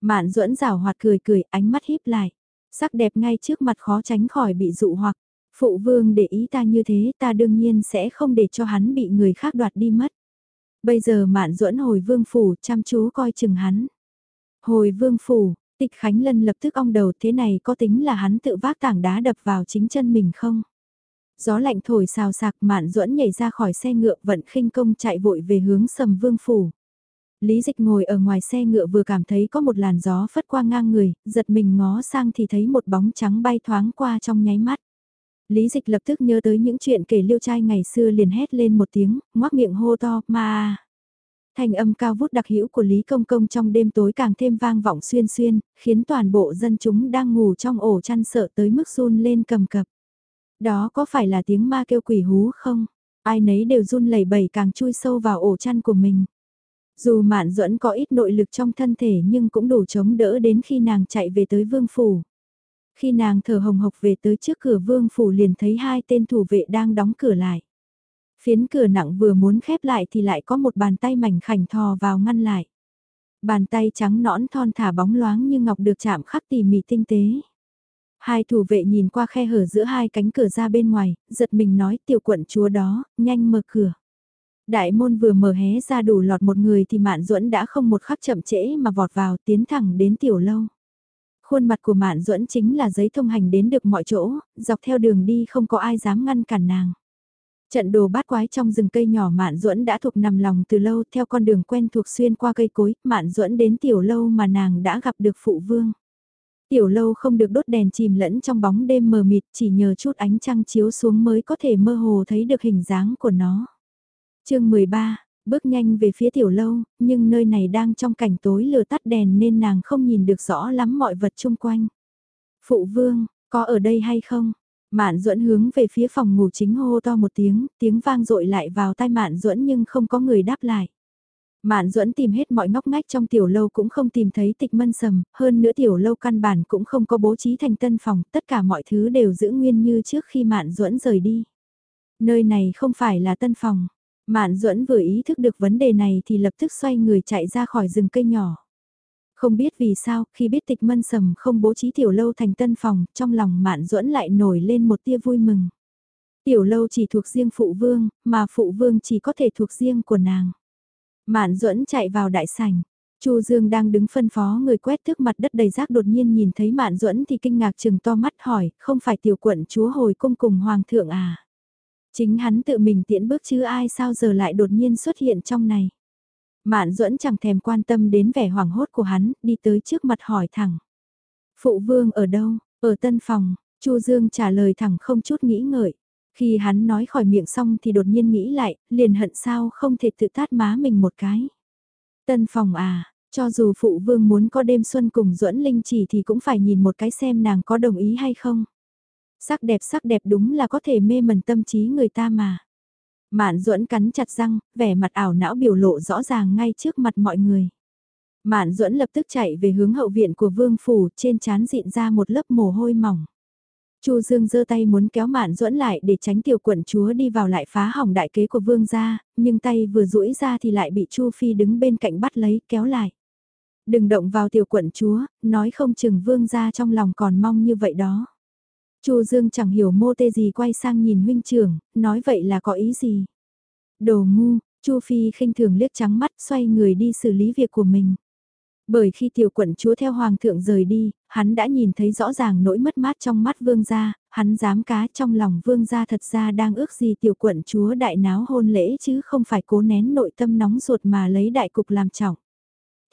Mạn Duẫn rảo hoạt cười cười, ánh mắt híp lại. Sắc đẹp ngay trước mặt khó tránh khỏi bị dụ hoặc. Phụ vương để ý ta như thế ta đương nhiên sẽ không để cho hắn bị người khác đoạt đi mất. Bây giờ mạn duẫn hồi vương phủ chăm chú coi chừng hắn. Hồi vương phủ, tịch Khánh Lân lập tức ong đầu thế này có tính là hắn tự vác tảng đá đập vào chính chân mình không? Gió lạnh thổi xào sạc mạn duẫn nhảy ra khỏi xe ngựa vận khinh công chạy vội về hướng sầm vương phủ. Lý dịch ngồi ở ngoài xe ngựa vừa cảm thấy có một làn gió phất qua ngang người, giật mình ngó sang thì thấy một bóng trắng bay thoáng qua trong nháy mắt. Lý dịch lập tức nhớ tới những chuyện kể liêu trai ngày xưa liền hét lên một tiếng, ngoác miệng hô to, ma Thành âm cao vút đặc hữu của Lý Công Công trong đêm tối càng thêm vang vọng xuyên xuyên, khiến toàn bộ dân chúng đang ngủ trong ổ chăn sợ tới mức run lên cầm cập. Đó có phải là tiếng ma kêu quỷ hú không? Ai nấy đều run lẩy bẩy càng chui sâu vào ổ chăn của mình. Dù mạn duẫn có ít nội lực trong thân thể nhưng cũng đủ chống đỡ đến khi nàng chạy về tới vương phủ. Khi nàng thở hồng hộc về tới trước cửa vương phủ liền thấy hai tên thủ vệ đang đóng cửa lại. Phiến cửa nặng vừa muốn khép lại thì lại có một bàn tay mảnh khảnh thò vào ngăn lại. Bàn tay trắng nõn thon thả bóng loáng như ngọc được chạm khắc tỉ mỉ tinh tế. Hai thủ vệ nhìn qua khe hở giữa hai cánh cửa ra bên ngoài, giật mình nói tiểu quận chúa đó, nhanh mở cửa. Đại môn vừa mở hé ra đủ lọt một người thì Mạn Duẫn đã không một khắc chậm trễ mà vọt vào tiến thẳng đến tiểu lâu. Khuôn mặt của Mạn Duẫn chính là giấy thông hành đến được mọi chỗ, dọc theo đường đi không có ai dám ngăn cản nàng. Trận đồ bát quái trong rừng cây nhỏ Mạn Duẫn đã thuộc nằm lòng từ lâu theo con đường quen thuộc xuyên qua cây cối, Mạn Duẫn đến tiểu lâu mà nàng đã gặp được phụ vương. Tiểu lâu không được đốt đèn chìm lẫn trong bóng đêm mờ mịt chỉ nhờ chút ánh trăng chiếu xuống mới có thể mơ hồ thấy được hình dáng của nó. chương 13, bước nhanh về phía tiểu lâu, nhưng nơi này đang trong cảnh tối lừa tắt đèn nên nàng không nhìn được rõ lắm mọi vật chung quanh. Phụ vương, có ở đây hay không? Mạn duẫn hướng về phía phòng ngủ chính hô to một tiếng, tiếng vang dội lại vào tai Mạn duẫn nhưng không có người đáp lại. Mạn duẫn tìm hết mọi ngóc ngách trong tiểu lâu cũng không tìm thấy tịch mân sầm, hơn nữa tiểu lâu căn bản cũng không có bố trí thành tân phòng, tất cả mọi thứ đều giữ nguyên như trước khi Mạn duẫn rời đi. Nơi này không phải là tân phòng. Mạn duẫn vừa ý thức được vấn đề này thì lập tức xoay người chạy ra khỏi rừng cây nhỏ. Không biết vì sao, khi biết tịch mân sầm không bố trí tiểu lâu thành tân phòng, trong lòng mạn duẫn lại nổi lên một tia vui mừng. Tiểu lâu chỉ thuộc riêng phụ vương, mà phụ vương chỉ có thể thuộc riêng của nàng. Mạn duẫn chạy vào đại sảnh. Chu Dương đang đứng phân phó người quét thước mặt đất đầy rác đột nhiên nhìn thấy Mạn Duẫn thì kinh ngạc chừng to mắt hỏi, không phải tiểu quận chúa hồi cung cùng hoàng thượng à? Chính hắn tự mình tiễn bước chứ ai sao giờ lại đột nhiên xuất hiện trong này. Mạn duẫn chẳng thèm quan tâm đến vẻ hoảng hốt của hắn, đi tới trước mặt hỏi thẳng. Phụ vương ở đâu, ở tân phòng, Chu Dương trả lời thẳng không chút nghĩ ngợi. Khi hắn nói khỏi miệng xong thì đột nhiên nghĩ lại, liền hận sao không thể tự tát má mình một cái. Tân phòng à, cho dù phụ vương muốn có đêm xuân cùng duẫn linh chỉ thì cũng phải nhìn một cái xem nàng có đồng ý hay không. Sắc đẹp sắc đẹp đúng là có thể mê mẩn tâm trí người ta mà. Mạn duẫn cắn chặt răng, vẻ mặt ảo não biểu lộ rõ ràng ngay trước mặt mọi người. Mạn duẫn lập tức chạy về hướng hậu viện của vương phủ, trên trán dịn ra một lớp mồ hôi mỏng. Chu Dương giơ tay muốn kéo Mạn Duẫn lại để tránh tiểu quận chúa đi vào lại phá hỏng đại kế của vương gia, nhưng tay vừa duỗi ra thì lại bị Chu Phi đứng bên cạnh bắt lấy, kéo lại. Đừng động vào tiểu quận chúa, nói không chừng vương gia trong lòng còn mong như vậy đó. Chu Dương chẳng hiểu mô tê gì quay sang nhìn huynh trưởng, nói vậy là có ý gì. Đồ ngu, Chu Phi khinh thường liếc trắng mắt xoay người đi xử lý việc của mình. Bởi khi tiểu quận chúa theo hoàng thượng rời đi, hắn đã nhìn thấy rõ ràng nỗi mất mát trong mắt vương gia, hắn dám cá trong lòng vương gia thật ra đang ước gì tiểu quận chúa đại náo hôn lễ chứ không phải cố nén nội tâm nóng ruột mà lấy đại cục làm trọng.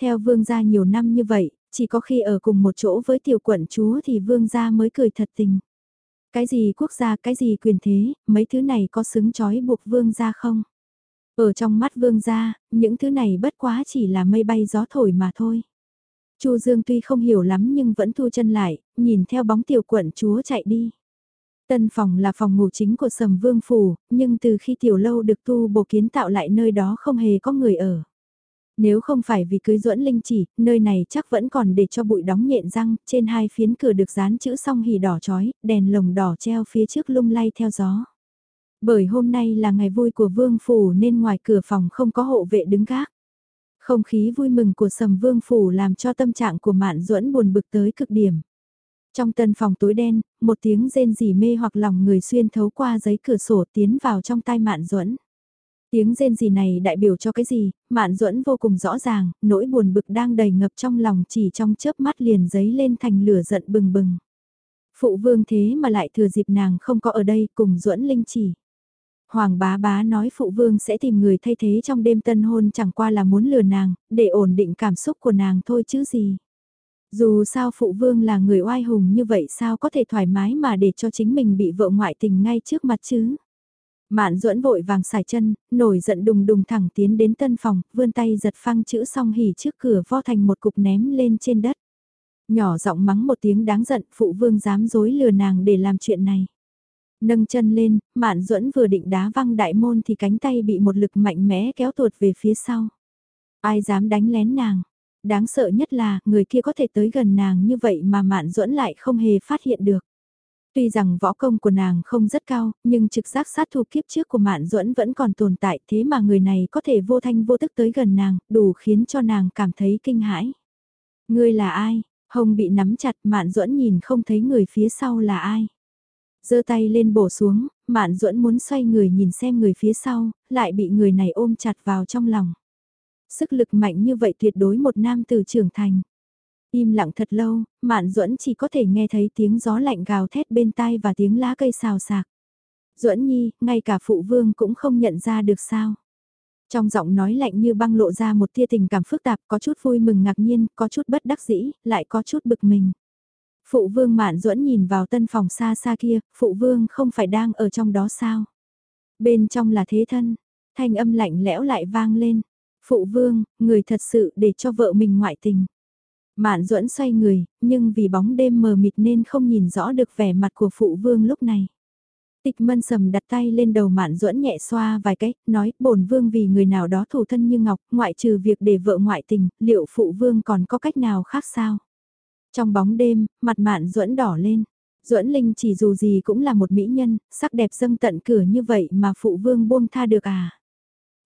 Theo vương gia nhiều năm như vậy, chỉ có khi ở cùng một chỗ với tiểu quận chúa thì vương gia mới cười thật tình. Cái gì quốc gia, cái gì quyền thế, mấy thứ này có xứng chói buộc vương gia không? Ở trong mắt vương gia, những thứ này bất quá chỉ là mây bay gió thổi mà thôi. Chu Dương tuy không hiểu lắm nhưng vẫn thu chân lại, nhìn theo bóng tiểu quận chúa chạy đi. Tân phòng là phòng ngủ chính của Sầm Vương Phủ, nhưng từ khi tiểu lâu được tu bổ kiến tạo lại nơi đó không hề có người ở. Nếu không phải vì cưới duẫn linh chỉ, nơi này chắc vẫn còn để cho bụi đóng nhện răng, trên hai phiến cửa được dán chữ song hỉ đỏ chói, đèn lồng đỏ treo phía trước lung lay theo gió. Bởi hôm nay là ngày vui của Vương Phủ nên ngoài cửa phòng không có hộ vệ đứng gác. Không khí vui mừng của Sầm Vương Phủ làm cho tâm trạng của Mạn Duẫn buồn bực tới cực điểm. Trong tân phòng tối đen, một tiếng rên rỉ mê hoặc lòng người xuyên thấu qua giấy cửa sổ tiến vào trong tai Mạn Duẫn. Tiếng rên gì này đại biểu cho cái gì, Mạn Duẫn vô cùng rõ ràng, nỗi buồn bực đang đầy ngập trong lòng chỉ trong chớp mắt liền giấy lên thành lửa giận bừng bừng. Phụ vương thế mà lại thừa dịp nàng không có ở đây cùng Duẫn Linh chỉ. Hoàng bá bá nói phụ vương sẽ tìm người thay thế trong đêm tân hôn chẳng qua là muốn lừa nàng, để ổn định cảm xúc của nàng thôi chứ gì. Dù sao phụ vương là người oai hùng như vậy sao có thể thoải mái mà để cho chính mình bị vợ ngoại tình ngay trước mặt chứ. Mạn duẫn vội vàng xài chân, nổi giận đùng đùng thẳng tiến đến tân phòng, vươn tay giật phăng chữ song hỉ trước cửa vo thành một cục ném lên trên đất. Nhỏ giọng mắng một tiếng đáng giận, phụ vương dám dối lừa nàng để làm chuyện này. Nâng chân lên, Mạn Duẫn vừa định đá văng đại môn thì cánh tay bị một lực mạnh mẽ kéo tuột về phía sau. Ai dám đánh lén nàng? Đáng sợ nhất là, người kia có thể tới gần nàng như vậy mà Mạn Duẫn lại không hề phát hiện được. Tuy rằng võ công của nàng không rất cao, nhưng trực giác sát thủ kiếp trước của Mạn Duẫn vẫn còn tồn tại thế mà người này có thể vô thanh vô tức tới gần nàng, đủ khiến cho nàng cảm thấy kinh hãi. Ngươi là ai? Hồng bị nắm chặt Mạn Duẫn nhìn không thấy người phía sau là ai giơ tay lên bổ xuống, Mạn Duẫn muốn xoay người nhìn xem người phía sau, lại bị người này ôm chặt vào trong lòng. Sức lực mạnh như vậy tuyệt đối một nam từ trưởng thành. Im lặng thật lâu, Mạn Duẫn chỉ có thể nghe thấy tiếng gió lạnh gào thét bên tai và tiếng lá cây xào xạc. Duẫn Nhi, ngay cả phụ vương cũng không nhận ra được sao. Trong giọng nói lạnh như băng lộ ra một tia tình cảm phức tạp, có chút vui mừng ngạc nhiên, có chút bất đắc dĩ, lại có chút bực mình. Phụ vương mạn duẫn nhìn vào tân phòng xa xa kia, phụ vương không phải đang ở trong đó sao? Bên trong là thế thân, thanh âm lạnh lẽo lại vang lên. Phụ vương, người thật sự để cho vợ mình ngoại tình. Mạn duẫn xoay người, nhưng vì bóng đêm mờ mịt nên không nhìn rõ được vẻ mặt của phụ vương lúc này. Tịch mân sầm đặt tay lên đầu mạn duẫn nhẹ xoa vài cái, nói bổn vương vì người nào đó thủ thân như ngọc, ngoại trừ việc để vợ ngoại tình, liệu phụ vương còn có cách nào khác sao? Trong bóng đêm, mặt mạn duẫn đỏ lên. Duẫn Linh chỉ dù gì cũng là một mỹ nhân, sắc đẹp dâng tận cửa như vậy mà phụ vương buông tha được à.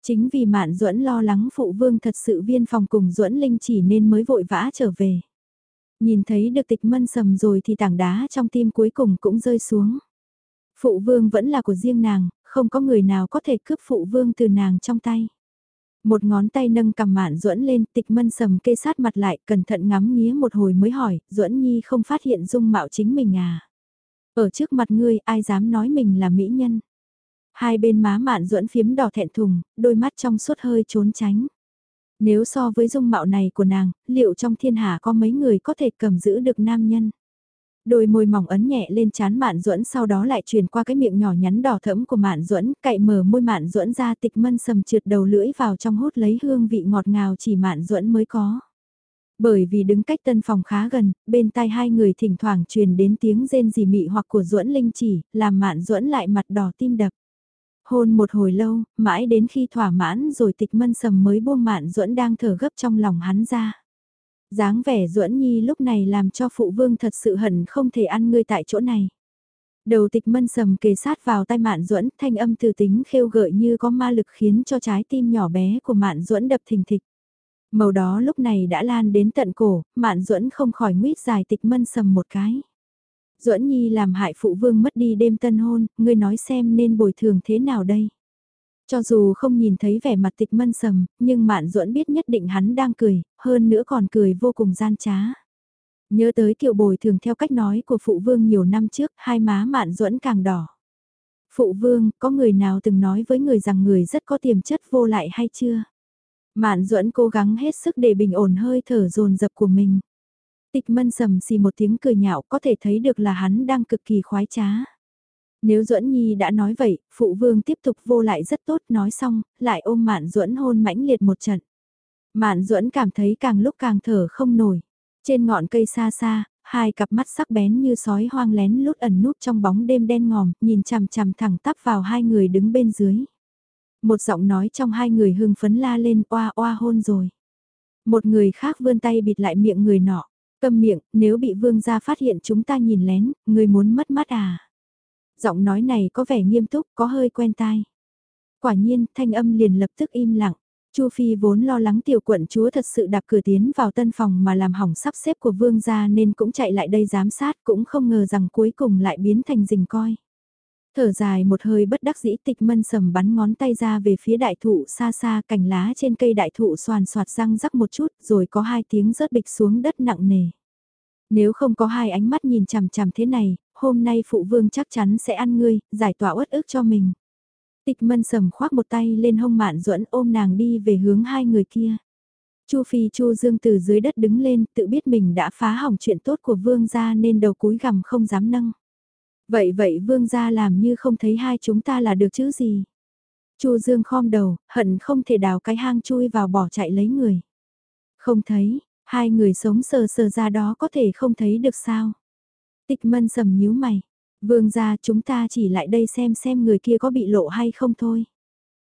Chính vì mạn duẫn lo lắng phụ vương thật sự viên phòng cùng Duẫn Linh chỉ nên mới vội vã trở về. Nhìn thấy được tịch mân sầm rồi thì tảng đá trong tim cuối cùng cũng rơi xuống. Phụ vương vẫn là của riêng nàng, không có người nào có thể cướp phụ vương từ nàng trong tay. Một ngón tay nâng cầm mạn duẫn lên, tịch mân sầm kê sát mặt lại, cẩn thận ngắm nghía một hồi mới hỏi, duẫn nhi không phát hiện dung mạo chính mình à. Ở trước mặt ngươi, ai dám nói mình là mỹ nhân. Hai bên má mạn duẫn phiếm đỏ thẹn thùng, đôi mắt trong suốt hơi trốn tránh. Nếu so với dung mạo này của nàng, liệu trong thiên hạ có mấy người có thể cầm giữ được nam nhân? Đôi môi mỏng ấn nhẹ lên chán Mạn Duẫn sau đó lại truyền qua cái miệng nhỏ nhắn đỏ thẫm của Mạn Duẫn, cậy mở môi Mạn Duẫn ra tịch mân sầm trượt đầu lưỡi vào trong hút lấy hương vị ngọt ngào chỉ Mạn Duẫn mới có. Bởi vì đứng cách tân phòng khá gần, bên tai hai người thỉnh thoảng truyền đến tiếng rên rỉ mị hoặc của duẫn linh chỉ, làm mạn duẫn lại mặt đỏ tim đập. Hôn một hồi lâu, mãi đến khi thỏa mãn rồi tịch mân sầm mới buông mạn duẫn đang thở gấp trong lòng hắn ra. dáng vẻ duẫn nhi lúc này làm cho phụ vương thật sự hận không thể ăn ngươi tại chỗ này. Đầu tịch mân sầm kề sát vào tai mạn duẫn thanh âm từ tính khêu gợi như có ma lực khiến cho trái tim nhỏ bé của mạn duẫn đập thình thịch. Màu đó lúc này đã lan đến tận cổ, mạn duẫn không khỏi nguyết dài tịch mân sầm một cái. Duẫn Nhi làm hại phụ vương mất đi đêm tân hôn, ngươi nói xem nên bồi thường thế nào đây? Cho dù không nhìn thấy vẻ mặt tịch mân sầm, nhưng Mạn Duẫn biết nhất định hắn đang cười, hơn nữa còn cười vô cùng gian trá. Nhớ tới kiệu bồi thường theo cách nói của phụ vương nhiều năm trước, hai má Mạn Duẫn càng đỏ. Phụ vương, có người nào từng nói với người rằng người rất có tiềm chất vô lại hay chưa? Mạn Duẫn cố gắng hết sức để bình ổn hơi thở dồn dập của mình. Tịch mân sầm xì một tiếng cười nhạo có thể thấy được là hắn đang cực kỳ khoái trá. Nếu Duẫn Nhi đã nói vậy, phụ vương tiếp tục vô lại rất tốt nói xong, lại ôm Mạn Duẫn hôn mãnh liệt một trận. Mạn Duẫn cảm thấy càng lúc càng thở không nổi. Trên ngọn cây xa xa, hai cặp mắt sắc bén như sói hoang lén lút ẩn núp trong bóng đêm đen ngòm, nhìn chằm chằm thẳng tắp vào hai người đứng bên dưới. Một giọng nói trong hai người hưng phấn la lên oa oa hôn rồi. Một người khác vươn tay bịt lại miệng người nọ. Câm miệng, nếu bị vương gia phát hiện chúng ta nhìn lén, người muốn mất mắt à? Giọng nói này có vẻ nghiêm túc, có hơi quen tai. Quả nhiên, thanh âm liền lập tức im lặng. Chu Phi vốn lo lắng tiểu quận chúa thật sự đạp cửa tiến vào tân phòng mà làm hỏng sắp xếp của vương gia nên cũng chạy lại đây giám sát cũng không ngờ rằng cuối cùng lại biến thành rình coi. Thở dài một hơi bất đắc dĩ tịch mân sầm bắn ngón tay ra về phía đại thụ xa xa cành lá trên cây đại thụ soàn soạt răng rắc một chút rồi có hai tiếng rớt bịch xuống đất nặng nề. Nếu không có hai ánh mắt nhìn chằm chằm thế này, hôm nay phụ vương chắc chắn sẽ ăn ngươi, giải tỏa uất ức cho mình. Tịch mân sầm khoác một tay lên hông mạn duẫn ôm nàng đi về hướng hai người kia. Chu Phi Chu Dương từ dưới đất đứng lên, tự biết mình đã phá hỏng chuyện tốt của vương gia nên đầu cúi gằm không dám nâng. Vậy vậy vương gia làm như không thấy hai chúng ta là được chứ gì. Chu Dương khom đầu, hận không thể đào cái hang chui vào bỏ chạy lấy người. Không thấy, hai người sống sờ sờ ra đó có thể không thấy được sao. Tịch mân sầm nhíu mày. Vương gia chúng ta chỉ lại đây xem xem người kia có bị lộ hay không thôi.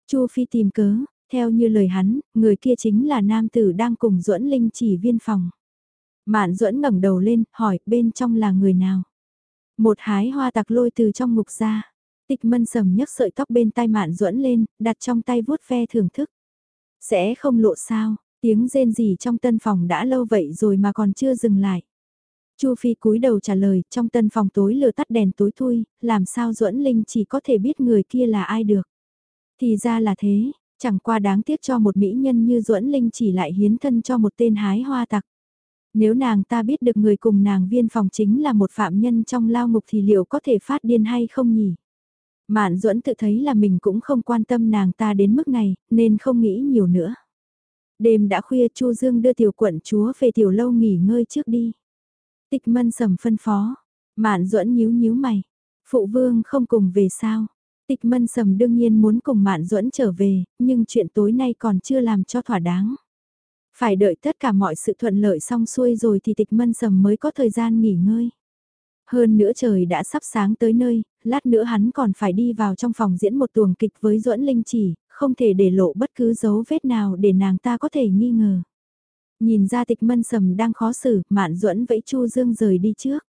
Chu Phi tìm cớ, theo như lời hắn, người kia chính là nam tử đang cùng duẫn linh chỉ viên phòng. Mạn duẫn ngẩng đầu lên, hỏi bên trong là người nào. Một hái hoa tặc lôi từ trong ngục ra. Tịch mân sầm nhấc sợi tóc bên tai mạn duẫn lên, đặt trong tay vuốt ve thưởng thức. Sẽ không lộ sao, tiếng rên gì trong tân phòng đã lâu vậy rồi mà còn chưa dừng lại. Chu Phi cúi đầu trả lời, trong tân phòng tối lửa tắt đèn tối thui, làm sao duẫn linh chỉ có thể biết người kia là ai được. Thì ra là thế, chẳng qua đáng tiếc cho một mỹ nhân như duẫn linh chỉ lại hiến thân cho một tên hái hoa tặc. Nếu nàng ta biết được người cùng nàng viên phòng chính là một phạm nhân trong lao ngục thì liệu có thể phát điên hay không nhỉ? Mạn duẫn tự thấy là mình cũng không quan tâm nàng ta đến mức này, nên không nghĩ nhiều nữa. Đêm đã khuya Chu Dương đưa tiểu quận chúa về tiểu lâu nghỉ ngơi trước đi. Tịch mân sầm phân phó. Mạn duẫn nhíu nhíu mày. Phụ vương không cùng về sao? Tịch mân sầm đương nhiên muốn cùng Mạn duẫn trở về, nhưng chuyện tối nay còn chưa làm cho thỏa đáng. Phải đợi tất cả mọi sự thuận lợi xong xuôi rồi thì tịch mân sầm mới có thời gian nghỉ ngơi. Hơn nữa trời đã sắp sáng tới nơi, lát nữa hắn còn phải đi vào trong phòng diễn một tuồng kịch với duẫn linh chỉ, không thể để lộ bất cứ dấu vết nào để nàng ta có thể nghi ngờ. Nhìn ra tịch mân sầm đang khó xử, mạn duẫn vẫy chu dương rời đi trước.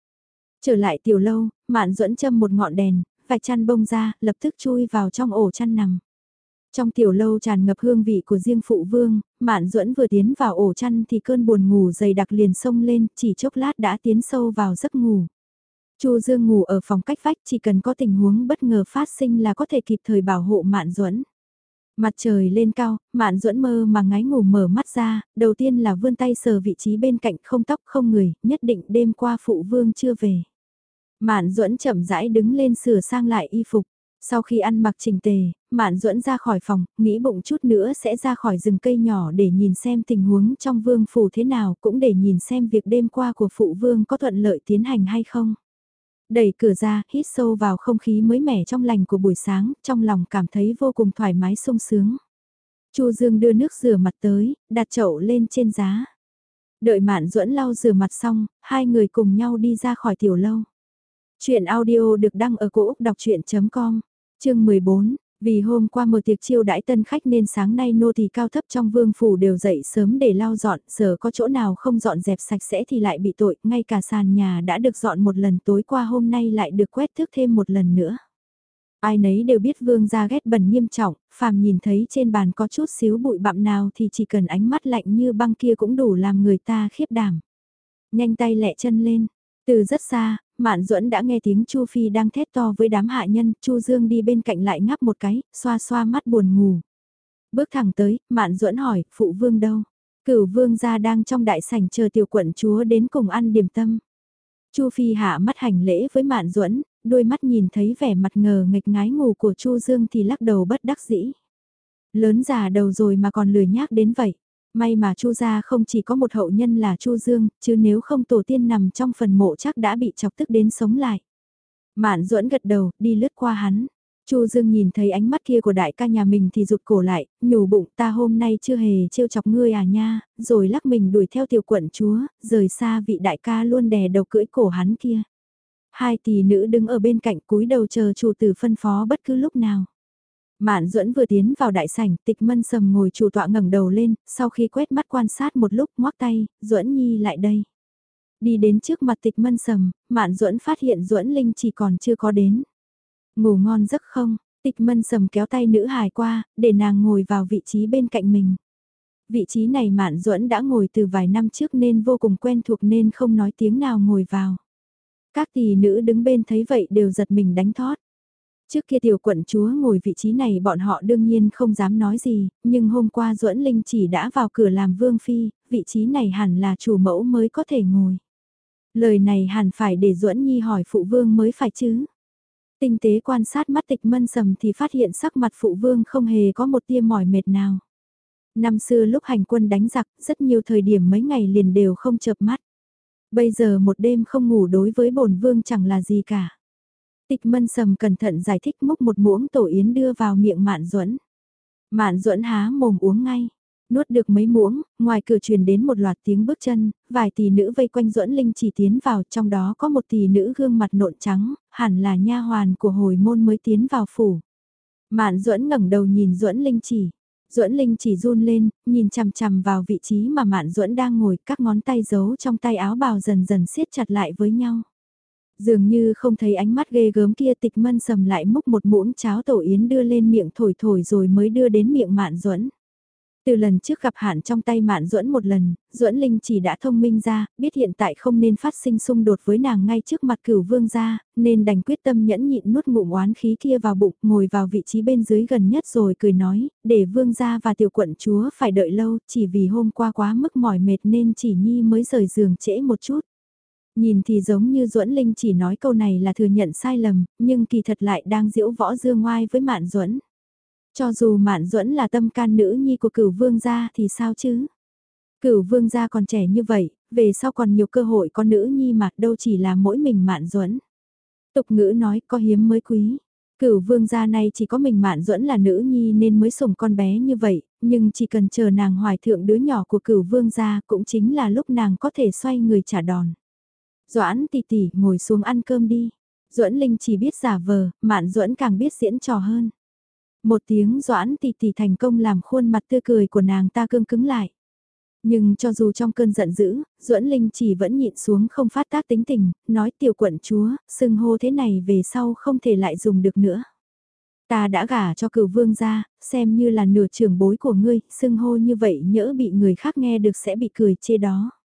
Trở lại tiểu lâu, mạn duẫn châm một ngọn đèn, vạch chăn bông ra, lập tức chui vào trong ổ chăn nằm. Trong tiểu lâu tràn ngập hương vị của riêng phụ vương, Mạn Duẫn vừa tiến vào ổ chăn thì cơn buồn ngủ dày đặc liền sông lên, chỉ chốc lát đã tiến sâu vào giấc ngủ. Chu Dương ngủ ở phòng cách vách chỉ cần có tình huống bất ngờ phát sinh là có thể kịp thời bảo hộ Mạn Duẫn. Mặt trời lên cao, Mạn Duẫn mơ mà ngái ngủ mở mắt ra, đầu tiên là vươn tay sờ vị trí bên cạnh không tóc không người, nhất định đêm qua phụ vương chưa về. Mạn Duẫn chậm rãi đứng lên sửa sang lại y phục. Sau khi ăn mặc chỉnh tề, Mạn Duẫn ra khỏi phòng, nghĩ bụng chút nữa sẽ ra khỏi rừng cây nhỏ để nhìn xem tình huống trong vương phủ thế nào, cũng để nhìn xem việc đêm qua của phụ vương có thuận lợi tiến hành hay không. Đẩy cửa ra, hít sâu vào không khí mới mẻ trong lành của buổi sáng, trong lòng cảm thấy vô cùng thoải mái sung sướng. Chu Dương đưa nước rửa mặt tới, đặt chậu lên trên giá. Đợi Mạn Duẫn lau rửa mặt xong, hai người cùng nhau đi ra khỏi tiểu lâu. Chuyện audio được đăng ở cổ Úc đọc chuyện.com, chương 14. Vì hôm qua mở tiệc chiêu đãi tân khách nên sáng nay nô thì cao thấp trong vương phủ đều dậy sớm để lau dọn, giờ có chỗ nào không dọn dẹp sạch sẽ thì lại bị tội, ngay cả sàn nhà đã được dọn một lần tối qua hôm nay lại được quét thước thêm một lần nữa. Ai nấy đều biết vương gia ghét bẩn nghiêm trọng, phàm nhìn thấy trên bàn có chút xíu bụi bặm nào thì chỉ cần ánh mắt lạnh như băng kia cũng đủ làm người ta khiếp đảm. Nhanh tay lẹ chân lên, từ rất xa, Mạn Duẫn đã nghe tiếng Chu Phi đang thét to với đám hạ nhân, Chu Dương đi bên cạnh lại ngáp một cái, xoa xoa mắt buồn ngủ. Bước thẳng tới, Mạn Duẫn hỏi, phụ vương đâu? Cửu vương gia đang trong đại sảnh chờ tiểu quận chúa đến cùng ăn điểm tâm. Chu Phi hạ mắt hành lễ với Mạn Duẫn, đôi mắt nhìn thấy vẻ mặt ngờ nghịch ngái ngủ của Chu Dương thì lắc đầu bất đắc dĩ. Lớn già đầu rồi mà còn lười nhác đến vậy. May mà Chu gia không chỉ có một hậu nhân là Chu Dương, chứ nếu không tổ tiên nằm trong phần mộ chắc đã bị chọc tức đến sống lại. Mạn duẫn gật đầu, đi lướt qua hắn. Chu Dương nhìn thấy ánh mắt kia của đại ca nhà mình thì rụt cổ lại, nhủ bụng ta hôm nay chưa hề trêu chọc ngươi à nha, rồi lắc mình đuổi theo tiểu quận chúa, rời xa vị đại ca luôn đè đầu cưỡi cổ hắn kia. Hai tỷ nữ đứng ở bên cạnh cúi đầu chờ chủ tử phân phó bất cứ lúc nào. Mạn duẫn vừa tiến vào đại sảnh, tịch mân sầm ngồi chủ tọa ngẩng đầu lên, sau khi quét mắt quan sát một lúc ngoắc tay, duẫn nhi lại đây. Đi đến trước mặt tịch mân sầm, mạn duẫn phát hiện duẫn linh chỉ còn chưa có đến. Ngủ ngon giấc không, tịch mân sầm kéo tay nữ hài qua, để nàng ngồi vào vị trí bên cạnh mình. Vị trí này mạn duẫn đã ngồi từ vài năm trước nên vô cùng quen thuộc nên không nói tiếng nào ngồi vào. Các tỷ nữ đứng bên thấy vậy đều giật mình đánh thót. Trước kia tiểu quận chúa ngồi vị trí này bọn họ đương nhiên không dám nói gì, nhưng hôm qua duẫn Linh chỉ đã vào cửa làm vương phi, vị trí này hẳn là chủ mẫu mới có thể ngồi. Lời này hẳn phải để duẫn Nhi hỏi phụ vương mới phải chứ. Tinh tế quan sát mắt tịch mân sầm thì phát hiện sắc mặt phụ vương không hề có một tia mỏi mệt nào. Năm xưa lúc hành quân đánh giặc, rất nhiều thời điểm mấy ngày liền đều không chợp mắt. Bây giờ một đêm không ngủ đối với bổn vương chẳng là gì cả. Tịch mân sầm cẩn thận giải thích múc một muỗng tổ yến đưa vào miệng mạn duẫn Mạn duẫn há mồm uống ngay. Nuốt được mấy muỗng, ngoài cửa truyền đến một loạt tiếng bước chân, vài tỷ nữ vây quanh duẫn linh chỉ tiến vào, trong đó có một tỷ nữ gương mặt nộn trắng, hẳn là nha hoàn của hồi môn mới tiến vào phủ. Mạn duẫn ngẩng đầu nhìn duẫn linh chỉ. Duẫn Linh chỉ run lên, nhìn chằm chằm vào vị trí mà Mạn Duẫn đang ngồi, các ngón tay giấu trong tay áo bào dần dần siết chặt lại với nhau. Dường như không thấy ánh mắt ghê gớm kia tịch mân sầm lại múc một muỗng cháo tổ yến đưa lên miệng thổi thổi rồi mới đưa đến miệng Mạn Duẫn. Từ lần trước gặp hạn trong tay Mạn Duẫn một lần, Duẫn Linh chỉ đã thông minh ra, biết hiện tại không nên phát sinh xung đột với nàng ngay trước mặt cửu vương gia, nên đành quyết tâm nhẫn nhịn nuốt ngụm oán khí kia vào bụng, ngồi vào vị trí bên dưới gần nhất rồi cười nói, để vương gia và tiểu quận chúa phải đợi lâu, chỉ vì hôm qua quá mức mỏi mệt nên chỉ nhi mới rời giường trễ một chút. Nhìn thì giống như Duẫn Linh chỉ nói câu này là thừa nhận sai lầm, nhưng kỳ thật lại đang diễu võ dương ngoai với Mạn Duẫn. Cho dù Mạn Duẫn là tâm can nữ nhi của cửu vương gia thì sao chứ? Cửu vương gia còn trẻ như vậy, về sau còn nhiều cơ hội con nữ nhi mà đâu chỉ là mỗi mình Mạn Duẫn. Tục ngữ nói có hiếm mới quý. Cửu vương gia này chỉ có mình Mạn Duẫn là nữ nhi nên mới sủng con bé như vậy, nhưng chỉ cần chờ nàng hoài thượng đứa nhỏ của cửu vương gia cũng chính là lúc nàng có thể xoay người trả đòn. Doãn tỷ tỷ ngồi xuống ăn cơm đi. Duẫn Linh chỉ biết giả vờ, Mạn Duẫn càng biết diễn trò hơn. Một tiếng Doãn tỷ tỷ thành công làm khuôn mặt tươi cười của nàng ta cương cứng lại. Nhưng cho dù trong cơn giận dữ, Duẫn Linh chỉ vẫn nhịn xuống không phát tác tính tình, nói tiểu quận chúa, sưng hô thế này về sau không thể lại dùng được nữa. Ta đã gả cho cửu vương gia, xem như là nửa trưởng bối của ngươi, sưng hô như vậy nhỡ bị người khác nghe được sẽ bị cười chê đó.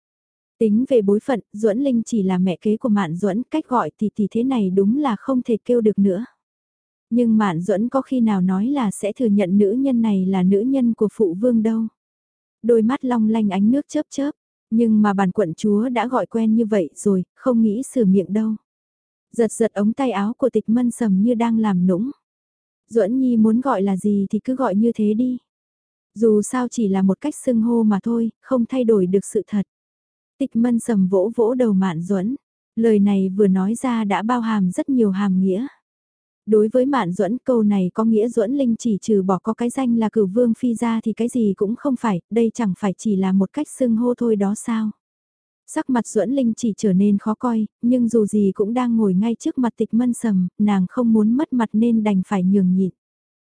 Tính về bối phận, Duẫn Linh chỉ là mẹ kế của Mạn Duẫn, cách gọi thì thì thế này đúng là không thể kêu được nữa. Nhưng Mạn Duẫn có khi nào nói là sẽ thừa nhận nữ nhân này là nữ nhân của phụ vương đâu. Đôi mắt long lanh ánh nước chớp chớp, nhưng mà bản quận chúa đã gọi quen như vậy rồi, không nghĩ sửa miệng đâu. Giật giật ống tay áo của tịch mân sầm như đang làm nũng. Duẫn Nhi muốn gọi là gì thì cứ gọi như thế đi. Dù sao chỉ là một cách xưng hô mà thôi, không thay đổi được sự thật. Tịch mân sầm vỗ vỗ đầu Mạn Duẫn. Lời này vừa nói ra đã bao hàm rất nhiều hàm nghĩa. Đối với Mạn Duẫn câu này có nghĩa Duẫn Linh chỉ trừ bỏ có cái danh là cửu vương phi ra thì cái gì cũng không phải, đây chẳng phải chỉ là một cách xưng hô thôi đó sao. Sắc mặt duẫn linh chỉ trở nên khó coi, nhưng dù gì cũng đang ngồi ngay trước mặt tịch mân sầm, nàng không muốn mất mặt nên đành phải nhường nhịn.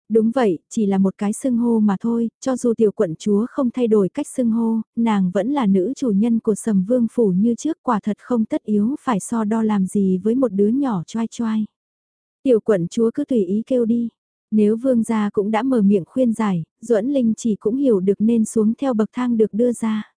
Đúng vậy, chỉ là một cái xưng hô mà thôi, cho dù tiểu quận chúa không thay đổi cách xưng hô, nàng vẫn là nữ chủ nhân của sầm vương phủ như trước quả thật không tất yếu phải so đo làm gì với một đứa nhỏ choai choai. Tiểu quận chúa cứ tùy ý kêu đi. Nếu vương gia cũng đã mở miệng khuyên giải, duẫn linh chỉ cũng hiểu được nên xuống theo bậc thang được đưa ra.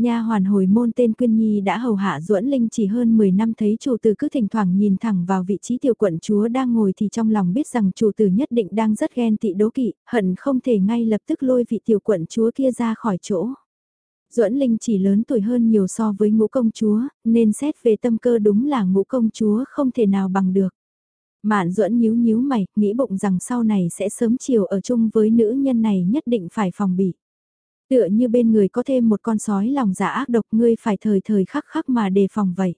Nha hoàn hồi môn tên Quyên Nhi đã hầu hạ duẫn linh chỉ hơn 10 năm thấy chủ tử cứ thỉnh thoảng nhìn thẳng vào vị trí tiểu quận chúa đang ngồi thì trong lòng biết rằng chủ tử nhất định đang rất ghen tị đố kỵ, hận không thể ngay lập tức lôi vị tiểu quận chúa kia ra khỏi chỗ. Duẫn Linh chỉ lớn tuổi hơn nhiều so với ngũ công chúa, nên xét về tâm cơ đúng là ngũ công chúa không thể nào bằng được. Mạn duẫn nhíu nhíu mày, nghĩ bụng rằng sau này sẽ sớm chiều ở chung với nữ nhân này nhất định phải phòng bị. Tựa như bên người có thêm một con sói lòng dạ ác độc ngươi phải thời thời khắc khắc mà đề phòng vậy.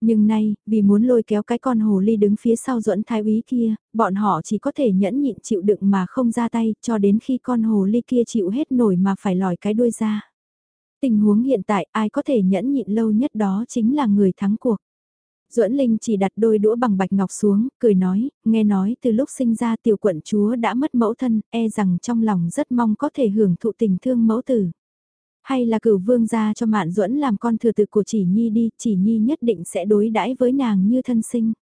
Nhưng nay, vì muốn lôi kéo cái con hồ ly đứng phía sau duẫn thái úy kia, bọn họ chỉ có thể nhẫn nhịn chịu đựng mà không ra tay, cho đến khi con hồ ly kia chịu hết nổi mà phải lòi cái đuôi ra. Tình huống hiện tại ai có thể nhẫn nhịn lâu nhất đó chính là người thắng cuộc. Duẫn Linh chỉ đặt đôi đũa bằng bạch ngọc xuống, cười nói, nghe nói từ lúc sinh ra tiểu quận chúa đã mất mẫu thân, e rằng trong lòng rất mong có thể hưởng thụ tình thương mẫu tử. Hay là cửu vương gia cho Mạn Duẫn làm con thừa tự của chỉ nhi đi, chỉ nhi nhất định sẽ đối đãi với nàng như thân sinh.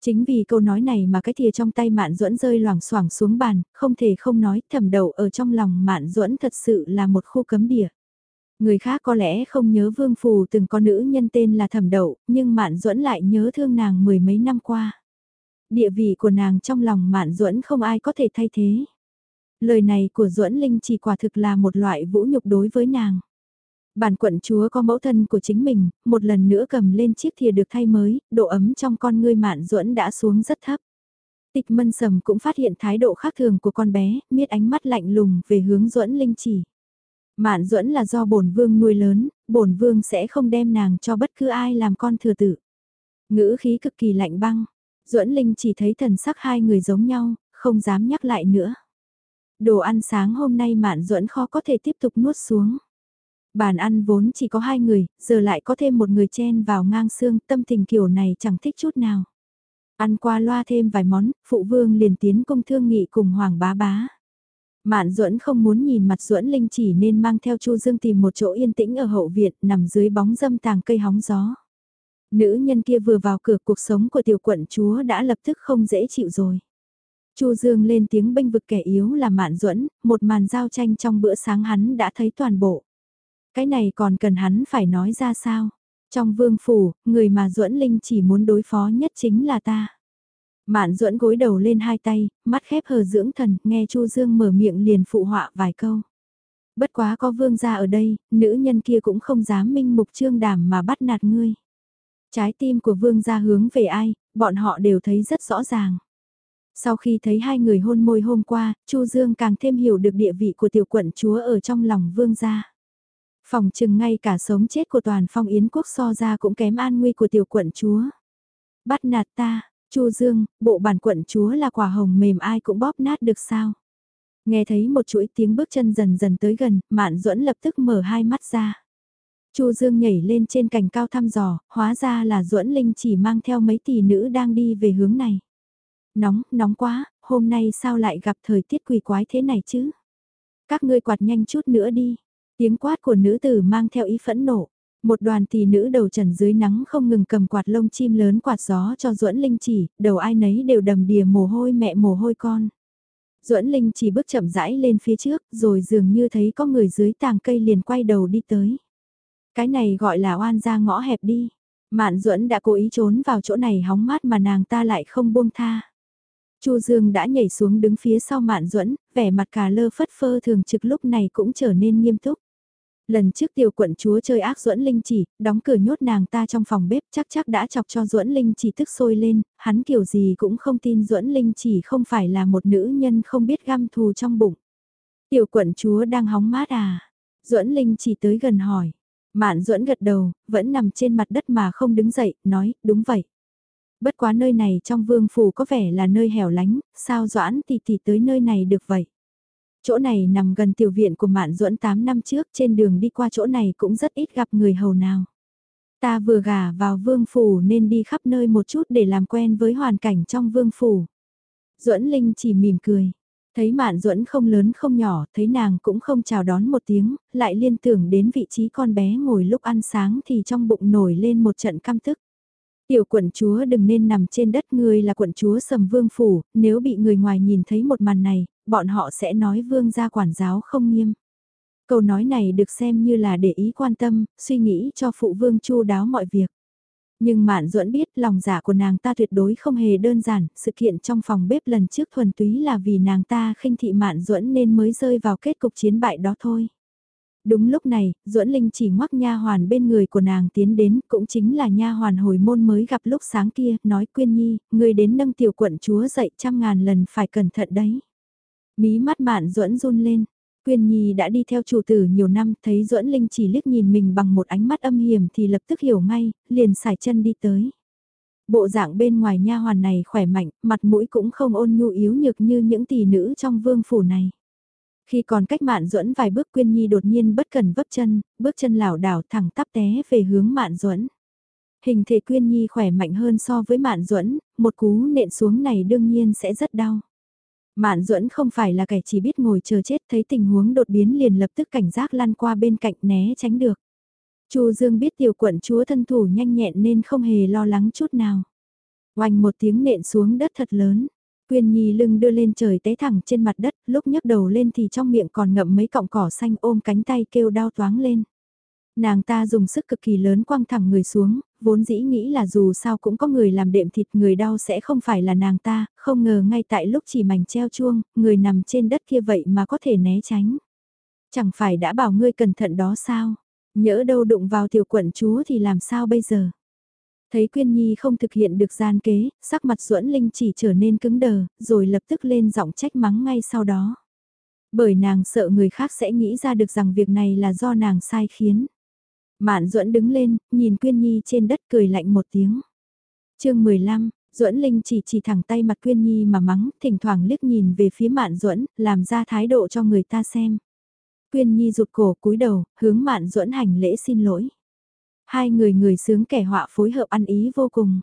Chính vì câu nói này mà cái thìa trong tay Mạn Duẫn rơi loảng xoảng xuống bàn, không thể không nói thầm đầu ở trong lòng Mạn Duẫn thật sự là một khu cấm địa. Người khác có lẽ không nhớ Vương Phù từng có nữ nhân tên là Thẩm Đậu, nhưng Mạn Duẫn lại nhớ thương nàng mười mấy năm qua. Địa vị của nàng trong lòng Mạn Duẫn không ai có thể thay thế. Lời này của Duẫn Linh chỉ quả thực là một loại vũ nhục đối với nàng. Bản quận chúa có mẫu thân của chính mình, một lần nữa cầm lên chiếc thìa được thay mới, độ ấm trong con ngươi Mạn Duẫn đã xuống rất thấp. Tịch Mân Sầm cũng phát hiện thái độ khác thường của con bé, miết ánh mắt lạnh lùng về hướng Duẫn Linh chỉ. Mạn duẫn là do bổn vương nuôi lớn, bổn vương sẽ không đem nàng cho bất cứ ai làm con thừa tử. Ngữ khí cực kỳ lạnh băng, duẫn linh chỉ thấy thần sắc hai người giống nhau, không dám nhắc lại nữa. Đồ ăn sáng hôm nay mạn duẫn khó có thể tiếp tục nuốt xuống. Bàn ăn vốn chỉ có hai người, giờ lại có thêm một người chen vào ngang xương, tâm tình kiểu này chẳng thích chút nào. Ăn qua loa thêm vài món, phụ vương liền tiến công thương nghị cùng hoàng bá bá. Mạn Duẫn không muốn nhìn mặt Duẫn Linh chỉ nên mang theo Chu Dương tìm một chỗ yên tĩnh ở hậu viện, nằm dưới bóng dâm tàng cây hóng gió. Nữ nhân kia vừa vào cửa cuộc sống của tiểu quận chúa đã lập tức không dễ chịu rồi. Chu Dương lên tiếng bênh vực kẻ yếu là Mạn Duẫn, một màn giao tranh trong bữa sáng hắn đã thấy toàn bộ. Cái này còn cần hắn phải nói ra sao? Trong vương phủ, người mà Duẫn Linh chỉ muốn đối phó nhất chính là ta. Mạn duẫn gối đầu lên hai tay, mắt khép hờ dưỡng thần, nghe Chu Dương mở miệng liền phụ họa vài câu. Bất quá có vương gia ở đây, nữ nhân kia cũng không dám minh mục trương đảm mà bắt nạt ngươi. Trái tim của vương gia hướng về ai, bọn họ đều thấy rất rõ ràng. Sau khi thấy hai người hôn môi hôm qua, Chu Dương càng thêm hiểu được địa vị của tiểu quận chúa ở trong lòng vương gia. Phòng chừng ngay cả sống chết của toàn phong yến quốc so ra cũng kém an nguy của tiểu quận chúa. Bắt nạt ta, Chu Dương, bộ bản quận chúa là quả hồng mềm ai cũng bóp nát được sao? Nghe thấy một chuỗi tiếng bước chân dần dần tới gần, Mạn Duẫn lập tức mở hai mắt ra. Chu Dương nhảy lên trên cành cao thăm dò, hóa ra là Duẫn Linh chỉ mang theo mấy tỷ nữ đang đi về hướng này. Nóng, nóng quá, hôm nay sao lại gặp thời tiết quỷ quái thế này chứ? Các ngươi quạt nhanh chút nữa đi. Tiếng quát của nữ tử mang theo ý phẫn nộ. Một đoàn tỷ nữ đầu trần dưới nắng không ngừng cầm quạt lông chim lớn quạt gió cho duẫn linh chỉ, đầu ai nấy đều đầm đìa mồ hôi mẹ mồ hôi con. duẫn linh chỉ bước chậm rãi lên phía trước, rồi dường như thấy có người dưới tàng cây liền quay đầu đi tới. Cái này gọi là oan ra ngõ hẹp đi. Mạn duẫn đã cố ý trốn vào chỗ này hóng mát mà nàng ta lại không buông tha. Chu Dương đã nhảy xuống đứng phía sau Mạn Duẫn, vẻ mặt cà lơ phất phơ thường trực lúc này cũng trở nên nghiêm túc. Lần trước tiểu quận chúa chơi ác duẫn linh chỉ, đóng cửa nhốt nàng ta trong phòng bếp chắc chắc đã chọc cho duẫn linh chỉ tức sôi lên, hắn kiểu gì cũng không tin duẫn linh chỉ không phải là một nữ nhân không biết găm thù trong bụng. Tiểu quận chúa đang hóng mát à? duẫn linh chỉ tới gần hỏi. Mạn duẫn gật đầu, vẫn nằm trên mặt đất mà không đứng dậy, nói, đúng vậy. Bất quá nơi này trong vương phủ có vẻ là nơi hẻo lánh, sao doãn thì thì tới nơi này được vậy? Chỗ này nằm gần tiểu viện của Mạn Duẫn 8 năm trước, trên đường đi qua chỗ này cũng rất ít gặp người hầu nào. Ta vừa gả vào vương phủ nên đi khắp nơi một chút để làm quen với hoàn cảnh trong vương phủ. Duẫn Linh chỉ mỉm cười. Thấy Mạn Duẫn không lớn không nhỏ, thấy nàng cũng không chào đón một tiếng, lại liên tưởng đến vị trí con bé ngồi lúc ăn sáng thì trong bụng nổi lên một trận căm tức. Tiểu quận chúa đừng nên nằm trên đất người là quận chúa sầm vương phủ, nếu bị người ngoài nhìn thấy một màn này, bọn họ sẽ nói vương gia quản giáo không nghiêm. Câu nói này được xem như là để ý quan tâm, suy nghĩ cho phụ vương chu đáo mọi việc. Nhưng Mạn Duẫn biết lòng giả của nàng ta tuyệt đối không hề đơn giản, sự kiện trong phòng bếp lần trước thuần túy là vì nàng ta khinh thị Mạn Duẫn nên mới rơi vào kết cục chiến bại đó thôi. Đúng lúc này, Duẫn Linh chỉ ngoắc nha hoàn bên người của nàng tiến đến, cũng chính là nha hoàn hồi môn mới gặp lúc sáng kia, nói Quyên Nhi, người đến nâng tiểu quận chúa dậy trăm ngàn lần phải cẩn thận đấy. Mí mắt Mạn Duẫn run lên, Quyên Nhi đã đi theo chủ tử nhiều năm, thấy Duẫn Linh chỉ liếc nhìn mình bằng một ánh mắt âm hiểm thì lập tức hiểu ngay, liền xài chân đi tới. Bộ dạng bên ngoài nha hoàn này khỏe mạnh, mặt mũi cũng không ôn nhu yếu nhược như những tỷ nữ trong vương phủ này. Khi còn cách Mạn Duẫn vài bước Quyên Nhi đột nhiên bất cần vấp chân, bước chân lảo đảo thẳng tắp té về hướng Mạn Duẫn. Hình thể Quyên Nhi khỏe mạnh hơn so với Mạn Duẫn, một cú nện xuống này đương nhiên sẽ rất đau. Mạn duẫn không phải là kẻ chỉ biết ngồi chờ chết thấy tình huống đột biến liền lập tức cảnh giác lăn qua bên cạnh né tránh được. Chu Dương biết tiểu quận chúa thân thủ nhanh nhẹn nên không hề lo lắng chút nào. Oanh một tiếng nện xuống đất thật lớn. Quyên Nhi lưng đưa lên trời té thẳng trên mặt đất, lúc nhấc đầu lên thì trong miệng còn ngậm mấy cọng cỏ xanh ôm cánh tay kêu đau toáng lên. Nàng ta dùng sức cực kỳ lớn quăng thẳng người xuống, vốn dĩ nghĩ là dù sao cũng có người làm đệm thịt người đau sẽ không phải là nàng ta, không ngờ ngay tại lúc chỉ mảnh treo chuông, người nằm trên đất kia vậy mà có thể né tránh. Chẳng phải đã bảo ngươi cẩn thận đó sao? Nhỡ đâu đụng vào tiểu quận chúa thì làm sao bây giờ? Thấy Quyên Nhi không thực hiện được gian kế, sắc mặt duẫn linh chỉ trở nên cứng đờ, rồi lập tức lên giọng trách mắng ngay sau đó. Bởi nàng sợ người khác sẽ nghĩ ra được rằng việc này là do nàng sai khiến. Mạn Duẫn đứng lên, nhìn Quyên Nhi trên đất cười lạnh một tiếng. chương 15, Duẫn Linh chỉ chỉ thẳng tay mặt Quyên Nhi mà mắng, thỉnh thoảng liếc nhìn về phía Mạn Duẫn, làm ra thái độ cho người ta xem. Quyên Nhi rụt cổ cúi đầu, hướng Mạn Duẫn hành lễ xin lỗi. Hai người người sướng kẻ họa phối hợp ăn ý vô cùng.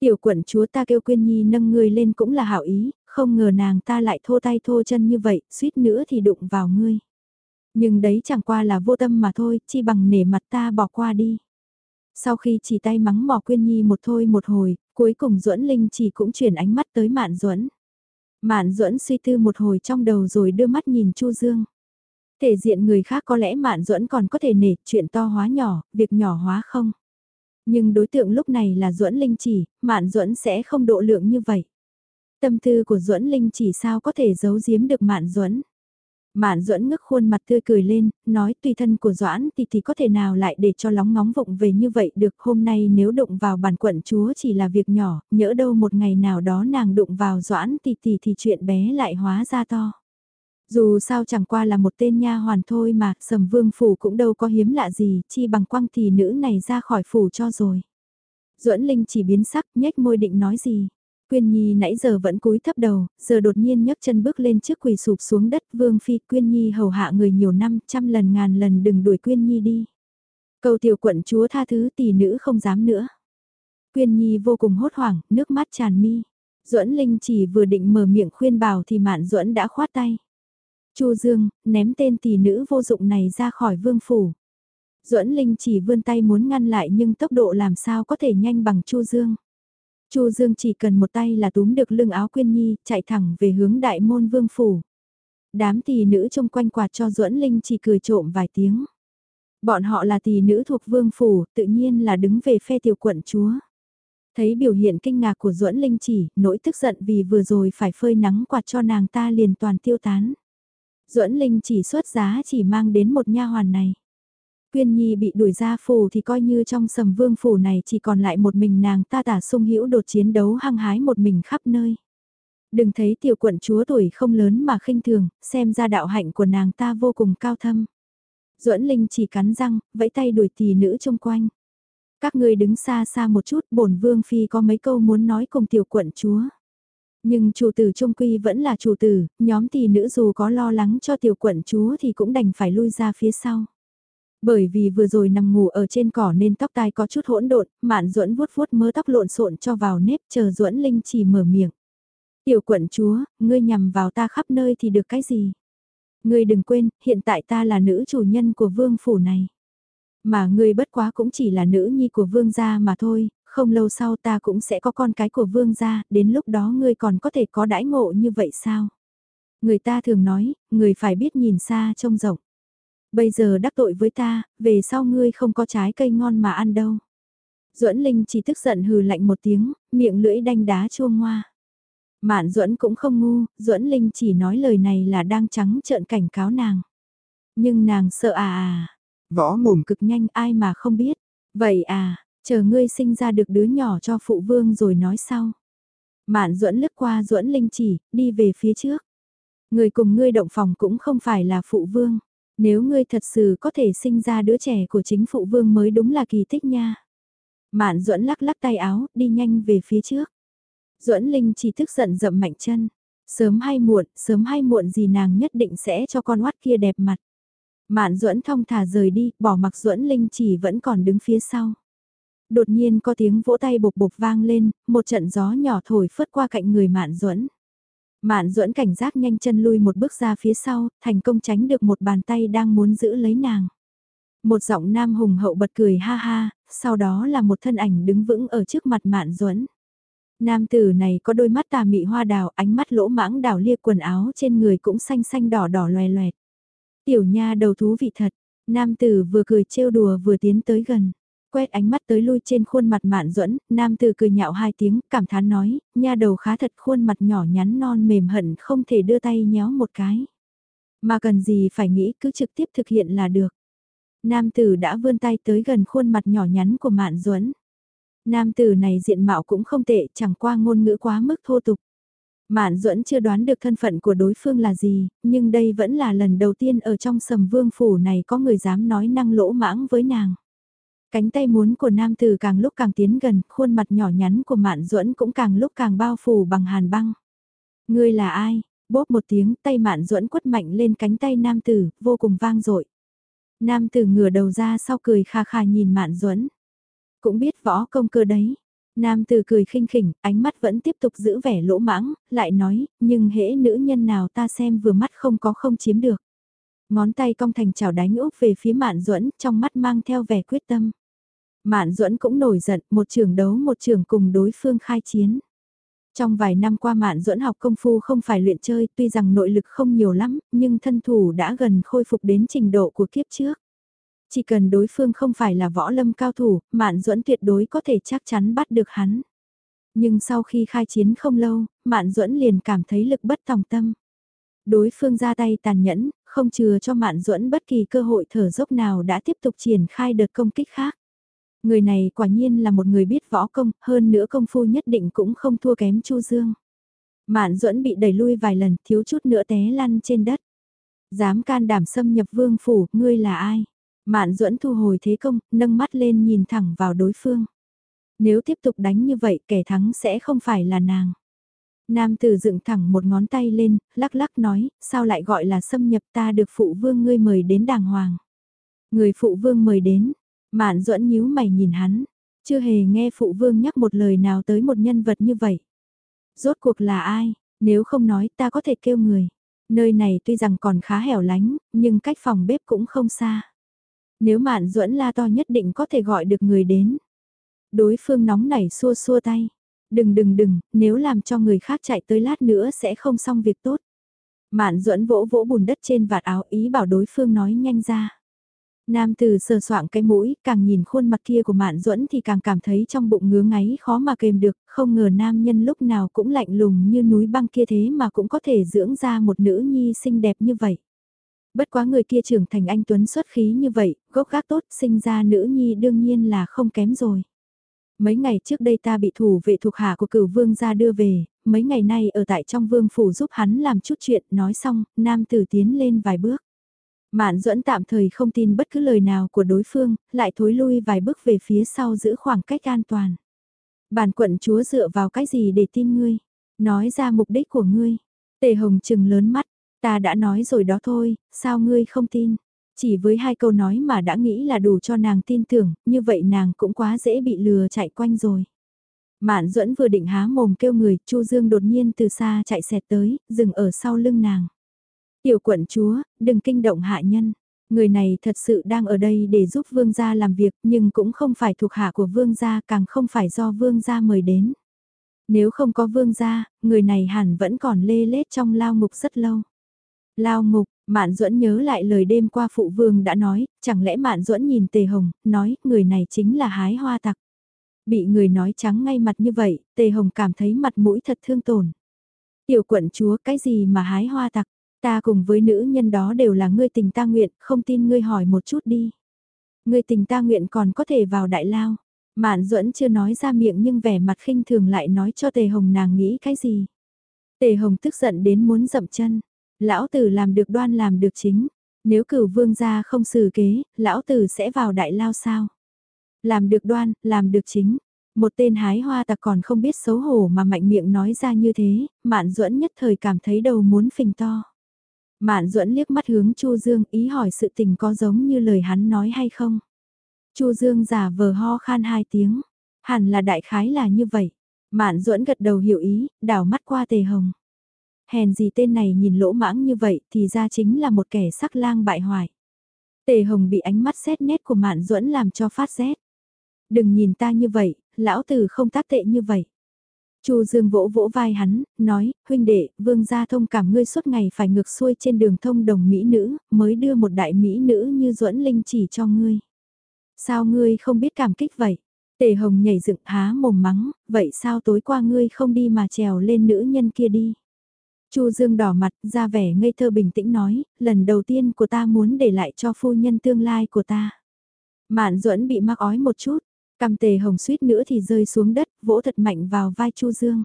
Tiểu quận chúa ta kêu Quyên Nhi nâng người lên cũng là hảo ý, không ngờ nàng ta lại thô tay thô chân như vậy, suýt nữa thì đụng vào ngươi. Nhưng đấy chẳng qua là vô tâm mà thôi, chi bằng nể mặt ta bỏ qua đi. Sau khi chỉ tay mắng mỏ Quyên Nhi một thôi một hồi, cuối cùng Duẫn Linh chỉ cũng chuyển ánh mắt tới Mạn Duẫn. Mạn Duẫn suy tư một hồi trong đầu rồi đưa mắt nhìn Chu Dương. Thể diện người khác có lẽ Mạn Duẫn còn có thể nể chuyện to hóa nhỏ, việc nhỏ hóa không. Nhưng đối tượng lúc này là Duẫn Linh chỉ, Mạn Duẫn sẽ không độ lượng như vậy. Tâm tư của Duẫn Linh chỉ sao có thể giấu giếm được Mạn Duẫn. Mạn duẫn ngước khuôn mặt tươi cười lên, nói tùy thân của Doãn thì thì có thể nào lại để cho lóng ngóng vụng về như vậy được hôm nay nếu đụng vào bản quận chúa chỉ là việc nhỏ, nhỡ đâu một ngày nào đó nàng đụng vào Doãn thì thì thì chuyện bé lại hóa ra to. Dù sao chẳng qua là một tên nha hoàn thôi mà, sầm vương phủ cũng đâu có hiếm lạ gì, chi bằng quăng thì nữ này ra khỏi phủ cho rồi. Duẫn Linh chỉ biến sắc, nhếch môi định nói gì. Quyên Nhi nãy giờ vẫn cúi thấp đầu, giờ đột nhiên nhấc chân bước lên trước quỳ sụp xuống đất Vương Phi Quyên Nhi hầu hạ người nhiều năm trăm lần ngàn lần đừng đuổi Quyên Nhi đi. Cầu tiểu quận chúa tha thứ tỷ nữ không dám nữa. Quyên Nhi vô cùng hốt hoảng, nước mắt tràn mi. Duẫn Linh chỉ vừa định mở miệng khuyên bảo thì Mạn Duẫn đã khoát tay. Chu Dương, ném tên tỷ nữ vô dụng này ra khỏi vương phủ. Duẫn Linh chỉ vươn tay muốn ngăn lại nhưng tốc độ làm sao có thể nhanh bằng Chu Dương. Chu Dương chỉ cần một tay là túm được lưng áo Quyên Nhi, chạy thẳng về hướng đại môn vương phủ. Đám tỷ nữ trông quanh quạt cho Duẫn Linh chỉ cười trộm vài tiếng. Bọn họ là tỷ nữ thuộc vương phủ, tự nhiên là đứng về phe tiểu quận chúa. Thấy biểu hiện kinh ngạc của Duẫn Linh chỉ, nỗi tức giận vì vừa rồi phải phơi nắng quạt cho nàng ta liền toàn tiêu tán. Duẫn Linh chỉ xuất giá chỉ mang đến một nha hoàn này. Quyên Nhi bị đuổi ra phủ thì coi như trong sầm vương phủ này chỉ còn lại một mình nàng ta tả sung hữu đột chiến đấu hăng hái một mình khắp nơi. Đừng thấy tiểu quận chúa tuổi không lớn mà khinh thường, xem ra đạo hạnh của nàng ta vô cùng cao thâm. Duẫn Linh chỉ cắn răng, vẫy tay đuổi tỷ nữ chung quanh. Các người đứng xa xa một chút, bổn vương phi có mấy câu muốn nói cùng tiểu quận chúa. Nhưng chủ tử trung quy vẫn là chủ tử, nhóm tỷ nữ dù có lo lắng cho tiểu quận chúa thì cũng đành phải lui ra phía sau. Bởi vì vừa rồi nằm ngủ ở trên cỏ nên tóc tai có chút hỗn độn, Mạn Duẫn vuốt vuốt mớ tóc lộn xộn cho vào nếp, chờ Duẫn Linh chỉ mở miệng. "Tiểu quận chúa, ngươi nhằm vào ta khắp nơi thì được cái gì? Ngươi đừng quên, hiện tại ta là nữ chủ nhân của vương phủ này. Mà ngươi bất quá cũng chỉ là nữ nhi của vương gia mà thôi, không lâu sau ta cũng sẽ có con cái của vương gia, đến lúc đó ngươi còn có thể có đãi ngộ như vậy sao?" Người ta thường nói, người phải biết nhìn xa trông rộng. Bây giờ đắc tội với ta, về sau ngươi không có trái cây ngon mà ăn đâu. Duẫn Linh chỉ tức giận hừ lạnh một tiếng, miệng lưỡi đanh đá chua ngoa. Mạn Duẫn cũng không ngu, Duẫn Linh chỉ nói lời này là đang trắng trợn cảnh cáo nàng. Nhưng nàng sợ à à, võ mồm cực nhanh ai mà không biết. Vậy à, chờ ngươi sinh ra được đứa nhỏ cho phụ vương rồi nói sau. Mạn Duẫn lướt qua Duẫn Linh chỉ, đi về phía trước. Người cùng ngươi động phòng cũng không phải là phụ vương. Nếu ngươi thật sự có thể sinh ra đứa trẻ của chính phụ vương mới đúng là kỳ tích nha. Mạn duẫn lắc lắc tay áo, đi nhanh về phía trước. duẫn Linh chỉ thức giận dậm mạnh chân. Sớm hay muộn, sớm hay muộn gì nàng nhất định sẽ cho con oát kia đẹp mặt. Mạn duẫn thong thả rời đi, bỏ mặc duẫn Linh chỉ vẫn còn đứng phía sau. Đột nhiên có tiếng vỗ tay bộc bộc vang lên, một trận gió nhỏ thổi phất qua cạnh người Mạn duẫn Mạn duẫn cảnh giác nhanh chân lui một bước ra phía sau, thành công tránh được một bàn tay đang muốn giữ lấy nàng. Một giọng nam hùng hậu bật cười ha ha, sau đó là một thân ảnh đứng vững ở trước mặt mạn duẫn Nam tử này có đôi mắt tà mị hoa đào, ánh mắt lỗ mãng đào lia quần áo trên người cũng xanh xanh đỏ đỏ loè loẹt. Tiểu nha đầu thú vị thật, nam tử vừa cười trêu đùa vừa tiến tới gần. Quét ánh mắt tới lui trên khuôn mặt mạn duẫn nam tử cười nhạo hai tiếng, cảm thán nói, nha đầu khá thật khuôn mặt nhỏ nhắn non mềm hận không thể đưa tay nhéo một cái. Mà cần gì phải nghĩ cứ trực tiếp thực hiện là được. Nam tử đã vươn tay tới gần khuôn mặt nhỏ nhắn của mạn duẫn Nam tử này diện mạo cũng không tệ, chẳng qua ngôn ngữ quá mức thô tục. Mạn duẫn chưa đoán được thân phận của đối phương là gì, nhưng đây vẫn là lần đầu tiên ở trong sầm vương phủ này có người dám nói năng lỗ mãng với nàng. Cánh tay muốn của nam tử càng lúc càng tiến gần, khuôn mặt nhỏ nhắn của Mạn Duẫn cũng càng lúc càng bao phủ bằng hàn băng. Ngươi là ai? Bóp một tiếng, tay Mạn Duẫn quất mạnh lên cánh tay nam tử, vô cùng vang dội. Nam tử ngửa đầu ra sau cười kha kha nhìn Mạn Duẫn. Cũng biết võ công cơ đấy. Nam tử cười khinh khỉnh, ánh mắt vẫn tiếp tục giữ vẻ lỗ mãng, lại nói, nhưng hễ nữ nhân nào ta xem vừa mắt không có không chiếm được. Ngón tay cong thành chảo đánh úp về phía Mạn Duẫn, trong mắt mang theo vẻ quyết tâm. Mạn Duẫn cũng nổi giận, một trường đấu một trường cùng đối phương khai chiến. Trong vài năm qua Mạn Duẫn học công phu không phải luyện chơi, tuy rằng nội lực không nhiều lắm, nhưng thân thủ đã gần khôi phục đến trình độ của kiếp trước. Chỉ cần đối phương không phải là võ lâm cao thủ, Mạn Duẫn tuyệt đối có thể chắc chắn bắt được hắn. Nhưng sau khi khai chiến không lâu, Mạn Duẫn liền cảm thấy lực bất tòng tâm. Đối phương ra tay tàn nhẫn, không chừa cho Mạn Duẫn bất kỳ cơ hội thở dốc nào đã tiếp tục triển khai đợt công kích khác. Người này quả nhiên là một người biết võ công, hơn nữa công phu nhất định cũng không thua kém Chu Dương. Mạn Duẫn bị đẩy lui vài lần, thiếu chút nữa té lăn trên đất. Dám can đảm xâm nhập vương phủ, ngươi là ai? Mạn Duẫn thu hồi thế công, nâng mắt lên nhìn thẳng vào đối phương. Nếu tiếp tục đánh như vậy, kẻ thắng sẽ không phải là nàng. Nam tử dựng thẳng một ngón tay lên, lắc lắc nói, sao lại gọi là xâm nhập ta được phụ vương ngươi mời đến đàng hoàng. Người phụ vương mời đến, Mạn duẫn nhíu mày nhìn hắn, chưa hề nghe phụ vương nhắc một lời nào tới một nhân vật như vậy. Rốt cuộc là ai, nếu không nói ta có thể kêu người. Nơi này tuy rằng còn khá hẻo lánh, nhưng cách phòng bếp cũng không xa. Nếu mạn duẫn la to nhất định có thể gọi được người đến. Đối phương nóng nảy xua xua tay. Đừng đừng đừng, nếu làm cho người khác chạy tới lát nữa sẽ không xong việc tốt. Mạn duẫn vỗ vỗ bùn đất trên vạt áo ý bảo đối phương nói nhanh ra. Nam từ sờ soạng cái mũi, càng nhìn khuôn mặt kia của Mạn Duẫn thì càng cảm thấy trong bụng ngứa ngáy khó mà kềm được, không ngờ nam nhân lúc nào cũng lạnh lùng như núi băng kia thế mà cũng có thể dưỡng ra một nữ nhi xinh đẹp như vậy. Bất quá người kia trưởng thành anh Tuấn xuất khí như vậy, gốc gác tốt, sinh ra nữ nhi đương nhiên là không kém rồi. Mấy ngày trước đây ta bị thủ vệ thuộc hạ của cửu vương ra đưa về, mấy ngày nay ở tại trong vương phủ giúp hắn làm chút chuyện, nói xong, nam tử tiến lên vài bước. Mạn duẫn tạm thời không tin bất cứ lời nào của đối phương, lại thối lui vài bước về phía sau giữ khoảng cách an toàn. Bản quận chúa dựa vào cái gì để tin ngươi? Nói ra mục đích của ngươi. Tề hồng trừng lớn mắt, ta đã nói rồi đó thôi, sao ngươi không tin? Chỉ với hai câu nói mà đã nghĩ là đủ cho nàng tin tưởng, như vậy nàng cũng quá dễ bị lừa chạy quanh rồi. Mạn duẫn vừa định há mồm kêu người, Chu Dương đột nhiên từ xa chạy xẹt tới, dừng ở sau lưng nàng. Tiểu quận chúa, đừng kinh động hạ nhân. Người này thật sự đang ở đây để giúp vương gia làm việc nhưng cũng không phải thuộc hạ của vương gia càng không phải do vương gia mời đến. Nếu không có vương gia, người này hẳn vẫn còn lê lết trong lao ngục rất lâu. Lao ngục, Mạn Duẫn nhớ lại lời đêm qua phụ vương đã nói, chẳng lẽ Mạn Duẫn nhìn Tề Hồng, nói, người này chính là hái hoa tặc. Bị người nói trắng ngay mặt như vậy, Tề Hồng cảm thấy mặt mũi thật thương tổn. Tiểu quận chúa, cái gì mà hái hoa tặc? Ta cùng với nữ nhân đó đều là ngươi tình ta nguyện, không tin ngươi hỏi một chút đi. Ngươi tình ta nguyện còn có thể vào đại lao. Mạn duẫn chưa nói ra miệng nhưng vẻ mặt khinh thường lại nói cho Tề Hồng nàng nghĩ cái gì. Tề Hồng tức giận đến muốn dậm chân. Lão tử làm được đoan làm được chính. Nếu cửu vương gia không xử kế, lão tử sẽ vào đại lao sao? Làm được đoan, làm được chính. Một tên hái hoa tặc còn không biết xấu hổ mà mạnh miệng nói ra như thế, mạn duẫn nhất thời cảm thấy đầu muốn phình to. Mạn duẫn liếc mắt hướng Chu Dương ý hỏi sự tình có giống như lời hắn nói hay không. Chu Dương giả vờ ho khan hai tiếng, hẳn là đại khái là như vậy. Mạn duẫn gật đầu hiểu ý, đảo mắt qua tề hồng. Hèn gì tên này nhìn lỗ mãng như vậy thì ra chính là một kẻ sắc lang bại hoại. Tề hồng bị ánh mắt xét nét của mạn duẫn làm cho phát rét. Đừng nhìn ta như vậy, lão tử không tác tệ như vậy. Chu Dương vỗ vỗ vai hắn, nói, huynh đệ, vương gia thông cảm ngươi suốt ngày phải ngược xuôi trên đường thông đồng mỹ nữ, mới đưa một đại mỹ nữ như duẫn linh chỉ cho ngươi. Sao ngươi không biết cảm kích vậy? Tề hồng nhảy dựng há mồm mắng, vậy sao tối qua ngươi không đi mà trèo lên nữ nhân kia đi? Chu Dương đỏ mặt, ra vẻ ngây thơ bình tĩnh nói, lần đầu tiên của ta muốn để lại cho phu nhân tương lai của ta. Mạn duẫn bị mắc ói một chút, Cầm tề hồng suýt nữa thì rơi xuống đất, vỗ thật mạnh vào vai Chu Dương.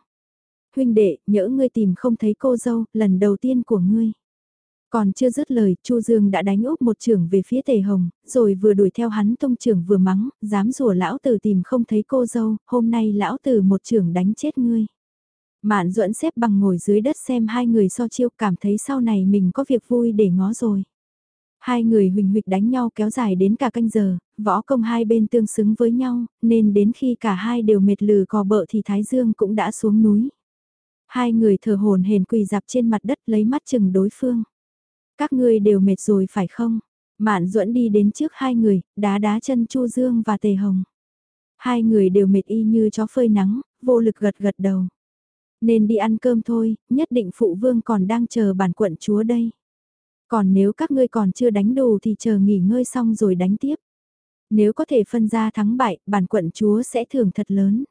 Huynh đệ, nhỡ ngươi tìm không thấy cô dâu, lần đầu tiên của ngươi. Còn chưa dứt lời, Chu Dương đã đánh úp một trưởng về phía Tề Hồng, rồi vừa đuổi theo hắn tông trưởng vừa mắng, dám rủa lão tử tìm không thấy cô dâu, hôm nay lão tử một trưởng đánh chết ngươi. Mạn duẫn xếp bằng ngồi dưới đất xem hai người so chiêu cảm thấy sau này mình có việc vui để ngó rồi. Hai người huỳnh huỵch đánh nhau kéo dài đến cả canh giờ, võ công hai bên tương xứng với nhau, nên đến khi cả hai đều mệt lừ cò bợ thì Thái Dương cũng đã xuống núi. Hai người thở hồn hển quỳ dạp trên mặt đất lấy mắt chừng đối phương. Các ngươi đều mệt rồi phải không? Mạn duẫn đi đến trước hai người, đá đá chân Chu Dương và Tề Hồng. Hai người đều mệt y như chó phơi nắng, vô lực gật gật đầu. Nên đi ăn cơm thôi, nhất định phụ vương còn đang chờ bản quận chúa đây. Còn nếu các ngươi còn chưa đánh đủ thì chờ nghỉ ngơi xong rồi đánh tiếp. Nếu có thể phân ra thắng bại, bản quận chúa sẽ thưởng thật lớn.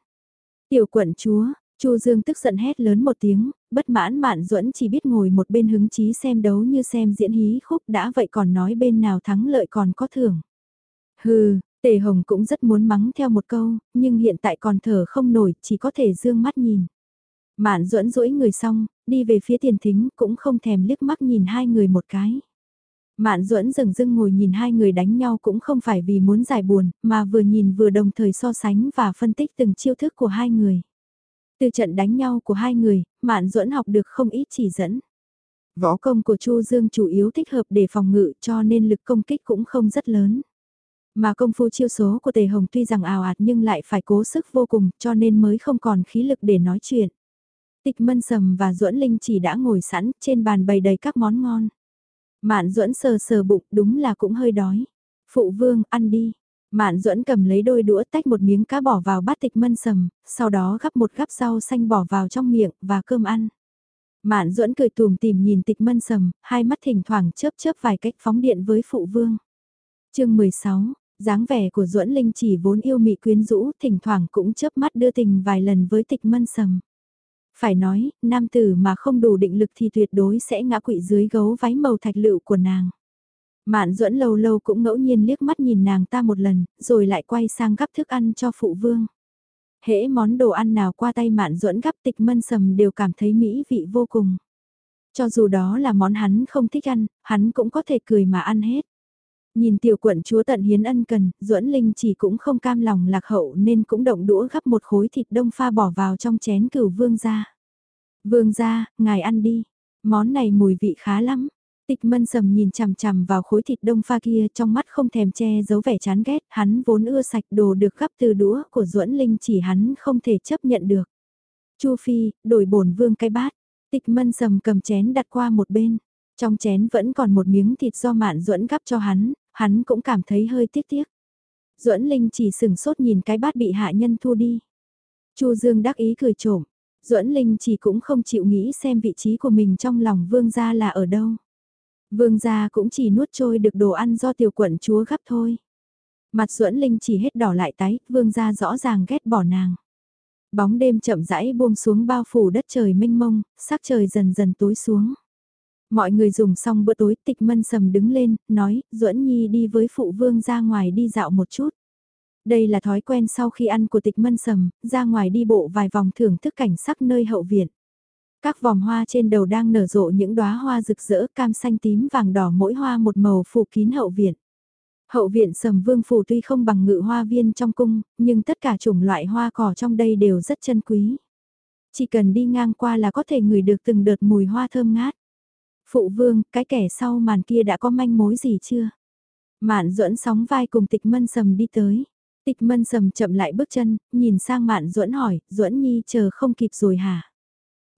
Tiểu quận chúa, Chu Dương tức giận hét lớn một tiếng, bất mãn Mạn Duẫn chỉ biết ngồi một bên hứng chí xem đấu như xem diễn hí khúc đã vậy còn nói bên nào thắng lợi còn có thưởng. Hừ, Tề Hồng cũng rất muốn mắng theo một câu, nhưng hiện tại còn thở không nổi, chỉ có thể dương mắt nhìn. Mạn duẫn duỗi người xong, đi về phía tiền thính cũng không thèm liếc mắt nhìn hai người một cái. Mạn duẫn dừng dưng ngồi nhìn hai người đánh nhau cũng không phải vì muốn giải buồn, mà vừa nhìn vừa đồng thời so sánh và phân tích từng chiêu thức của hai người. Từ trận đánh nhau của hai người, Mạn duẫn học được không ít chỉ dẫn. Võ công của Chu Dương chủ yếu thích hợp để phòng ngự cho nên lực công kích cũng không rất lớn. Mà công phu chiêu số của Tề Hồng tuy rằng ào ạt nhưng lại phải cố sức vô cùng cho nên mới không còn khí lực để nói chuyện. Tịch mân sầm và duẫn linh chỉ đã ngồi sẵn trên bàn bày đầy các món ngon. Mạn duẫn sờ sờ bụng đúng là cũng hơi đói. Phụ vương ăn đi. Mạn duẫn cầm lấy đôi đũa tách một miếng cá bỏ vào bát tịch mân sầm, sau đó gắp một gắp rau xanh bỏ vào trong miệng và cơm ăn. Mạn duẫn cười tùm tìm nhìn tịch mân sầm, hai mắt thỉnh thoảng chớp chớp vài cách phóng điện với phụ vương. chương 16, dáng vẻ của duẫn linh chỉ vốn yêu mị quyến rũ, thỉnh thoảng cũng chớp mắt đưa tình vài lần với tịch mân sầm. Phải nói, nam tử mà không đủ định lực thì tuyệt đối sẽ ngã quỵ dưới gấu váy màu thạch lựu của nàng. Mạn duẫn lâu lâu cũng ngẫu nhiên liếc mắt nhìn nàng ta một lần, rồi lại quay sang gắp thức ăn cho phụ vương. Hễ món đồ ăn nào qua tay mạn duẫn gắp tịch mân sầm đều cảm thấy mỹ vị vô cùng. Cho dù đó là món hắn không thích ăn, hắn cũng có thể cười mà ăn hết. Nhìn tiểu quận chúa tận hiến ân cần, duẫn linh chỉ cũng không cam lòng lạc hậu nên cũng động đũa gắp một khối thịt đông pha bỏ vào trong chén cửu vương gia Vương gia ngài ăn đi. Món này mùi vị khá lắm. Tịch mân sầm nhìn chằm chằm vào khối thịt đông pha kia trong mắt không thèm che giấu vẻ chán ghét, hắn vốn ưa sạch đồ được gắp từ đũa của duẫn Linh chỉ hắn không thể chấp nhận được. Chu Phi, đổi bổn vương cái bát, tịch mân sầm cầm chén đặt qua một bên, trong chén vẫn còn một miếng thịt do mạn duẫn gắp cho hắn, hắn cũng cảm thấy hơi tiếc tiếc. duẫn Linh chỉ sừng sốt nhìn cái bát bị hạ nhân thu đi. Chu Dương đắc ý cười trộm, duẫn Linh chỉ cũng không chịu nghĩ xem vị trí của mình trong lòng vương gia là ở đâu. Vương gia cũng chỉ nuốt trôi được đồ ăn do tiểu quận chúa gấp thôi. Mặt duẫn linh chỉ hết đỏ lại tái, vương gia rõ ràng ghét bỏ nàng. Bóng đêm chậm rãi buông xuống bao phủ đất trời mênh mông, sắc trời dần dần tối xuống. Mọi người dùng xong bữa tối tịch mân sầm đứng lên, nói, duẫn nhi đi với phụ vương ra ngoài đi dạo một chút. Đây là thói quen sau khi ăn của tịch mân sầm, ra ngoài đi bộ vài vòng thưởng thức cảnh sắc nơi hậu viện. Các vòng hoa trên đầu đang nở rộ những đóa hoa rực rỡ cam xanh tím vàng đỏ mỗi hoa một màu phủ kín hậu viện. Hậu viện sầm vương phủ tuy không bằng ngự hoa viên trong cung, nhưng tất cả chủng loại hoa cỏ trong đây đều rất chân quý. Chỉ cần đi ngang qua là có thể ngửi được từng đợt mùi hoa thơm ngát. Phụ vương, cái kẻ sau màn kia đã có manh mối gì chưa? Mạn duẫn sóng vai cùng tịch mân sầm đi tới. Tịch mân sầm chậm lại bước chân, nhìn sang mạn duẫn hỏi, duẫn nhi chờ không kịp rồi hả?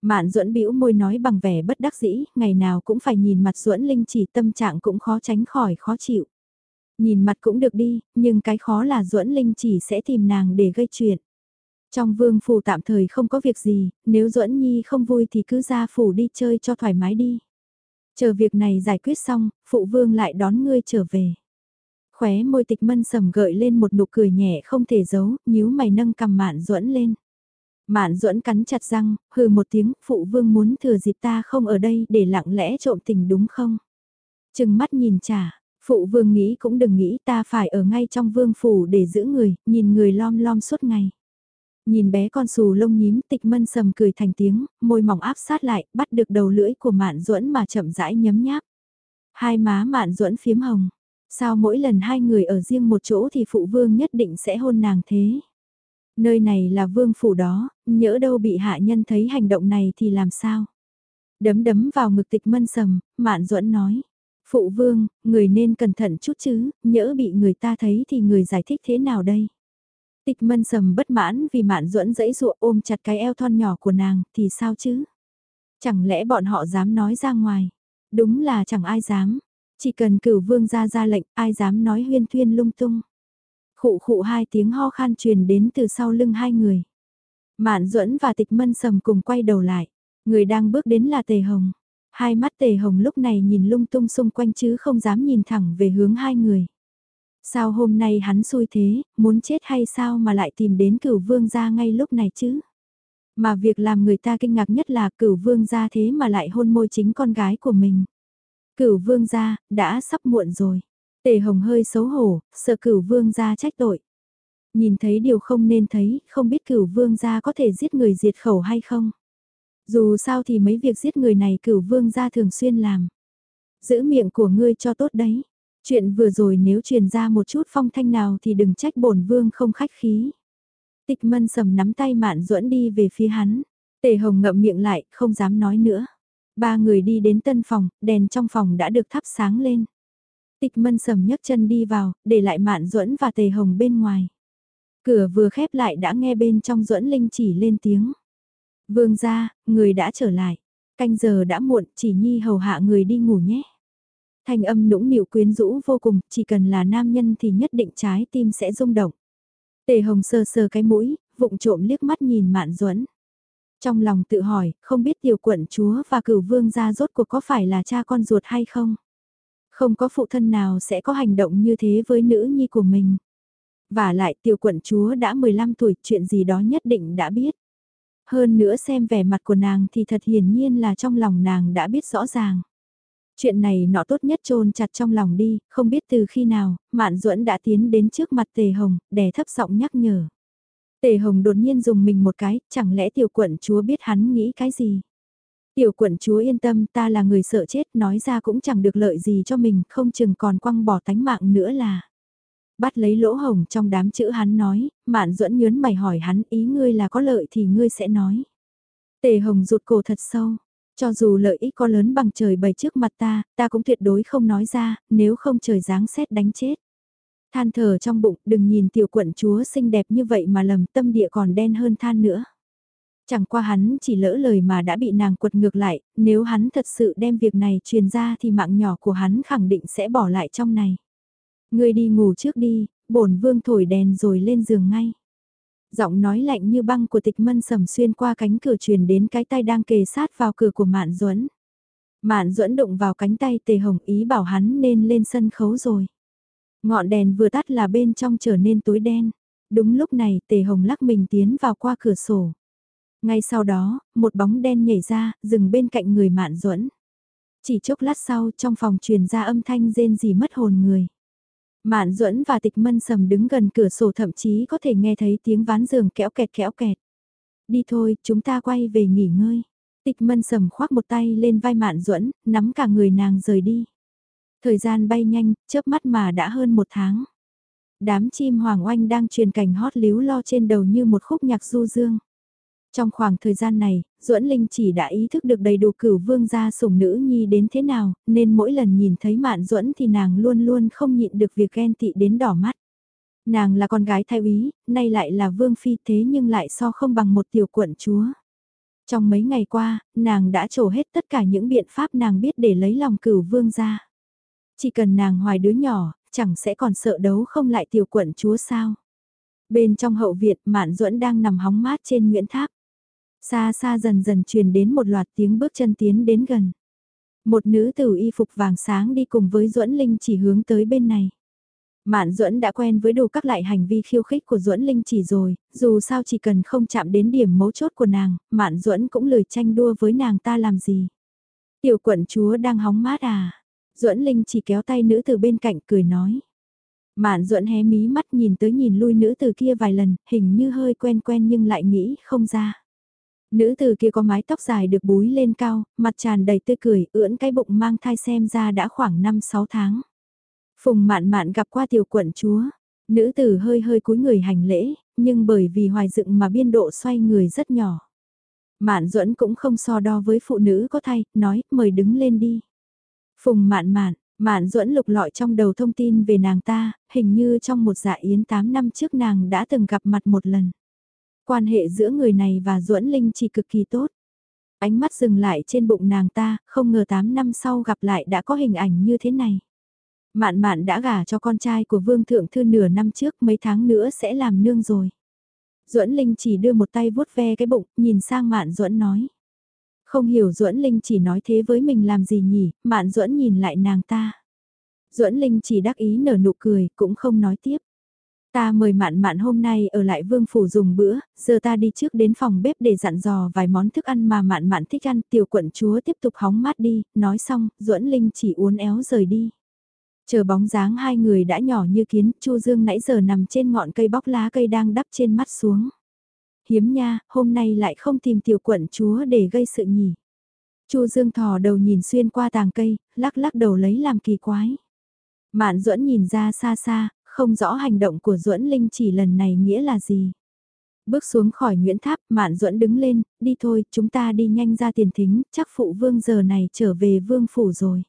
Mạn duẫn bĩu môi nói bằng vẻ bất đắc dĩ, ngày nào cũng phải nhìn mặt duẫn linh chỉ tâm trạng cũng khó tránh khỏi khó chịu. Nhìn mặt cũng được đi, nhưng cái khó là duẫn linh chỉ sẽ tìm nàng để gây chuyện. Trong vương phủ tạm thời không có việc gì, nếu duẫn nhi không vui thì cứ ra phủ đi chơi cho thoải mái đi. Chờ việc này giải quyết xong, phụ vương lại đón ngươi trở về. Khóe môi tịch mân sầm gợi lên một nụ cười nhẹ không thể giấu, nhíu mày nâng cầm mạn duẫn lên. Mạn duẫn cắn chặt răng, hừ một tiếng, phụ vương muốn thừa dịp ta không ở đây để lặng lẽ trộm tình đúng không? Chừng mắt nhìn trả, phụ vương nghĩ cũng đừng nghĩ ta phải ở ngay trong vương phủ để giữ người, nhìn người lom lom suốt ngày. Nhìn bé con xù lông nhím tịch mân sầm cười thành tiếng, môi mỏng áp sát lại, bắt được đầu lưỡi của mạn duẫn mà chậm rãi nhấm nháp. Hai má mạn duẫn phiếm hồng. Sao mỗi lần hai người ở riêng một chỗ thì phụ vương nhất định sẽ hôn nàng thế? Nơi này là vương phủ đó, nhỡ đâu bị hạ nhân thấy hành động này thì làm sao? Đấm đấm vào ngực tịch mân sầm, mạn duẫn nói. Phụ vương, người nên cẩn thận chút chứ, nhỡ bị người ta thấy thì người giải thích thế nào đây? Tịch mân sầm bất mãn vì mạn duẫn dẫy dụa ôm chặt cái eo thon nhỏ của nàng, thì sao chứ? Chẳng lẽ bọn họ dám nói ra ngoài? Đúng là chẳng ai dám. Chỉ cần cửu vương ra ra lệnh, ai dám nói huyên thuyên lung tung. Khụ khụ hai tiếng ho khan truyền đến từ sau lưng hai người. Mạn duẫn và tịch mân sầm cùng quay đầu lại. Người đang bước đến là tề hồng. Hai mắt tề hồng lúc này nhìn lung tung xung quanh chứ không dám nhìn thẳng về hướng hai người. Sao hôm nay hắn xui thế, muốn chết hay sao mà lại tìm đến cửu vương gia ngay lúc này chứ? Mà việc làm người ta kinh ngạc nhất là cửu vương gia thế mà lại hôn môi chính con gái của mình. Cửu vương gia, đã sắp muộn rồi. Tề hồng hơi xấu hổ, sợ cửu vương gia trách tội. Nhìn thấy điều không nên thấy, không biết cửu vương gia có thể giết người diệt khẩu hay không. Dù sao thì mấy việc giết người này cửu vương gia thường xuyên làm. Giữ miệng của ngươi cho tốt đấy. Chuyện vừa rồi nếu truyền ra một chút phong thanh nào thì đừng trách bổn vương không khách khí. Tịch mân sầm nắm tay mạn duẫn đi về phía hắn. Tề hồng ngậm miệng lại, không dám nói nữa. Ba người đi đến tân phòng, đèn trong phòng đã được thắp sáng lên. Tịch mân sầm nhấc chân đi vào, để lại mạn duẫn và tề hồng bên ngoài. Cửa vừa khép lại đã nghe bên trong duẫn linh chỉ lên tiếng. Vương ra, người đã trở lại. Canh giờ đã muộn, chỉ nhi hầu hạ người đi ngủ nhé. Thanh âm nũng nịu quyến rũ vô cùng, chỉ cần là nam nhân thì nhất định trái tim sẽ rung động. Tề hồng sờ sờ cái mũi, vụng trộm liếc mắt nhìn mạn duẫn Trong lòng tự hỏi, không biết tiểu quận chúa và cửu vương gia rốt cuộc có phải là cha con ruột hay không? Không có phụ thân nào sẽ có hành động như thế với nữ nhi của mình. Và lại tiểu quận chúa đã 15 tuổi, chuyện gì đó nhất định đã biết. Hơn nữa xem vẻ mặt của nàng thì thật hiển nhiên là trong lòng nàng đã biết rõ ràng. Chuyện này nọ tốt nhất trôn chặt trong lòng đi, không biết từ khi nào, Mạn Duẫn đã tiến đến trước mặt Tề Hồng, đè thấp giọng nhắc nhở. Tề Hồng đột nhiên dùng mình một cái, chẳng lẽ tiểu quận chúa biết hắn nghĩ cái gì? Tiểu quận chúa yên tâm ta là người sợ chết nói ra cũng chẳng được lợi gì cho mình không chừng còn quăng bỏ tánh mạng nữa là. Bắt lấy lỗ hồng trong đám chữ hắn nói, mạn duẫn nhớn mày hỏi hắn ý ngươi là có lợi thì ngươi sẽ nói. Tề hồng rụt cổ thật sâu, cho dù lợi ích có lớn bằng trời bày trước mặt ta, ta cũng tuyệt đối không nói ra, nếu không trời giáng xét đánh chết. Than thở trong bụng, đừng nhìn tiểu quận chúa xinh đẹp như vậy mà lầm tâm địa còn đen hơn than nữa. Chẳng qua hắn chỉ lỡ lời mà đã bị nàng quật ngược lại, nếu hắn thật sự đem việc này truyền ra thì mạng nhỏ của hắn khẳng định sẽ bỏ lại trong này. Ngươi đi ngủ trước đi, bổn vương thổi đèn rồi lên giường ngay. Giọng nói lạnh như băng của tịch mân sầm xuyên qua cánh cửa truyền đến cái tay đang kề sát vào cửa của Mạn Duẫn. Mạn Duẫn đụng vào cánh tay Tề Hồng ý bảo hắn nên lên sân khấu rồi. Ngọn đèn vừa tắt là bên trong trở nên tối đen. Đúng lúc này Tề Hồng lắc mình tiến vào qua cửa sổ. Ngay sau đó, một bóng đen nhảy ra, dừng bên cạnh người Mạn Duẫn. Chỉ chốc lát sau, trong phòng truyền ra âm thanh rên rỉ mất hồn người. Mạn Duẫn và Tịch Mân Sầm đứng gần cửa sổ thậm chí có thể nghe thấy tiếng ván giường kéo kẹt kéo kẹt. Đi thôi, chúng ta quay về nghỉ ngơi. Tịch Mân Sầm khoác một tay lên vai Mạn Duẫn, nắm cả người nàng rời đi. Thời gian bay nhanh, chớp mắt mà đã hơn một tháng. Đám chim hoàng oanh đang truyền cảnh hót líu lo trên đầu như một khúc nhạc du dương. Trong khoảng thời gian này, Duẫn Linh chỉ đã ý thức được đầy đủ cửu vương gia sủng nữ nhi đến thế nào, nên mỗi lần nhìn thấy Mạn Duẫn thì nàng luôn luôn không nhịn được việc ghen tị đến đỏ mắt. Nàng là con gái thái úy, nay lại là vương phi thế nhưng lại so không bằng một tiểu quận chúa. Trong mấy ngày qua, nàng đã trổ hết tất cả những biện pháp nàng biết để lấy lòng cửu vương gia. Chỉ cần nàng hoài đứa nhỏ, chẳng sẽ còn sợ đấu không lại tiểu quận chúa sao. Bên trong hậu viện, Mạn Duẫn đang nằm hóng mát trên Nguyễn Tháp. Xa xa dần dần truyền đến một loạt tiếng bước chân tiến đến gần. Một nữ tử y phục vàng sáng đi cùng với Duẫn Linh chỉ hướng tới bên này. Mạn Duẫn đã quen với đủ các loại hành vi khiêu khích của Duẫn Linh chỉ rồi, dù sao chỉ cần không chạm đến điểm mấu chốt của nàng, Mạn Duẫn cũng lười tranh đua với nàng ta làm gì. Tiểu quận chúa đang hóng mát à? Duẫn Linh chỉ kéo tay nữ từ bên cạnh cười nói. Mạn Duẫn hé mí mắt nhìn tới nhìn lui nữ từ kia vài lần, hình như hơi quen quen nhưng lại nghĩ không ra. Nữ từ kia có mái tóc dài được búi lên cao, mặt tràn đầy tươi cười, ưỡn cái bụng mang thai xem ra đã khoảng 5-6 tháng. Phùng mạn mạn gặp qua tiểu quận chúa, nữ tử hơi hơi cúi người hành lễ, nhưng bởi vì hoài dựng mà biên độ xoay người rất nhỏ. Mạn duẫn cũng không so đo với phụ nữ có thai, nói, mời đứng lên đi. Phùng mạn mạn, mạn duẫn lục lọi trong đầu thông tin về nàng ta, hình như trong một dạ yến 8 năm trước nàng đã từng gặp mặt một lần. Quan hệ giữa người này và duẫn Linh chỉ cực kỳ tốt. Ánh mắt dừng lại trên bụng nàng ta, không ngờ 8 năm sau gặp lại đã có hình ảnh như thế này. Mạn mạn đã gả cho con trai của Vương Thượng Thư nửa năm trước mấy tháng nữa sẽ làm nương rồi. Duẫn Linh chỉ đưa một tay vuốt ve cái bụng, nhìn sang Mạn Duẫn nói. Không hiểu Duẫn Linh chỉ nói thế với mình làm gì nhỉ, Mạn Duẫn nhìn lại nàng ta. Duẫn Linh chỉ đắc ý nở nụ cười, cũng không nói tiếp. Ta mời mạn mạn hôm nay ở lại vương phủ dùng bữa, giờ ta đi trước đến phòng bếp để dặn dò vài món thức ăn mà mạn mạn thích ăn. Tiểu quận chúa tiếp tục hóng mát đi, nói xong, duẫn Linh chỉ uốn éo rời đi. Chờ bóng dáng hai người đã nhỏ như kiến, Chu Dương nãy giờ nằm trên ngọn cây bóc lá cây đang đắp trên mắt xuống. Hiếm nha, hôm nay lại không tìm tiểu quận chúa để gây sự nhỉ. Chu Dương thò đầu nhìn xuyên qua tàng cây, lắc lắc đầu lấy làm kỳ quái. Mạn duẫn nhìn ra xa xa, không rõ hành động của duẫn Linh chỉ lần này nghĩa là gì. Bước xuống khỏi Nguyễn Tháp, Mạn duẫn đứng lên, đi thôi, chúng ta đi nhanh ra tiền thính, chắc phụ vương giờ này trở về vương phủ rồi.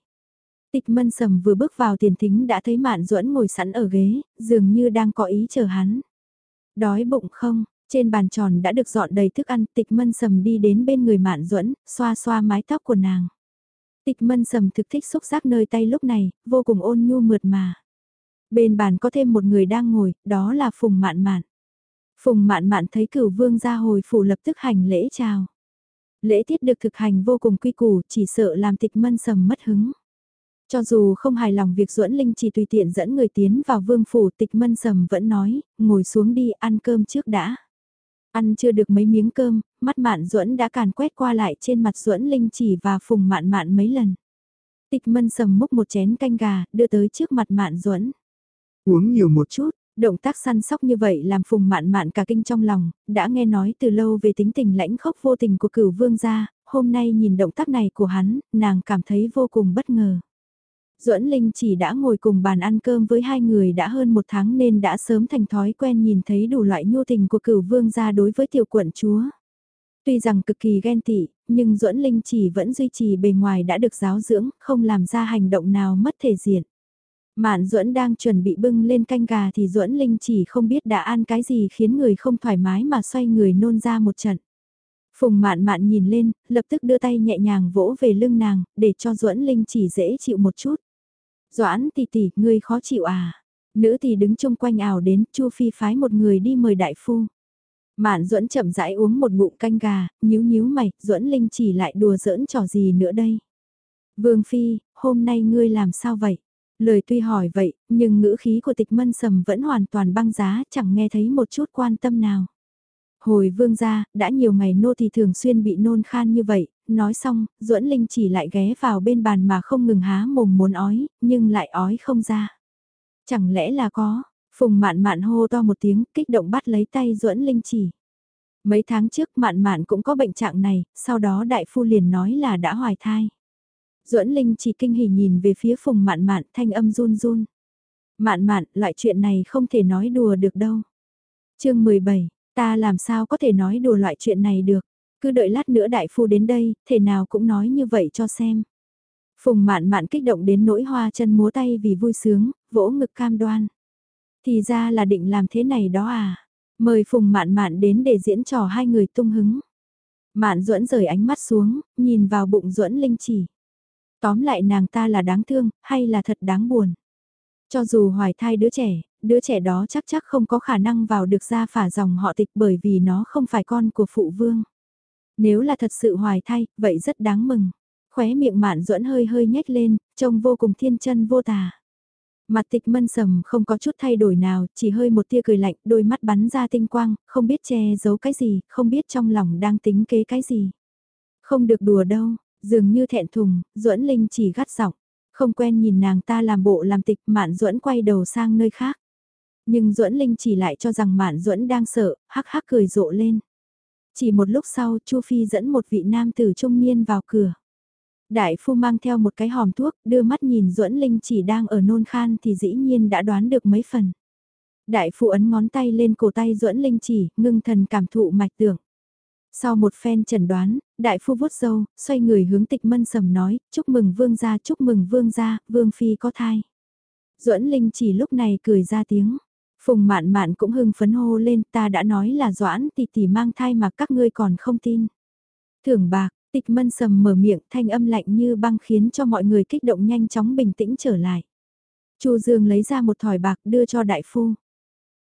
Tịch mân sầm vừa bước vào tiền thính đã thấy Mạn duẫn ngồi sẵn ở ghế, dường như đang có ý chờ hắn. Đói bụng không, trên bàn tròn đã được dọn đầy thức ăn, tịch mân sầm đi đến bên người Mạn duẫn xoa xoa mái tóc của nàng. Tịch mân sầm thực thích xúc giác nơi tay lúc này, vô cùng ôn nhu mượt mà. Bên bàn có thêm một người đang ngồi, đó là Phùng Mạn Mạn. Phùng Mạn Mạn thấy cửu vương ra hồi phủ lập tức hành lễ chào. Lễ tiết được thực hành vô cùng quy củ, chỉ sợ làm tịch mân sầm mất hứng. Cho dù không hài lòng việc duẫn linh chỉ tùy tiện dẫn người tiến vào vương phủ tịch mân sầm vẫn nói, ngồi xuống đi ăn cơm trước đã. Ăn chưa được mấy miếng cơm, mắt mạn duẫn đã càn quét qua lại trên mặt duẫn linh chỉ và phùng mạn mạn mấy lần. Tịch mân sầm múc một chén canh gà, đưa tới trước mặt mạn duẫn Uống nhiều một chút, động tác săn sóc như vậy làm phùng mạn mạn cả kinh trong lòng, đã nghe nói từ lâu về tính tình lãnh khốc vô tình của cửu vương gia, hôm nay nhìn động tác này của hắn, nàng cảm thấy vô cùng bất ngờ. Duẫn Linh chỉ đã ngồi cùng bàn ăn cơm với hai người đã hơn một tháng nên đã sớm thành thói quen nhìn thấy đủ loại nhu tình của cửu vương gia đối với tiểu quận chúa. Tuy rằng cực kỳ ghen tị, nhưng Duẫn Linh chỉ vẫn duy trì bề ngoài đã được giáo dưỡng, không làm ra hành động nào mất thể diện. Mạn Duẫn đang chuẩn bị bưng lên canh gà thì Duẫn Linh chỉ không biết đã ăn cái gì khiến người không thoải mái mà xoay người nôn ra một trận. Phùng Mạn Mạn nhìn lên, lập tức đưa tay nhẹ nhàng vỗ về lưng nàng, để cho Duẫn Linh chỉ dễ chịu một chút. Doãn tỷ tỷ, ngươi khó chịu à? Nữ thì đứng chung quanh ảo đến, Chu Phi phái một người đi mời đại phu. Mạn Duẫn chậm rãi uống một ngụm canh gà, nhíu nhíu mày, Duẫn Linh chỉ lại đùa giỡn trò gì nữa đây? Vương Phi, hôm nay ngươi làm sao vậy? Lời tuy hỏi vậy, nhưng ngữ khí của tịch mân sầm vẫn hoàn toàn băng giá, chẳng nghe thấy một chút quan tâm nào. Hồi vương gia, đã nhiều ngày nô thì thường xuyên bị nôn khan như vậy, nói xong, duẫn linh chỉ lại ghé vào bên bàn mà không ngừng há mồm muốn ói, nhưng lại ói không ra. Chẳng lẽ là có, phùng mạn mạn hô to một tiếng, kích động bắt lấy tay duẫn linh chỉ. Mấy tháng trước mạn mạn cũng có bệnh trạng này, sau đó đại phu liền nói là đã hoài thai. Duẫn Linh chỉ kinh hỉ nhìn về phía Phùng Mạn Mạn thanh âm run run. Mạn Mạn, loại chuyện này không thể nói đùa được đâu. chương 17, ta làm sao có thể nói đùa loại chuyện này được. Cứ đợi lát nữa đại phu đến đây, thể nào cũng nói như vậy cho xem. Phùng Mạn Mạn kích động đến nỗi hoa chân múa tay vì vui sướng, vỗ ngực cam đoan. Thì ra là định làm thế này đó à. Mời Phùng Mạn Mạn đến để diễn trò hai người tung hứng. Mạn duẫn rời ánh mắt xuống, nhìn vào bụng duẫn linh chỉ. Tóm lại nàng ta là đáng thương, hay là thật đáng buồn. Cho dù hoài thai đứa trẻ, đứa trẻ đó chắc chắc không có khả năng vào được ra phả dòng họ tịch bởi vì nó không phải con của phụ vương. Nếu là thật sự hoài thai, vậy rất đáng mừng. Khóe miệng mạn duẫn hơi hơi nhếch lên, trông vô cùng thiên chân vô tà. Mặt tịch mân sầm không có chút thay đổi nào, chỉ hơi một tia cười lạnh, đôi mắt bắn ra tinh quang, không biết che giấu cái gì, không biết trong lòng đang tính kế cái gì. Không được đùa đâu, Dường như thẹn thùng, duẫn Linh chỉ gắt giọng, không quen nhìn nàng ta làm bộ làm tịch, Mạn Duẫn quay đầu sang nơi khác. Nhưng duẫn Linh chỉ lại cho rằng Mạn Duẫn đang sợ, hắc hắc cười rộ lên. Chỉ một lúc sau, Chu Phi dẫn một vị nam tử trung niên vào cửa. Đại phu mang theo một cái hòm thuốc, đưa mắt nhìn duẫn Linh chỉ đang ở nôn khan thì dĩ nhiên đã đoán được mấy phần. Đại phu ấn ngón tay lên cổ tay duẫn Linh chỉ, ngưng thần cảm thụ mạch tưởng. Sau một phen chẩn đoán, đại phu vuốt dâu, xoay người hướng tịch mân sầm nói, chúc mừng vương gia, chúc mừng vương gia, vương phi có thai. duẫn Linh chỉ lúc này cười ra tiếng. Phùng mạn mạn cũng hưng phấn hô lên, ta đã nói là doãn tỷ tỷ mang thai mà các ngươi còn không tin. Thưởng bạc, tịch mân sầm mở miệng thanh âm lạnh như băng khiến cho mọi người kích động nhanh chóng bình tĩnh trở lại. Chu Dương lấy ra một thỏi bạc đưa cho đại phu.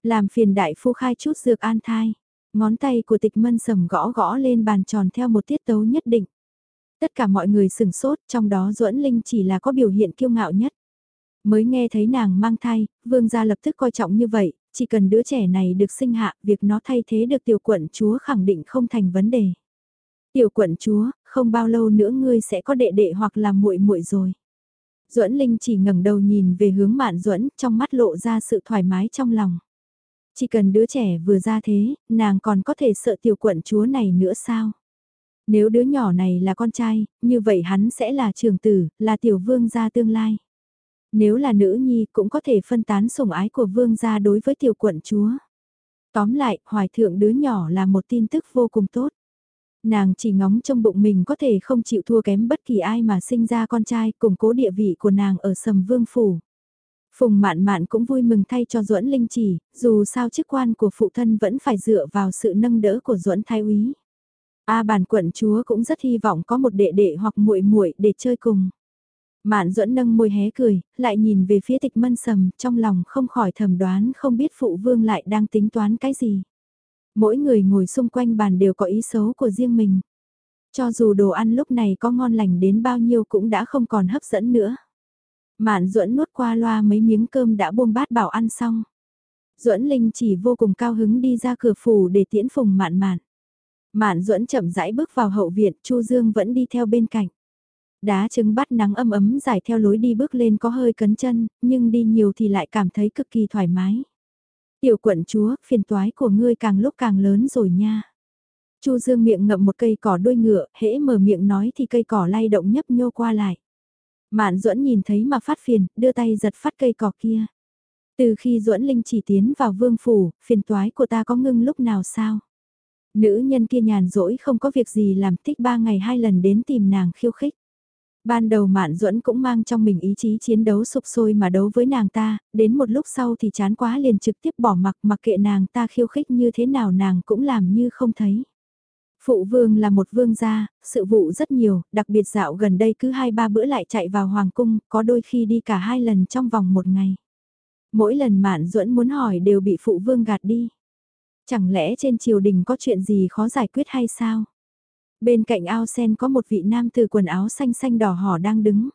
Làm phiền đại phu khai chút dược an thai. Ngón tay của tịch mân sầm gõ gõ lên bàn tròn theo một tiết tấu nhất định. Tất cả mọi người sừng sốt, trong đó duẫn Linh chỉ là có biểu hiện kiêu ngạo nhất. Mới nghe thấy nàng mang thai, vương gia lập tức coi trọng như vậy, chỉ cần đứa trẻ này được sinh hạ, việc nó thay thế được tiểu quận chúa khẳng định không thành vấn đề. Tiểu quận chúa, không bao lâu nữa ngươi sẽ có đệ đệ hoặc là muội muội rồi. Duẫn Linh chỉ ngẩng đầu nhìn về hướng Mạn Duẫn, trong mắt lộ ra sự thoải mái trong lòng. Chỉ cần đứa trẻ vừa ra thế, nàng còn có thể sợ tiểu quận chúa này nữa sao? Nếu đứa nhỏ này là con trai, như vậy hắn sẽ là trường tử, là tiểu vương gia tương lai. Nếu là nữ nhi cũng có thể phân tán sủng ái của vương gia đối với tiểu quận chúa. Tóm lại, hoài thượng đứa nhỏ là một tin tức vô cùng tốt. Nàng chỉ ngóng trong bụng mình có thể không chịu thua kém bất kỳ ai mà sinh ra con trai củng cố địa vị của nàng ở sầm vương phủ. Phùng Mạn Mạn cũng vui mừng thay cho Duẫn Linh Chỉ, dù sao chức quan của phụ thân vẫn phải dựa vào sự nâng đỡ của Duẫn Thái úy. A bản quận chúa cũng rất hy vọng có một đệ đệ hoặc muội muội để chơi cùng. Mạn Duẫn nâng môi hé cười, lại nhìn về phía Tịch Mân Sầm, trong lòng không khỏi thầm đoán không biết phụ vương lại đang tính toán cái gì. Mỗi người ngồi xung quanh bàn đều có ý xấu của riêng mình. Cho dù đồ ăn lúc này có ngon lành đến bao nhiêu cũng đã không còn hấp dẫn nữa. Mạn duẫn nuốt qua loa mấy miếng cơm đã buông bát bảo ăn xong. Duẫn Linh chỉ vô cùng cao hứng đi ra cửa phủ để tiễn phùng mạn mạn. Mạn duẫn chậm rãi bước vào hậu viện, Chu Dương vẫn đi theo bên cạnh. Đá trứng bắt nắng ấm ấm dài theo lối đi bước lên có hơi cấn chân, nhưng đi nhiều thì lại cảm thấy cực kỳ thoải mái. Tiểu quận chúa, phiền toái của ngươi càng lúc càng lớn rồi nha. Chu Dương miệng ngậm một cây cỏ đuôi ngựa, hễ mở miệng nói thì cây cỏ lay động nhấp nhô qua lại. Mạn duẫn nhìn thấy mà phát phiền, đưa tay giật phát cây cỏ kia. Từ khi duẫn linh chỉ tiến vào vương phủ, phiền toái của ta có ngưng lúc nào sao? Nữ nhân kia nhàn rỗi không có việc gì làm thích ba ngày hai lần đến tìm nàng khiêu khích. Ban đầu Mạn Duẫn cũng mang trong mình ý chí chiến đấu sục sôi mà đấu với nàng ta, đến một lúc sau thì chán quá liền trực tiếp bỏ mặc mặc kệ nàng ta khiêu khích như thế nào nàng cũng làm như không thấy. Phụ vương là một vương gia, sự vụ rất nhiều, đặc biệt dạo gần đây cứ hai ba bữa lại chạy vào hoàng cung, có đôi khi đi cả hai lần trong vòng một ngày. Mỗi lần Mạn Duẫn muốn hỏi đều bị phụ vương gạt đi. Chẳng lẽ trên triều đình có chuyện gì khó giải quyết hay sao? Bên cạnh ao sen có một vị nam từ quần áo xanh xanh đỏ hỏ đang đứng.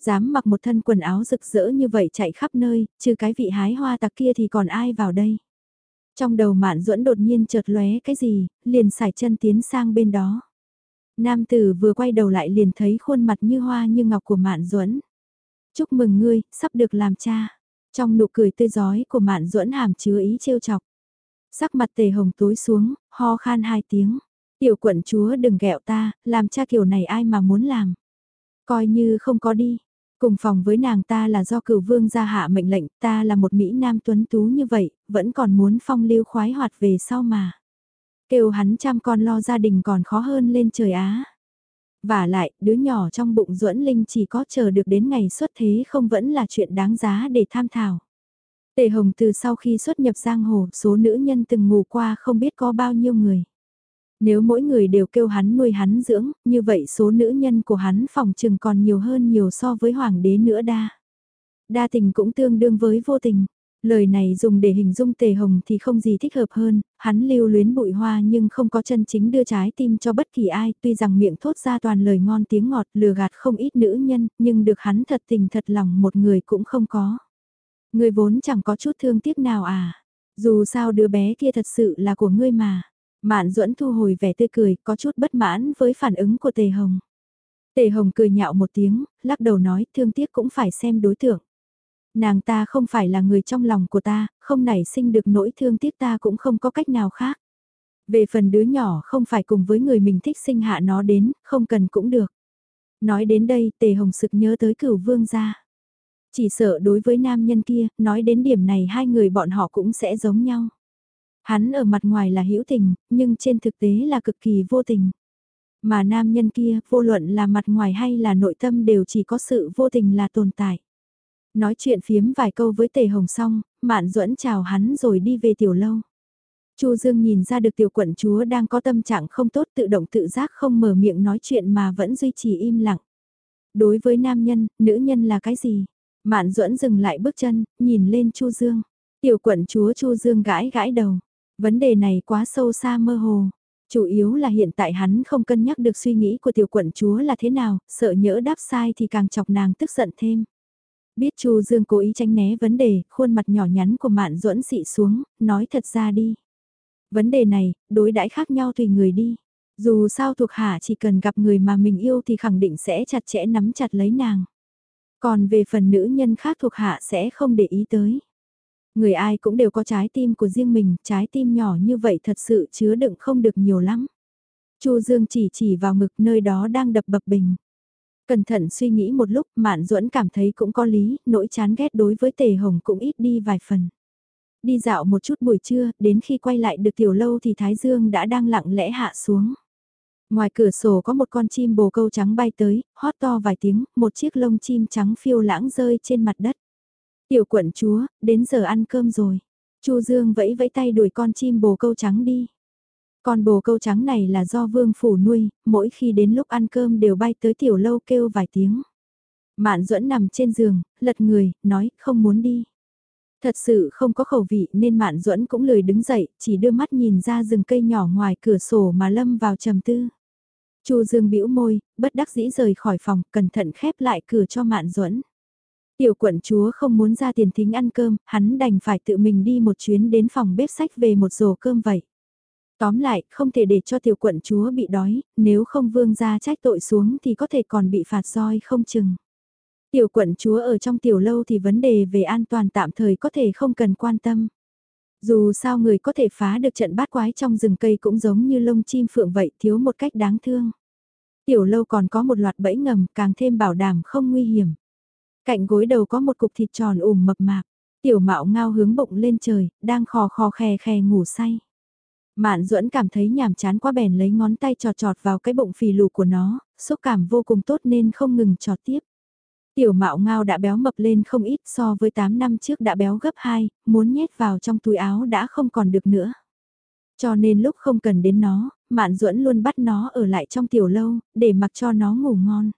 Dám mặc một thân quần áo rực rỡ như vậy chạy khắp nơi, trừ cái vị hái hoa tặc kia thì còn ai vào đây? Trong đầu mạn duẫn đột nhiên chợt lóe cái gì, liền xài chân tiến sang bên đó. Nam tử vừa quay đầu lại liền thấy khuôn mặt như hoa như ngọc của mạn duẫn Chúc mừng ngươi, sắp được làm cha. Trong nụ cười tươi giói của mạn duẫn hàm chứa ý trêu chọc. Sắc mặt tề hồng tối xuống, ho khan hai tiếng. Tiểu quận chúa đừng ghẹo ta, làm cha kiểu này ai mà muốn làm. Coi như không có đi. Cùng phòng với nàng ta là do cửu vương gia hạ mệnh lệnh, ta là một Mỹ Nam tuấn tú như vậy, vẫn còn muốn phong lưu khoái hoạt về sau mà. Kêu hắn chăm con lo gia đình còn khó hơn lên trời Á. Và lại, đứa nhỏ trong bụng duẫn linh chỉ có chờ được đến ngày xuất thế không vẫn là chuyện đáng giá để tham thảo. Tề Hồng từ sau khi xuất nhập giang hồ, số nữ nhân từng ngủ qua không biết có bao nhiêu người. Nếu mỗi người đều kêu hắn nuôi hắn dưỡng, như vậy số nữ nhân của hắn phòng trừng còn nhiều hơn nhiều so với hoàng đế nữa đa. Đa tình cũng tương đương với vô tình. Lời này dùng để hình dung tề hồng thì không gì thích hợp hơn, hắn lưu luyến bụi hoa nhưng không có chân chính đưa trái tim cho bất kỳ ai, tuy rằng miệng thốt ra toàn lời ngon tiếng ngọt lừa gạt không ít nữ nhân, nhưng được hắn thật tình thật lòng một người cũng không có. Người vốn chẳng có chút thương tiếc nào à, dù sao đứa bé kia thật sự là của ngươi mà. Mạn duẫn thu hồi vẻ tươi cười, có chút bất mãn với phản ứng của Tề Hồng. Tề Hồng cười nhạo một tiếng, lắc đầu nói thương tiếc cũng phải xem đối tượng. Nàng ta không phải là người trong lòng của ta, không nảy sinh được nỗi thương tiếc ta cũng không có cách nào khác. Về phần đứa nhỏ không phải cùng với người mình thích sinh hạ nó đến, không cần cũng được. Nói đến đây Tề Hồng sực nhớ tới cửu vương gia. Chỉ sợ đối với nam nhân kia, nói đến điểm này hai người bọn họ cũng sẽ giống nhau. Hắn ở mặt ngoài là hữu tình, nhưng trên thực tế là cực kỳ vô tình. Mà nam nhân kia, vô luận là mặt ngoài hay là nội tâm đều chỉ có sự vô tình là tồn tại. Nói chuyện phiếm vài câu với Tề Hồng xong, Mạn Duẫn chào hắn rồi đi về tiểu lâu. Chu Dương nhìn ra được tiểu quận chúa đang có tâm trạng không tốt tự động tự giác không mở miệng nói chuyện mà vẫn duy trì im lặng. Đối với nam nhân, nữ nhân là cái gì? Mạn Duẫn dừng lại bước chân, nhìn lên Chu Dương. Tiểu quận chúa Chu Dương gãi gãi đầu. Vấn đề này quá sâu xa mơ hồ. Chủ yếu là hiện tại hắn không cân nhắc được suy nghĩ của tiểu quận chúa là thế nào, sợ nhỡ đáp sai thì càng chọc nàng tức giận thêm. Biết Chu Dương cố ý tránh né vấn đề, khuôn mặt nhỏ nhắn của Mạn Duẫn xị xuống, nói thật ra đi. Vấn đề này, đối đãi khác nhau tùy người đi. Dù sao thuộc hạ chỉ cần gặp người mà mình yêu thì khẳng định sẽ chặt chẽ nắm chặt lấy nàng. Còn về phần nữ nhân khác thuộc hạ sẽ không để ý tới. Người ai cũng đều có trái tim của riêng mình, trái tim nhỏ như vậy thật sự chứa đựng không được nhiều lắm. Chu Dương chỉ chỉ vào ngực nơi đó đang đập bập bình. Cẩn thận suy nghĩ một lúc, Mạn Duẫn cảm thấy cũng có lý, nỗi chán ghét đối với Tề Hồng cũng ít đi vài phần. Đi dạo một chút buổi trưa, đến khi quay lại được tiểu lâu thì Thái Dương đã đang lặng lẽ hạ xuống. Ngoài cửa sổ có một con chim bồ câu trắng bay tới, hót to vài tiếng, một chiếc lông chim trắng phiêu lãng rơi trên mặt đất. Tiểu quận chúa, đến giờ ăn cơm rồi. Chu Dương vẫy vẫy tay đuổi con chim bồ câu trắng đi. Con bồ câu trắng này là do vương phủ nuôi, mỗi khi đến lúc ăn cơm đều bay tới tiểu lâu kêu vài tiếng. Mạn duẫn nằm trên giường, lật người, nói không muốn đi. Thật sự không có khẩu vị nên Mạn duẫn cũng lười đứng dậy, chỉ đưa mắt nhìn ra rừng cây nhỏ ngoài cửa sổ mà lâm vào trầm tư. Chu Dương bĩu môi, bất đắc dĩ rời khỏi phòng, cẩn thận khép lại cửa cho Mạn duẫn. Tiểu quận chúa không muốn ra tiền thính ăn cơm, hắn đành phải tự mình đi một chuyến đến phòng bếp sách về một rổ cơm vậy. Tóm lại, không thể để cho tiểu quận chúa bị đói, nếu không vương ra trách tội xuống thì có thể còn bị phạt roi không chừng. Tiểu quận chúa ở trong tiểu lâu thì vấn đề về an toàn tạm thời có thể không cần quan tâm. Dù sao người có thể phá được trận bát quái trong rừng cây cũng giống như lông chim phượng vậy thiếu một cách đáng thương. Tiểu lâu còn có một loạt bẫy ngầm càng thêm bảo đảm không nguy hiểm. Cạnh gối đầu có một cục thịt tròn ủm mập mạp, tiểu mạo ngao hướng bụng lên trời, đang khò khò khè khè ngủ say. Mạn duẫn cảm thấy nhàm chán quá bèn lấy ngón tay trọt trọt vào cái bụng phì lù của nó, xúc cảm vô cùng tốt nên không ngừng trọt tiếp. Tiểu mạo ngao đã béo mập lên không ít so với 8 năm trước đã béo gấp 2, muốn nhét vào trong túi áo đã không còn được nữa. Cho nên lúc không cần đến nó, Mạn Duẫn luôn bắt nó ở lại trong tiểu lâu, để mặc cho nó ngủ ngon.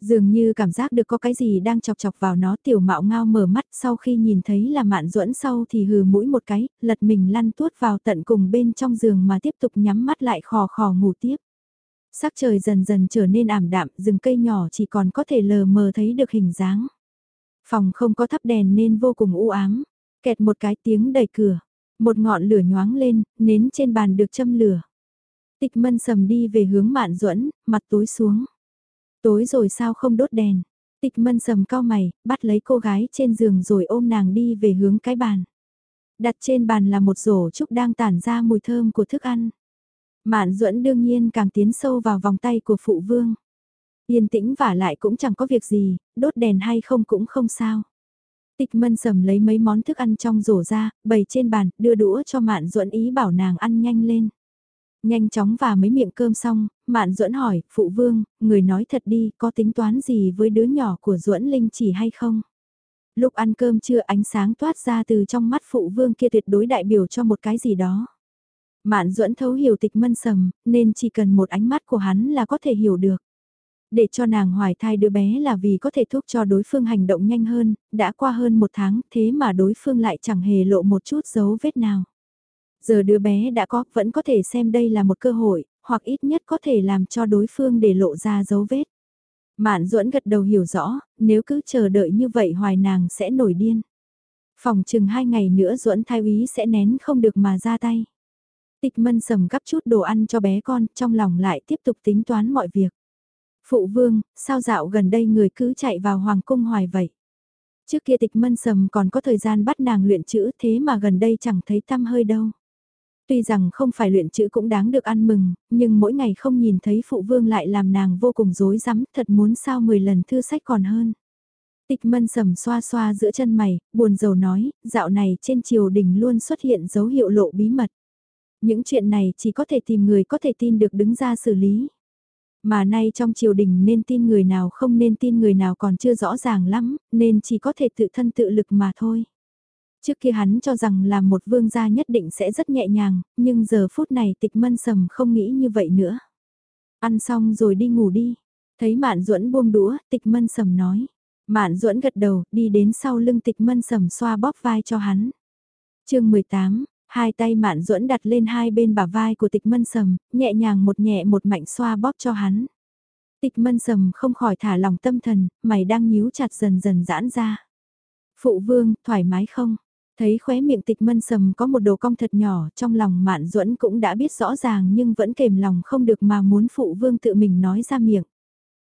Dường như cảm giác được có cái gì đang chọc chọc vào nó tiểu mạo ngao mở mắt sau khi nhìn thấy là Mạn Duẫn sau thì hừ mũi một cái, lật mình lăn tuốt vào tận cùng bên trong giường mà tiếp tục nhắm mắt lại khò khò ngủ tiếp. Sắc trời dần dần trở nên ảm đạm, rừng cây nhỏ chỉ còn có thể lờ mờ thấy được hình dáng. Phòng không có thắp đèn nên vô cùng u ám, kẹt một cái tiếng đẩy cửa, một ngọn lửa nhoáng lên, nến trên bàn được châm lửa. Tịch mân sầm đi về hướng mạn duẫn mặt tối xuống. Tối rồi sao không đốt đèn? Tịch mân sầm cao mày, bắt lấy cô gái trên giường rồi ôm nàng đi về hướng cái bàn. Đặt trên bàn là một rổ trúc đang tản ra mùi thơm của thức ăn. Mạn duẫn đương nhiên càng tiến sâu vào vòng tay của phụ vương. Yên tĩnh và lại cũng chẳng có việc gì, đốt đèn hay không cũng không sao. Tịch mân sầm lấy mấy món thức ăn trong rổ ra, bày trên bàn, đưa đũa cho Mạn duẫn ý bảo nàng ăn nhanh lên. Nhanh chóng và mấy miệng cơm xong, Mạn duẫn hỏi, phụ vương, người nói thật đi, có tính toán gì với đứa nhỏ của duẫn linh chỉ hay không? Lúc ăn cơm trưa, ánh sáng toát ra từ trong mắt phụ vương kia tuyệt đối đại biểu cho một cái gì đó. Mạn duẫn thấu hiểu tịch mân sầm, nên chỉ cần một ánh mắt của hắn là có thể hiểu được. Để cho nàng hoài thai đứa bé là vì có thể thúc cho đối phương hành động nhanh hơn, đã qua hơn một tháng thế mà đối phương lại chẳng hề lộ một chút dấu vết nào. Giờ đứa bé đã có, vẫn có thể xem đây là một cơ hội, hoặc ít nhất có thể làm cho đối phương để lộ ra dấu vết. Mạn duẫn gật đầu hiểu rõ, nếu cứ chờ đợi như vậy hoài nàng sẽ nổi điên. Phòng chừng hai ngày nữa duẫn thái úy sẽ nén không được mà ra tay. Tịch mân sầm gắp chút đồ ăn cho bé con, trong lòng lại tiếp tục tính toán mọi việc. Phụ vương, sao dạo gần đây người cứ chạy vào hoàng cung hoài vậy? Trước kia tịch mân sầm còn có thời gian bắt nàng luyện chữ thế mà gần đây chẳng thấy tăm hơi đâu. Tuy rằng không phải luyện chữ cũng đáng được ăn mừng, nhưng mỗi ngày không nhìn thấy phụ vương lại làm nàng vô cùng rối rắm, thật muốn sao 10 lần thư sách còn hơn. Tịch mân sầm xoa xoa giữa chân mày, buồn rầu nói, dạo này trên triều đình luôn xuất hiện dấu hiệu lộ bí mật. Những chuyện này chỉ có thể tìm người có thể tin được đứng ra xử lý. Mà nay trong triều đình nên tin người nào không nên tin người nào còn chưa rõ ràng lắm, nên chỉ có thể tự thân tự lực mà thôi. Trước kia hắn cho rằng là một vương gia nhất định sẽ rất nhẹ nhàng, nhưng giờ phút này tịch mân sầm không nghĩ như vậy nữa. Ăn xong rồi đi ngủ đi. Thấy mạn duẫn buông đũa, tịch mân sầm nói. Mạn duẫn gật đầu, đi đến sau lưng tịch mân sầm xoa bóp vai cho hắn. chương 18, hai tay mạn duẫn đặt lên hai bên bả vai của tịch mân sầm, nhẹ nhàng một nhẹ một mạnh xoa bóp cho hắn. Tịch mân sầm không khỏi thả lòng tâm thần, mày đang nhíu chặt dần dần giãn ra. Phụ vương, thoải mái không? Thấy khóe miệng tịch mân sầm có một đồ cong thật nhỏ trong lòng mạn duẫn cũng đã biết rõ ràng nhưng vẫn kềm lòng không được mà muốn phụ vương tự mình nói ra miệng.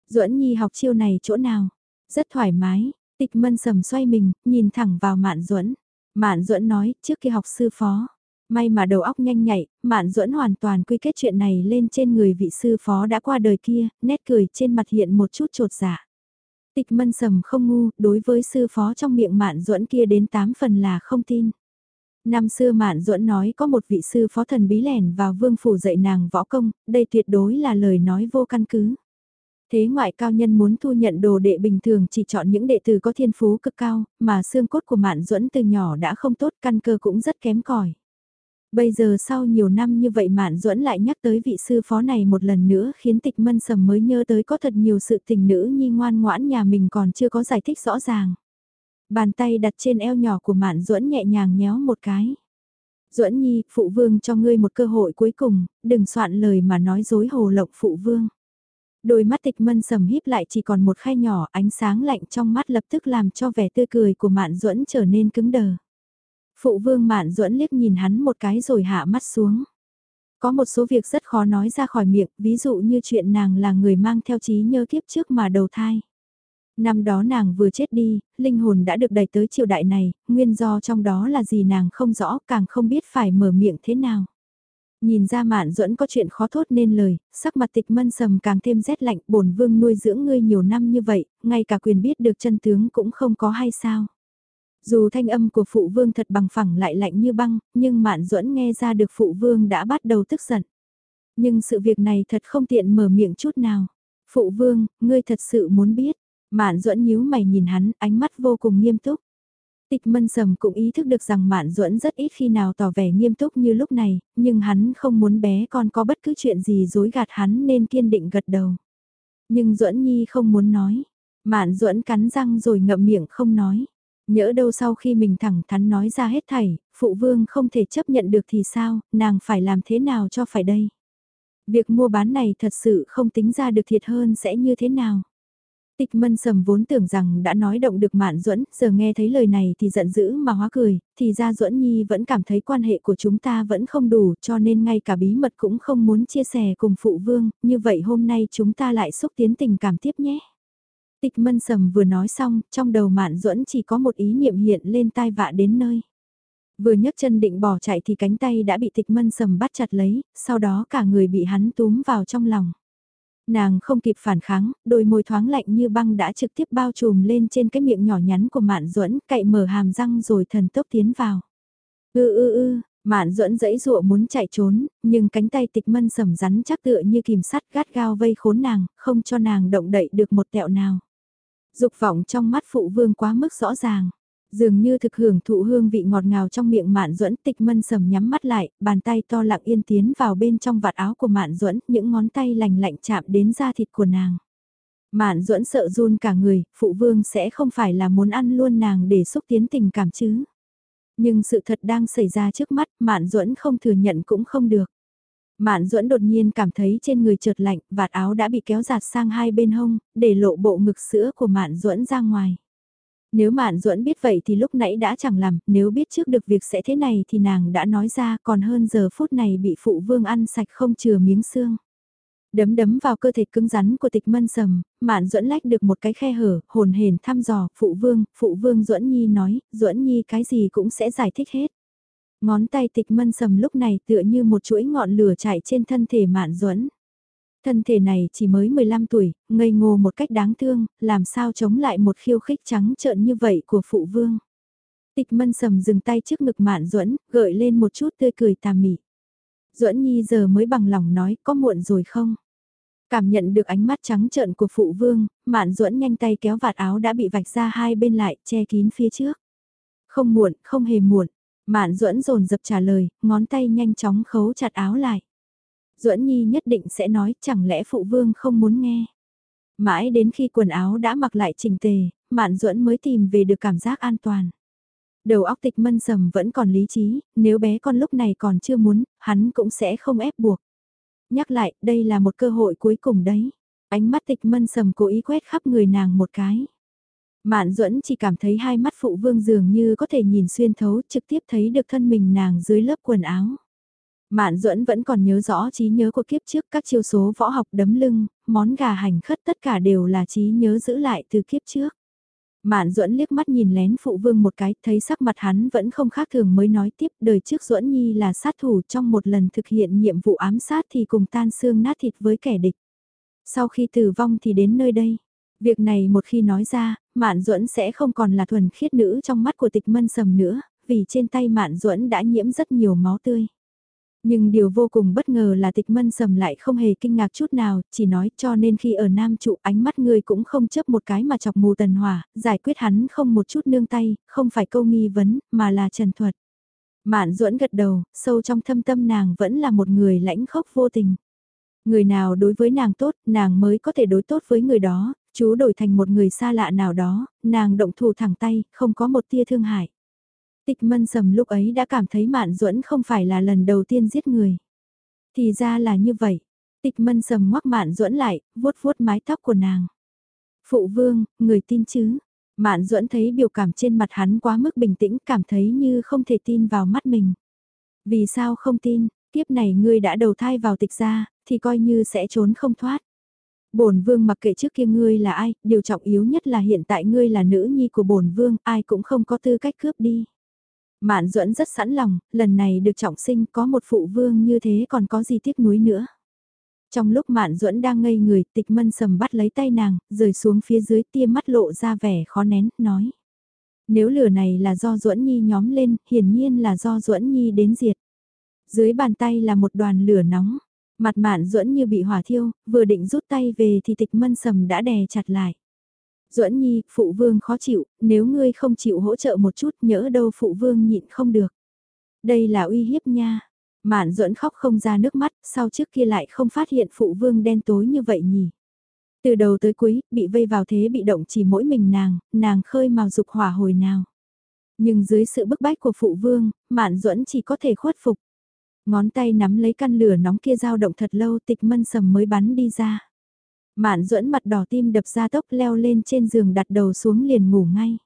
duẫn nhi học chiêu này chỗ nào? Rất thoải mái, tịch mân sầm xoay mình, nhìn thẳng vào mạn duẫn Mạn duẫn nói, trước khi học sư phó. May mà đầu óc nhanh nhạy, Mạn duẫn hoàn toàn quy kết chuyện này lên trên người vị sư phó đã qua đời kia, nét cười trên mặt hiện một chút trột dạ. Tịch mân sầm không ngu, đối với sư phó trong miệng mạn duẫn kia đến 8 phần là không tin. Năm xưa mạn duẫn nói có một vị sư phó thần bí lẻn vào vương phủ dạy nàng võ công, đây tuyệt đối là lời nói vô căn cứ. Thế ngoại cao nhân muốn thu nhận đồ đệ bình thường chỉ chọn những đệ tử có thiên phú cực cao, mà xương cốt của mạn duẫn từ nhỏ đã không tốt căn cơ cũng rất kém cỏi. Bây giờ sau nhiều năm như vậy Mạn Duẫn lại nhắc tới vị sư phó này một lần nữa khiến tịch mân sầm mới nhớ tới có thật nhiều sự tình nữ nhi ngoan ngoãn nhà mình còn chưa có giải thích rõ ràng. Bàn tay đặt trên eo nhỏ của Mạn Duẫn nhẹ nhàng nhéo một cái. Duẫn nhi, phụ vương cho ngươi một cơ hội cuối cùng, đừng soạn lời mà nói dối hồ lộng phụ vương. Đôi mắt tịch mân sầm híp lại chỉ còn một khay nhỏ ánh sáng lạnh trong mắt lập tức làm cho vẻ tươi cười của Mạn Duẫn trở nên cứng đờ. Phụ vương mạn duẫn liếc nhìn hắn một cái rồi hạ mắt xuống. Có một số việc rất khó nói ra khỏi miệng, ví dụ như chuyện nàng là người mang theo trí nhớ kiếp trước mà đầu thai. Năm đó nàng vừa chết đi, linh hồn đã được đẩy tới triều đại này, nguyên do trong đó là gì nàng không rõ, càng không biết phải mở miệng thế nào. Nhìn ra mạn duẫn có chuyện khó thốt nên lời, sắc mặt tịch mân sầm càng thêm rét lạnh, bổn vương nuôi dưỡng ngươi nhiều năm như vậy, ngay cả quyền biết được chân tướng cũng không có hay sao. Dù thanh âm của phụ vương thật bằng phẳng lại lạnh như băng, nhưng Mạn Duẫn nghe ra được phụ vương đã bắt đầu tức giận. Nhưng sự việc này thật không tiện mở miệng chút nào. Phụ vương, ngươi thật sự muốn biết. Mạn Duẫn nhíu mày nhìn hắn, ánh mắt vô cùng nghiêm túc. Tịch mân sầm cũng ý thức được rằng Mạn Duẫn rất ít khi nào tỏ vẻ nghiêm túc như lúc này, nhưng hắn không muốn bé con có bất cứ chuyện gì dối gạt hắn nên kiên định gật đầu. Nhưng Duẫn Nhi không muốn nói. Mạn Duẫn cắn răng rồi ngậm miệng không nói. Nhỡ đâu sau khi mình thẳng thắn nói ra hết thảy, phụ vương không thể chấp nhận được thì sao, nàng phải làm thế nào cho phải đây? Việc mua bán này thật sự không tính ra được thiệt hơn sẽ như thế nào? Tịch mân sầm vốn tưởng rằng đã nói động được mạn duẫn giờ nghe thấy lời này thì giận dữ mà hóa cười, thì ra duẫn nhi vẫn cảm thấy quan hệ của chúng ta vẫn không đủ cho nên ngay cả bí mật cũng không muốn chia sẻ cùng phụ vương, như vậy hôm nay chúng ta lại xúc tiến tình cảm tiếp nhé. Tịch mân sầm vừa nói xong, trong đầu mạn duẫn chỉ có một ý niệm hiện lên tai vạ đến nơi. Vừa nhấc chân định bỏ chạy thì cánh tay đã bị tịch mân sầm bắt chặt lấy, sau đó cả người bị hắn túm vào trong lòng. Nàng không kịp phản kháng, đôi môi thoáng lạnh như băng đã trực tiếp bao trùm lên trên cái miệng nhỏ nhắn của Mạn Duẫn, cậy mở hàm răng rồi thần tốc tiến vào. Ư ư ư, Mạn Duẫn dãy dụa muốn chạy trốn, nhưng cánh tay tịch mân sầm rắn chắc tựa như kìm sắt gắt gao vây khốn nàng, không cho nàng động đậy được một tẹo nào. Dục vọng trong mắt phụ vương quá mức rõ ràng. Dường như thực hưởng thụ hương vị ngọt ngào trong miệng Mạn Duẫn, Tịch Mân Sầm nhắm mắt lại, bàn tay to lặng yên tiến vào bên trong vạt áo của Mạn Duẫn, những ngón tay lành lạnh chạm đến da thịt của nàng. Mạn Duẫn sợ run cả người, phụ vương sẽ không phải là muốn ăn luôn nàng để xúc tiến tình cảm chứ. Nhưng sự thật đang xảy ra trước mắt, Mạn Duẫn không thừa nhận cũng không được. Mạn Duẫn đột nhiên cảm thấy trên người trượt lạnh, vạt áo đã bị kéo giạt sang hai bên hông, để lộ bộ ngực sữa của Mạn Duẫn ra ngoài. Nếu Mạn Duẫn biết vậy thì lúc nãy đã chẳng làm, nếu biết trước được việc sẽ thế này thì nàng đã nói ra còn hơn giờ phút này bị phụ vương ăn sạch không chừa miếng xương. Đấm đấm vào cơ thể cứng rắn của tịch mân sầm, Mạn Duẫn lách được một cái khe hở, hồn hển thăm dò, phụ vương, phụ vương Duẫn Nhi nói, Duẫn Nhi cái gì cũng sẽ giải thích hết. Ngón tay tịch mân sầm lúc này tựa như một chuỗi ngọn lửa chạy trên thân thể Mạn Duẫn. Thân thể này chỉ mới 15 tuổi, ngây ngô một cách đáng thương, làm sao chống lại một khiêu khích trắng trợn như vậy của phụ vương. Tịch mân sầm dừng tay trước ngực mạn duẫn gợi lên một chút tươi cười tà mị. duẫn nhi giờ mới bằng lòng nói có muộn rồi không? Cảm nhận được ánh mắt trắng trợn của phụ vương, mạn duẫn nhanh tay kéo vạt áo đã bị vạch ra hai bên lại, che kín phía trước. Không muộn, không hề muộn. Mạn duẫn dồn dập trả lời, ngón tay nhanh chóng khấu chặt áo lại. Duẫn Nhi nhất định sẽ nói chẳng lẽ phụ vương không muốn nghe. Mãi đến khi quần áo đã mặc lại chỉnh tề, Mạn Duẫn mới tìm về được cảm giác an toàn. Đầu óc tịch mân sầm vẫn còn lý trí, nếu bé con lúc này còn chưa muốn, hắn cũng sẽ không ép buộc. Nhắc lại, đây là một cơ hội cuối cùng đấy. Ánh mắt tịch mân sầm cố ý quét khắp người nàng một cái. Mạn Duẫn chỉ cảm thấy hai mắt phụ vương dường như có thể nhìn xuyên thấu trực tiếp thấy được thân mình nàng dưới lớp quần áo. Mạn Duẫn vẫn còn nhớ rõ trí nhớ của kiếp trước các chiêu số võ học đấm lưng, món gà hành khất tất cả đều là trí nhớ giữ lại từ kiếp trước. Mạn Duẫn liếc mắt nhìn lén phụ vương một cái, thấy sắc mặt hắn vẫn không khác thường mới nói tiếp, đời trước Duẫn Nhi là sát thủ trong một lần thực hiện nhiệm vụ ám sát thì cùng tan xương nát thịt với kẻ địch. Sau khi tử vong thì đến nơi đây. Việc này một khi nói ra, Mạn Duẫn sẽ không còn là thuần khiết nữ trong mắt của tịch mân sầm nữa, vì trên tay Mạn Duẫn đã nhiễm rất nhiều máu tươi. Nhưng điều vô cùng bất ngờ là tịch mân sầm lại không hề kinh ngạc chút nào, chỉ nói cho nên khi ở Nam trụ ánh mắt người cũng không chấp một cái mà chọc mù tần hỏa, giải quyết hắn không một chút nương tay, không phải câu nghi vấn, mà là trần thuật. Mạn duẫn gật đầu, sâu trong thâm tâm nàng vẫn là một người lãnh khốc vô tình. Người nào đối với nàng tốt, nàng mới có thể đối tốt với người đó, chú đổi thành một người xa lạ nào đó, nàng động thủ thẳng tay, không có một tia thương hại. Tịch mân sầm lúc ấy đã cảm thấy mạn duẫn không phải là lần đầu tiên giết người. Thì ra là như vậy. Tịch mân sầm ngoắc mạn duẫn lại, vuốt vuốt mái tóc của nàng. Phụ vương, người tin chứ? Mạn duẫn thấy biểu cảm trên mặt hắn quá mức bình tĩnh cảm thấy như không thể tin vào mắt mình. Vì sao không tin, kiếp này ngươi đã đầu thai vào tịch gia, thì coi như sẽ trốn không thoát. Bổn vương mặc kệ trước kia ngươi là ai, điều trọng yếu nhất là hiện tại ngươi là nữ nhi của bổn vương, ai cũng không có tư cách cướp đi. Mạn duẫn rất sẵn lòng, lần này được trọng sinh có một phụ vương như thế còn có gì tiếc nuối nữa. Trong lúc Mạn duẫn đang ngây người, tịch mân sầm bắt lấy tay nàng, rời xuống phía dưới tia mắt lộ ra vẻ khó nén, nói. Nếu lửa này là do Duẫn Nhi nhóm lên, hiển nhiên là do Duẫn Nhi đến diệt. Dưới bàn tay là một đoàn lửa nóng, mặt mạn Duẫn như bị hỏa thiêu, vừa định rút tay về thì tịch mân sầm đã đè chặt lại. Duẫn Nhi, phụ vương khó chịu, nếu ngươi không chịu hỗ trợ một chút nhỡ đâu phụ vương nhịn không được. Đây là uy hiếp nha. Mạn Duẫn khóc không ra nước mắt, sau trước kia lại không phát hiện phụ vương đen tối như vậy nhỉ. Từ đầu tới cuối, bị vây vào thế bị động chỉ mỗi mình nàng, nàng khơi mào dục hỏa hồi nào. Nhưng dưới sự bức bách của phụ vương, Mạn Duẫn chỉ có thể khuất phục. Ngón tay nắm lấy căn lửa nóng kia dao động thật lâu tịch mân sầm mới bắn đi ra. Mạn duẫn mặt đỏ tim đập ra tốc leo lên trên giường đặt đầu xuống liền ngủ ngay.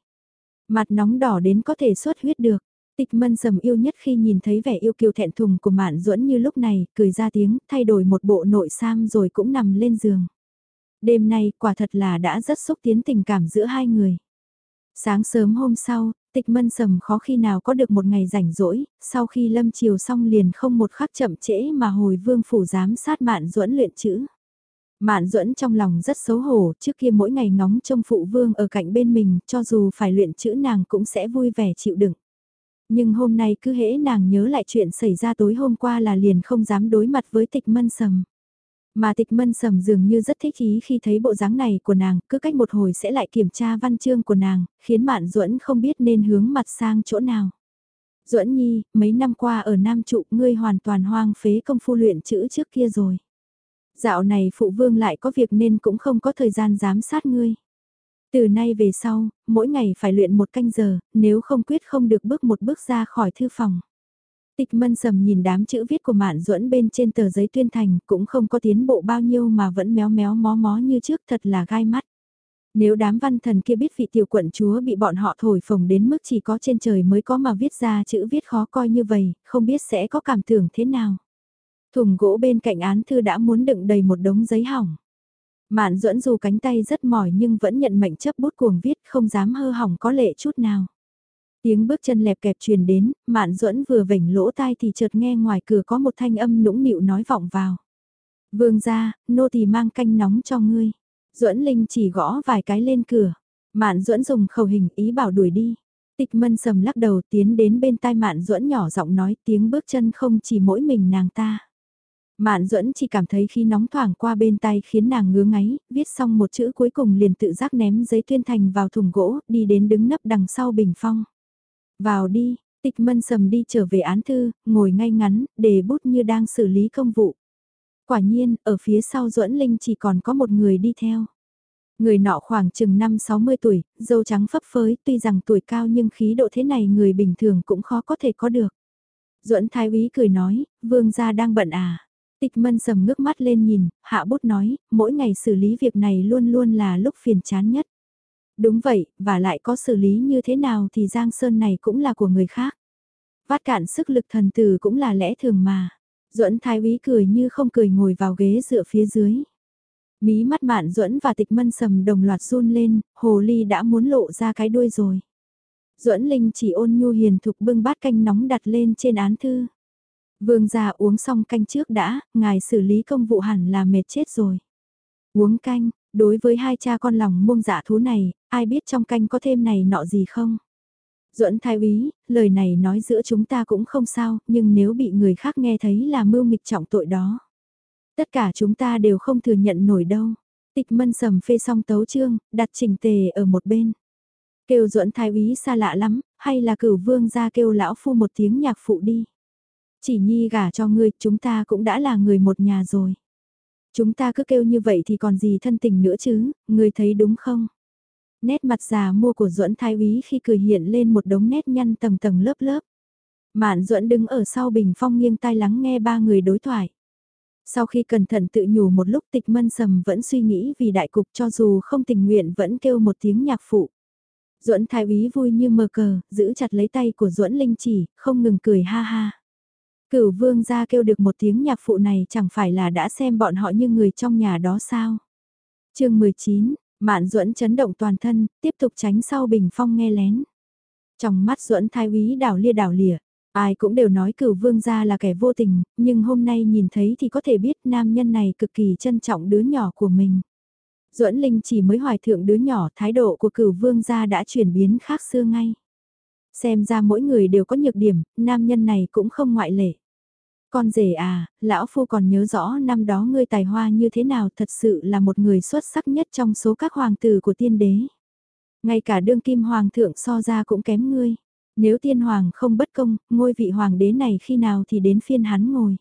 Mặt nóng đỏ đến có thể xuất huyết được. Tịch mân sầm yêu nhất khi nhìn thấy vẻ yêu kiều thẹn thùng của Mạn duẫn như lúc này, cười ra tiếng, thay đổi một bộ nội sam rồi cũng nằm lên giường. Đêm nay quả thật là đã rất xúc tiến tình cảm giữa hai người. Sáng sớm hôm sau, tịch mân sầm khó khi nào có được một ngày rảnh rỗi, sau khi lâm chiều xong liền không một khắc chậm trễ mà hồi vương phủ giám sát mạn duẫn luyện chữ. Mạn duẫn trong lòng rất xấu hổ, trước kia mỗi ngày ngóng trông phụ vương ở cạnh bên mình, cho dù phải luyện chữ nàng cũng sẽ vui vẻ chịu đựng. Nhưng hôm nay cứ hễ nàng nhớ lại chuyện xảy ra tối hôm qua là liền không dám đối mặt với tịch mân sầm. Mà tịch mân sầm dường như rất thích ý khi thấy bộ dáng này của nàng, cứ cách một hồi sẽ lại kiểm tra văn chương của nàng, khiến Mạn Duẫn không biết nên hướng mặt sang chỗ nào. Duẫn Nhi, mấy năm qua ở Nam Trụ ngươi hoàn toàn hoang phế công phu luyện chữ trước kia rồi. Dạo này phụ vương lại có việc nên cũng không có thời gian giám sát ngươi. Từ nay về sau, mỗi ngày phải luyện một canh giờ, nếu không quyết không được bước một bước ra khỏi thư phòng. Tịch mân sầm nhìn đám chữ viết của Mạn Duẫn bên trên tờ giấy tuyên thành cũng không có tiến bộ bao nhiêu mà vẫn méo méo mó mó như trước thật là gai mắt. Nếu đám văn thần kia biết vị tiểu quận chúa bị bọn họ thổi phồng đến mức chỉ có trên trời mới có mà viết ra chữ viết khó coi như vậy, không biết sẽ có cảm tưởng thế nào. Thùng gỗ bên cạnh án thư đã muốn đựng đầy một đống giấy hỏng. Mạn duẫn dù cánh tay rất mỏi nhưng vẫn nhận mệnh chấp bút cuồng viết không dám hơ hỏng có lệ chút nào. Tiếng bước chân lẹp kẹp truyền đến, Mạn Duẫn vừa vểnh lỗ tai thì chợt nghe ngoài cửa có một thanh âm nũng nịu nói vọng vào. Vương gia, nô tỳ mang canh nóng cho ngươi. Duẫn Linh chỉ gõ vài cái lên cửa. Mạn Duẫn dùng khẩu hình ý bảo đuổi đi. Tịch Mân sầm lắc đầu tiến đến bên tai Mạn Duẫn nhỏ giọng nói tiếng bước chân không chỉ mỗi mình nàng ta. Mạn Duẫn chỉ cảm thấy khi nóng thoảng qua bên tay khiến nàng ngứa ngáy, viết xong một chữ cuối cùng liền tự giác ném giấy tuyên thành vào thùng gỗ, đi đến đứng nấp đằng sau bình phong. Vào đi, tịch mân sầm đi trở về án thư, ngồi ngay ngắn, để bút như đang xử lý công vụ. Quả nhiên, ở phía sau duẫn Linh chỉ còn có một người đi theo. Người nọ khoảng chừng 5-60 tuổi, dâu trắng phấp phới, tuy rằng tuổi cao nhưng khí độ thế này người bình thường cũng khó có thể có được. duẫn Thái úy cười nói, vương gia đang bận à. Tịch mân sầm ngước mắt lên nhìn, hạ bút nói, mỗi ngày xử lý việc này luôn luôn là lúc phiền chán nhất. Đúng vậy, và lại có xử lý như thế nào thì Giang Sơn này cũng là của người khác. Vát cạn sức lực thần tử cũng là lẽ thường mà. Duẫn Thái Úy cười như không cười ngồi vào ghế dựa phía dưới. Mí mắt mạn Duẫn và tịch mân sầm đồng loạt run lên, hồ ly đã muốn lộ ra cái đuôi rồi. Duẫn Linh chỉ ôn nhu hiền thục bưng bát canh nóng đặt lên trên án thư. Vương gia uống xong canh trước đã, ngài xử lý công vụ hẳn là mệt chết rồi. Uống canh, Đối với hai cha con lòng muông dạ thú này, ai biết trong canh có thêm này nọ gì không? Duẫn thái úy, lời này nói giữa chúng ta cũng không sao, nhưng nếu bị người khác nghe thấy là mưu nghịch trọng tội đó. Tất cả chúng ta đều không thừa nhận nổi đâu. Tịch mân sầm phê xong tấu chương, đặt trình tề ở một bên. Kêu duẫn thái úy xa lạ lắm, hay là cửu vương ra kêu lão phu một tiếng nhạc phụ đi. Chỉ nhi gả cho ngươi, chúng ta cũng đã là người một nhà rồi. Chúng ta cứ kêu như vậy thì còn gì thân tình nữa chứ, người thấy đúng không? Nét mặt già mua của duẫn thái úy khi cười hiện lên một đống nét nhăn tầng tầng lớp lớp. Mạn duẫn đứng ở sau bình phong nghiêng tai lắng nghe ba người đối thoại. Sau khi cẩn thận tự nhủ một lúc tịch mân sầm vẫn suy nghĩ vì đại cục cho dù không tình nguyện vẫn kêu một tiếng nhạc phụ. Duẫn thái úy vui như mờ cờ, giữ chặt lấy tay của Duẫn Linh chỉ, không ngừng cười ha ha. Cửu vương ra kêu được một tiếng nhạc phụ này chẳng phải là đã xem bọn họ như người trong nhà đó sao. chương 19, Mạn duẫn chấn động toàn thân, tiếp tục tránh sau bình phong nghe lén. Trong mắt duẫn thái úy đảo lia đảo lìa, ai cũng đều nói cửu vương gia là kẻ vô tình, nhưng hôm nay nhìn thấy thì có thể biết nam nhân này cực kỳ trân trọng đứa nhỏ của mình. Duẫn Linh chỉ mới hoài thượng đứa nhỏ thái độ của cửu vương gia đã chuyển biến khác xưa ngay. Xem ra mỗi người đều có nhược điểm, nam nhân này cũng không ngoại lệ. Con rể à, lão phu còn nhớ rõ năm đó ngươi tài hoa như thế nào thật sự là một người xuất sắc nhất trong số các hoàng tử của tiên đế. Ngay cả đương kim hoàng thượng so ra cũng kém ngươi. Nếu tiên hoàng không bất công, ngôi vị hoàng đế này khi nào thì đến phiên hắn ngồi.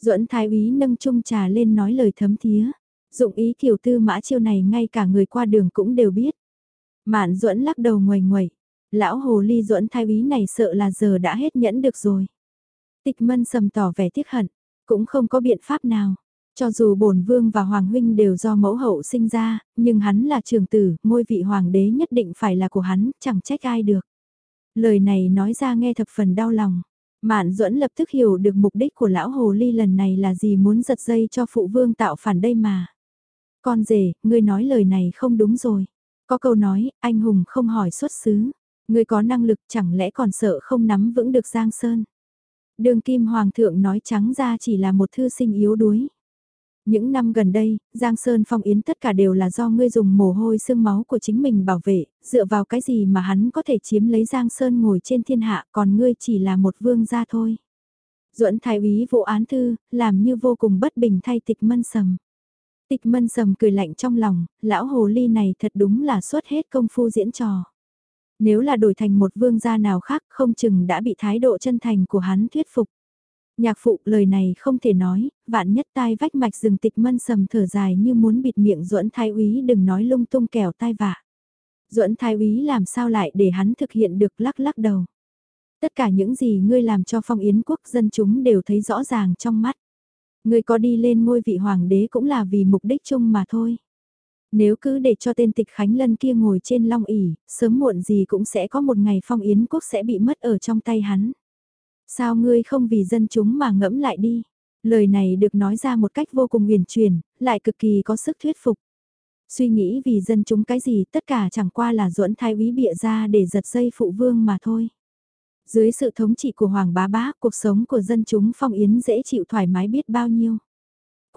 Duẫn thái úy nâng chung trà lên nói lời thấm thía. Dụng ý kiều tư mã chiêu này ngay cả người qua đường cũng đều biết. Mạn Duẫn lắc đầu ngoài ngoài. Lão hồ ly Duẫn thái úy này sợ là giờ đã hết nhẫn được rồi. Tịch mân sầm tỏ vẻ tiếc hận, cũng không có biện pháp nào. Cho dù bổn vương và hoàng huynh đều do mẫu hậu sinh ra, nhưng hắn là trường tử, ngôi vị hoàng đế nhất định phải là của hắn, chẳng trách ai được. Lời này nói ra nghe thập phần đau lòng. Mạn duẫn lập tức hiểu được mục đích của lão hồ ly lần này là gì muốn giật dây cho phụ vương tạo phản đây mà. Con rể, ngươi nói lời này không đúng rồi. Có câu nói, anh hùng không hỏi xuất xứ. Ngươi có năng lực chẳng lẽ còn sợ không nắm vững được Giang Sơn. Đường kim hoàng thượng nói trắng ra chỉ là một thư sinh yếu đuối. Những năm gần đây, Giang Sơn Phong Yến tất cả đều là do ngươi dùng mồ hôi xương máu của chính mình bảo vệ, dựa vào cái gì mà hắn có thể chiếm lấy Giang Sơn ngồi trên thiên hạ còn ngươi chỉ là một vương gia thôi. duẫn thái úy vụ án thư, làm như vô cùng bất bình thay tịch mân sầm. Tịch mân sầm cười lạnh trong lòng, lão hồ ly này thật đúng là xuất hết công phu diễn trò. Nếu là đổi thành một vương gia nào khác không chừng đã bị thái độ chân thành của hắn thuyết phục. Nhạc phụ lời này không thể nói, vạn nhất tai vách mạch rừng tịch mân sầm thở dài như muốn bịt miệng duẫn thái úy đừng nói lung tung kẻo tai vạ. duẫn thái úy làm sao lại để hắn thực hiện được lắc lắc đầu. Tất cả những gì ngươi làm cho phong yến quốc dân chúng đều thấy rõ ràng trong mắt. Ngươi có đi lên ngôi vị hoàng đế cũng là vì mục đích chung mà thôi. Nếu cứ để cho tên tịch Khánh Lân kia ngồi trên long ỉ, sớm muộn gì cũng sẽ có một ngày phong yến quốc sẽ bị mất ở trong tay hắn. Sao ngươi không vì dân chúng mà ngẫm lại đi? Lời này được nói ra một cách vô cùng huyền truyền, lại cực kỳ có sức thuyết phục. Suy nghĩ vì dân chúng cái gì tất cả chẳng qua là duẫn thái úy bịa ra để giật dây phụ vương mà thôi. Dưới sự thống trị của Hoàng bá bá, cuộc sống của dân chúng phong yến dễ chịu thoải mái biết bao nhiêu.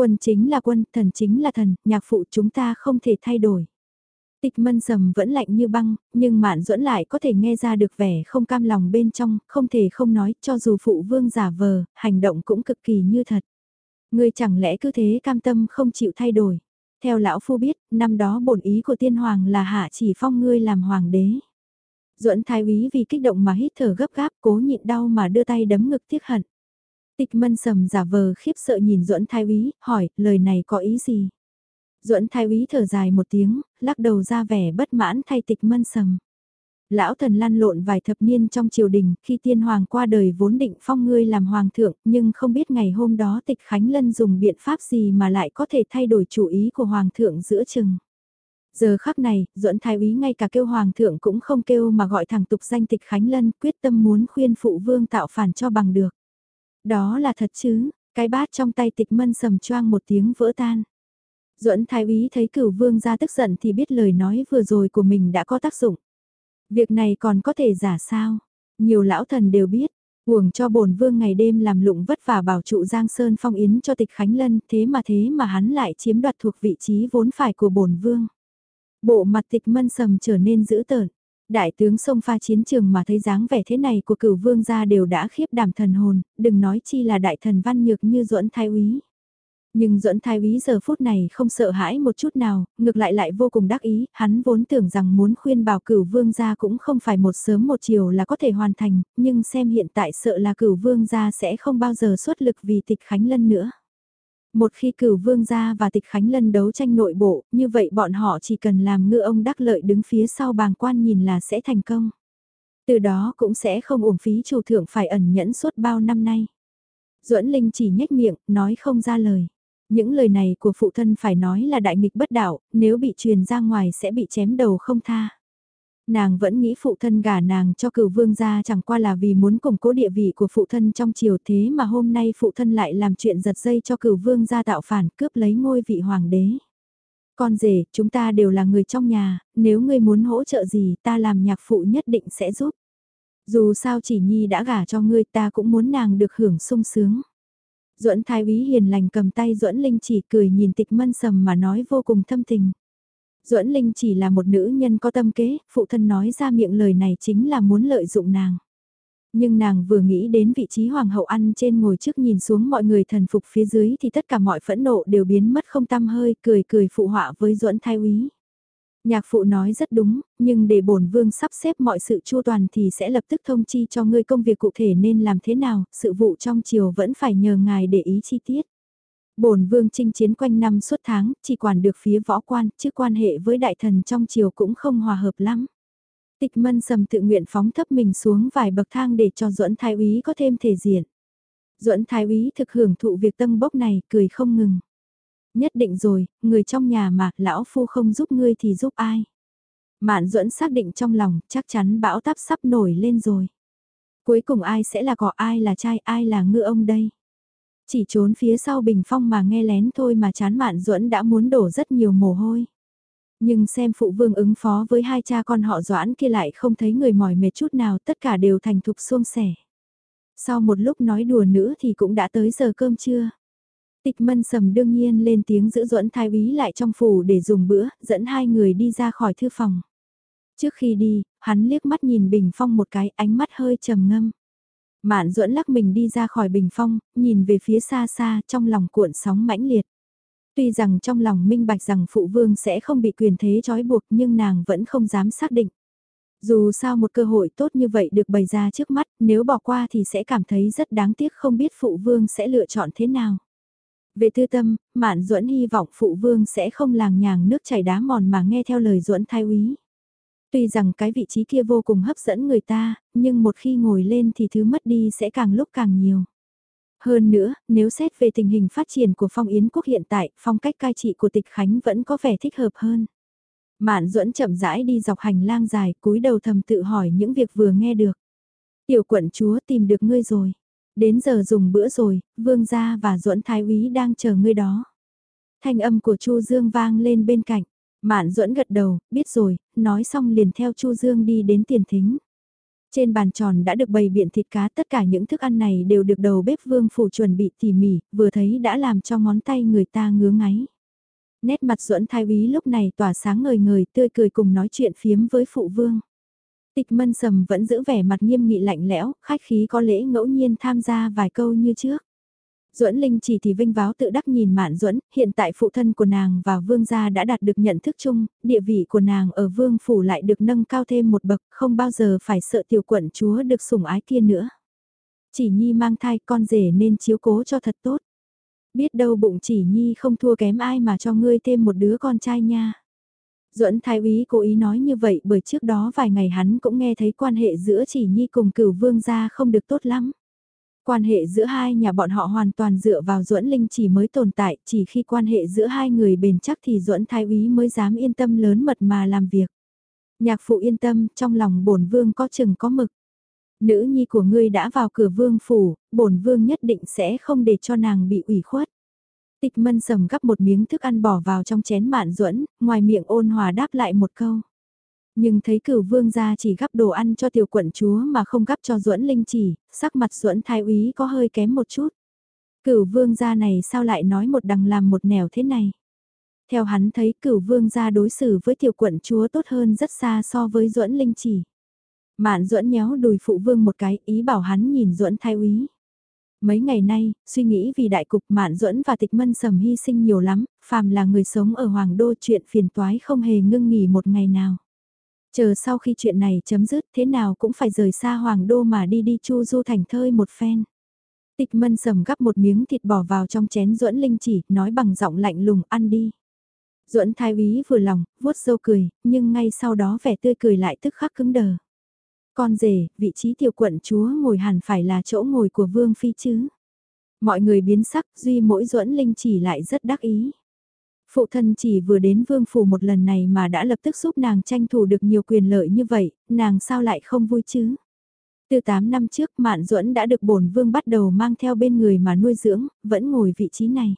Quân chính là quân, thần chính là thần, nhạc phụ chúng ta không thể thay đổi. Tịch mân sầm vẫn lạnh như băng, nhưng mạn duẫn lại có thể nghe ra được vẻ không cam lòng bên trong, không thể không nói, cho dù phụ vương giả vờ, hành động cũng cực kỳ như thật. Ngươi chẳng lẽ cứ thế cam tâm không chịu thay đổi. Theo lão phu biết, năm đó bổn ý của tiên hoàng là hạ chỉ phong ngươi làm hoàng đế. Duẫn thái úy vì kích động mà hít thở gấp gáp cố nhịn đau mà đưa tay đấm ngực tiếc hận. Tịch mân sầm giả vờ khiếp sợ nhìn duẫn thái úy, hỏi, lời này có ý gì? duẫn thái úy thở dài một tiếng, lắc đầu ra vẻ bất mãn thay tịch mân sầm. Lão thần lăn lộn vài thập niên trong triều đình, khi tiên hoàng qua đời vốn định phong ngươi làm hoàng thượng, nhưng không biết ngày hôm đó tịch Khánh Lân dùng biện pháp gì mà lại có thể thay đổi chủ ý của hoàng thượng giữa chừng. Giờ khắc này, duẫn thái úy ngay cả kêu hoàng thượng cũng không kêu mà gọi thẳng tục danh tịch Khánh Lân quyết tâm muốn khuyên phụ vương tạo phản cho bằng được. Đó là thật chứ, cái bát trong tay tịch mân sầm choang một tiếng vỡ tan. Duẫn thái úy thấy cửu vương ra tức giận thì biết lời nói vừa rồi của mình đã có tác dụng. Việc này còn có thể giả sao? Nhiều lão thần đều biết, uổng cho bổn vương ngày đêm làm lụng vất vả bảo trụ Giang Sơn phong yến cho tịch Khánh Lân, thế mà thế mà hắn lại chiếm đoạt thuộc vị trí vốn phải của bổn vương. Bộ mặt tịch mân sầm trở nên dữ tợn. Đại tướng sông pha chiến trường mà thấy dáng vẻ thế này của cửu vương gia đều đã khiếp đảm thần hồn, đừng nói chi là đại thần văn nhược như duẫn thái úy. Nhưng duẫn thái úy giờ phút này không sợ hãi một chút nào, ngược lại lại vô cùng đắc ý, hắn vốn tưởng rằng muốn khuyên bảo cửu vương gia cũng không phải một sớm một chiều là có thể hoàn thành, nhưng xem hiện tại sợ là cửu vương gia sẽ không bao giờ xuất lực vì tịch khánh lân nữa. Một khi cửu vương gia và tịch khánh lân đấu tranh nội bộ, như vậy bọn họ chỉ cần làm ngựa ông đắc lợi đứng phía sau bàng quan nhìn là sẽ thành công. Từ đó cũng sẽ không uổng phí chủ thượng phải ẩn nhẫn suốt bao năm nay. duẫn Linh chỉ nhếch miệng, nói không ra lời. Những lời này của phụ thân phải nói là đại nghịch bất đạo, nếu bị truyền ra ngoài sẽ bị chém đầu không tha. Nàng vẫn nghĩ phụ thân gả nàng cho cửu vương gia chẳng qua là vì muốn củng cố địa vị của phụ thân trong triều thế mà hôm nay phụ thân lại làm chuyện giật dây cho cửu vương gia tạo phản cướp lấy ngôi vị hoàng đế. Con rể, chúng ta đều là người trong nhà, nếu ngươi muốn hỗ trợ gì ta làm nhạc phụ nhất định sẽ giúp. Dù sao chỉ nhi đã gả cho ngươi ta cũng muốn nàng được hưởng sung sướng. Duẫn Thái Úy hiền lành cầm tay Duẫn Linh chỉ cười nhìn tịch mân sầm mà nói vô cùng thâm tình. Duẫn Linh chỉ là một nữ nhân có tâm kế, phụ thân nói ra miệng lời này chính là muốn lợi dụng nàng. Nhưng nàng vừa nghĩ đến vị trí hoàng hậu ăn trên ngồi trước nhìn xuống mọi người thần phục phía dưới thì tất cả mọi phẫn nộ đều biến mất không tăm hơi, cười cười phụ họa với Duẫn Thái Úy. Nhạc phụ nói rất đúng, nhưng để bổn vương sắp xếp mọi sự chu toàn thì sẽ lập tức thông chi cho ngươi công việc cụ thể nên làm thế nào, sự vụ trong triều vẫn phải nhờ ngài để ý chi tiết. Bổn vương chinh chiến quanh năm suốt tháng, chỉ quản được phía võ quan, chứ quan hệ với đại thần trong triều cũng không hòa hợp lắm. Tịch mân sầm tự nguyện phóng thấp mình xuống vài bậc thang để cho duẫn thái úy có thêm thể diện. duẫn thái úy thực hưởng thụ việc tân bốc này, cười không ngừng. Nhất định rồi, người trong nhà mà, lão phu không giúp ngươi thì giúp ai. Mạn duẫn xác định trong lòng, chắc chắn bão táp sắp nổi lên rồi. Cuối cùng ai sẽ là cỏ ai là trai ai là ngư ông đây. Chỉ trốn phía sau bình phong mà nghe lén thôi mà chán mạn duẫn đã muốn đổ rất nhiều mồ hôi. Nhưng xem phụ vương ứng phó với hai cha con họ doãn kia lại không thấy người mỏi mệt chút nào tất cả đều thành thục xuông sẻ. Sau một lúc nói đùa nữa thì cũng đã tới giờ cơm trưa. Tịch mân sầm đương nhiên lên tiếng giữ duẫn thái úy lại trong phủ để dùng bữa, dẫn hai người đi ra khỏi thư phòng. Trước khi đi, hắn liếc mắt nhìn bình phong một cái ánh mắt hơi trầm ngâm. Mạn duẫn lắc mình đi ra khỏi bình phong, nhìn về phía xa xa trong lòng cuộn sóng mãnh liệt. Tuy rằng trong lòng minh bạch rằng phụ vương sẽ không bị quyền thế trói buộc nhưng nàng vẫn không dám xác định. Dù sao một cơ hội tốt như vậy được bày ra trước mắt, nếu bỏ qua thì sẽ cảm thấy rất đáng tiếc không biết phụ vương sẽ lựa chọn thế nào. Về tư tâm, Mạn Duẫn hy vọng phụ vương sẽ không làng nhàng nước chảy đá mòn mà nghe theo lời Duẫn thái úy. Tuy rằng cái vị trí kia vô cùng hấp dẫn người ta, nhưng một khi ngồi lên thì thứ mất đi sẽ càng lúc càng nhiều. Hơn nữa, nếu xét về tình hình phát triển của phong yến quốc hiện tại, phong cách cai trị của tịch Khánh vẫn có vẻ thích hợp hơn. Mạn duẫn chậm rãi đi dọc hành lang dài, cúi đầu thầm tự hỏi những việc vừa nghe được. Tiểu quận chúa tìm được ngươi rồi. Đến giờ dùng bữa rồi, vương gia và duẫn thái úy đang chờ ngươi đó. Thanh âm của Chu Dương vang lên bên cạnh. Mạn duẫn gật đầu, biết rồi, nói xong liền theo Chu Dương đi đến tiền thính. Trên bàn tròn đã được bày biện thịt cá tất cả những thức ăn này đều được đầu bếp vương phủ chuẩn bị tỉ mỉ, vừa thấy đã làm cho ngón tay người ta ngứa ngáy. Nét mặt duẫn thái úy lúc này tỏa sáng ngời ngời tươi cười cùng nói chuyện phiếm với phụ vương. Tịch mân sầm vẫn giữ vẻ mặt nghiêm nghị lạnh lẽo, khách khí có lễ ngẫu nhiên tham gia vài câu như trước. Duẫn Linh chỉ thì vinh váo tự đắc nhìn Mạn Duẫn, hiện tại phụ thân của nàng và vương gia đã đạt được nhận thức chung, địa vị của nàng ở vương phủ lại được nâng cao thêm một bậc, không bao giờ phải sợ tiểu quận chúa được sủng ái kia nữa. Chỉ Nhi mang thai con rể nên chiếu cố cho thật tốt. Biết đâu bụng chỉ Nhi không thua kém ai mà cho ngươi thêm một đứa con trai nha. Duẫn Thái úy cố ý nói như vậy bởi trước đó vài ngày hắn cũng nghe thấy quan hệ giữa chỉ Nhi cùng cửu vương gia không được tốt lắm. Quan hệ giữa hai nhà bọn họ hoàn toàn dựa vào Duẫn Linh chỉ mới tồn tại, chỉ khi quan hệ giữa hai người bền chắc thì Duẫn Thái úy mới dám yên tâm lớn mật mà làm việc. Nhạc phụ yên tâm, trong lòng bổn vương có chừng có mực. Nữ nhi của ngươi đã vào cửa vương phủ, bổn vương nhất định sẽ không để cho nàng bị ủy khuất. Tịch mân sầm gắp một miếng thức ăn bỏ vào trong chén mạn duẫn ngoài miệng ôn hòa đáp lại một câu. Nhưng thấy cửu vương gia chỉ gắp đồ ăn cho tiểu quận chúa mà không gắp cho duẫn linh chỉ, sắc mặt duẫn thái úy có hơi kém một chút. Cửu vương gia này sao lại nói một đằng làm một nẻo thế này? Theo hắn thấy cửu vương gia đối xử với tiểu quận chúa tốt hơn rất xa so với duẫn linh chỉ. Mạn duẫn nhéo đùi phụ vương một cái ý bảo hắn nhìn duẫn thái úy. Mấy ngày nay, suy nghĩ vì đại cục Mạn Duẫn và Tịch Mân Sầm hy sinh nhiều lắm, phàm là người sống ở Hoàng Đô chuyện phiền toái không hề ngưng nghỉ một ngày nào. Chờ sau khi chuyện này chấm dứt thế nào cũng phải rời xa Hoàng Đô mà đi đi chu du thành thơi một phen. Tịch Mân Sầm gắp một miếng thịt bỏ vào trong chén Duẫn Linh chỉ, nói bằng giọng lạnh lùng ăn đi. Duẫn Thái Úy vừa lòng, vuốt râu cười, nhưng ngay sau đó vẻ tươi cười lại tức khắc cứng đờ. Con rể, vị trí tiểu quận chúa ngồi hẳn phải là chỗ ngồi của Vương Phi chứ. Mọi người biến sắc, duy mỗi duẫn linh chỉ lại rất đắc ý. Phụ thân chỉ vừa đến vương phủ một lần này mà đã lập tức giúp nàng tranh thủ được nhiều quyền lợi như vậy, nàng sao lại không vui chứ? Từ 8 năm trước Mạn Duẫn đã được bổn vương bắt đầu mang theo bên người mà nuôi dưỡng, vẫn ngồi vị trí này.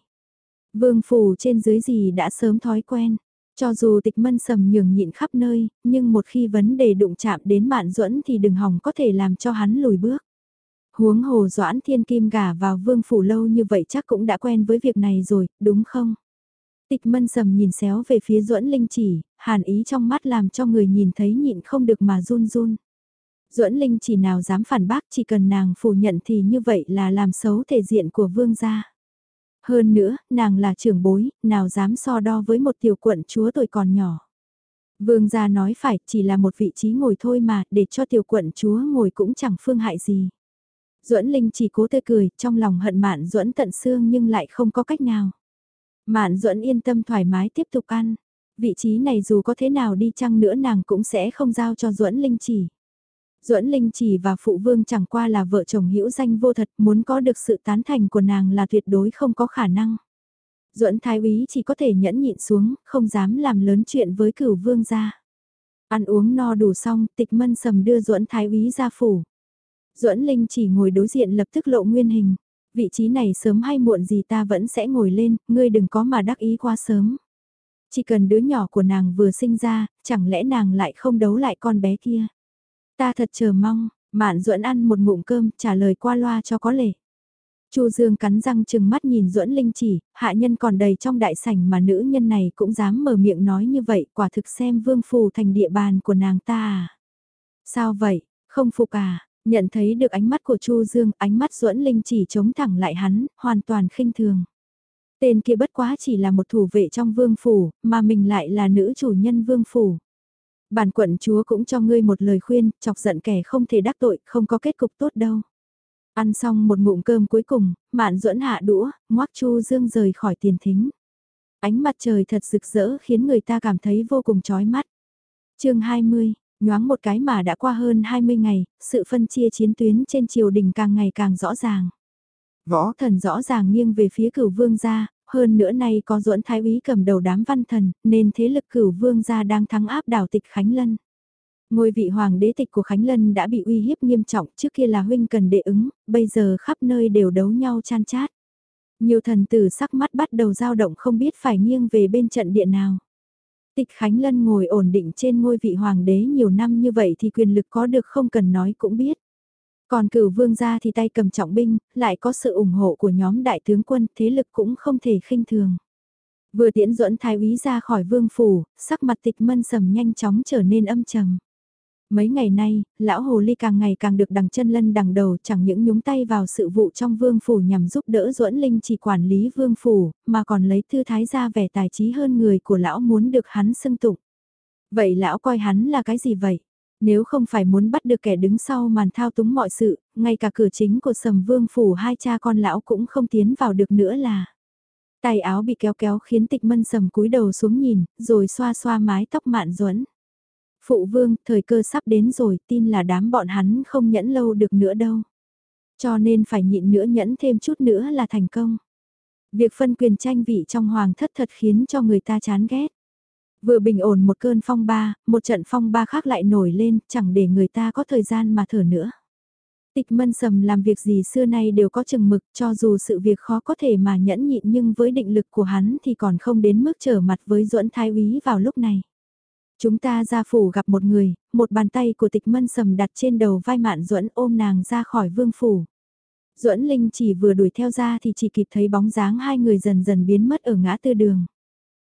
Vương phủ trên dưới gì đã sớm thói quen, cho dù tịch mân sầm nhường nhịn khắp nơi, nhưng một khi vấn đề đụng chạm đến mạn duẫn thì đừng hỏng có thể làm cho hắn lùi bước. Huống hồ doãn thiên kim gả vào vương phủ lâu như vậy chắc cũng đã quen với việc này rồi, đúng không? Tịch mân sầm nhìn xéo về phía duẫn linh chỉ, hàn ý trong mắt làm cho người nhìn thấy nhịn không được mà run run. duẫn linh chỉ nào dám phản bác chỉ cần nàng phủ nhận thì như vậy là làm xấu thể diện của vương gia. Hơn nữa, nàng là trưởng bối, nào dám so đo với một tiểu quận chúa tuổi còn nhỏ. Vương gia nói phải, chỉ là một vị trí ngồi thôi mà, để cho tiểu quận chúa ngồi cũng chẳng phương hại gì. Duẫn Linh chỉ cố tươi cười, trong lòng hận Mạn Duẫn tận xương nhưng lại không có cách nào. Mạn Duẫn yên tâm thoải mái tiếp tục ăn. Vị trí này dù có thế nào đi chăng nữa nàng cũng sẽ không giao cho Duẫn Linh chỉ. Duẫn Linh chỉ và phụ vương chẳng qua là vợ chồng hữu danh vô thật, muốn có được sự tán thành của nàng là tuyệt đối không có khả năng. Duẫn Thái úy chỉ có thể nhẫn nhịn xuống, không dám làm lớn chuyện với cửu vương gia. Ăn uống no đủ xong, tịch mân sầm đưa Duẫn Thái úy ra phủ. Duẫn Linh chỉ ngồi đối diện lập tức lộ nguyên hình. Vị trí này sớm hay muộn gì ta vẫn sẽ ngồi lên, ngươi đừng có mà đắc ý quá sớm. Chỉ cần đứa nhỏ của nàng vừa sinh ra, chẳng lẽ nàng lại không đấu lại con bé kia. Ta thật chờ mong, Mạn Duẫn ăn một ngụm cơm, trả lời qua loa cho có lệ. Chu Dương cắn răng chừng mắt nhìn Duẫn Linh chỉ, hạ nhân còn đầy trong đại sảnh mà nữ nhân này cũng dám mở miệng nói như vậy, quả thực xem vương phù thành địa bàn của nàng ta à. Sao vậy, không phục à, nhận thấy được ánh mắt của Chu Dương, ánh mắt Duẫn Linh chỉ chống thẳng lại hắn, hoàn toàn khinh thường. Tên kia bất quá chỉ là một thủ vệ trong vương phủ, mà mình lại là nữ chủ nhân vương phủ. Bản quận chúa cũng cho ngươi một lời khuyên, chọc giận kẻ không thể đắc tội, không có kết cục tốt đâu. Ăn xong một ngụm cơm cuối cùng, mạn duẫn hạ đũa, ngoác chu dương rời khỏi tiền thính. Ánh mặt trời thật rực rỡ khiến người ta cảm thấy vô cùng chói mắt. chương 20, nhoáng một cái mà đã qua hơn 20 ngày, sự phân chia chiến tuyến trên triều đình càng ngày càng rõ ràng. Võ thần rõ ràng nghiêng về phía cửu vương gia, hơn nữa nay có duẫn thái úy cầm đầu đám văn thần, nên thế lực cửu vương gia đang thắng áp đảo tịch Khánh Lân. Ngôi vị hoàng đế tịch của Khánh Lân đã bị uy hiếp nghiêm trọng trước kia là huynh cần đệ ứng, bây giờ khắp nơi đều đấu nhau chan chát. Nhiều thần tử sắc mắt bắt đầu dao động không biết phải nghiêng về bên trận địa nào. Tịch Khánh Lân ngồi ổn định trên ngôi vị hoàng đế nhiều năm như vậy thì quyền lực có được không cần nói cũng biết. Còn cửu vương gia thì tay cầm trọng binh, lại có sự ủng hộ của nhóm đại tướng quân, thế lực cũng không thể khinh thường. Vừa tiễn duẫn thái úy ra khỏi vương phủ, sắc mặt tịch mân sầm nhanh chóng trở nên âm trầm. Mấy ngày nay, lão hồ ly càng ngày càng được đằng chân lân đằng đầu chẳng những nhúng tay vào sự vụ trong vương phủ nhằm giúp đỡ duẫn linh chỉ quản lý vương phủ, mà còn lấy thư thái ra vẻ tài trí hơn người của lão muốn được hắn xưng tụng. Vậy lão coi hắn là cái gì vậy? Nếu không phải muốn bắt được kẻ đứng sau màn thao túng mọi sự, ngay cả cửa chính của sầm vương phủ hai cha con lão cũng không tiến vào được nữa là. Tay áo bị kéo kéo khiến tịch mân sầm cúi đầu xuống nhìn, rồi xoa xoa mái tóc mạn duẫn Phụ vương, thời cơ sắp đến rồi, tin là đám bọn hắn không nhẫn lâu được nữa đâu. Cho nên phải nhịn nữa nhẫn thêm chút nữa là thành công. Việc phân quyền tranh vị trong hoàng thất thật khiến cho người ta chán ghét. Vừa bình ổn một cơn phong ba, một trận phong ba khác lại nổi lên, chẳng để người ta có thời gian mà thở nữa. Tịch mân sầm làm việc gì xưa nay đều có chừng mực cho dù sự việc khó có thể mà nhẫn nhịn nhưng với định lực của hắn thì còn không đến mức trở mặt với duẫn thái úy vào lúc này. Chúng ta ra phủ gặp một người, một bàn tay của tịch mân sầm đặt trên đầu vai mạn duẫn ôm nàng ra khỏi vương phủ. duẫn Linh chỉ vừa đuổi theo ra thì chỉ kịp thấy bóng dáng hai người dần dần biến mất ở ngã tư đường.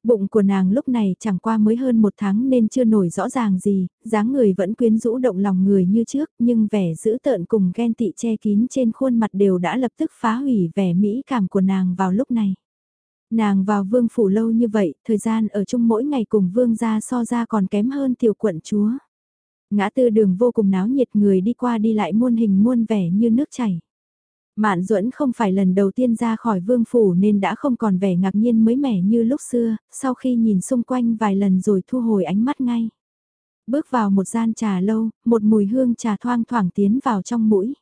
Bụng của nàng lúc này chẳng qua mới hơn một tháng nên chưa nổi rõ ràng gì, dáng người vẫn quyến rũ động lòng người như trước nhưng vẻ dữ tợn cùng ghen tị che kín trên khuôn mặt đều đã lập tức phá hủy vẻ mỹ cảm của nàng vào lúc này. Nàng vào vương phủ lâu như vậy, thời gian ở chung mỗi ngày cùng vương gia so ra còn kém hơn tiểu quận chúa. Ngã tư đường vô cùng náo nhiệt người đi qua đi lại muôn hình muôn vẻ như nước chảy. Mạn duẫn không phải lần đầu tiên ra khỏi vương phủ nên đã không còn vẻ ngạc nhiên mới mẻ như lúc xưa, sau khi nhìn xung quanh vài lần rồi thu hồi ánh mắt ngay. Bước vào một gian trà lâu, một mùi hương trà thoang thoảng tiến vào trong mũi.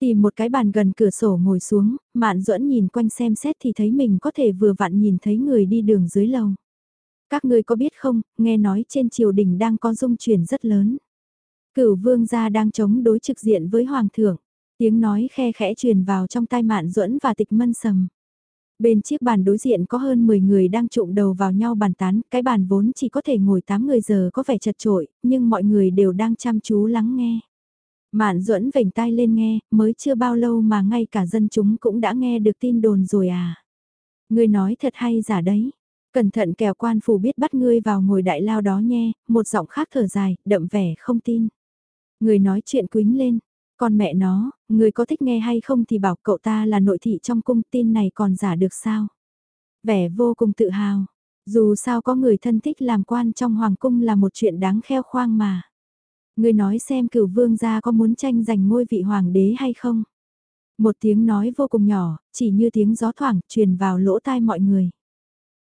Tìm một cái bàn gần cửa sổ ngồi xuống, Mạn Duẫn nhìn quanh xem xét thì thấy mình có thể vừa vặn nhìn thấy người đi đường dưới lầu. Các người có biết không, nghe nói trên triều đình đang có dung chuyển rất lớn. Cửu vương gia đang chống đối trực diện với hoàng thượng. Tiếng nói khe khẽ truyền vào trong tai Mạn Duẫn và Tịch Mân Sầm. Bên chiếc bàn đối diện có hơn 10 người đang trụm đầu vào nhau bàn tán, cái bàn vốn chỉ có thể ngồi 8 người giờ có vẻ chật trội, nhưng mọi người đều đang chăm chú lắng nghe. Mạn duẫn vểnh tai lên nghe, mới chưa bao lâu mà ngay cả dân chúng cũng đã nghe được tin đồn rồi à. Người nói thật hay giả đấy. Cẩn thận kẻo quan phủ biết bắt ngươi vào ngồi đại lao đó nhé. một giọng khác thở dài, đậm vẻ không tin. Người nói chuyện quính lên, con mẹ nó, người có thích nghe hay không thì bảo cậu ta là nội thị trong cung tin này còn giả được sao. Vẻ vô cùng tự hào, dù sao có người thân thích làm quan trong hoàng cung là một chuyện đáng kheo khoang mà. Người nói xem cửu vương gia có muốn tranh giành ngôi vị hoàng đế hay không? Một tiếng nói vô cùng nhỏ, chỉ như tiếng gió thoảng truyền vào lỗ tai mọi người.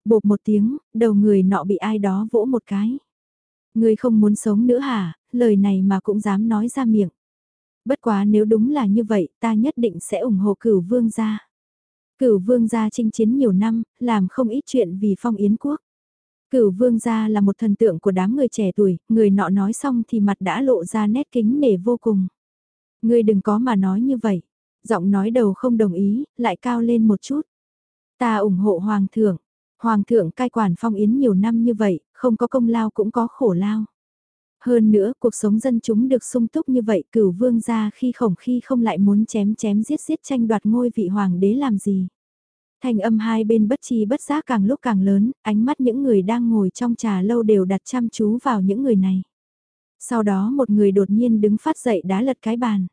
Bột một tiếng, đầu người nọ bị ai đó vỗ một cái. Người không muốn sống nữa hả, lời này mà cũng dám nói ra miệng. Bất quá nếu đúng là như vậy, ta nhất định sẽ ủng hộ cửu vương gia. Cửu vương gia chinh chiến nhiều năm, làm không ít chuyện vì phong yến quốc. Cửu vương gia là một thần tượng của đám người trẻ tuổi, người nọ nói xong thì mặt đã lộ ra nét kính nể vô cùng. Ngươi đừng có mà nói như vậy. Giọng nói đầu không đồng ý, lại cao lên một chút. Ta ủng hộ hoàng thượng. Hoàng thượng cai quản phong yến nhiều năm như vậy, không có công lao cũng có khổ lao. Hơn nữa, cuộc sống dân chúng được sung túc như vậy, cửu vương gia khi khổng khi không lại muốn chém chém giết giết tranh đoạt ngôi vị hoàng đế làm gì thanh âm hai bên bất chi bất giác càng lúc càng lớn, ánh mắt những người đang ngồi trong trà lâu đều đặt chăm chú vào những người này. Sau đó một người đột nhiên đứng phát dậy đá lật cái bàn.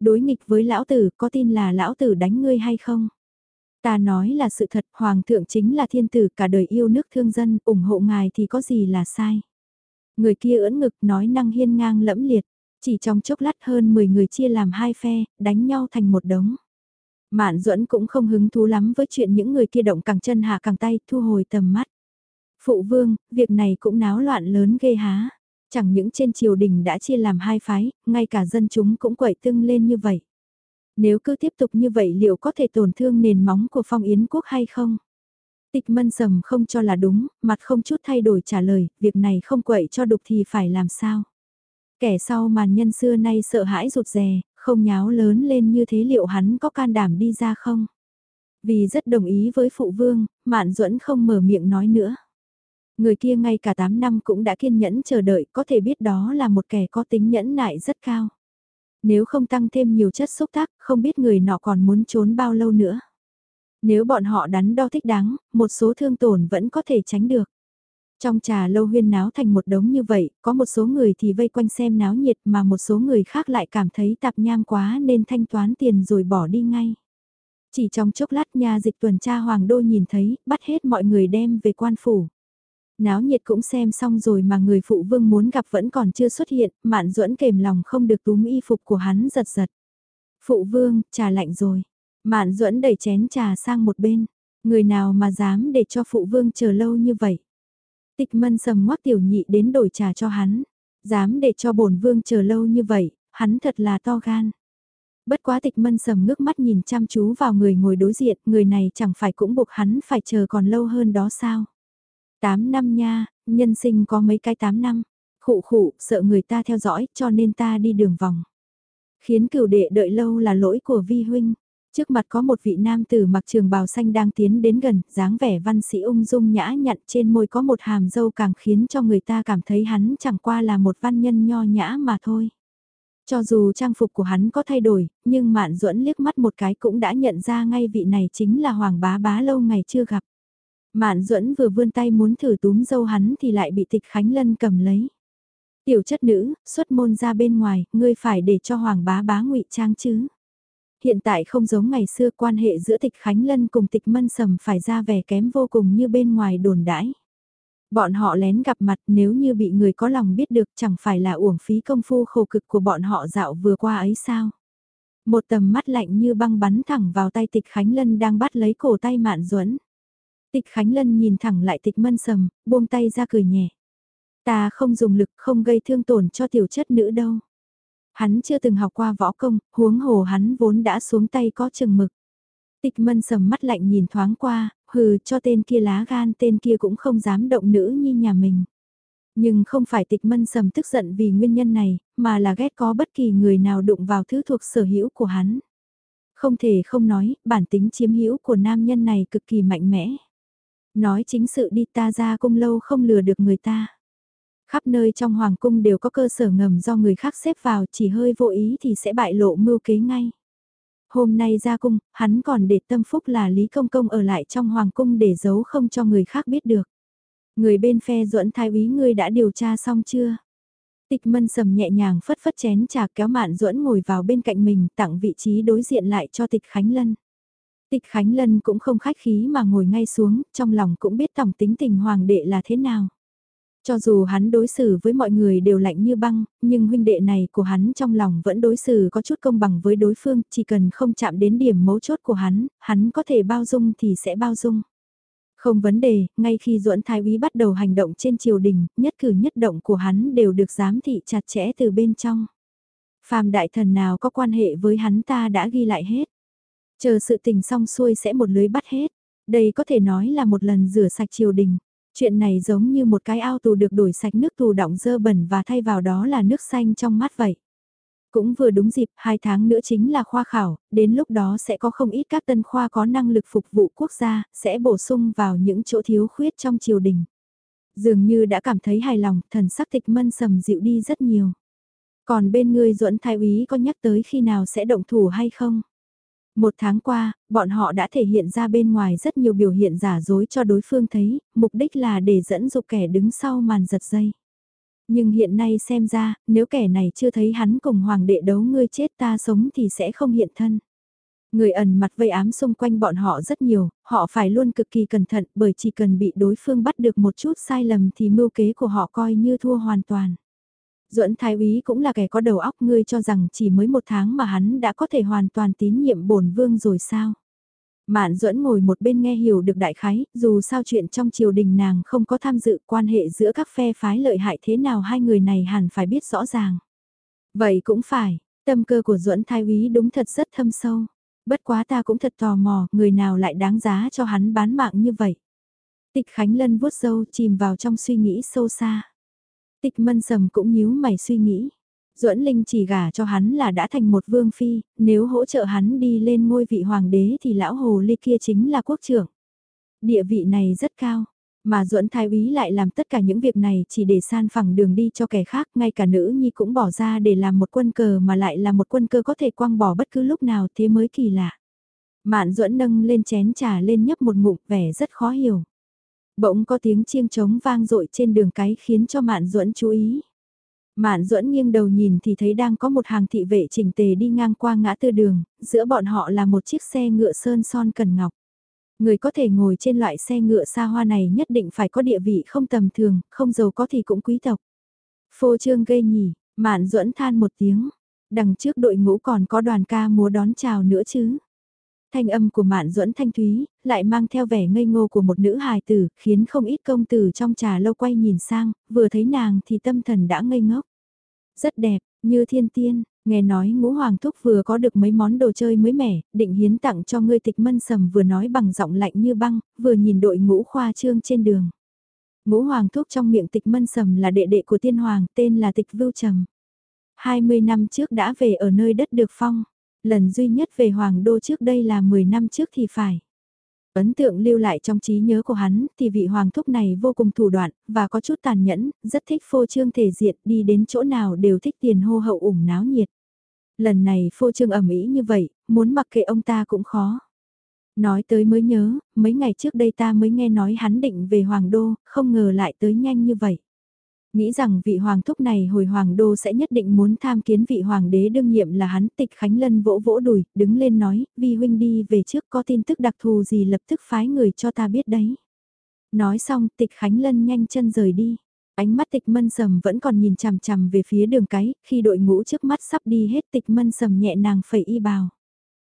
Đối nghịch với lão tử, có tin là lão tử đánh ngươi hay không? Ta nói là sự thật, hoàng thượng chính là thiên tử cả đời yêu nước thương dân, ủng hộ ngài thì có gì là sai. Người kia ưỡn ngực nói năng hiên ngang lẫm liệt, chỉ trong chốc lát hơn 10 người chia làm hai phe, đánh nhau thành một đống. Mạn duẫn cũng không hứng thú lắm với chuyện những người kia động càng chân hạ càng tay thu hồi tầm mắt. Phụ vương, việc này cũng náo loạn lớn ghê há. Chẳng những trên triều đình đã chia làm hai phái, ngay cả dân chúng cũng quậy tưng lên như vậy. Nếu cứ tiếp tục như vậy liệu có thể tổn thương nền móng của phong yến quốc hay không? Tịch mân sầm không cho là đúng, mặt không chút thay đổi trả lời, việc này không quậy cho đục thì phải làm sao? Kẻ sau màn nhân xưa nay sợ hãi rụt rè, không nháo lớn lên như thế liệu hắn có can đảm đi ra không? Vì rất đồng ý với phụ vương, Mạn Duẫn không mở miệng nói nữa. Người kia ngay cả 8 năm cũng đã kiên nhẫn chờ đợi, có thể biết đó là một kẻ có tính nhẫn nại rất cao. Nếu không tăng thêm nhiều chất xúc tác, không biết người nọ còn muốn trốn bao lâu nữa. Nếu bọn họ đắn đo thích đáng, một số thương tổn vẫn có thể tránh được. Trong trà lâu huyên náo thành một đống như vậy, có một số người thì vây quanh xem náo nhiệt mà một số người khác lại cảm thấy tạp nham quá nên thanh toán tiền rồi bỏ đi ngay. Chỉ trong chốc lát nhà dịch tuần tra Hoàng Đô nhìn thấy, bắt hết mọi người đem về quan phủ. Náo nhiệt cũng xem xong rồi mà người phụ vương muốn gặp vẫn còn chưa xuất hiện, mạn duẫn kềm lòng không được túm y phục của hắn giật giật. Phụ vương, trà lạnh rồi. Mạn duẫn đẩy chén trà sang một bên. Người nào mà dám để cho phụ vương chờ lâu như vậy. Tịch mân sầm ngoắc tiểu nhị đến đổi trà cho hắn. Dám để cho bổn vương chờ lâu như vậy, hắn thật là to gan. Bất quá tịch mân sầm ngước mắt nhìn chăm chú vào người ngồi đối diện, người này chẳng phải cũng buộc hắn phải chờ còn lâu hơn đó sao. Tám năm nha, nhân sinh có mấy cái tám năm. Khụ khụ, sợ người ta theo dõi, cho nên ta đi đường vòng. Khiến cửu đệ đợi lâu là lỗi của vi huynh. Trước mặt có một vị nam tử mặc trường bào xanh đang tiến đến gần, dáng vẻ văn sĩ ung dung nhã nhặn trên môi có một hàm dâu càng khiến cho người ta cảm thấy hắn chẳng qua là một văn nhân nho nhã mà thôi. Cho dù trang phục của hắn có thay đổi, nhưng Mạn Duẫn liếc mắt một cái cũng đã nhận ra ngay vị này chính là Hoàng Bá Bá lâu ngày chưa gặp. Mạn Duẫn vừa vươn tay muốn thử túm dâu hắn thì lại bị Tịch Khánh Lân cầm lấy. Tiểu chất nữ, xuất môn ra bên ngoài, ngươi phải để cho Hoàng Bá Bá ngụy trang chứ hiện tại không giống ngày xưa quan hệ giữa tịch Khánh Lân cùng tịch Mân Sầm phải ra vẻ kém vô cùng như bên ngoài đồn đãi. Bọn họ lén gặp mặt nếu như bị người có lòng biết được chẳng phải là uổng phí công phu khổ cực của bọn họ dạo vừa qua ấy sao. Một tầm mắt lạnh như băng bắn thẳng vào tay tịch Khánh Lân đang bắt lấy cổ tay Mạn Duẫn. Tịch Khánh Lân nhìn thẳng lại tịch Mân Sầm, buông tay ra cười nhẹ. Ta không dùng lực không gây thương tổn cho tiểu chất nữ đâu. Hắn chưa từng học qua võ công, huống hồ hắn vốn đã xuống tay có chừng mực. Tịch mân sầm mắt lạnh nhìn thoáng qua, hừ cho tên kia lá gan tên kia cũng không dám động nữ như nhà mình. Nhưng không phải tịch mân sầm tức giận vì nguyên nhân này, mà là ghét có bất kỳ người nào đụng vào thứ thuộc sở hữu của hắn. Không thể không nói, bản tính chiếm hữu của nam nhân này cực kỳ mạnh mẽ. Nói chính sự đi ta ra cung lâu không lừa được người ta. Khắp nơi trong hoàng cung đều có cơ sở ngầm do người khác xếp vào chỉ hơi vô ý thì sẽ bại lộ mưu kế ngay. Hôm nay ra cung, hắn còn để tâm phúc là Lý Công Công ở lại trong hoàng cung để giấu không cho người khác biết được. Người bên phe duẫn thái úy ngươi đã điều tra xong chưa? Tịch mân sầm nhẹ nhàng phất phất chén trà kéo mạn duẫn ngồi vào bên cạnh mình tặng vị trí đối diện lại cho tịch Khánh Lân. Tịch Khánh Lân cũng không khách khí mà ngồi ngay xuống, trong lòng cũng biết tổng tính tình hoàng đệ là thế nào. Cho dù hắn đối xử với mọi người đều lạnh như băng, nhưng huynh đệ này của hắn trong lòng vẫn đối xử có chút công bằng với đối phương, chỉ cần không chạm đến điểm mấu chốt của hắn, hắn có thể bao dung thì sẽ bao dung. Không vấn đề, ngay khi duẫn thái úy bắt đầu hành động trên triều đình, nhất cử nhất động của hắn đều được giám thị chặt chẽ từ bên trong. Phàm đại thần nào có quan hệ với hắn ta đã ghi lại hết. Chờ sự tình xong xuôi sẽ một lưới bắt hết. Đây có thể nói là một lần rửa sạch triều đình. Chuyện này giống như một cái ao tù được đổi sạch nước tù đọng dơ bẩn và thay vào đó là nước xanh trong mắt vậy. Cũng vừa đúng dịp, hai tháng nữa chính là khoa khảo, đến lúc đó sẽ có không ít các tân khoa có năng lực phục vụ quốc gia, sẽ bổ sung vào những chỗ thiếu khuyết trong triều đình. Dường như đã cảm thấy hài lòng, thần sắc tịch mân sầm dịu đi rất nhiều. Còn bên ngươi duẫn thái úy có nhắc tới khi nào sẽ động thủ hay không? Một tháng qua, bọn họ đã thể hiện ra bên ngoài rất nhiều biểu hiện giả dối cho đối phương thấy, mục đích là để dẫn dụ kẻ đứng sau màn giật dây. Nhưng hiện nay xem ra, nếu kẻ này chưa thấy hắn cùng hoàng đệ đấu ngươi chết ta sống thì sẽ không hiện thân. Người ẩn mặt vây ám xung quanh bọn họ rất nhiều, họ phải luôn cực kỳ cẩn thận bởi chỉ cần bị đối phương bắt được một chút sai lầm thì mưu kế của họ coi như thua hoàn toàn. Duẫn Thái úy cũng là kẻ có đầu óc ngươi cho rằng chỉ mới một tháng mà hắn đã có thể hoàn toàn tín nhiệm bổn vương rồi sao? Mạn Duẫn ngồi một bên nghe hiểu được đại khái, dù sao chuyện trong triều đình nàng không có tham dự quan hệ giữa các phe phái lợi hại thế nào hai người này hẳn phải biết rõ ràng. Vậy cũng phải, tâm cơ của Duẫn Thái úy đúng thật rất thâm sâu. Bất quá ta cũng thật tò mò, người nào lại đáng giá cho hắn bán mạng như vậy. Tịch Khánh Lân vuốt râu chìm vào trong suy nghĩ sâu xa. Tịch mân sầm cũng nhíu mày suy nghĩ. Duẫn Linh chỉ gả cho hắn là đã thành một vương phi, nếu hỗ trợ hắn đi lên ngôi vị hoàng đế thì lão hồ ly kia chính là quốc trưởng. Địa vị này rất cao, mà Duẫn Thái úy lại làm tất cả những việc này chỉ để san phẳng đường đi cho kẻ khác, ngay cả nữ nhi cũng bỏ ra để làm một quân cờ mà lại là một quân cờ có thể quăng bỏ bất cứ lúc nào thế mới kỳ lạ. Mạn Duẫn nâng lên chén trà lên nhấp một ngụm vẻ rất khó hiểu. Bỗng có tiếng chiêng trống vang dội trên đường cái khiến cho Mạn Duẫn chú ý. Mạn Duẫn nghiêng đầu nhìn thì thấy đang có một hàng thị vệ chỉnh tề đi ngang qua ngã tư đường, giữa bọn họ là một chiếc xe ngựa sơn son cần ngọc. Người có thể ngồi trên loại xe ngựa xa hoa này nhất định phải có địa vị không tầm thường, không giàu có thì cũng quý tộc. Phô trương gây nhỉ, Mạn Duẫn than một tiếng, đằng trước đội ngũ còn có đoàn ca múa đón chào nữa chứ. Thanh âm của Mạn Duẫn thanh thúy, lại mang theo vẻ ngây ngô của một nữ hài tử, khiến không ít công tử trong trà lâu quay nhìn sang, vừa thấy nàng thì tâm thần đã ngây ngốc. Rất đẹp, như thiên tiên, nghe nói ngũ hoàng thúc vừa có được mấy món đồ chơi mới mẻ, định hiến tặng cho ngươi tịch mân sầm vừa nói bằng giọng lạnh như băng, vừa nhìn đội ngũ khoa trương trên đường. Ngũ hoàng thúc trong miệng tịch mân sầm là đệ đệ của tiên hoàng, tên là tịch vưu trầm. 20 năm trước đã về ở nơi đất được phong. Lần duy nhất về Hoàng Đô trước đây là 10 năm trước thì phải. Ấn tượng lưu lại trong trí nhớ của hắn thì vị hoàng thúc này vô cùng thủ đoạn và có chút tàn nhẫn, rất thích phô trương thể diện đi đến chỗ nào đều thích tiền hô hậu ủng náo nhiệt. Lần này phô trương ẩm ý như vậy, muốn mặc kệ ông ta cũng khó. Nói tới mới nhớ, mấy ngày trước đây ta mới nghe nói hắn định về Hoàng Đô, không ngờ lại tới nhanh như vậy. Nghĩ rằng vị hoàng thúc này hồi hoàng đô sẽ nhất định muốn tham kiến vị hoàng đế đương nhiệm là hắn tịch Khánh Lân vỗ vỗ đùi, đứng lên nói, vi huynh đi về trước có tin tức đặc thù gì lập tức phái người cho ta biết đấy. Nói xong tịch Khánh Lân nhanh chân rời đi. Ánh mắt tịch mân sầm vẫn còn nhìn chằm chằm về phía đường cái, khi đội ngũ trước mắt sắp đi hết tịch mân sầm nhẹ nàng phẩy y bào.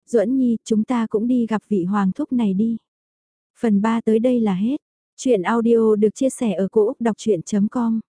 duẫn nhi, chúng ta cũng đi gặp vị hoàng thúc này đi. Phần 3 tới đây là hết. Chuyện audio được chia sẻ ở cỗ đọc chuyện.com